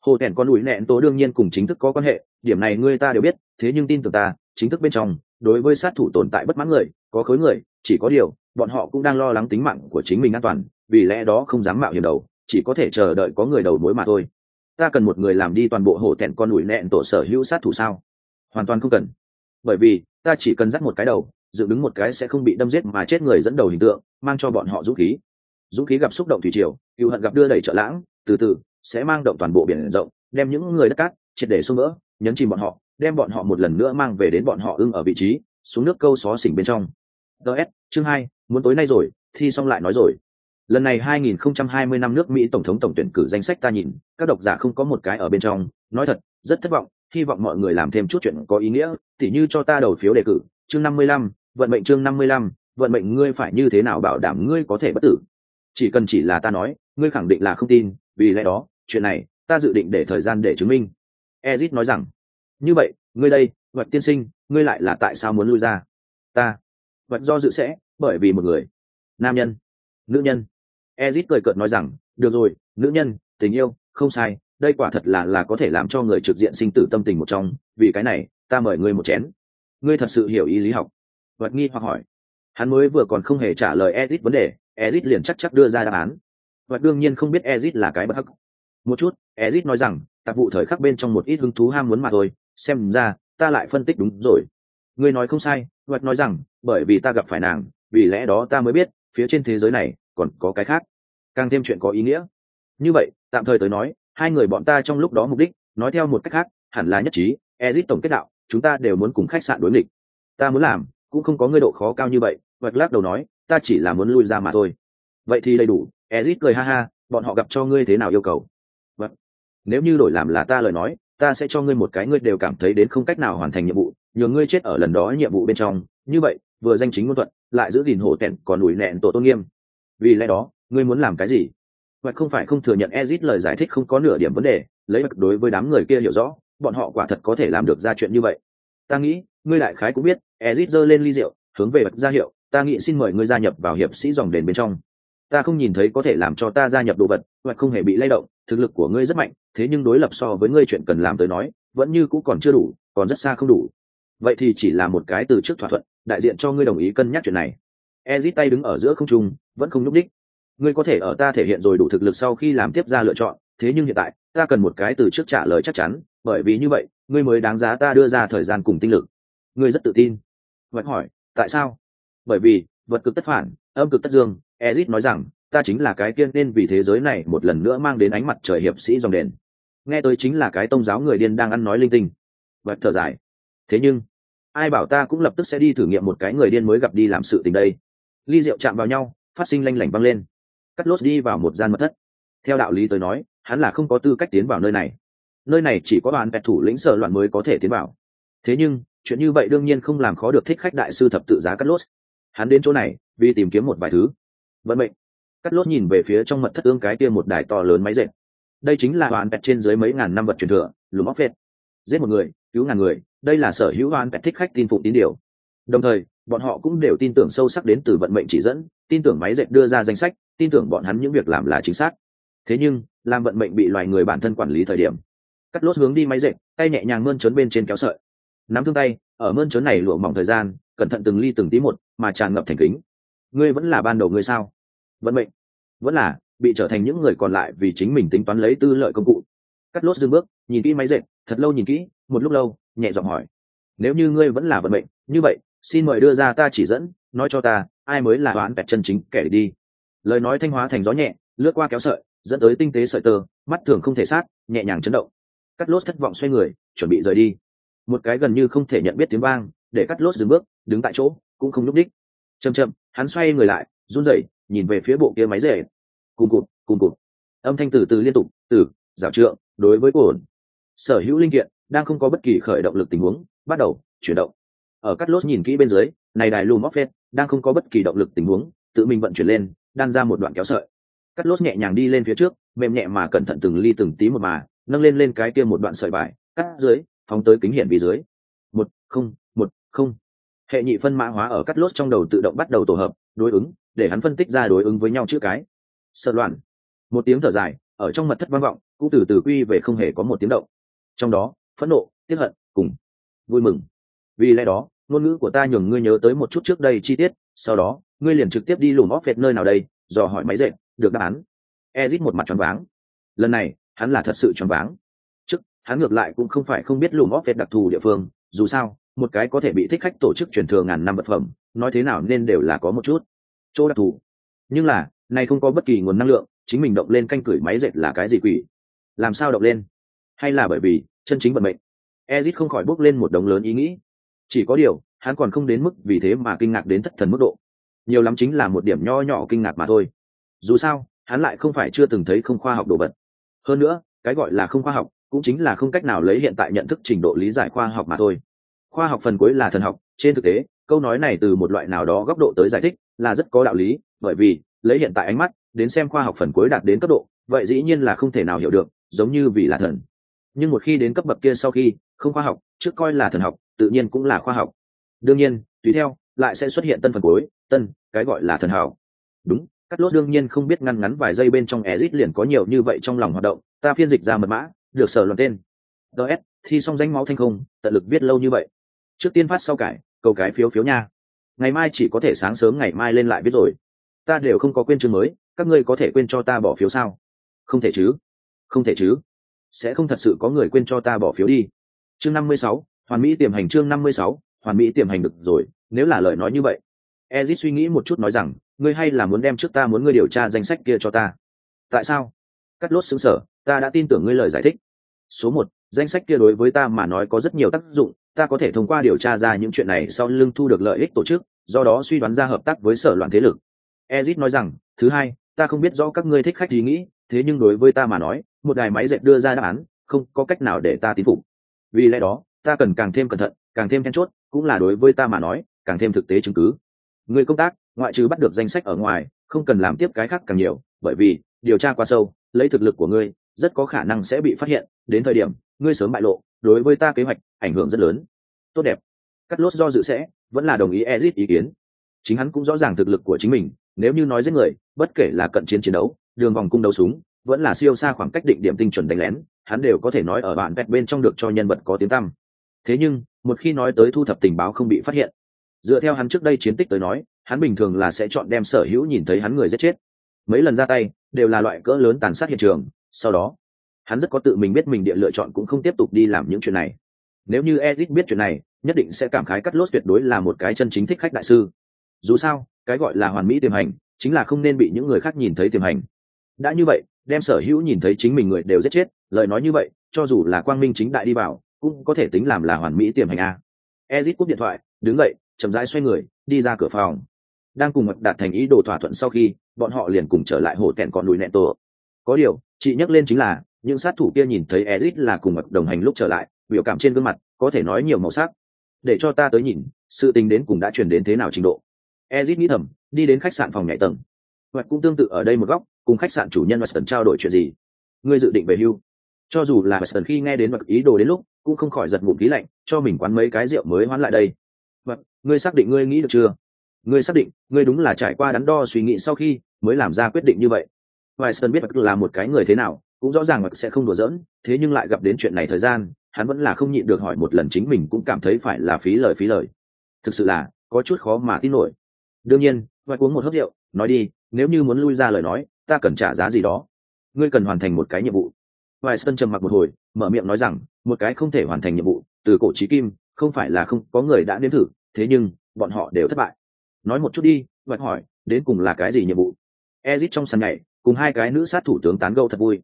Hồ tèn con ủi nẹn tố đương nhiên cùng chính thức có quan hệ, điểm này ngươi ta đều biết, thế nhưng tin tưởng ta chính thức bên trong, đối với sát thủ tồn tại bất mãn người, có khối người, chỉ có điều, bọn họ cũng đang lo lắng tính mạng của chính mình an toàn, vì lẽ đó không dám mạo hiểm đầu, chỉ có thể chờ đợi có người đầu mối mà thôi. Ta cần một người làm đi toàn bộ hổ tẹn con ủi nẹn tổ sở hữu sát thủ sao? Hoàn toàn không cần. Bởi vì, ta chỉ cần dắt một cái đầu, dựng đứng một cái sẽ không bị đâm giết mà chết người dẫn đầu hình tượng, mang cho bọn họ dũng khí. Dũng khí gặp xúc động thủy triều cựu hận gặp đưa đẩy trợ lãng, từ từ, sẽ mang động toàn bộ biển rộng, đem những người đất cát, triệt để xuống vỡ, nhấn chìm bọn họ đem bọn họ một lần nữa mang về đến bọn họ ưng ở vị trí xuống nước câu xó xỉnh bên trong. Ts chương hai muốn tối nay rồi thi xong lại nói rồi. Lần này 2020 năm nước mỹ tổng thống tổng tuyển cử danh sách ta nhìn các độc giả không có một cái ở bên trong. Nói thật rất thất vọng hy vọng mọi người làm thêm chút chuyện có ý nghĩa tỉ như cho ta đầu phiếu đề cử chương 55, vận mệnh chương 55, vận mệnh ngươi phải như thế nào bảo đảm ngươi có thể bất tử? Chỉ cần chỉ là ta nói ngươi khẳng định là không tin vì lẽ đó chuyện này ta dự định để thời gian để chứng minh. Ezit nói rằng như vậy, ngươi đây vật tiên sinh, ngươi lại là tại sao muốn lui ra? Ta. Vật do dự sẽ, bởi vì một người. Nam nhân. Nữ nhân. Ezit cười cợt nói rằng, được rồi, nữ nhân, tình yêu, không sai, đây quả thật là là có thể làm cho người trực diện sinh tử tâm tình một trong, vì cái này, ta mời ngươi một chén. Ngươi thật sự hiểu ý lý học? Vật nghi hoặc hỏi. Hắn mới vừa còn không hề trả lời ezit vấn đề, ezit liền chắc chắc đưa ra đáp án. Vật đương nhiên không biết ezit là cái bất hắc. Một chút, ezit nói rằng, tạp vụ thời khắc bên trong một ít hứng thú ham muốn mà thôi xem ra, ta lại phân tích đúng rồi. Ngươi nói không sai vật nói rằng, bởi vì ta gặp phải nàng, vì lẽ đó ta mới biết, phía trên thế giới này, còn có cái khác. Càng thêm chuyện có ý nghĩa. Như vậy, tạm thời tới nói, hai người bọn ta trong lúc đó mục đích, nói theo một cách khác, hẳn là nhất trí, ezit tổng kết đạo, chúng ta đều muốn cùng khách sạn đối nghịch. Ta muốn làm, cũng không có ngươi độ khó cao như vậy vật lắc đầu nói, ta chỉ là muốn lui ra mà thôi. Vậy thì đầy đủ, ezit cười ha ha, bọn họ gặp cho ngươi thế nào yêu cầu? Vậy nếu như đổi làm là ta lời nói ta sẽ cho ngươi một cái ngươi đều cảm thấy đến không cách nào hoàn thành nhiệm vụ, nhờ ngươi chết ở lần đó nhiệm vụ bên trong. Như vậy, vừa danh chính ngôn thuận, lại giữ gìn hổ tẹn còn ủi nẹn tổ tôn nghiêm. Vì lẽ đó, ngươi muốn làm cái gì? Vậy không phải không thừa nhận ezit lời giải thích không có nửa điểm vấn đề, lấy đối với đám người kia hiểu rõ, bọn họ quả thật có thể làm được ra chuyện như vậy. Ta nghĩ, ngươi đại khái cũng biết, ezit giơ lên ly rượu, hướng về bậc ra hiệu, ta nghĩ xin mời ngươi gia nhập vào hiệp sĩ dòng đền bên trong ta không nhìn thấy có thể làm cho ta gia nhập đồ vật hoặc không hề bị lay động, thực lực của ngươi rất mạnh, thế nhưng đối lập so với ngươi chuyện cần làm tới nói, vẫn như cũng còn chưa đủ, còn rất xa không đủ. Vậy thì chỉ là một cái từ trước thỏa thuận, đại diện cho ngươi đồng ý cân nhắc chuyện này. Ezit tay đứng ở giữa không trung, vẫn không nhúc đích ngươi có thể ở ta thể hiện rồi đủ thực lực sau khi làm tiếp ra lựa chọn, thế nhưng hiện tại, ta cần một cái từ trước trả lời chắc chắn, bởi vì như vậy, ngươi mới đáng giá ta đưa ra thời gian cùng tinh lực. Ngươi rất tự tin. Vật hỏi, tại sao? Bởi vì, vật cực tất phản, âm cực tất dương ezit nói rằng, ta chính là cái kiên nên vì thế giới này một lần nữa mang đến ánh mặt trời hiệp sĩ dòng đền. Nghe tới chính là cái tôn giáo người điên đang ăn nói linh tinh. Vật thở dài. Thế nhưng, ai bảo ta cũng lập tức sẽ đi thử nghiệm một cái người điên mới gặp đi làm sự tình đây. Ly rượu chạm vào nhau, phát sinh lanh lảnh văng lên. Cắt lốt đi vào một gian mật thất. Theo đạo lý tới nói, hắn là không có tư cách tiến vào nơi này. Nơi này chỉ có đoàn vẹt thủ lĩnh sở loạn mới có thể tiến vào. Thế nhưng, chuyện như vậy đương nhiên không làm khó được thích khách đại sư thập tự giá cắt lốt. Hắn đến chỗ này vì tìm kiếm một vài thứ vận mệnh. Cắt lốt nhìn về phía trong mật thất ương cái kia một đài to lớn máy dệt. Đây chính là hoàn pẹt trên dưới mấy ngàn năm vật truyền thừa, lùm óc phệt giết một người, cứu ngàn người, đây là sở hữu hoàn pẹt thích khách tin phục tín điều. Đồng thời, bọn họ cũng đều tin tưởng sâu sắc đến từ vận mệnh chỉ dẫn, tin tưởng máy dệt đưa ra danh sách, tin tưởng bọn hắn những việc làm là chính xác. Thế nhưng, làm vận mệnh bị loài người bản thân quản lý thời điểm cắt lốt hướng đi máy dệt, tay nhẹ nhàng mơn trớn bên trên kéo sợi. Nắm thương tay, ở mơn trớn này lụa mỏng thời gian, cẩn thận từng ly từng tí một, mà tràn ngập thành kính. Ngươi vẫn là ban đầu ngươi sao? Vận mệnh. Vẫn là, bị trở thành những người còn lại vì chính mình tính toán lấy tư lợi công cụ. Cắt lốt dừng bước, nhìn kỹ máy dệt, thật lâu nhìn kỹ, một lúc lâu, nhẹ giọng hỏi. Nếu như ngươi vẫn là vận mệnh, như vậy, xin mời đưa ra ta chỉ dẫn, nói cho ta, ai mới là đoán bẹt chân chính kẻ đi. Lời nói thanh hóa thành gió nhẹ, lướt qua kéo sợi, dẫn tới tinh tế sợi tơ, mắt thường không thể sát, nhẹ nhàng chấn động. Cắt lốt thất vọng xoay người, chuẩn bị rời đi. Một cái gần như không thể nhận biết tiếng vang, để cắt lốt dừng bước, đứng tại chỗ, cũng không nhúc đích chầm chậm, hắn xoay người lại, run rẩy nhìn về phía bộ kia máy rể cùng cụt cùng cụt. Âm thanh từ từ liên tục, từ, rào trượng, đối với ổn. Sở hữu linh kiện đang không có bất kỳ khởi động lực tình huống, bắt đầu chuyển động. Ở cắt lốt nhìn kỹ bên dưới, này đài lùm móc phết đang không có bất kỳ động lực tình huống, tự mình vận chuyển lên, đan ra một đoạn kéo sợi. Cắt lốt nhẹ nhàng đi lên phía trước, mềm nhẹ mà cẩn thận từng ly từng tí một mà, nâng lên lên cái kia một đoạn sợi vải cắt dưới, phóng tới kính hiển vì dưới. Một, không một, không. Hệ nhị phân mã hóa ở cắt lốt trong đầu tự động bắt đầu tổ hợp đối ứng, để hắn phân tích ra đối ứng với nhau chữ cái. Sợ loạn. Một tiếng thở dài, ở trong mật thất vang vọng, cũng từ từ quy về không hề có một tiếng động. Trong đó, phẫn nộ, tiếc hận, cùng vui mừng. Vì lẽ đó, ngôn ngữ của ta nhường ngươi nhớ tới một chút trước đây chi tiết, sau đó, ngươi liền trực tiếp đi lùm óc vẹt nơi nào đây, dò hỏi máy dệt, được đáp án. Ezit một mặt choáng váng. Lần này, hắn là thật sự choáng váng. Trước, hắn ngược lại cũng không phải không biết lùm óc vẹt đặc thù địa phương, dù sao, một cái có thể bị thích khách tổ chức truyền thừa ngàn năm vật phẩm nói thế nào nên đều là có một chút chỗ đặc thù. Nhưng là này không có bất kỳ nguồn năng lượng, chính mình động lên canh cửi máy dệt là cái gì quỷ? Làm sao động lên? Hay là bởi vì chân chính vận mệnh? Ezit không khỏi bước lên một đống lớn ý nghĩ. Chỉ có điều, hắn còn không đến mức vì thế mà kinh ngạc đến thất thần mức độ. Nhiều lắm chính là một điểm nho nhỏ kinh ngạc mà thôi. Dù sao, hắn lại không phải chưa từng thấy không khoa học đồ vật. Hơn nữa, cái gọi là không khoa học, cũng chính là không cách nào lấy hiện tại nhận thức trình độ lý giải khoa học mà thôi. Khoa học phần cuối là thần học, trên thực tế câu nói này từ một loại nào đó góc độ tới giải thích là rất có đạo lý, bởi vì, lấy hiện tại ánh mắt, đến xem khoa học phần cuối đạt đến cấp độ, vậy dĩ nhiên là không thể nào hiểu được, giống như vì là thần. Nhưng một khi đến cấp bậc kia sau khi, không khoa học, trước coi là thần học, tự nhiên cũng là khoa học. Đương nhiên, tùy theo, lại sẽ xuất hiện tân phần cuối, tân, cái gọi là thần hảo đúng cắt lốt đương nhiên không biết ngăn ngắn vài giây bên trong ezit liền có nhiều như vậy trong lòng hoạt động, ta phiên dịch ra mật mã, được sở luận tên. Ts thi xong danh máu thanh không, tận lực viết lâu như vậy. Trước tiên phát sau cải cầu cái phiếu phiếu nha. Ngày mai chỉ có thể sáng sớm ngày mai lên lại biết rồi. Ta đều không có quên chương mới, các ngươi có thể quên cho ta bỏ phiếu sao? Không thể chứ. Không thể chứ. Sẽ không thật sự có người quên cho ta bỏ phiếu đi. Chương năm mươi sáu, hoàn mỹ tiềm hành chương năm mươi sáu, hoàn mỹ tiềm hành được rồi, nếu là lời nói như vậy. Ezit suy nghĩ một chút nói rằng, ngươi hay là muốn đem trước ta muốn ngươi điều tra danh sách kia cho ta. Tại sao? Cắt lốt xứng sở ta đã tin tưởng ngươi lời giải thích. Số một danh sách kia đối với ta mà nói có rất nhiều tác dụng, ta có thể thông qua điều tra ra những chuyện này sau lưng thu được lợi ích tổ chức, do đó suy đoán ra hợp tác với sở loạn thế lực. Ezit nói rằng, thứ hai, ta không biết rõ các ngươi thích khách ý nghĩ, thế nhưng đối với ta mà nói, một đài máy dệt đưa ra đáp án, không có cách nào để ta tín phục. Vì lẽ đó, ta cần càng thêm cẩn thận, càng thêm then chốt, cũng là đối với ta mà nói, càng thêm thực tế chứng cứ. Người công tác, ngoại trừ bắt được danh sách ở ngoài, không cần làm tiếp cái khác càng nhiều, bởi vì, điều tra quá sâu, lấy thực lực của ngươi, rất có khả năng sẽ bị phát hiện, đến thời điểm ngươi sớm bại lộ, đối với ta kế hoạch ảnh hưởng rất lớn. Tốt đẹp. Cắt lốt do dự sẽ, vẫn là đồng ý ezit ý kiến. Chính hắn cũng rõ ràng thực lực của chính mình, nếu như nói giết người, bất kể là cận chiến chiến đấu, đường vòng cung đấu súng, vẫn là siêu xa khoảng cách định điểm tinh chuẩn đánh lén, hắn đều có thể nói ở bạn vẹt bên trong được cho nhân vật có tiếng tăm. Thế nhưng, một khi nói tới thu thập tình báo không bị phát hiện, dựa theo hắn trước đây chiến tích tới nói, hắn bình thường là sẽ chọn đem sở hữu nhìn thấy hắn người giết chết. Mấy lần ra tay, đều là loại cỡ lớn tàn sát hiện trường, sau đó hắn rất có tự mình biết mình địa lựa chọn cũng không tiếp tục đi làm những chuyện này. Nếu như ezit biết chuyện này, nhất định sẽ cảm khái cắt lốt tuyệt đối là một cái chân chính thích khách đại sư. Dù sao, cái gọi là hoàn mỹ tiềm hành, chính là không nên bị những người khác nhìn thấy tiềm hành. Đã như vậy, đem sở hữu nhìn thấy chính mình người đều giết chết, lời nói như vậy, cho dù là quang minh chính đại đi vào, cũng có thể tính làm là hoàn mỹ tiềm hành a. Ezit cúp điện thoại, đứng dậy, chậm rãi xoay người, đi ra cửa phòng. Đang cùng mật đạt thành ý đồ thỏa thuận sau khi, bọn họ liền cùng trở lại hồ tẹn còn núi nẹn tổ có điều, chị nhắc lên chính là, những sát thủ kia nhìn thấy ezit là cùng mật đồng hành lúc trở lại, biểu cảm trên gương mặt, có thể nói nhiều màu sắc. Để cho ta tới nhìn, sự tình đến cùng đã chuyển đến thế nào trình độ. Ezit nghĩ thầm, đi đến khách sạn phòng nhảy tầng. Hoặc cũng tương tự ở đây một góc, cùng khách sạn chủ nhân Weston trao đổi chuyện gì. Ngươi dự định về hưu. Cho dù là Weston khi nghe đến vật ý đồ đến lúc, cũng không khỏi giật ngụm khí lạnh, cho mình quán mấy cái rượu mới hoán lại đây. Vật ngươi xác định ngươi nghĩ được chưa? Ngươi xác định, ngươi đúng là trải qua đắn đo suy nghĩ sau khi mới làm ra quyết định như vậy. Weston biết vật là một cái người thế nào, cũng rõ ràng mặc sẽ không đùa giỡn, thế nhưng lại gặp đến chuyện này thời gian, hắn vẫn là không nhịn được hỏi một lần chính mình cũng cảm thấy phải là phí lời phí lời. Thực sự là, có chút khó mà tin nổi. Đương nhiên vật uống một hớp rượu, nói đi, nếu như muốn lui ra lời nói, ta cần trả giá gì đó. Ngươi cần hoàn thành một cái nhiệm vụ. Vài Sơn trầm mặc một hồi, mở miệng nói rằng, một cái không thể hoàn thành nhiệm vụ, từ cổ chí kim, không phải là không có người đã nếm thử, thế nhưng, bọn họ đều thất bại. Nói một chút đi vạch hỏi, đến cùng là cái gì nhiệm vụ? Ezit trong sàn này cùng hai cái nữ sát thủ tướng tán gẫu thật vui.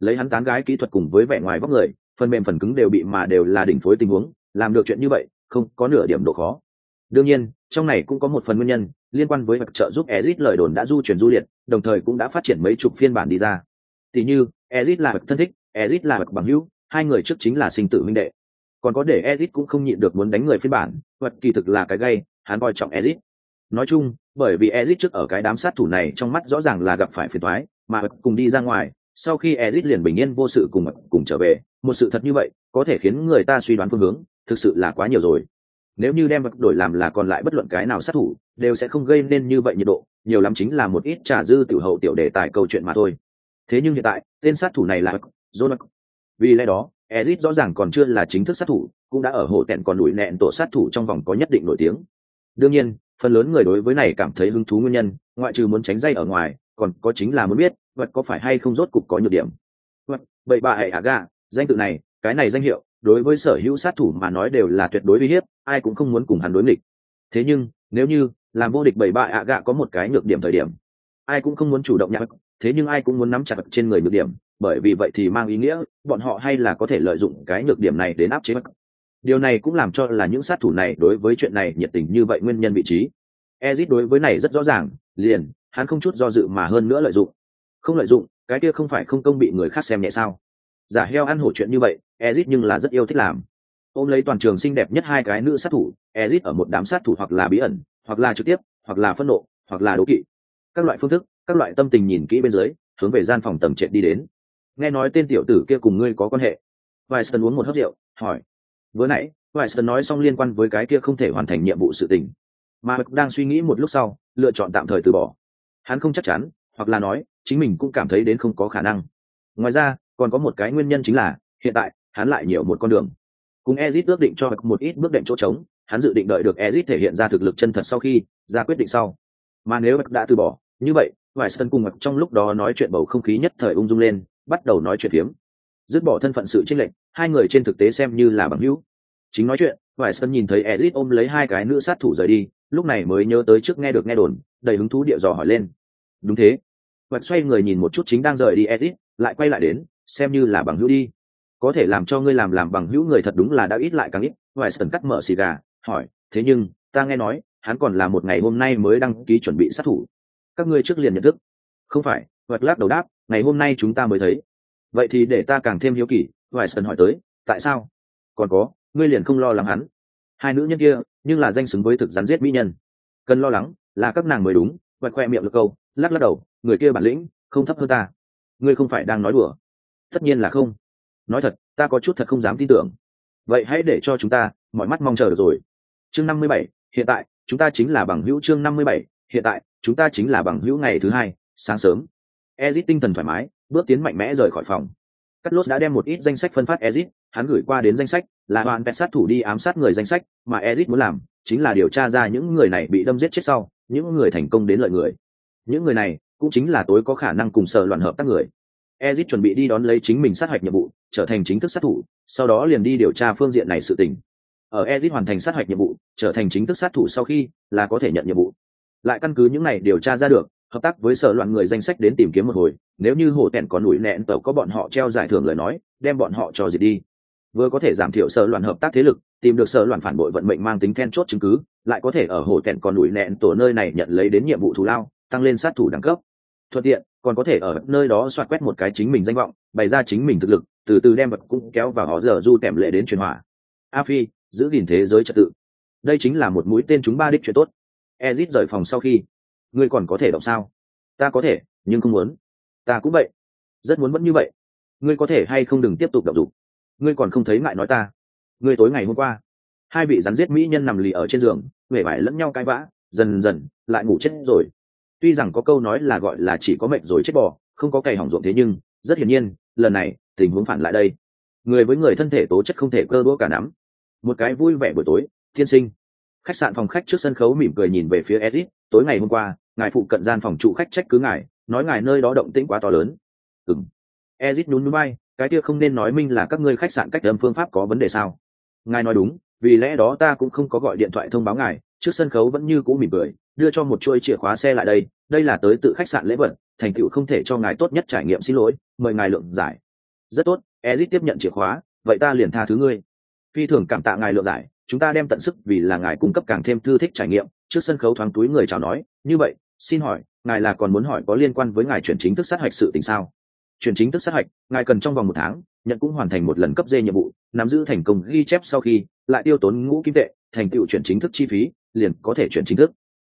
Lấy hắn tán gái kỹ thuật cùng với vẻ ngoài vóc người, phần mềm phần cứng đều bị mà đều là đỉnh phối tình huống, làm được chuyện như vậy, không có nửa điểm độ khó. Đương nhiên, trong này cũng có một phần nguyên nhân, liên quan với việc trợ giúp ezit lời đồn đã du truyền du liệt, đồng thời cũng đã phát triển mấy chục phiên bản đi ra. Tỷ như ezit là vật thân thích ezit là vật bằng hữu, hai người trước chính là sinh tử minh đệ. Còn có để ezit cũng không nhịn được muốn đánh người phiên bản, vật kỳ thực là cái gây hắn coi trọng ezit nói chung, bởi vì ezit trước ở cái đám sát thủ này trong mắt rõ ràng là gặp phải phiền toái, mà cùng đi ra ngoài, sau khi ezit liền bình yên vô sự cùng cùng trở về, một sự thật như vậy có thể khiến người ta suy đoán phương hướng, thực sự là quá nhiều rồi. Nếu như đem vật đổi làm là còn lại bất luận cái nào sát thủ, đều sẽ không gây nên như vậy nhiệt độ, nhiều lắm chính là một ít trà dư tiểu hậu tiểu đề tài câu chuyện mà thôi. Thế nhưng hiện tại, tên sát thủ này là John vì lẽ đó Ezit rõ ràng còn chưa là chính thức sát thủ, cũng đã ở hộ tẹn còn đuổi nẹn tổ sát thủ trong vòng có nhất định nổi tiếng. Đương nhiên phần lớn người đối với này cảm thấy hứng thú nguyên nhân, ngoại trừ muốn tránh dây ở ngoài, còn có chính là muốn biết, vật có phải hay không rốt cục có nhược điểm. Vật, bậy bạ hệ aga danh tự này, cái này danh hiệu, đối với sở hữu sát thủ mà nói đều là tuyệt đối uy hiếp, ai cũng không muốn cùng hắn đối nghịch. Thế nhưng, nếu như, làm vô địch bảy bạ ạ gạ có một cái nhược điểm thời điểm, ai cũng không muốn chủ động nhạc thế nhưng ai cũng muốn nắm chặt trên người nhược điểm, bởi vì vậy thì mang ý nghĩa, bọn họ hay là có thể lợi dụng cái nhược điểm này đến áp chế điều này cũng làm cho là những sát thủ này đối với chuyện này nhiệt tình như vậy nguyên nhân vị trí. Ezit đối với này rất rõ ràng, liền, hắn không chút do dự mà hơn nữa lợi dụng. Không lợi dụng, cái kia không phải không công bị người khác xem nhẹ sao? Giả heo ăn hổ chuyện như vậy, ezit nhưng là rất yêu thích làm. Ôm lấy toàn trường xinh đẹp nhất hai cái nữ sát thủ, ezit ở một đám sát thủ hoặc là bí ẩn, hoặc là trực tiếp, hoặc là phẫn nộ, hoặc là đố kỵ. Các loại phương thức, các loại tâm tình nhìn kỹ bên dưới, hướng về gian phòng tầng trệt đi đến. Nghe nói tên tiểu tử kia cùng ngươi có quan hệ. Vài sơn uống một hớp rượu, hỏi vừa nãy ngoại sơn nói xong liên quan với cái kia không thể hoàn thành nhiệm vụ sự tình. Mà đang suy nghĩ một lúc sau, lựa chọn tạm thời từ bỏ. Hắn không chắc chắn, hoặc là nói, chính mình cũng cảm thấy đến không có khả năng. Ngoài ra, còn có một cái nguyên nhân chính là, hiện tại, hắn lại nhiều một con đường. Cùng ezit ước định cho một ít bước đệm chỗ trống, hắn dự định đợi được ezit thể hiện ra thực lực chân thật sau khi, ra quyết định sau. Mà nếu đã từ bỏ, như vậy ngoại sân cùng ngập trong lúc đó nói chuyện bầu không khí nhất thời ung dung lên, bắt đầu nói chuyện phiếm dứt bỏ thân phận sự chênh lệch, hai người trên thực tế xem như là bằng hữu. Chính nói chuyện Vải Sơn nhìn thấy ezit ôm lấy hai cái nữ sát thủ rời đi, lúc này mới nhớ tới trước nghe được nghe đồn, đầy hứng thú điệu dò hỏi lên. Đúng thế. Vật xoay người nhìn một chút chính đang rời đi ezit, lại quay lại đến, xem như là bằng hữu đi. Có thể làm cho ngươi làm làm bằng hữu người thật đúng là đã ít lại càng ít Vải Sơn cắt mở xì gà, hỏi, thế nhưng, ta nghe nói, hắn còn là một ngày hôm nay mới đăng ký chuẩn bị sát thủ. Các ngươi trước liền nhận thức. Không phải. Vật lắc đầu đáp, ngày hôm nay chúng ta mới thấy vậy thì để ta càng thêm hiếu kỳ vài sần hỏi tới, tại sao? Còn có, ngươi liền không lo lắng hắn. Hai nữ nhân kia, nhưng là danh xứng với thực rắn giết mỹ nhân. Cần lo lắng là các nàng mới đúng vật khoe miệng lực câu, lắc lắc đầu, người kia bản lĩnh không thấp hơn ta. Ngươi không phải đang nói đùa. Tất nhiên là không. Nói thật, ta có chút thật không dám tin tưởng. Vậy hãy để cho chúng ta mọi mắt mong chờ được rồi. Chương năm mươi bảy, hiện tại, chúng ta chính là bằng hữu chương năm mươi bảy, hiện tại, chúng ta chính là bằng hữu ngày thứ hai, sáng sớm. Ezit tinh thần thoải mái bước tiến mạnh mẽ rời khỏi phòng. Cắt lốt đã đem một ít danh sách phân phát Ezic, hắn gửi qua đến danh sách là đoàn pet sát thủ đi ám sát người danh sách mà Ezic muốn làm chính là điều tra ra những người này bị đâm giết chết sau những người thành công đến lợi người. Những người này cũng chính là tối có khả năng cùng sở loạn hợp tác người. Ezic chuẩn bị đi đón lấy chính mình sát hạch nhiệm vụ trở thành chính thức sát thủ sau đó liền đi điều tra phương diện này sự tình. Ở Ezic hoàn thành sát hạch nhiệm vụ trở thành chính thức sát thủ sau khi là có thể nhận nhiệm vụ. Lại căn cứ những này điều tra ra được hợp tác với sở loạn người danh sách đến tìm kiếm một hồi, nếu như hổ tẹn còn nủi nẹn tàu có bọn họ treo giải thưởng lời nói, đem bọn họ cho diệt đi. Vừa có thể giảm thiểu sở loạn hợp tác thế lực, tìm được sở loạn phản bội vận mệnh mang tính then chốt chứng cứ, lại có thể ở hồ tẹn còn đuổi nẹn tổ nơi này nhận lấy đến nhiệm vụ thù lao, tăng lên sát thủ đẳng cấp. Thuận tiện, còn có thể ở nơi đó soạt quét một cái chính mình danh vọng, bày ra chính mình thực lực, từ từ đem vật cũng kéo vào họ giờ du kèm lệ đến truyền hỏa. A phi, giữ gìn thế giới trật tự. Đây chính là một mũi tên chúng ba đích chuyện tốt. Ezit rời phòng sau khi ngươi còn có thể động sao? Ta có thể, nhưng không muốn. Ta cũng vậy. Rất muốn vẫn như vậy. Ngươi có thể hay không đừng tiếp tục động dục. Ngươi còn không thấy ngại nói ta. Ngươi tối ngày hôm qua, hai vị rắn giết mỹ nhân nằm lì ở trên giường huệ vải lẫn nhau cãi vã, dần dần, lại ngủ chết rồi. Tuy rằng có câu nói là gọi là chỉ có mệnh rồi chết bỏ không có cày hỏng ruộng thế nhưng, rất hiển nhiên, lần này, tình huống phản lại đây. Người với người thân thể tố chất không thể cơ đũa cả nắm. Một cái vui vẻ buổi tối thiên sinh. Khách sạn phòng khách trước sân khấu mỉm cười nhìn về phía edit tối ngày hôm qua ngài phụ cận gian phòng trụ khách trách cứ ngài, nói ngài nơi đó động tĩnh quá to lớn. Ừm. Ezit nhún núi bay, cái kia không nên nói minh là các ngươi khách sạn cách âm phương pháp có vấn đề sao? Ngài nói đúng, vì lẽ đó ta cũng không có gọi điện thoại thông báo ngài, trước sân khấu vẫn như cũ mỉm cười, đưa cho một chuôi chìa khóa xe lại đây đây là tới tự khách sạn lễ vật, thành tựu không thể cho ngài tốt nhất trải nghiệm xin lỗi, mời ngài lượng giải. Rất tốt, ezit tiếp nhận chìa khóa, vậy ta liền tha thứ ngươi. Phi thường cảm tạ ngài lượng giải, chúng ta đem tận sức vì là ngài cung cấp càng thêm thư thích trải nghiệm, trước sân khấu thoáng túi người chào nói, như vậy xin hỏi, ngài là còn muốn hỏi có liên quan với ngài chuyển chính thức sát hạch sự tình sao? Chuyển chính thức sát hạch, ngài cần trong vòng một tháng, nhận cũng hoàn thành một lần cấp dê nhiệm vụ, nắm giữ thành công ghi chép sau khi, lại tiêu tốn ngũ kim tệ, thành tựu chuyển chính thức chi phí, liền có thể chuyển chính thức.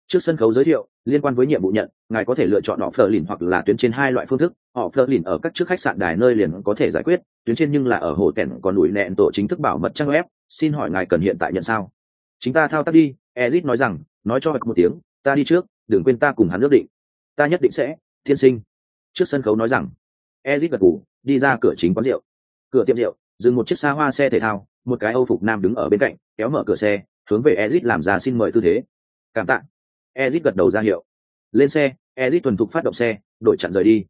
Trước sân khấu giới thiệu, liên quan với nhiệm vụ nhận, ngài có thể lựa chọn họ phờ lìn hoặc là tuyến trên hai loại phương thức. Họ phờ lìn ở các trước khách sạn đài nơi liền có thể giải quyết, tuyến trên nhưng là ở hồ tẻn còn đuổi nẹn tổ chính thức bảo mật trang web. Xin hỏi ngài cần hiện tại nhận sao? Chính ta thao tác đi ezit nói rằng, nói cho một tiếng, ta đi trước đừng quên ta cùng hắn ước định. Ta nhất định sẽ, Thiên sinh. Trước sân khấu nói rằng, ezit gật ngủ đi ra cửa chính quán rượu. Cửa tiệm rượu, dừng một chiếc xa hoa xe thể thao, một cái âu phục nam đứng ở bên cạnh, kéo mở cửa xe, hướng về ezit làm ra xin mời tư thế. Cảm tạ. Ezit gật đầu ra hiệu. Lên xe, ezit tuần thục phát động xe đội chặn rời đi.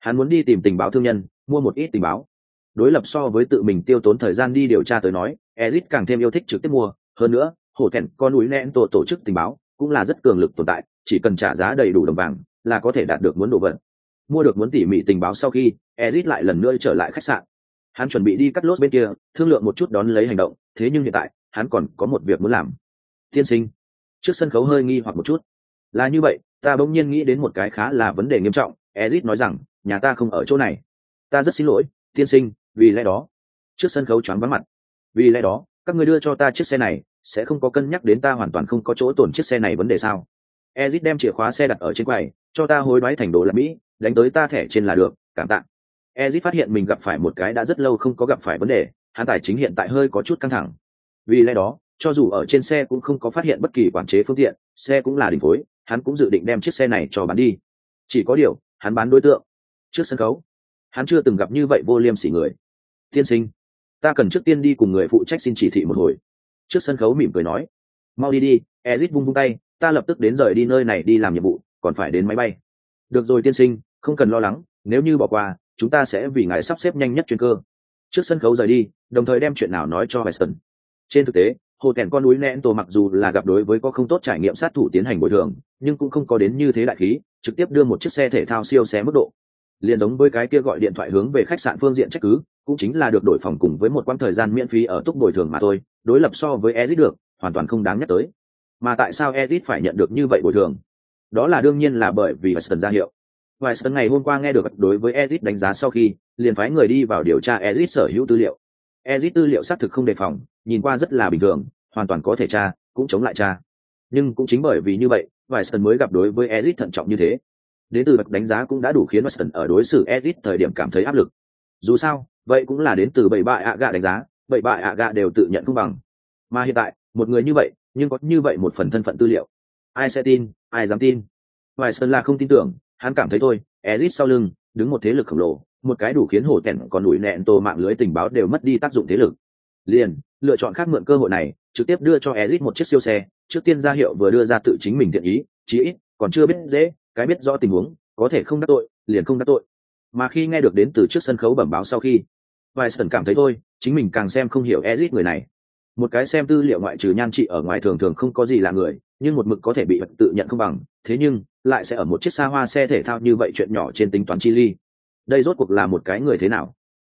Hắn muốn đi tìm tình báo thương nhân, mua một ít tình báo. Đối lập so với tự mình tiêu tốn thời gian đi điều tra tới nói, ezit càng thêm yêu thích trực tiếp mua. Hơn nữa, hổ thẹn con núi nén tổ tổ chức tình báo cũng là rất cường lực tồn tại, chỉ cần trả giá đầy đủ đồng vàng là có thể đạt được muốn đồ vật. Mua được muốn tỉ mỉ tình báo sau khi, ezit lại lần nữa trở lại khách sạn. Hắn chuẩn bị đi cắt lốt bên kia, thương lượng một chút đón lấy hành động, thế nhưng hiện tại, hắn còn có một việc muốn làm. Tiên sinh, trước sân khấu hơi nghi hoặc một chút. Là như vậy, ta bỗng nhiên nghĩ đến một cái khá là vấn đề nghiêm trọng, ezit nói rằng, nhà ta không ở chỗ này. Ta rất xin lỗi, tiên sinh, vì lẽ đó. Trước sân khấu choáng vắng mặt. Vì lẽ đó, các người đưa cho ta chiếc xe này sẽ không có cân nhắc đến ta hoàn toàn không có chỗ tổn chiếc xe này vấn đề sao? Ezit đem chìa khóa xe đặt ở trên quầy, cho ta hối đoái thành đồ là mỹ, đánh tới ta thẻ trên là được, cảm tạ. Ezit phát hiện mình gặp phải một cái đã rất lâu không có gặp phải vấn đề, hắn tài chính hiện tại hơi có chút căng thẳng. Vì lẽ đó, cho dù ở trên xe cũng không có phát hiện bất kỳ quản chế phương tiện, xe cũng là đỉnh phối, hắn cũng dự định đem chiếc xe này cho bán đi. Chỉ có điều, hắn bán đối tượng. Trước sân khấu, hắn chưa từng gặp như vậy vô liêm sỉ người. Tiên sinh, ta cần trước tiên đi cùng người phụ trách xin chỉ thị một hồi trước sân khấu mỉm cười nói, mau đi đi, ezit vung vung tay, ta lập tức đến rời đi nơi này đi làm nhiệm vụ, còn phải đến máy bay. Được rồi tiên sinh, không cần lo lắng, nếu như bỏ qua, chúng ta sẽ vì ngài sắp xếp nhanh nhất chuyên cơ. Trước sân khấu rời đi, đồng thời đem chuyện nào nói cho Weston. trên thực tế, hồ kèn con núi nén tổ mặc dù là gặp đối với có không tốt trải nghiệm sát thủ tiến hành bồi thường, nhưng cũng không có đến như thế đại khí, trực tiếp đưa một chiếc xe thể thao siêu xe mức độ liền giống với cái kia gọi điện thoại hướng về khách sạn phương diện trách cứ, cũng chính là được đổi phòng cùng với một quãng thời gian miễn phí ở túc bồi thường mà thôi, đối lập so với ezit được, hoàn toàn không đáng nhắc tới. Mà tại sao ezit phải nhận được như vậy bồi thường? Đó là đương nhiên là bởi vì weston ra hiệu. Weston ngày hôm qua nghe được đối với ezit đánh giá sau khi, liền phái người đi vào điều tra ezit sở hữu tư liệu. Ezit tư liệu xác thực không đề phòng, nhìn qua rất là bình thường, hoàn toàn có thể tra, cũng chống lại tra. Nhưng cũng chính bởi vì như vậy, weston mới gặp đối với ezit thận trọng như thế đến từ bậc đánh giá cũng đã đủ khiến weston ở đối xử Edith thời điểm cảm thấy áp lực. Dù sao, vậy cũng là đến từ bảy bại ạ gạ đánh giá, bảy bại ạ gạ đều tự nhận không bằng. Mà hiện tại, một người như vậy, nhưng có như vậy một phần thân phận tư liệu. Ai sẽ tin, ai dám tin? Vài là không tin tưởng, hắn cảm thấy thôi, Edith sau lưng, đứng một thế lực khổng lồ, một cái đủ khiến hổ tẹn còn đuổi nẹn tổ mạng lưới tình báo đều mất đi tác dụng thế lực. Liền, lựa chọn khác mượn cơ hội này, trực tiếp đưa cho ezit một chiếc siêu xe, trước tiên ra hiệu vừa đưa ra tự chính mình thiện ý, chí ít, còn chưa biết dễ cái biết rõ tình huống, có thể không đắc tội, liền không đắc tội. Mà khi nghe được đến từ trước sân khấu bẩm báo sau khi vài sân cảm thấy thôi, chính mình càng xem không hiểu ezit người này. Một cái xem tư liệu ngoại trừ nhan trị ở ngoài thường thường không có gì là người, nhưng một mực có thể bị vật tự nhận không bằng, thế nhưng, lại sẽ ở một chiếc xa hoa xe thể thao như vậy chuyện nhỏ trên tính toán chi ly. Đây rốt cuộc là một cái người thế nào?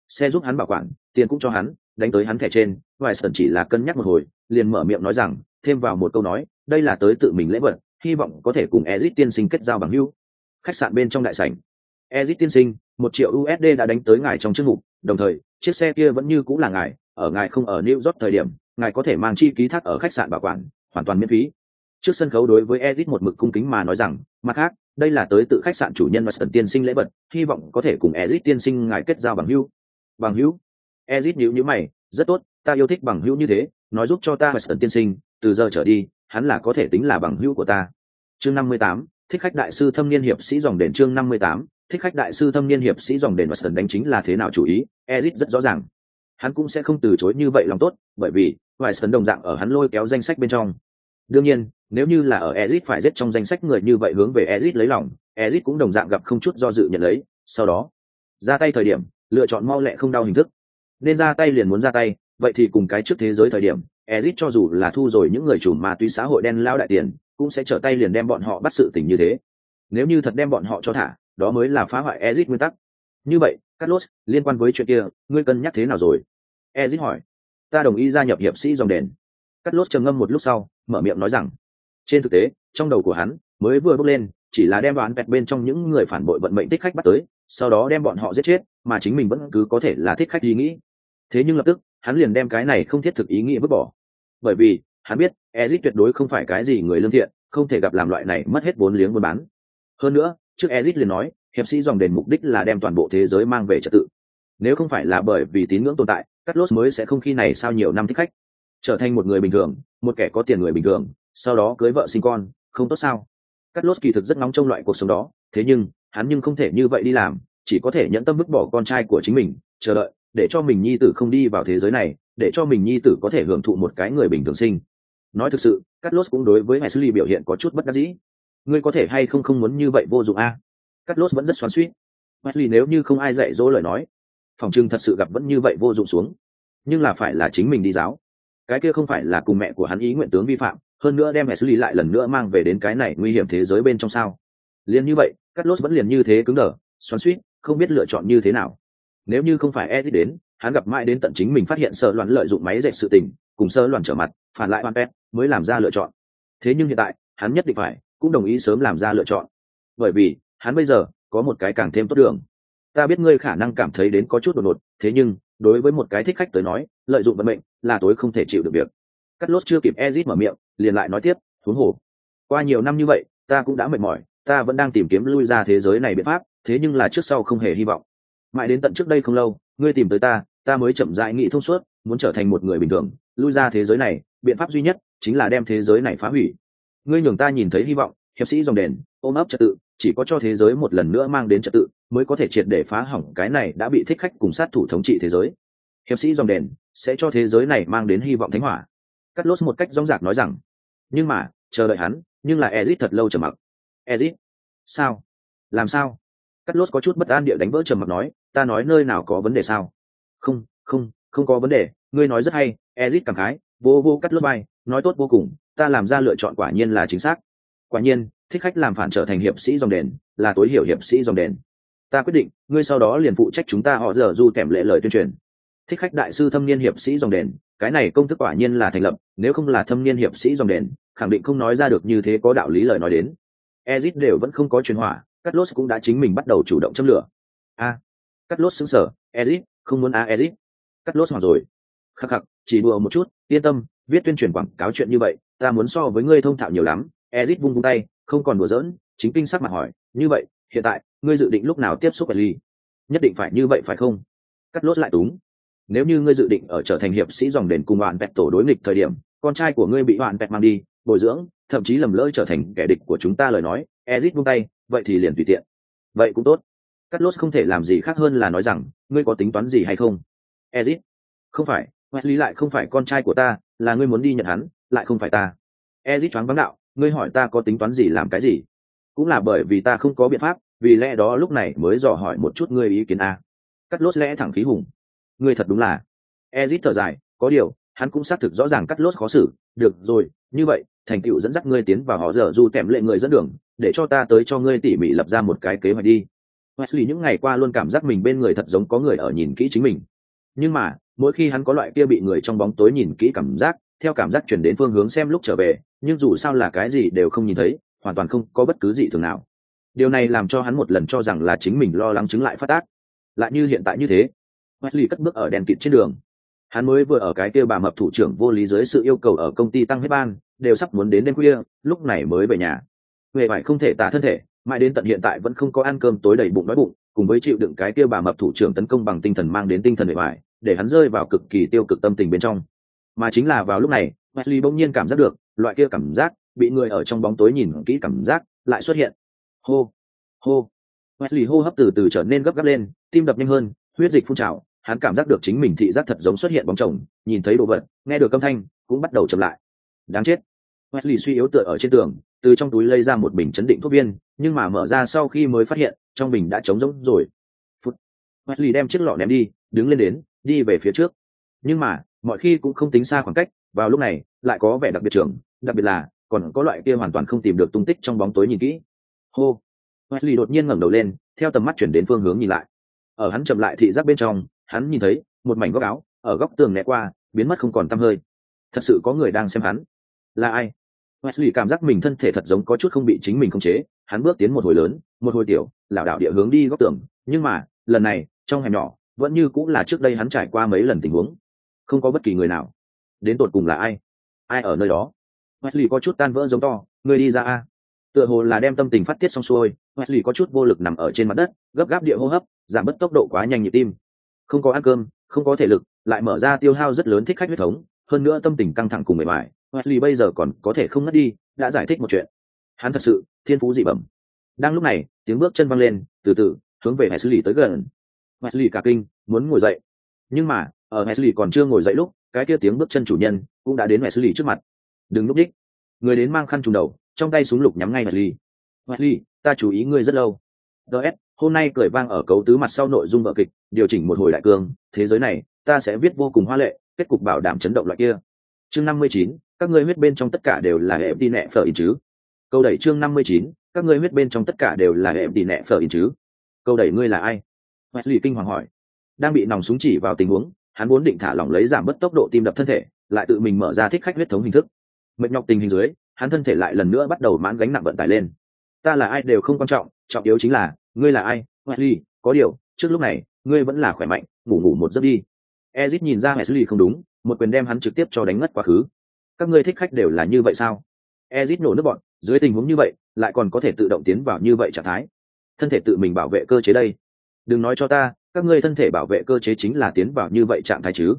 Xe giúp hắn bảo quản, tiền cũng cho hắn, đánh tới hắn thẻ trên vài sần chỉ là cân nhắc một hồi, liền mở miệng nói rằng, thêm vào một câu nói, đây là tới tự mình lễ vật hy vọng có thể cùng ezit tiên sinh kết giao bằng hữu. Khách sạn bên trong đại sảnh. Ezit tiên sinh, một triệu usd đã đánh tới ngài trong chức mục, đồng thời, chiếc xe kia vẫn như cũng là ngài, ở ngài không ở new york thời điểm, ngài có thể mang chi ký thác ở khách sạn bảo quản, hoàn toàn miễn phí. Trước sân khấu đối với ezit một mực cung kính mà nói rằng, mặt khác, đây là tới tự khách sạn chủ nhân và sân tiên sinh lễ vật, hy vọng có thể cùng ezit tiên sinh ngài kết giao bằng hữu. Bằng hữu? Ezit nhíu nhíu mày, rất tốt, ta yêu thích bằng hữu như thế, nói giúp cho ta và sân tiên sinh, từ giờ trở đi hắn là có thể tính là bằng hữu của ta. Chương năm mươi tám, thích khách đại sư thâm niên hiệp sĩ dòng đền chương năm mươi tám, thích khách đại sư thâm niên hiệp sĩ dòng đền và sần đánh chính là thế nào chủ ý ezit rất rõ ràng. Hắn cũng sẽ không từ chối như vậy lòng tốt, bởi vì vài sần đồng dạng ở hắn lôi kéo danh sách bên trong. Đương nhiên, nếu như là ở ezit phải giết trong danh sách người như vậy hướng về ezit lấy lòng ezit cũng đồng dạng gặp không chút do dự nhận lấy, sau đó, ra tay thời điểm, lựa chọn mau lẹ không đau hình thức. Nên ra tay liền muốn ra tay, vậy thì cùng cái trước thế giới thời điểm ezit cho dù là thu rồi những người chủ ma túy xã hội đen lao đại tiền, cũng sẽ trở tay liền đem bọn họ bắt sự tình như thế. Nếu như thật đem bọn họ cho thả, đó mới là phá hoại ezit nguyên tắc. Như vậy, carlos, liên quan với chuyện kia, ngươi cân nhắc thế nào rồi? Ezit hỏi. Ta đồng ý gia nhập hiệp sĩ dòng đền. Carlos trầm ngâm một lúc sau, mở miệng nói rằng, trên thực tế, trong đầu của hắn, mới vừa bước lên, chỉ là đem đoán vẹt bên trong những người phản bội vận mệnh thích khách bắt tới, sau đó đem bọn họ giết chết, mà chính mình vẫn cứ có thể là thích khách ý nghĩ. Thế nhưng lập tức, hắn liền đem cái này không thiết thực ý nghĩa vứt bỏ bởi vì, hắn biết ezit tuyệt đối không phải cái gì người lương thiện, không thể gặp làm loại này mất hết vốn liếng buôn bán. Hơn nữa, trước ezit liền nói, hiệp sĩ dòng đền mục đích là đem toàn bộ thế giới mang về trật tự. Nếu không phải là bởi vì tín ngưỡng tồn tại cắt lốt mới sẽ không khi này sau nhiều năm thích khách. Trở thành một người bình thường, một kẻ có tiền người bình thường, sau đó cưới vợ sinh con, không tốt sao? Cắt lốt kỳ thực rất nóng trong loại cuộc sống đó, thế nhưng, hắn nhưng không thể như vậy đi làm, chỉ có thể nhẫn tâm vứt bỏ con trai của chính mình, chờ đợi, để cho mình nhi tử không đi vào thế giới này để cho mình nhi tử có thể hưởng thụ một cái người bình thường sinh. Nói thực sự, carlos cũng đối với Wesley biểu hiện có chút bất đắc dĩ. Ngươi có thể hay không không muốn như vậy vô dụng a à? cắt vẫn rất xoắn suýt Ly nếu như không ai dạy dỗ lời nói, phòng trưng thật sự gặp vẫn như vậy vô dụng xuống. Nhưng là phải là chính mình đi giáo. Cái kia không phải là cùng mẹ của hắn ý nguyện tướng vi phạm, hơn nữa đem Wesley lại lần nữa mang về đến cái này nguy hiểm thế giới bên trong sao? Liền như vậy cắt lốt vẫn liền như thế cứng đờ, xoắn suýt không biết lựa chọn như thế nào. Nếu như không phải e thích đến hắn gặp mãi đến tận chính mình phát hiện sơ loạn lợi dụng máy dệt sự tình, cùng sơ loạn trở mặt, phản lại hoàn pet, mới làm ra lựa chọn. Thế nhưng hiện tại, hắn nhất định phải, cũng đồng ý sớm làm ra lựa chọn. Bởi vì, hắn bây giờ, có một cái càng thêm tốt đường. Ta biết ngươi khả năng cảm thấy đến có chút đột ngột, thế nhưng, đối với một cái thích khách tới nói, lợi dụng vận mệnh, là tối không thể chịu được việc. Cắt lốt chưa kịp ezit mở miệng, liền lại nói tiếp, huống hồ, qua nhiều năm như vậy, ta cũng đã mệt mỏi, ta vẫn đang tìm kiếm lui ra thế giới này biện pháp, thế nhưng là trước sau không hề hy vọng. Mãi đến tận trước đây không lâu ngươi tìm tới ta ta mới chậm rãi nghĩ thông suốt, muốn trở thành một người bình thường, lui ra thế giới này, biện pháp duy nhất chính là đem thế giới này phá hủy. Ngươi nhường ta nhìn thấy hy vọng, hiệp sĩ dòng đền, ôm ấp trật tự, chỉ có cho thế giới một lần nữa mang đến trật tự, mới có thể triệt để phá hỏng cái này đã bị thích khách cùng sát thủ thống trị thế giới. Hiệp sĩ dòng đền sẽ cho thế giới này mang đến hy vọng thánh hỏa. Cắt lốt một cách rong rạc nói rằng, nhưng mà, chờ đợi hắn, nhưng là ezit thật lâu trầm mặc. Ezit? Sao? Làm sao? Cắt lốt có chút bất an địa đánh vỡ trầm mặc nói, ta nói nơi nào có vấn đề sao? Không không không có vấn đề. Ngươi nói rất hay. Ezit cảm khái, vô vô cắt lốt bay nói tốt vô cùng. Ta làm ra lựa chọn quả nhiên là chính xác. Quả nhiên, thích khách làm phản trở thành hiệp sĩ dòng đền, là tối hiểu hiệp sĩ dòng đền. Ta quyết định, ngươi sau đó liền phụ trách chúng ta họ giờ du kèm lệ lời tuyên truyền. Thích khách đại sư thâm niên hiệp sĩ dòng đền, cái này công thức quả nhiên là thành lập, nếu không là thâm niên hiệp sĩ dòng đền, khẳng định không nói ra được như thế có đạo lý lời nói đến. Ezit đều vẫn không có truyền hỏa cắt lốt cũng đã chính mình bắt đầu chủ động châm lửa. A à, cắt lốt xứng sở ezit không muốn a à ezit. Cắt lốt hoặc rồi. Khắc khắc chỉ đùa một chút yên tâm viết tuyên truyền quảng cáo chuyện như vậy ta muốn so với ngươi thông thạo nhiều lắm. Ezit vung vung tay không còn đùa giỡn chính kinh sắc mặt hỏi như vậy hiện tại ngươi dự định lúc nào tiếp xúc ly nhất định phải như vậy phải không? Cắt lốt lại túng. Nếu như ngươi dự định ở trở thành hiệp sĩ dòng đền cùng bạn vẹt tổ đối nghịch thời điểm con trai của ngươi bị bạn vẹt mang đi bồi dưỡng thậm chí lầm lỡ trở thành kẻ địch của chúng ta lời nói ezit buông tay, vậy thì liền tùy tiện. Vậy cũng tốt. Cắt lốt không thể làm gì khác hơn là nói rằng, ngươi có tính toán gì hay không? Ezit. Không phải, wesley lại không phải con trai của ta, là ngươi muốn đi nhận hắn, lại không phải ta. Ezit choáng vắng đạo, ngươi hỏi ta có tính toán gì làm cái gì? Cũng là bởi vì ta không có biện pháp, vì lẽ đó lúc này mới dò hỏi một chút ngươi ý kiến a. Cắt lốt lẽ thẳng khí hùng. Ngươi thật đúng là. Ezit thở dài, có điều, hắn cũng xác thực rõ ràng cắt lốt khó xử. Được rồi, như vậy thành tựu dẫn dắt ngươi tiến vào họ dở du kèm lệ người dẫn đường, để cho ta tới cho ngươi tỉ mỉ lập ra một cái kế hoạch đi. Wesley những ngày qua luôn cảm giác mình bên người thật giống có người ở nhìn kỹ chính mình. Nhưng mà, mỗi khi hắn có loại kia bị người trong bóng tối nhìn kỹ cảm giác, theo cảm giác chuyển đến phương hướng xem lúc trở về, nhưng dù sao là cái gì đều không nhìn thấy, hoàn toàn không có bất cứ gì thường nào. Điều này làm cho hắn một lần cho rằng là chính mình lo lắng chứng lại phát tác. Lại như hiện tại như thế, Wesley cất bước ở đèn kịt trên đường hắn mới vừa ở cái kia bà mập thủ trưởng vô lý dưới sự yêu cầu ở công ty tăng hết ban, đều sắp muốn đến đêm khuya, lúc này mới về nhà. Huệ vải không thể tả thân thể, mãi đến tận hiện tại vẫn không có ăn cơm tối đầy bụng đói bụng, cùng với chịu đựng cái kia bà mập thủ trưởng tấn công bằng tinh thần mang đến tinh thần huệ vải để hắn rơi vào cực kỳ tiêu cực tâm tình bên trong. Mà chính là vào lúc này, Wesley bỗng nhiên cảm giác được, loại kia cảm giác, bị người ở trong bóng tối nhìn kỹ cảm giác, lại xuất hiện. Hô hô. Wesley hô hấp từ từ trở nên gấp gáp lên, tim đập nhanh hơn, huyết dịch phun trào hắn cảm giác được chính mình thị giác thật giống xuất hiện bóng chồng, nhìn thấy đồ vật, nghe được âm thanh, cũng bắt đầu chậm lại. Đáng chết. Wesley suy yếu tựa ở trên tường, từ trong túi lấy ra một bình chấn định thuốc viên, nhưng mà mở ra sau khi mới phát hiện, trong bình đã trống rỗng rồi. Phút. Wesley đem chiếc lọ ném đi, đứng lên đến, đi về phía trước. Nhưng mà, mọi khi cũng không tính xa khoảng cách, vào lúc này, lại có vẻ đặc biệt trưởng, đặc biệt là, còn có loại kia hoàn toàn không tìm được tung tích trong bóng tối nhìn kỹ. Hô. Wesley đột nhiên ngẩng đầu lên, theo tầm mắt chuyển đến phương hướng nhìn lại. Ở hắn chậm lại thị giác bên trong hắn nhìn thấy một mảnh góc áo ở góc tường né qua biến mất không còn tăm hơi thật sự có người đang xem hắn là ai Wesley cảm giác mình thân thể thật giống có chút không bị chính mình khống chế, hắn bước tiến một hồi lớn, một hồi tiểu, lảo đảo địa hướng đi góc tường, nhưng mà, lần này, trong hẻm nhỏ, vẫn như cũng là trước đây hắn trải qua mấy lần tình huống. Không có bất kỳ người nào. Đến tột cùng là ai? Ai ở nơi đó? Wesley có chút tan vỡ giống to, người đi ra a. Tựa hồ là đem tâm tình phát tiết xong xuôi, Wesley có chút vô lực nằm ở trên mặt đất, gấp gáp địa hô hấp, giảm bớt tốc độ quá nhanh nhịp tim. Không có ăn cơm, không có thể lực, lại mở ra tiêu hao rất lớn thích khách huyết thống, hơn nữa tâm tình căng thẳng cùng mệt mỏi, Wesley bây giờ còn có thể không ngất đi, đã giải thích một chuyện. Hắn thật sự thiên phú dị bẩm. Đang lúc này, tiếng bước chân vang lên, từ từ hướng về Wesley tới gần. Wesley cả kinh, muốn ngồi dậy. Nhưng mà, ở Wesley còn chưa ngồi dậy lúc, cái kia tiếng bước chân chủ nhân cũng đã đến Wesley trước mặt. Đừng lúc đích. Người đến mang khăn trùm đầu, trong tay súng lục nhắm ngay Wesley. Wesley, ta chú ý ngươi rất lâu. DS, hôm nay cười vang ở cấu tứ mặt sau nội dung vở kịch, điều chỉnh một hồi đại cương, thế giới này, ta sẽ viết vô cùng hoa lệ, kết cục bảo đảm chấn động loại kia. Chương năm mươi chín các ngươi huyết bên trong tất cả đều là hệ đi nẹ phở in chứ. Câu đẩy chương năm mươi chín các ngươi huyết bên trong tất cả đều là hệ đi nẹ phở in chứ. Câu đẩy ngươi là ai? Wesley kinh hoàng hỏi. Đang bị nòng súng chỉ vào tình huống hắn muốn định thả lỏng lấy giảm bớt tốc độ tim đập thân thể lại tự mình mở ra thích khách huyết thống hình thức. Mệt nhọc tình hình dưới hắn thân thể lại lần nữa bắt đầu mãn gánh nặng vận tải lên ta là ai đều không quan trọng trọng yếu chính là, ngươi là ai? Wesley, có điều, trước lúc này, ngươi vẫn là khỏe mạnh, ngủ ngủ một giấc đi. Ezit nhìn ra wesley không đúng, một quyền đem hắn trực tiếp cho đánh ngất quá khứ. Các ngươi thích khách đều là như vậy sao? Ezit nổ nước bọn, dưới tình huống như vậy, lại còn có thể tự động tiến vào như vậy trạng thái. Thân thể tự mình bảo vệ cơ chế đây. Đừng nói cho ta, các ngươi thân thể bảo vệ cơ chế chính là tiến vào như vậy trạng thái chứ?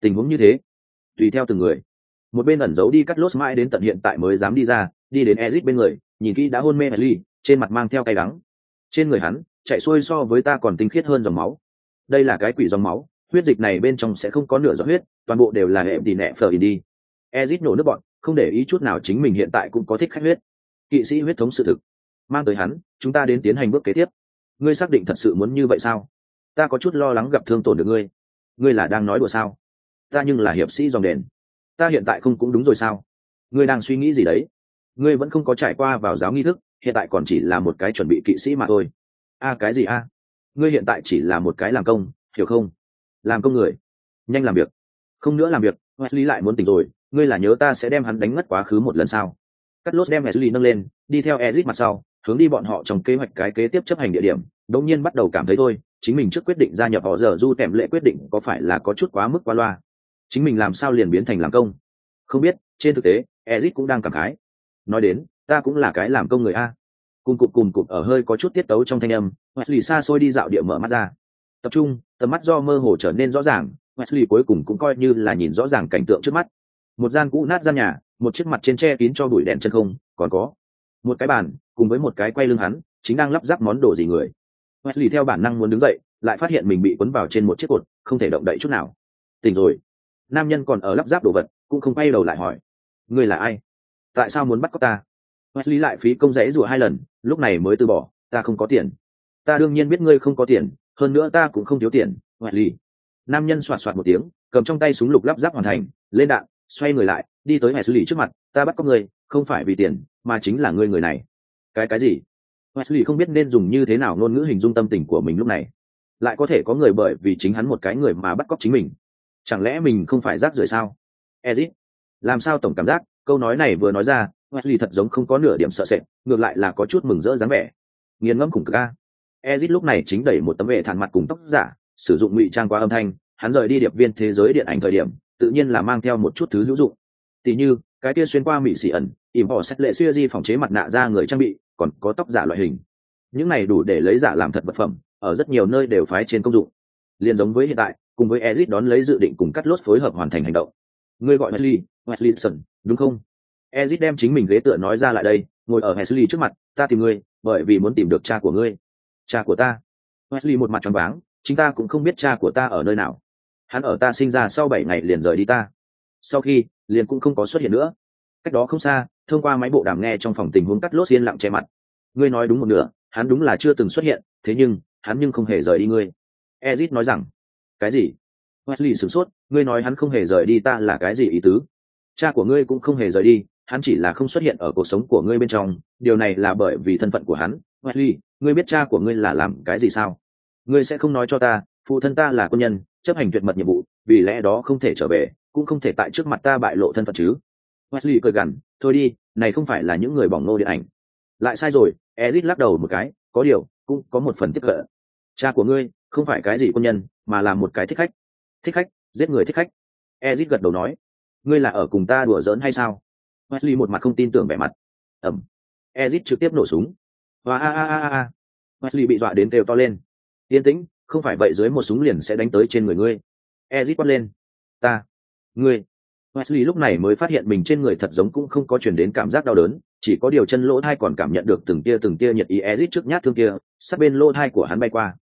Tình huống như thế. Tùy theo từng người. Một bên ẩn giấu đi cắt lốt mãi đến tận hiện tại mới dám đi ra, đi đến ezit bên người nhìn kỹ đã hôn mê Ellie, trên mặt mang theo cay đắng. Trên người hắn chạy xuôi so với ta còn tinh khiết hơn dòng máu. Đây là cái quỷ dòng máu huyết dịch này bên trong sẽ không có nửa giọt huyết toàn bộ đều là hệ đi nẹ phở đi. Ezit nổ nước bọn không để ý chút nào chính mình hiện tại cũng có thích khách huyết. Kỵ sĩ huyết thống sự thực. Mang tới hắn chúng ta đến tiến hành bước kế tiếp. Ngươi xác định thật sự muốn như vậy sao? Ta có chút lo lắng gặp thương tổn được ngươi. Ngươi là đang nói đùa sao? Ta nhưng là hiệp sĩ dòng đền. Ta hiện tại không cũng đúng rồi sao? Ngươi đang suy nghĩ gì đấy? Ngươi vẫn không có trải qua vào giáo nghi thức, hiện tại còn chỉ là một cái chuẩn bị kỵ sĩ mà thôi. A, cái gì a? Ngươi hiện tại chỉ là một cái làm công, hiểu không? Làm công người. Nhanh làm việc. Không nữa làm việc, wesley lại muốn tỉnh rồi. Ngươi là nhớ ta sẽ đem hắn đánh ngất quá khứ một lần sao? Cắt lốt đem wesley nâng lên, đi theo ezit mặt sau, hướng đi bọn họ trong kế hoạch cái kế tiếp chấp hành địa điểm. Đột nhiên bắt đầu cảm thấy thôi, chính mình trước quyết định gia nhập họ giờ du tèm lệ quyết định có phải là có chút quá mức qua loa. Chính mình làm sao liền biến thành làm công? Không biết, trên thực tế, ezit cũng đang cảm khái nói đến, ta cũng là cái làm công người a. Cùng cụp cùng cụp ở hơi có chút tiết tấu trong thanh âm, wesley xa xôi đi dạo địa mở mắt ra. Tập trung, tầm mắt do mơ hồ trở nên rõ ràng, wesley cuối cùng cũng coi như là nhìn rõ ràng cảnh tượng trước mắt. Một gian cũ nát gian nhà, một chiếc mặt trên tre kín cho bụi đèn chân không, còn có một cái bàn, cùng với một cái quay lưng hắn, chính đang lắp ráp món đồ gì người. Wesley theo bản năng muốn đứng dậy, lại phát hiện mình bị cuốn vào trên một chiếc cột, không thể động đậy chút nào. Tỉnh rồi. Nam nhân còn ở lắp ráp đồ vật, cũng không quay đầu lại hỏi. Người là ai? Tại sao muốn bắt cóc ta? Wesley lại phí công rẽ rủa hai lần, lúc này mới từ bỏ, ta không có tiền. Ta đương nhiên biết ngươi không có tiền, hơn nữa ta cũng không thiếu tiền, wesley. Nam nhân soạt soạt một tiếng, cầm trong tay súng lục lắp ráp hoàn thành, lên đạn, xoay người lại, đi tới Wesley trước mặt, ta bắt có ngươi, không phải vì tiền, mà chính là ngươi người này. Cái cái gì? Wesley không biết nên dùng như thế nào ngôn ngữ hình dung tâm tình của mình lúc này. Lại có thể có người bởi vì chính hắn một cái người mà bắt cóc chính mình. Chẳng lẽ mình không phải rác rưởi sao? Ezit, làm sao tổng cảm giác? Câu nói này vừa nói ra, wesley thật giống không có nửa điểm sợ sệt, ngược lại là có chút mừng rỡ dáng vẻ. Nghiền ngẫm khủng cực a. Ezit lúc này chính đẩy một tấm vệ thản mặt cùng tóc giả, sử dụng ngụy trang qua âm thanh, hắn rời đi điệp viên thế giới điện ảnh thời điểm, tự nhiên là mang theo một chút thứ hữu dụng. Tỉ như, cái kia xuyên qua mỹ xỉ ẩn, ỉm bỏ xét lệ siêu di phòng chế mặt nạ ra người trang bị, còn có tóc giả loại hình. Những này đủ để lấy giả làm thật vật phẩm, ở rất nhiều nơi đều phái trên công dụng. Liền giống với hiện tại, cùng với ezit đón lấy dự định cùng cắt lốt phối hợp hoàn thành hành động. Ngươi gọi wesley wesleyson, đúng không? Ezit đem chính mình ghế tựa nói ra lại đây, ngồi ở wesley trước mặt, ta tìm ngươi, bởi vì muốn tìm được cha của ngươi. Cha của ta? Wesley một mặt tròn váng, chính ta cũng không biết cha của ta ở nơi nào. Hắn ở ta sinh ra sau bảy ngày liền rời đi ta. Sau khi, liền cũng không có xuất hiện nữa. Cách đó không xa, thông qua máy bộ đàm nghe trong phòng tình huống cắt lốt yên lặng che mặt. Ngươi nói đúng một nửa, hắn đúng là chưa từng xuất hiện, thế nhưng, hắn nhưng không hề rời đi ngươi. Ezit nói rằng, cái gì? Wesley sửng sốt, ngươi nói hắn không hề rời đi ta là cái gì ý tứ? Cha của ngươi cũng không hề rời đi, hắn chỉ là không xuất hiện ở cuộc sống của ngươi bên trong, điều này là bởi vì thân phận của hắn. Wesley ngươi biết cha của ngươi là làm cái gì sao? Ngươi sẽ không nói cho ta, phụ thân ta là quân nhân, chấp hành tuyệt mật nhiệm vụ, vì lẽ đó không thể trở về, cũng không thể tại trước mặt ta bại lộ thân phận chứ. Wesley cười gằn, thôi đi, này không phải là những người bỏng nô điện ảnh. Lại sai rồi, ezit lắc đầu một cái, có điều, cũng có một phần tiếp cận. Cha của ngươi, không phải cái gì quân nhân, mà là một cái thích khách. Thích khách, giết người thích khách. Ezit gật đầu nói ngươi là ở cùng ta đùa giỡn hay sao? Wesley một mặt không tin tưởng vẻ mặt. Ẩm ezit trực tiếp nổ súng. Và a a a a wesley bị dọa đến đều to lên. Yên tĩnh, không phải vậy dưới một súng liền sẽ đánh tới trên người ngươi. Ezit quát lên. Ta. Ngươi. Wesley lúc này mới phát hiện mình trên người thật giống cũng không có chuyển đến cảm giác đau đớn, chỉ có điều chân lỗ thai còn cảm nhận được từng tia từng tia nhiệt ý ezit trước nhát thương kia, sát bên lỗ thai của hắn bay qua.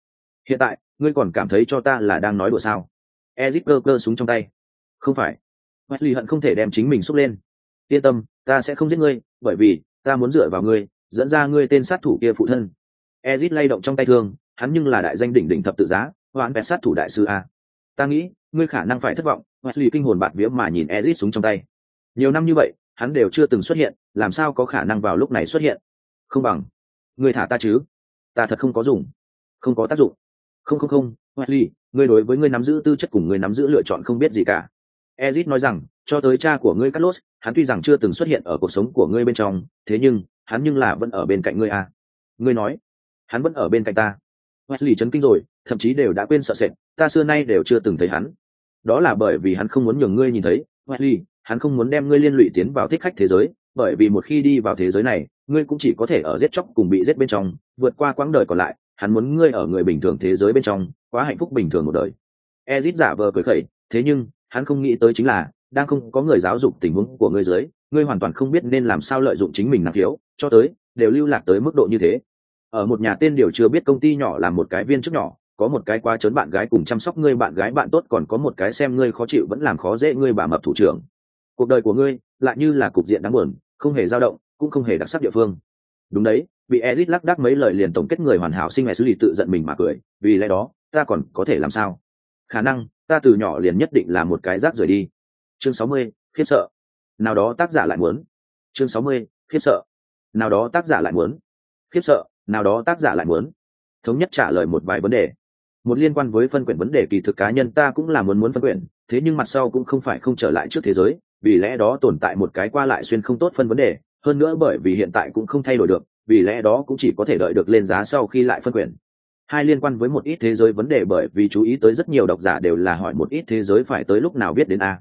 Hiện tại, ngươi còn cảm thấy cho ta là đang nói đùa sao? Ezit cơ cơ súng trong tay. Không phải wesley hận không thể đem chính mình xúc lên. Yên tâm, ta sẽ không giết ngươi, bởi vì ta muốn dựa vào ngươi, dẫn ra ngươi tên sát thủ kia phụ thân. Ezit lay động trong tay thương, hắn nhưng là đại danh đỉnh đỉnh thập tự giá, hoãn vẻ sát thủ đại sư a. Ta nghĩ, ngươi khả năng phải thất vọng, wesley kinh hồn bạt vía mà nhìn ezit súng trong tay. Nhiều năm như vậy, hắn đều chưa từng xuất hiện, làm sao có khả năng vào lúc này xuất hiện? Không bằng, ngươi thả ta chứ? Ta thật không có dùng. Không có tác dụng. Không không không, wesley, ngươi đối với ngươi nắm giữ tư chất cùng ngươi nắm giữ lựa chọn không biết gì cả ezit nói rằng, cho tới cha của ngươi carlos, hắn tuy rằng chưa từng xuất hiện ở cuộc sống của ngươi bên trong, thế nhưng, hắn nhưng là vẫn ở bên cạnh ngươi à. ngươi nói, hắn vẫn ở bên cạnh ta. Wesley chấn kinh rồi, thậm chí đều đã quên sợ sệt, ta xưa nay đều chưa từng thấy hắn. Đó là bởi vì hắn không muốn nhường ngươi nhìn thấy. Wesley, hắn không muốn đem ngươi liên lụy tiến vào thích khách thế giới, bởi vì một khi đi vào thế giới này, ngươi cũng chỉ có thể ở giết chóc cùng bị giết bên trong, vượt qua quãng đời còn lại, hắn muốn ngươi ở người bình thường thế giới bên trong, quá hạnh phúc bình thường một đời. Ezit giả vờ cười khẩy, thế nhưng hắn không nghĩ tới chính là, đang không có người giáo dục tình huống của ngươi dưới, ngươi hoàn toàn không biết nên làm sao lợi dụng chính mình năng khiếu, cho tới, đều lưu lạc tới mức độ như thế. Ở một nhà tên điều chưa biết công ty nhỏ làm một cái viên chức nhỏ, có một cái quá trớn bạn gái cùng chăm sóc ngươi bạn gái bạn tốt, còn có một cái xem ngươi khó chịu vẫn làm khó dễ ngươi bà mập thủ trưởng. Cuộc đời của ngươi lại như là cục diện đáng buồn, không hề dao động, cũng không hề đặc sắc địa phương. Đúng đấy, bị ezit lắc đắc mấy lời liền tổng kết người hoàn hảo sinh mẹ xử lý tự giận mình mà cười, vì lẽ đó, ta còn có thể làm sao? Khả năng ta từ nhỏ liền nhất định là một cái rác rời đi. Chương sáu mươi, khiếp sợ. Nào đó tác giả lại muốn. Chương sáu mươi, khiếp sợ. Nào đó tác giả lại muốn. Khiếp sợ, nào đó tác giả lại muốn. Thống nhất trả lời một vài vấn đề. Một liên quan với phân quyển vấn đề kỳ thực cá nhân ta cũng là muốn muốn phân quyển, thế nhưng mặt sau cũng không phải không trở lại trước thế giới, vì lẽ đó tồn tại một cái qua lại xuyên không tốt phân vấn đề, hơn nữa bởi vì hiện tại cũng không thay đổi được, vì lẽ đó cũng chỉ có thể đợi được lên giá sau khi lại phân quyển hai liên quan với một ít thế giới vấn đề bởi vì chú ý tới rất nhiều độc giả đều là hỏi một ít thế giới phải tới lúc nào biết đến a.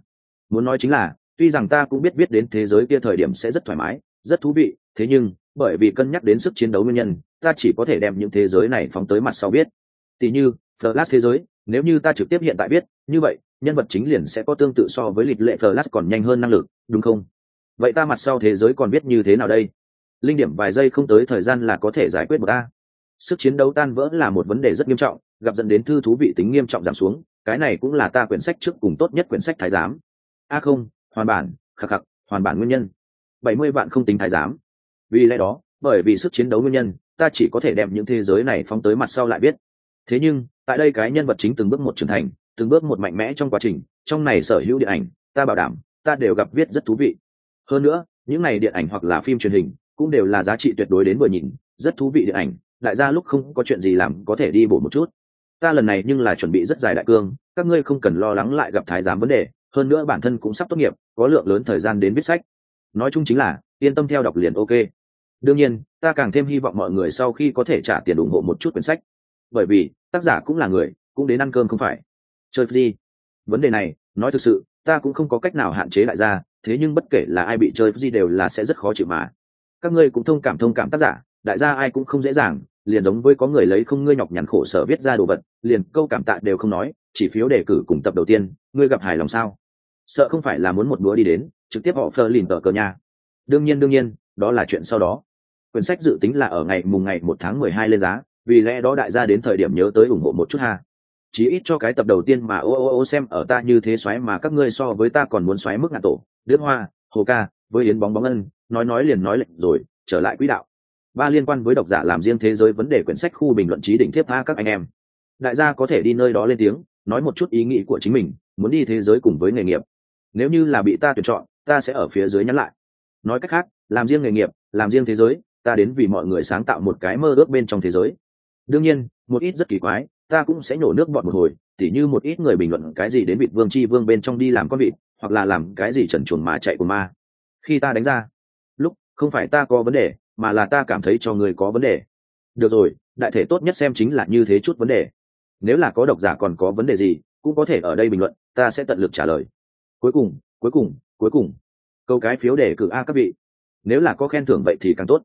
Muốn nói chính là, tuy rằng ta cũng biết biết đến thế giới kia thời điểm sẽ rất thoải mái, rất thú vị, thế nhưng, bởi vì cân nhắc đến sức chiến đấu nguyên nhân, ta chỉ có thể đem những thế giới này phóng tới mặt sau biết. Tỉ như flash thế giới, nếu như ta trực tiếp hiện tại biết, như vậy, nhân vật chính liền sẽ có tương tự so với lịch lệ flash còn nhanh hơn năng lực, đúng không? Vậy ta mặt sau thế giới còn biết như thế nào đây? Linh điểm vài giây không tới thời gian là có thể giải quyết một ta sức chiến đấu tan vỡ là một vấn đề rất nghiêm trọng, gặp dẫn đến thư thú vị tính nghiêm trọng giảm xuống, cái này cũng là ta quyển sách trước cùng tốt nhất quyển sách thái giám. A không, hoàn bản, khắc khắc, hoàn bản nguyên nhân. Bảy mươi vạn không tính thái giám. Vì lẽ đó, bởi vì sức chiến đấu nguyên nhân, ta chỉ có thể đem những thế giới này phóng tới mặt sau lại biết. Thế nhưng, tại đây cái nhân vật chính từng bước một trưởng thành, từng bước một mạnh mẽ trong quá trình, trong này sở hữu điện ảnh, ta bảo đảm, ta đều gặp viết rất thú vị. Hơn nữa, những này điện ảnh hoặc là phim truyền hình, cũng đều là giá trị tuyệt đối đến vừa nhìn, rất thú vị điện ảnh đại gia lúc không có chuyện gì làm, có thể đi bổ một chút. Ta lần này nhưng là chuẩn bị rất dài đại cương, các ngươi không cần lo lắng lại gặp thái giám vấn đề, hơn nữa bản thân cũng sắp tốt nghiệp, có lượng lớn thời gian đến viết sách. Nói chung chính là, yên tâm theo đọc liền ok. Đương nhiên, ta càng thêm hy vọng mọi người sau khi có thể trả tiền ủng hộ một chút quyển sách. Bởi vì, tác giả cũng là người, cũng đến ăn cơm không phải. Chơi free vấn đề này, nói thực sự, ta cũng không có cách nào hạn chế lại ra, thế nhưng bất kể là ai bị chơi free đều là sẽ rất khó chịu mà. Các ngươi cũng thông cảm thông cảm tác giả, đại gia ai cũng không dễ dàng liền giống với có người lấy không ngươi nhọc nhằn khổ sở viết ra đồ vật, liền câu cảm tạ đều không nói, chỉ phiếu đề cử cùng tập đầu tiên, ngươi gặp hài lòng sao? Sợ không phải là muốn một bữa đi đến, trực tiếp họ phơ lìn tờ cờ nhà đương nhiên đương nhiên, đó là chuyện sau đó. Quyển sách dự tính là ở ngày mùng ngày một tháng mười hai lên giá, vì lẽ đó đại gia đến thời điểm nhớ tới ủng hộ một chút ha. Chí ít cho cái tập đầu tiên mà ô ô ô xem ở ta như thế xoáy mà các ngươi so với ta còn muốn xoáy mức ngạn tổ. Đứt hoa, hồ ca, với yến bóng bóng ân, nói nói liền nói lệnh rồi, trở lại quỹ đạo ba liên quan với độc giả làm riêng thế giới vấn đề quyển sách khu bình luận trí định thiếp tha các anh em. Đại gia có thể đi nơi đó lên tiếng, nói một chút ý nghĩ của chính mình, muốn đi thế giới cùng với nghề nghiệp. Nếu như là bị ta tuyển chọn, ta sẽ ở phía dưới nhắn lại. Nói cách khác, làm riêng nghề nghiệp, làm riêng thế giới, ta đến vì mọi người sáng tạo một cái mơ ước bên trong thế giới. Đương nhiên, một ít rất kỳ quái, ta cũng sẽ nhổ nước bọn một hồi, tỉ như một ít người bình luận cái gì đến vịt vương chi vương bên trong đi làm con vịt, hoặc là làm cái gì trần chuồn mà chạy của ma. Khi ta đánh ra, lúc, không phải ta có vấn đề mà là ta cảm thấy cho người có vấn đề. Được rồi, đại thể tốt nhất xem chính là như thế chút vấn đề. Nếu là có độc giả còn có vấn đề gì, cũng có thể ở đây bình luận, ta sẽ tận lực trả lời. Cuối cùng cuối cùng cuối cùng. Câu cái phiếu để cử a các vị. Nếu là có khen thưởng vậy thì càng tốt.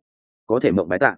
Có thể mộng bái tạ.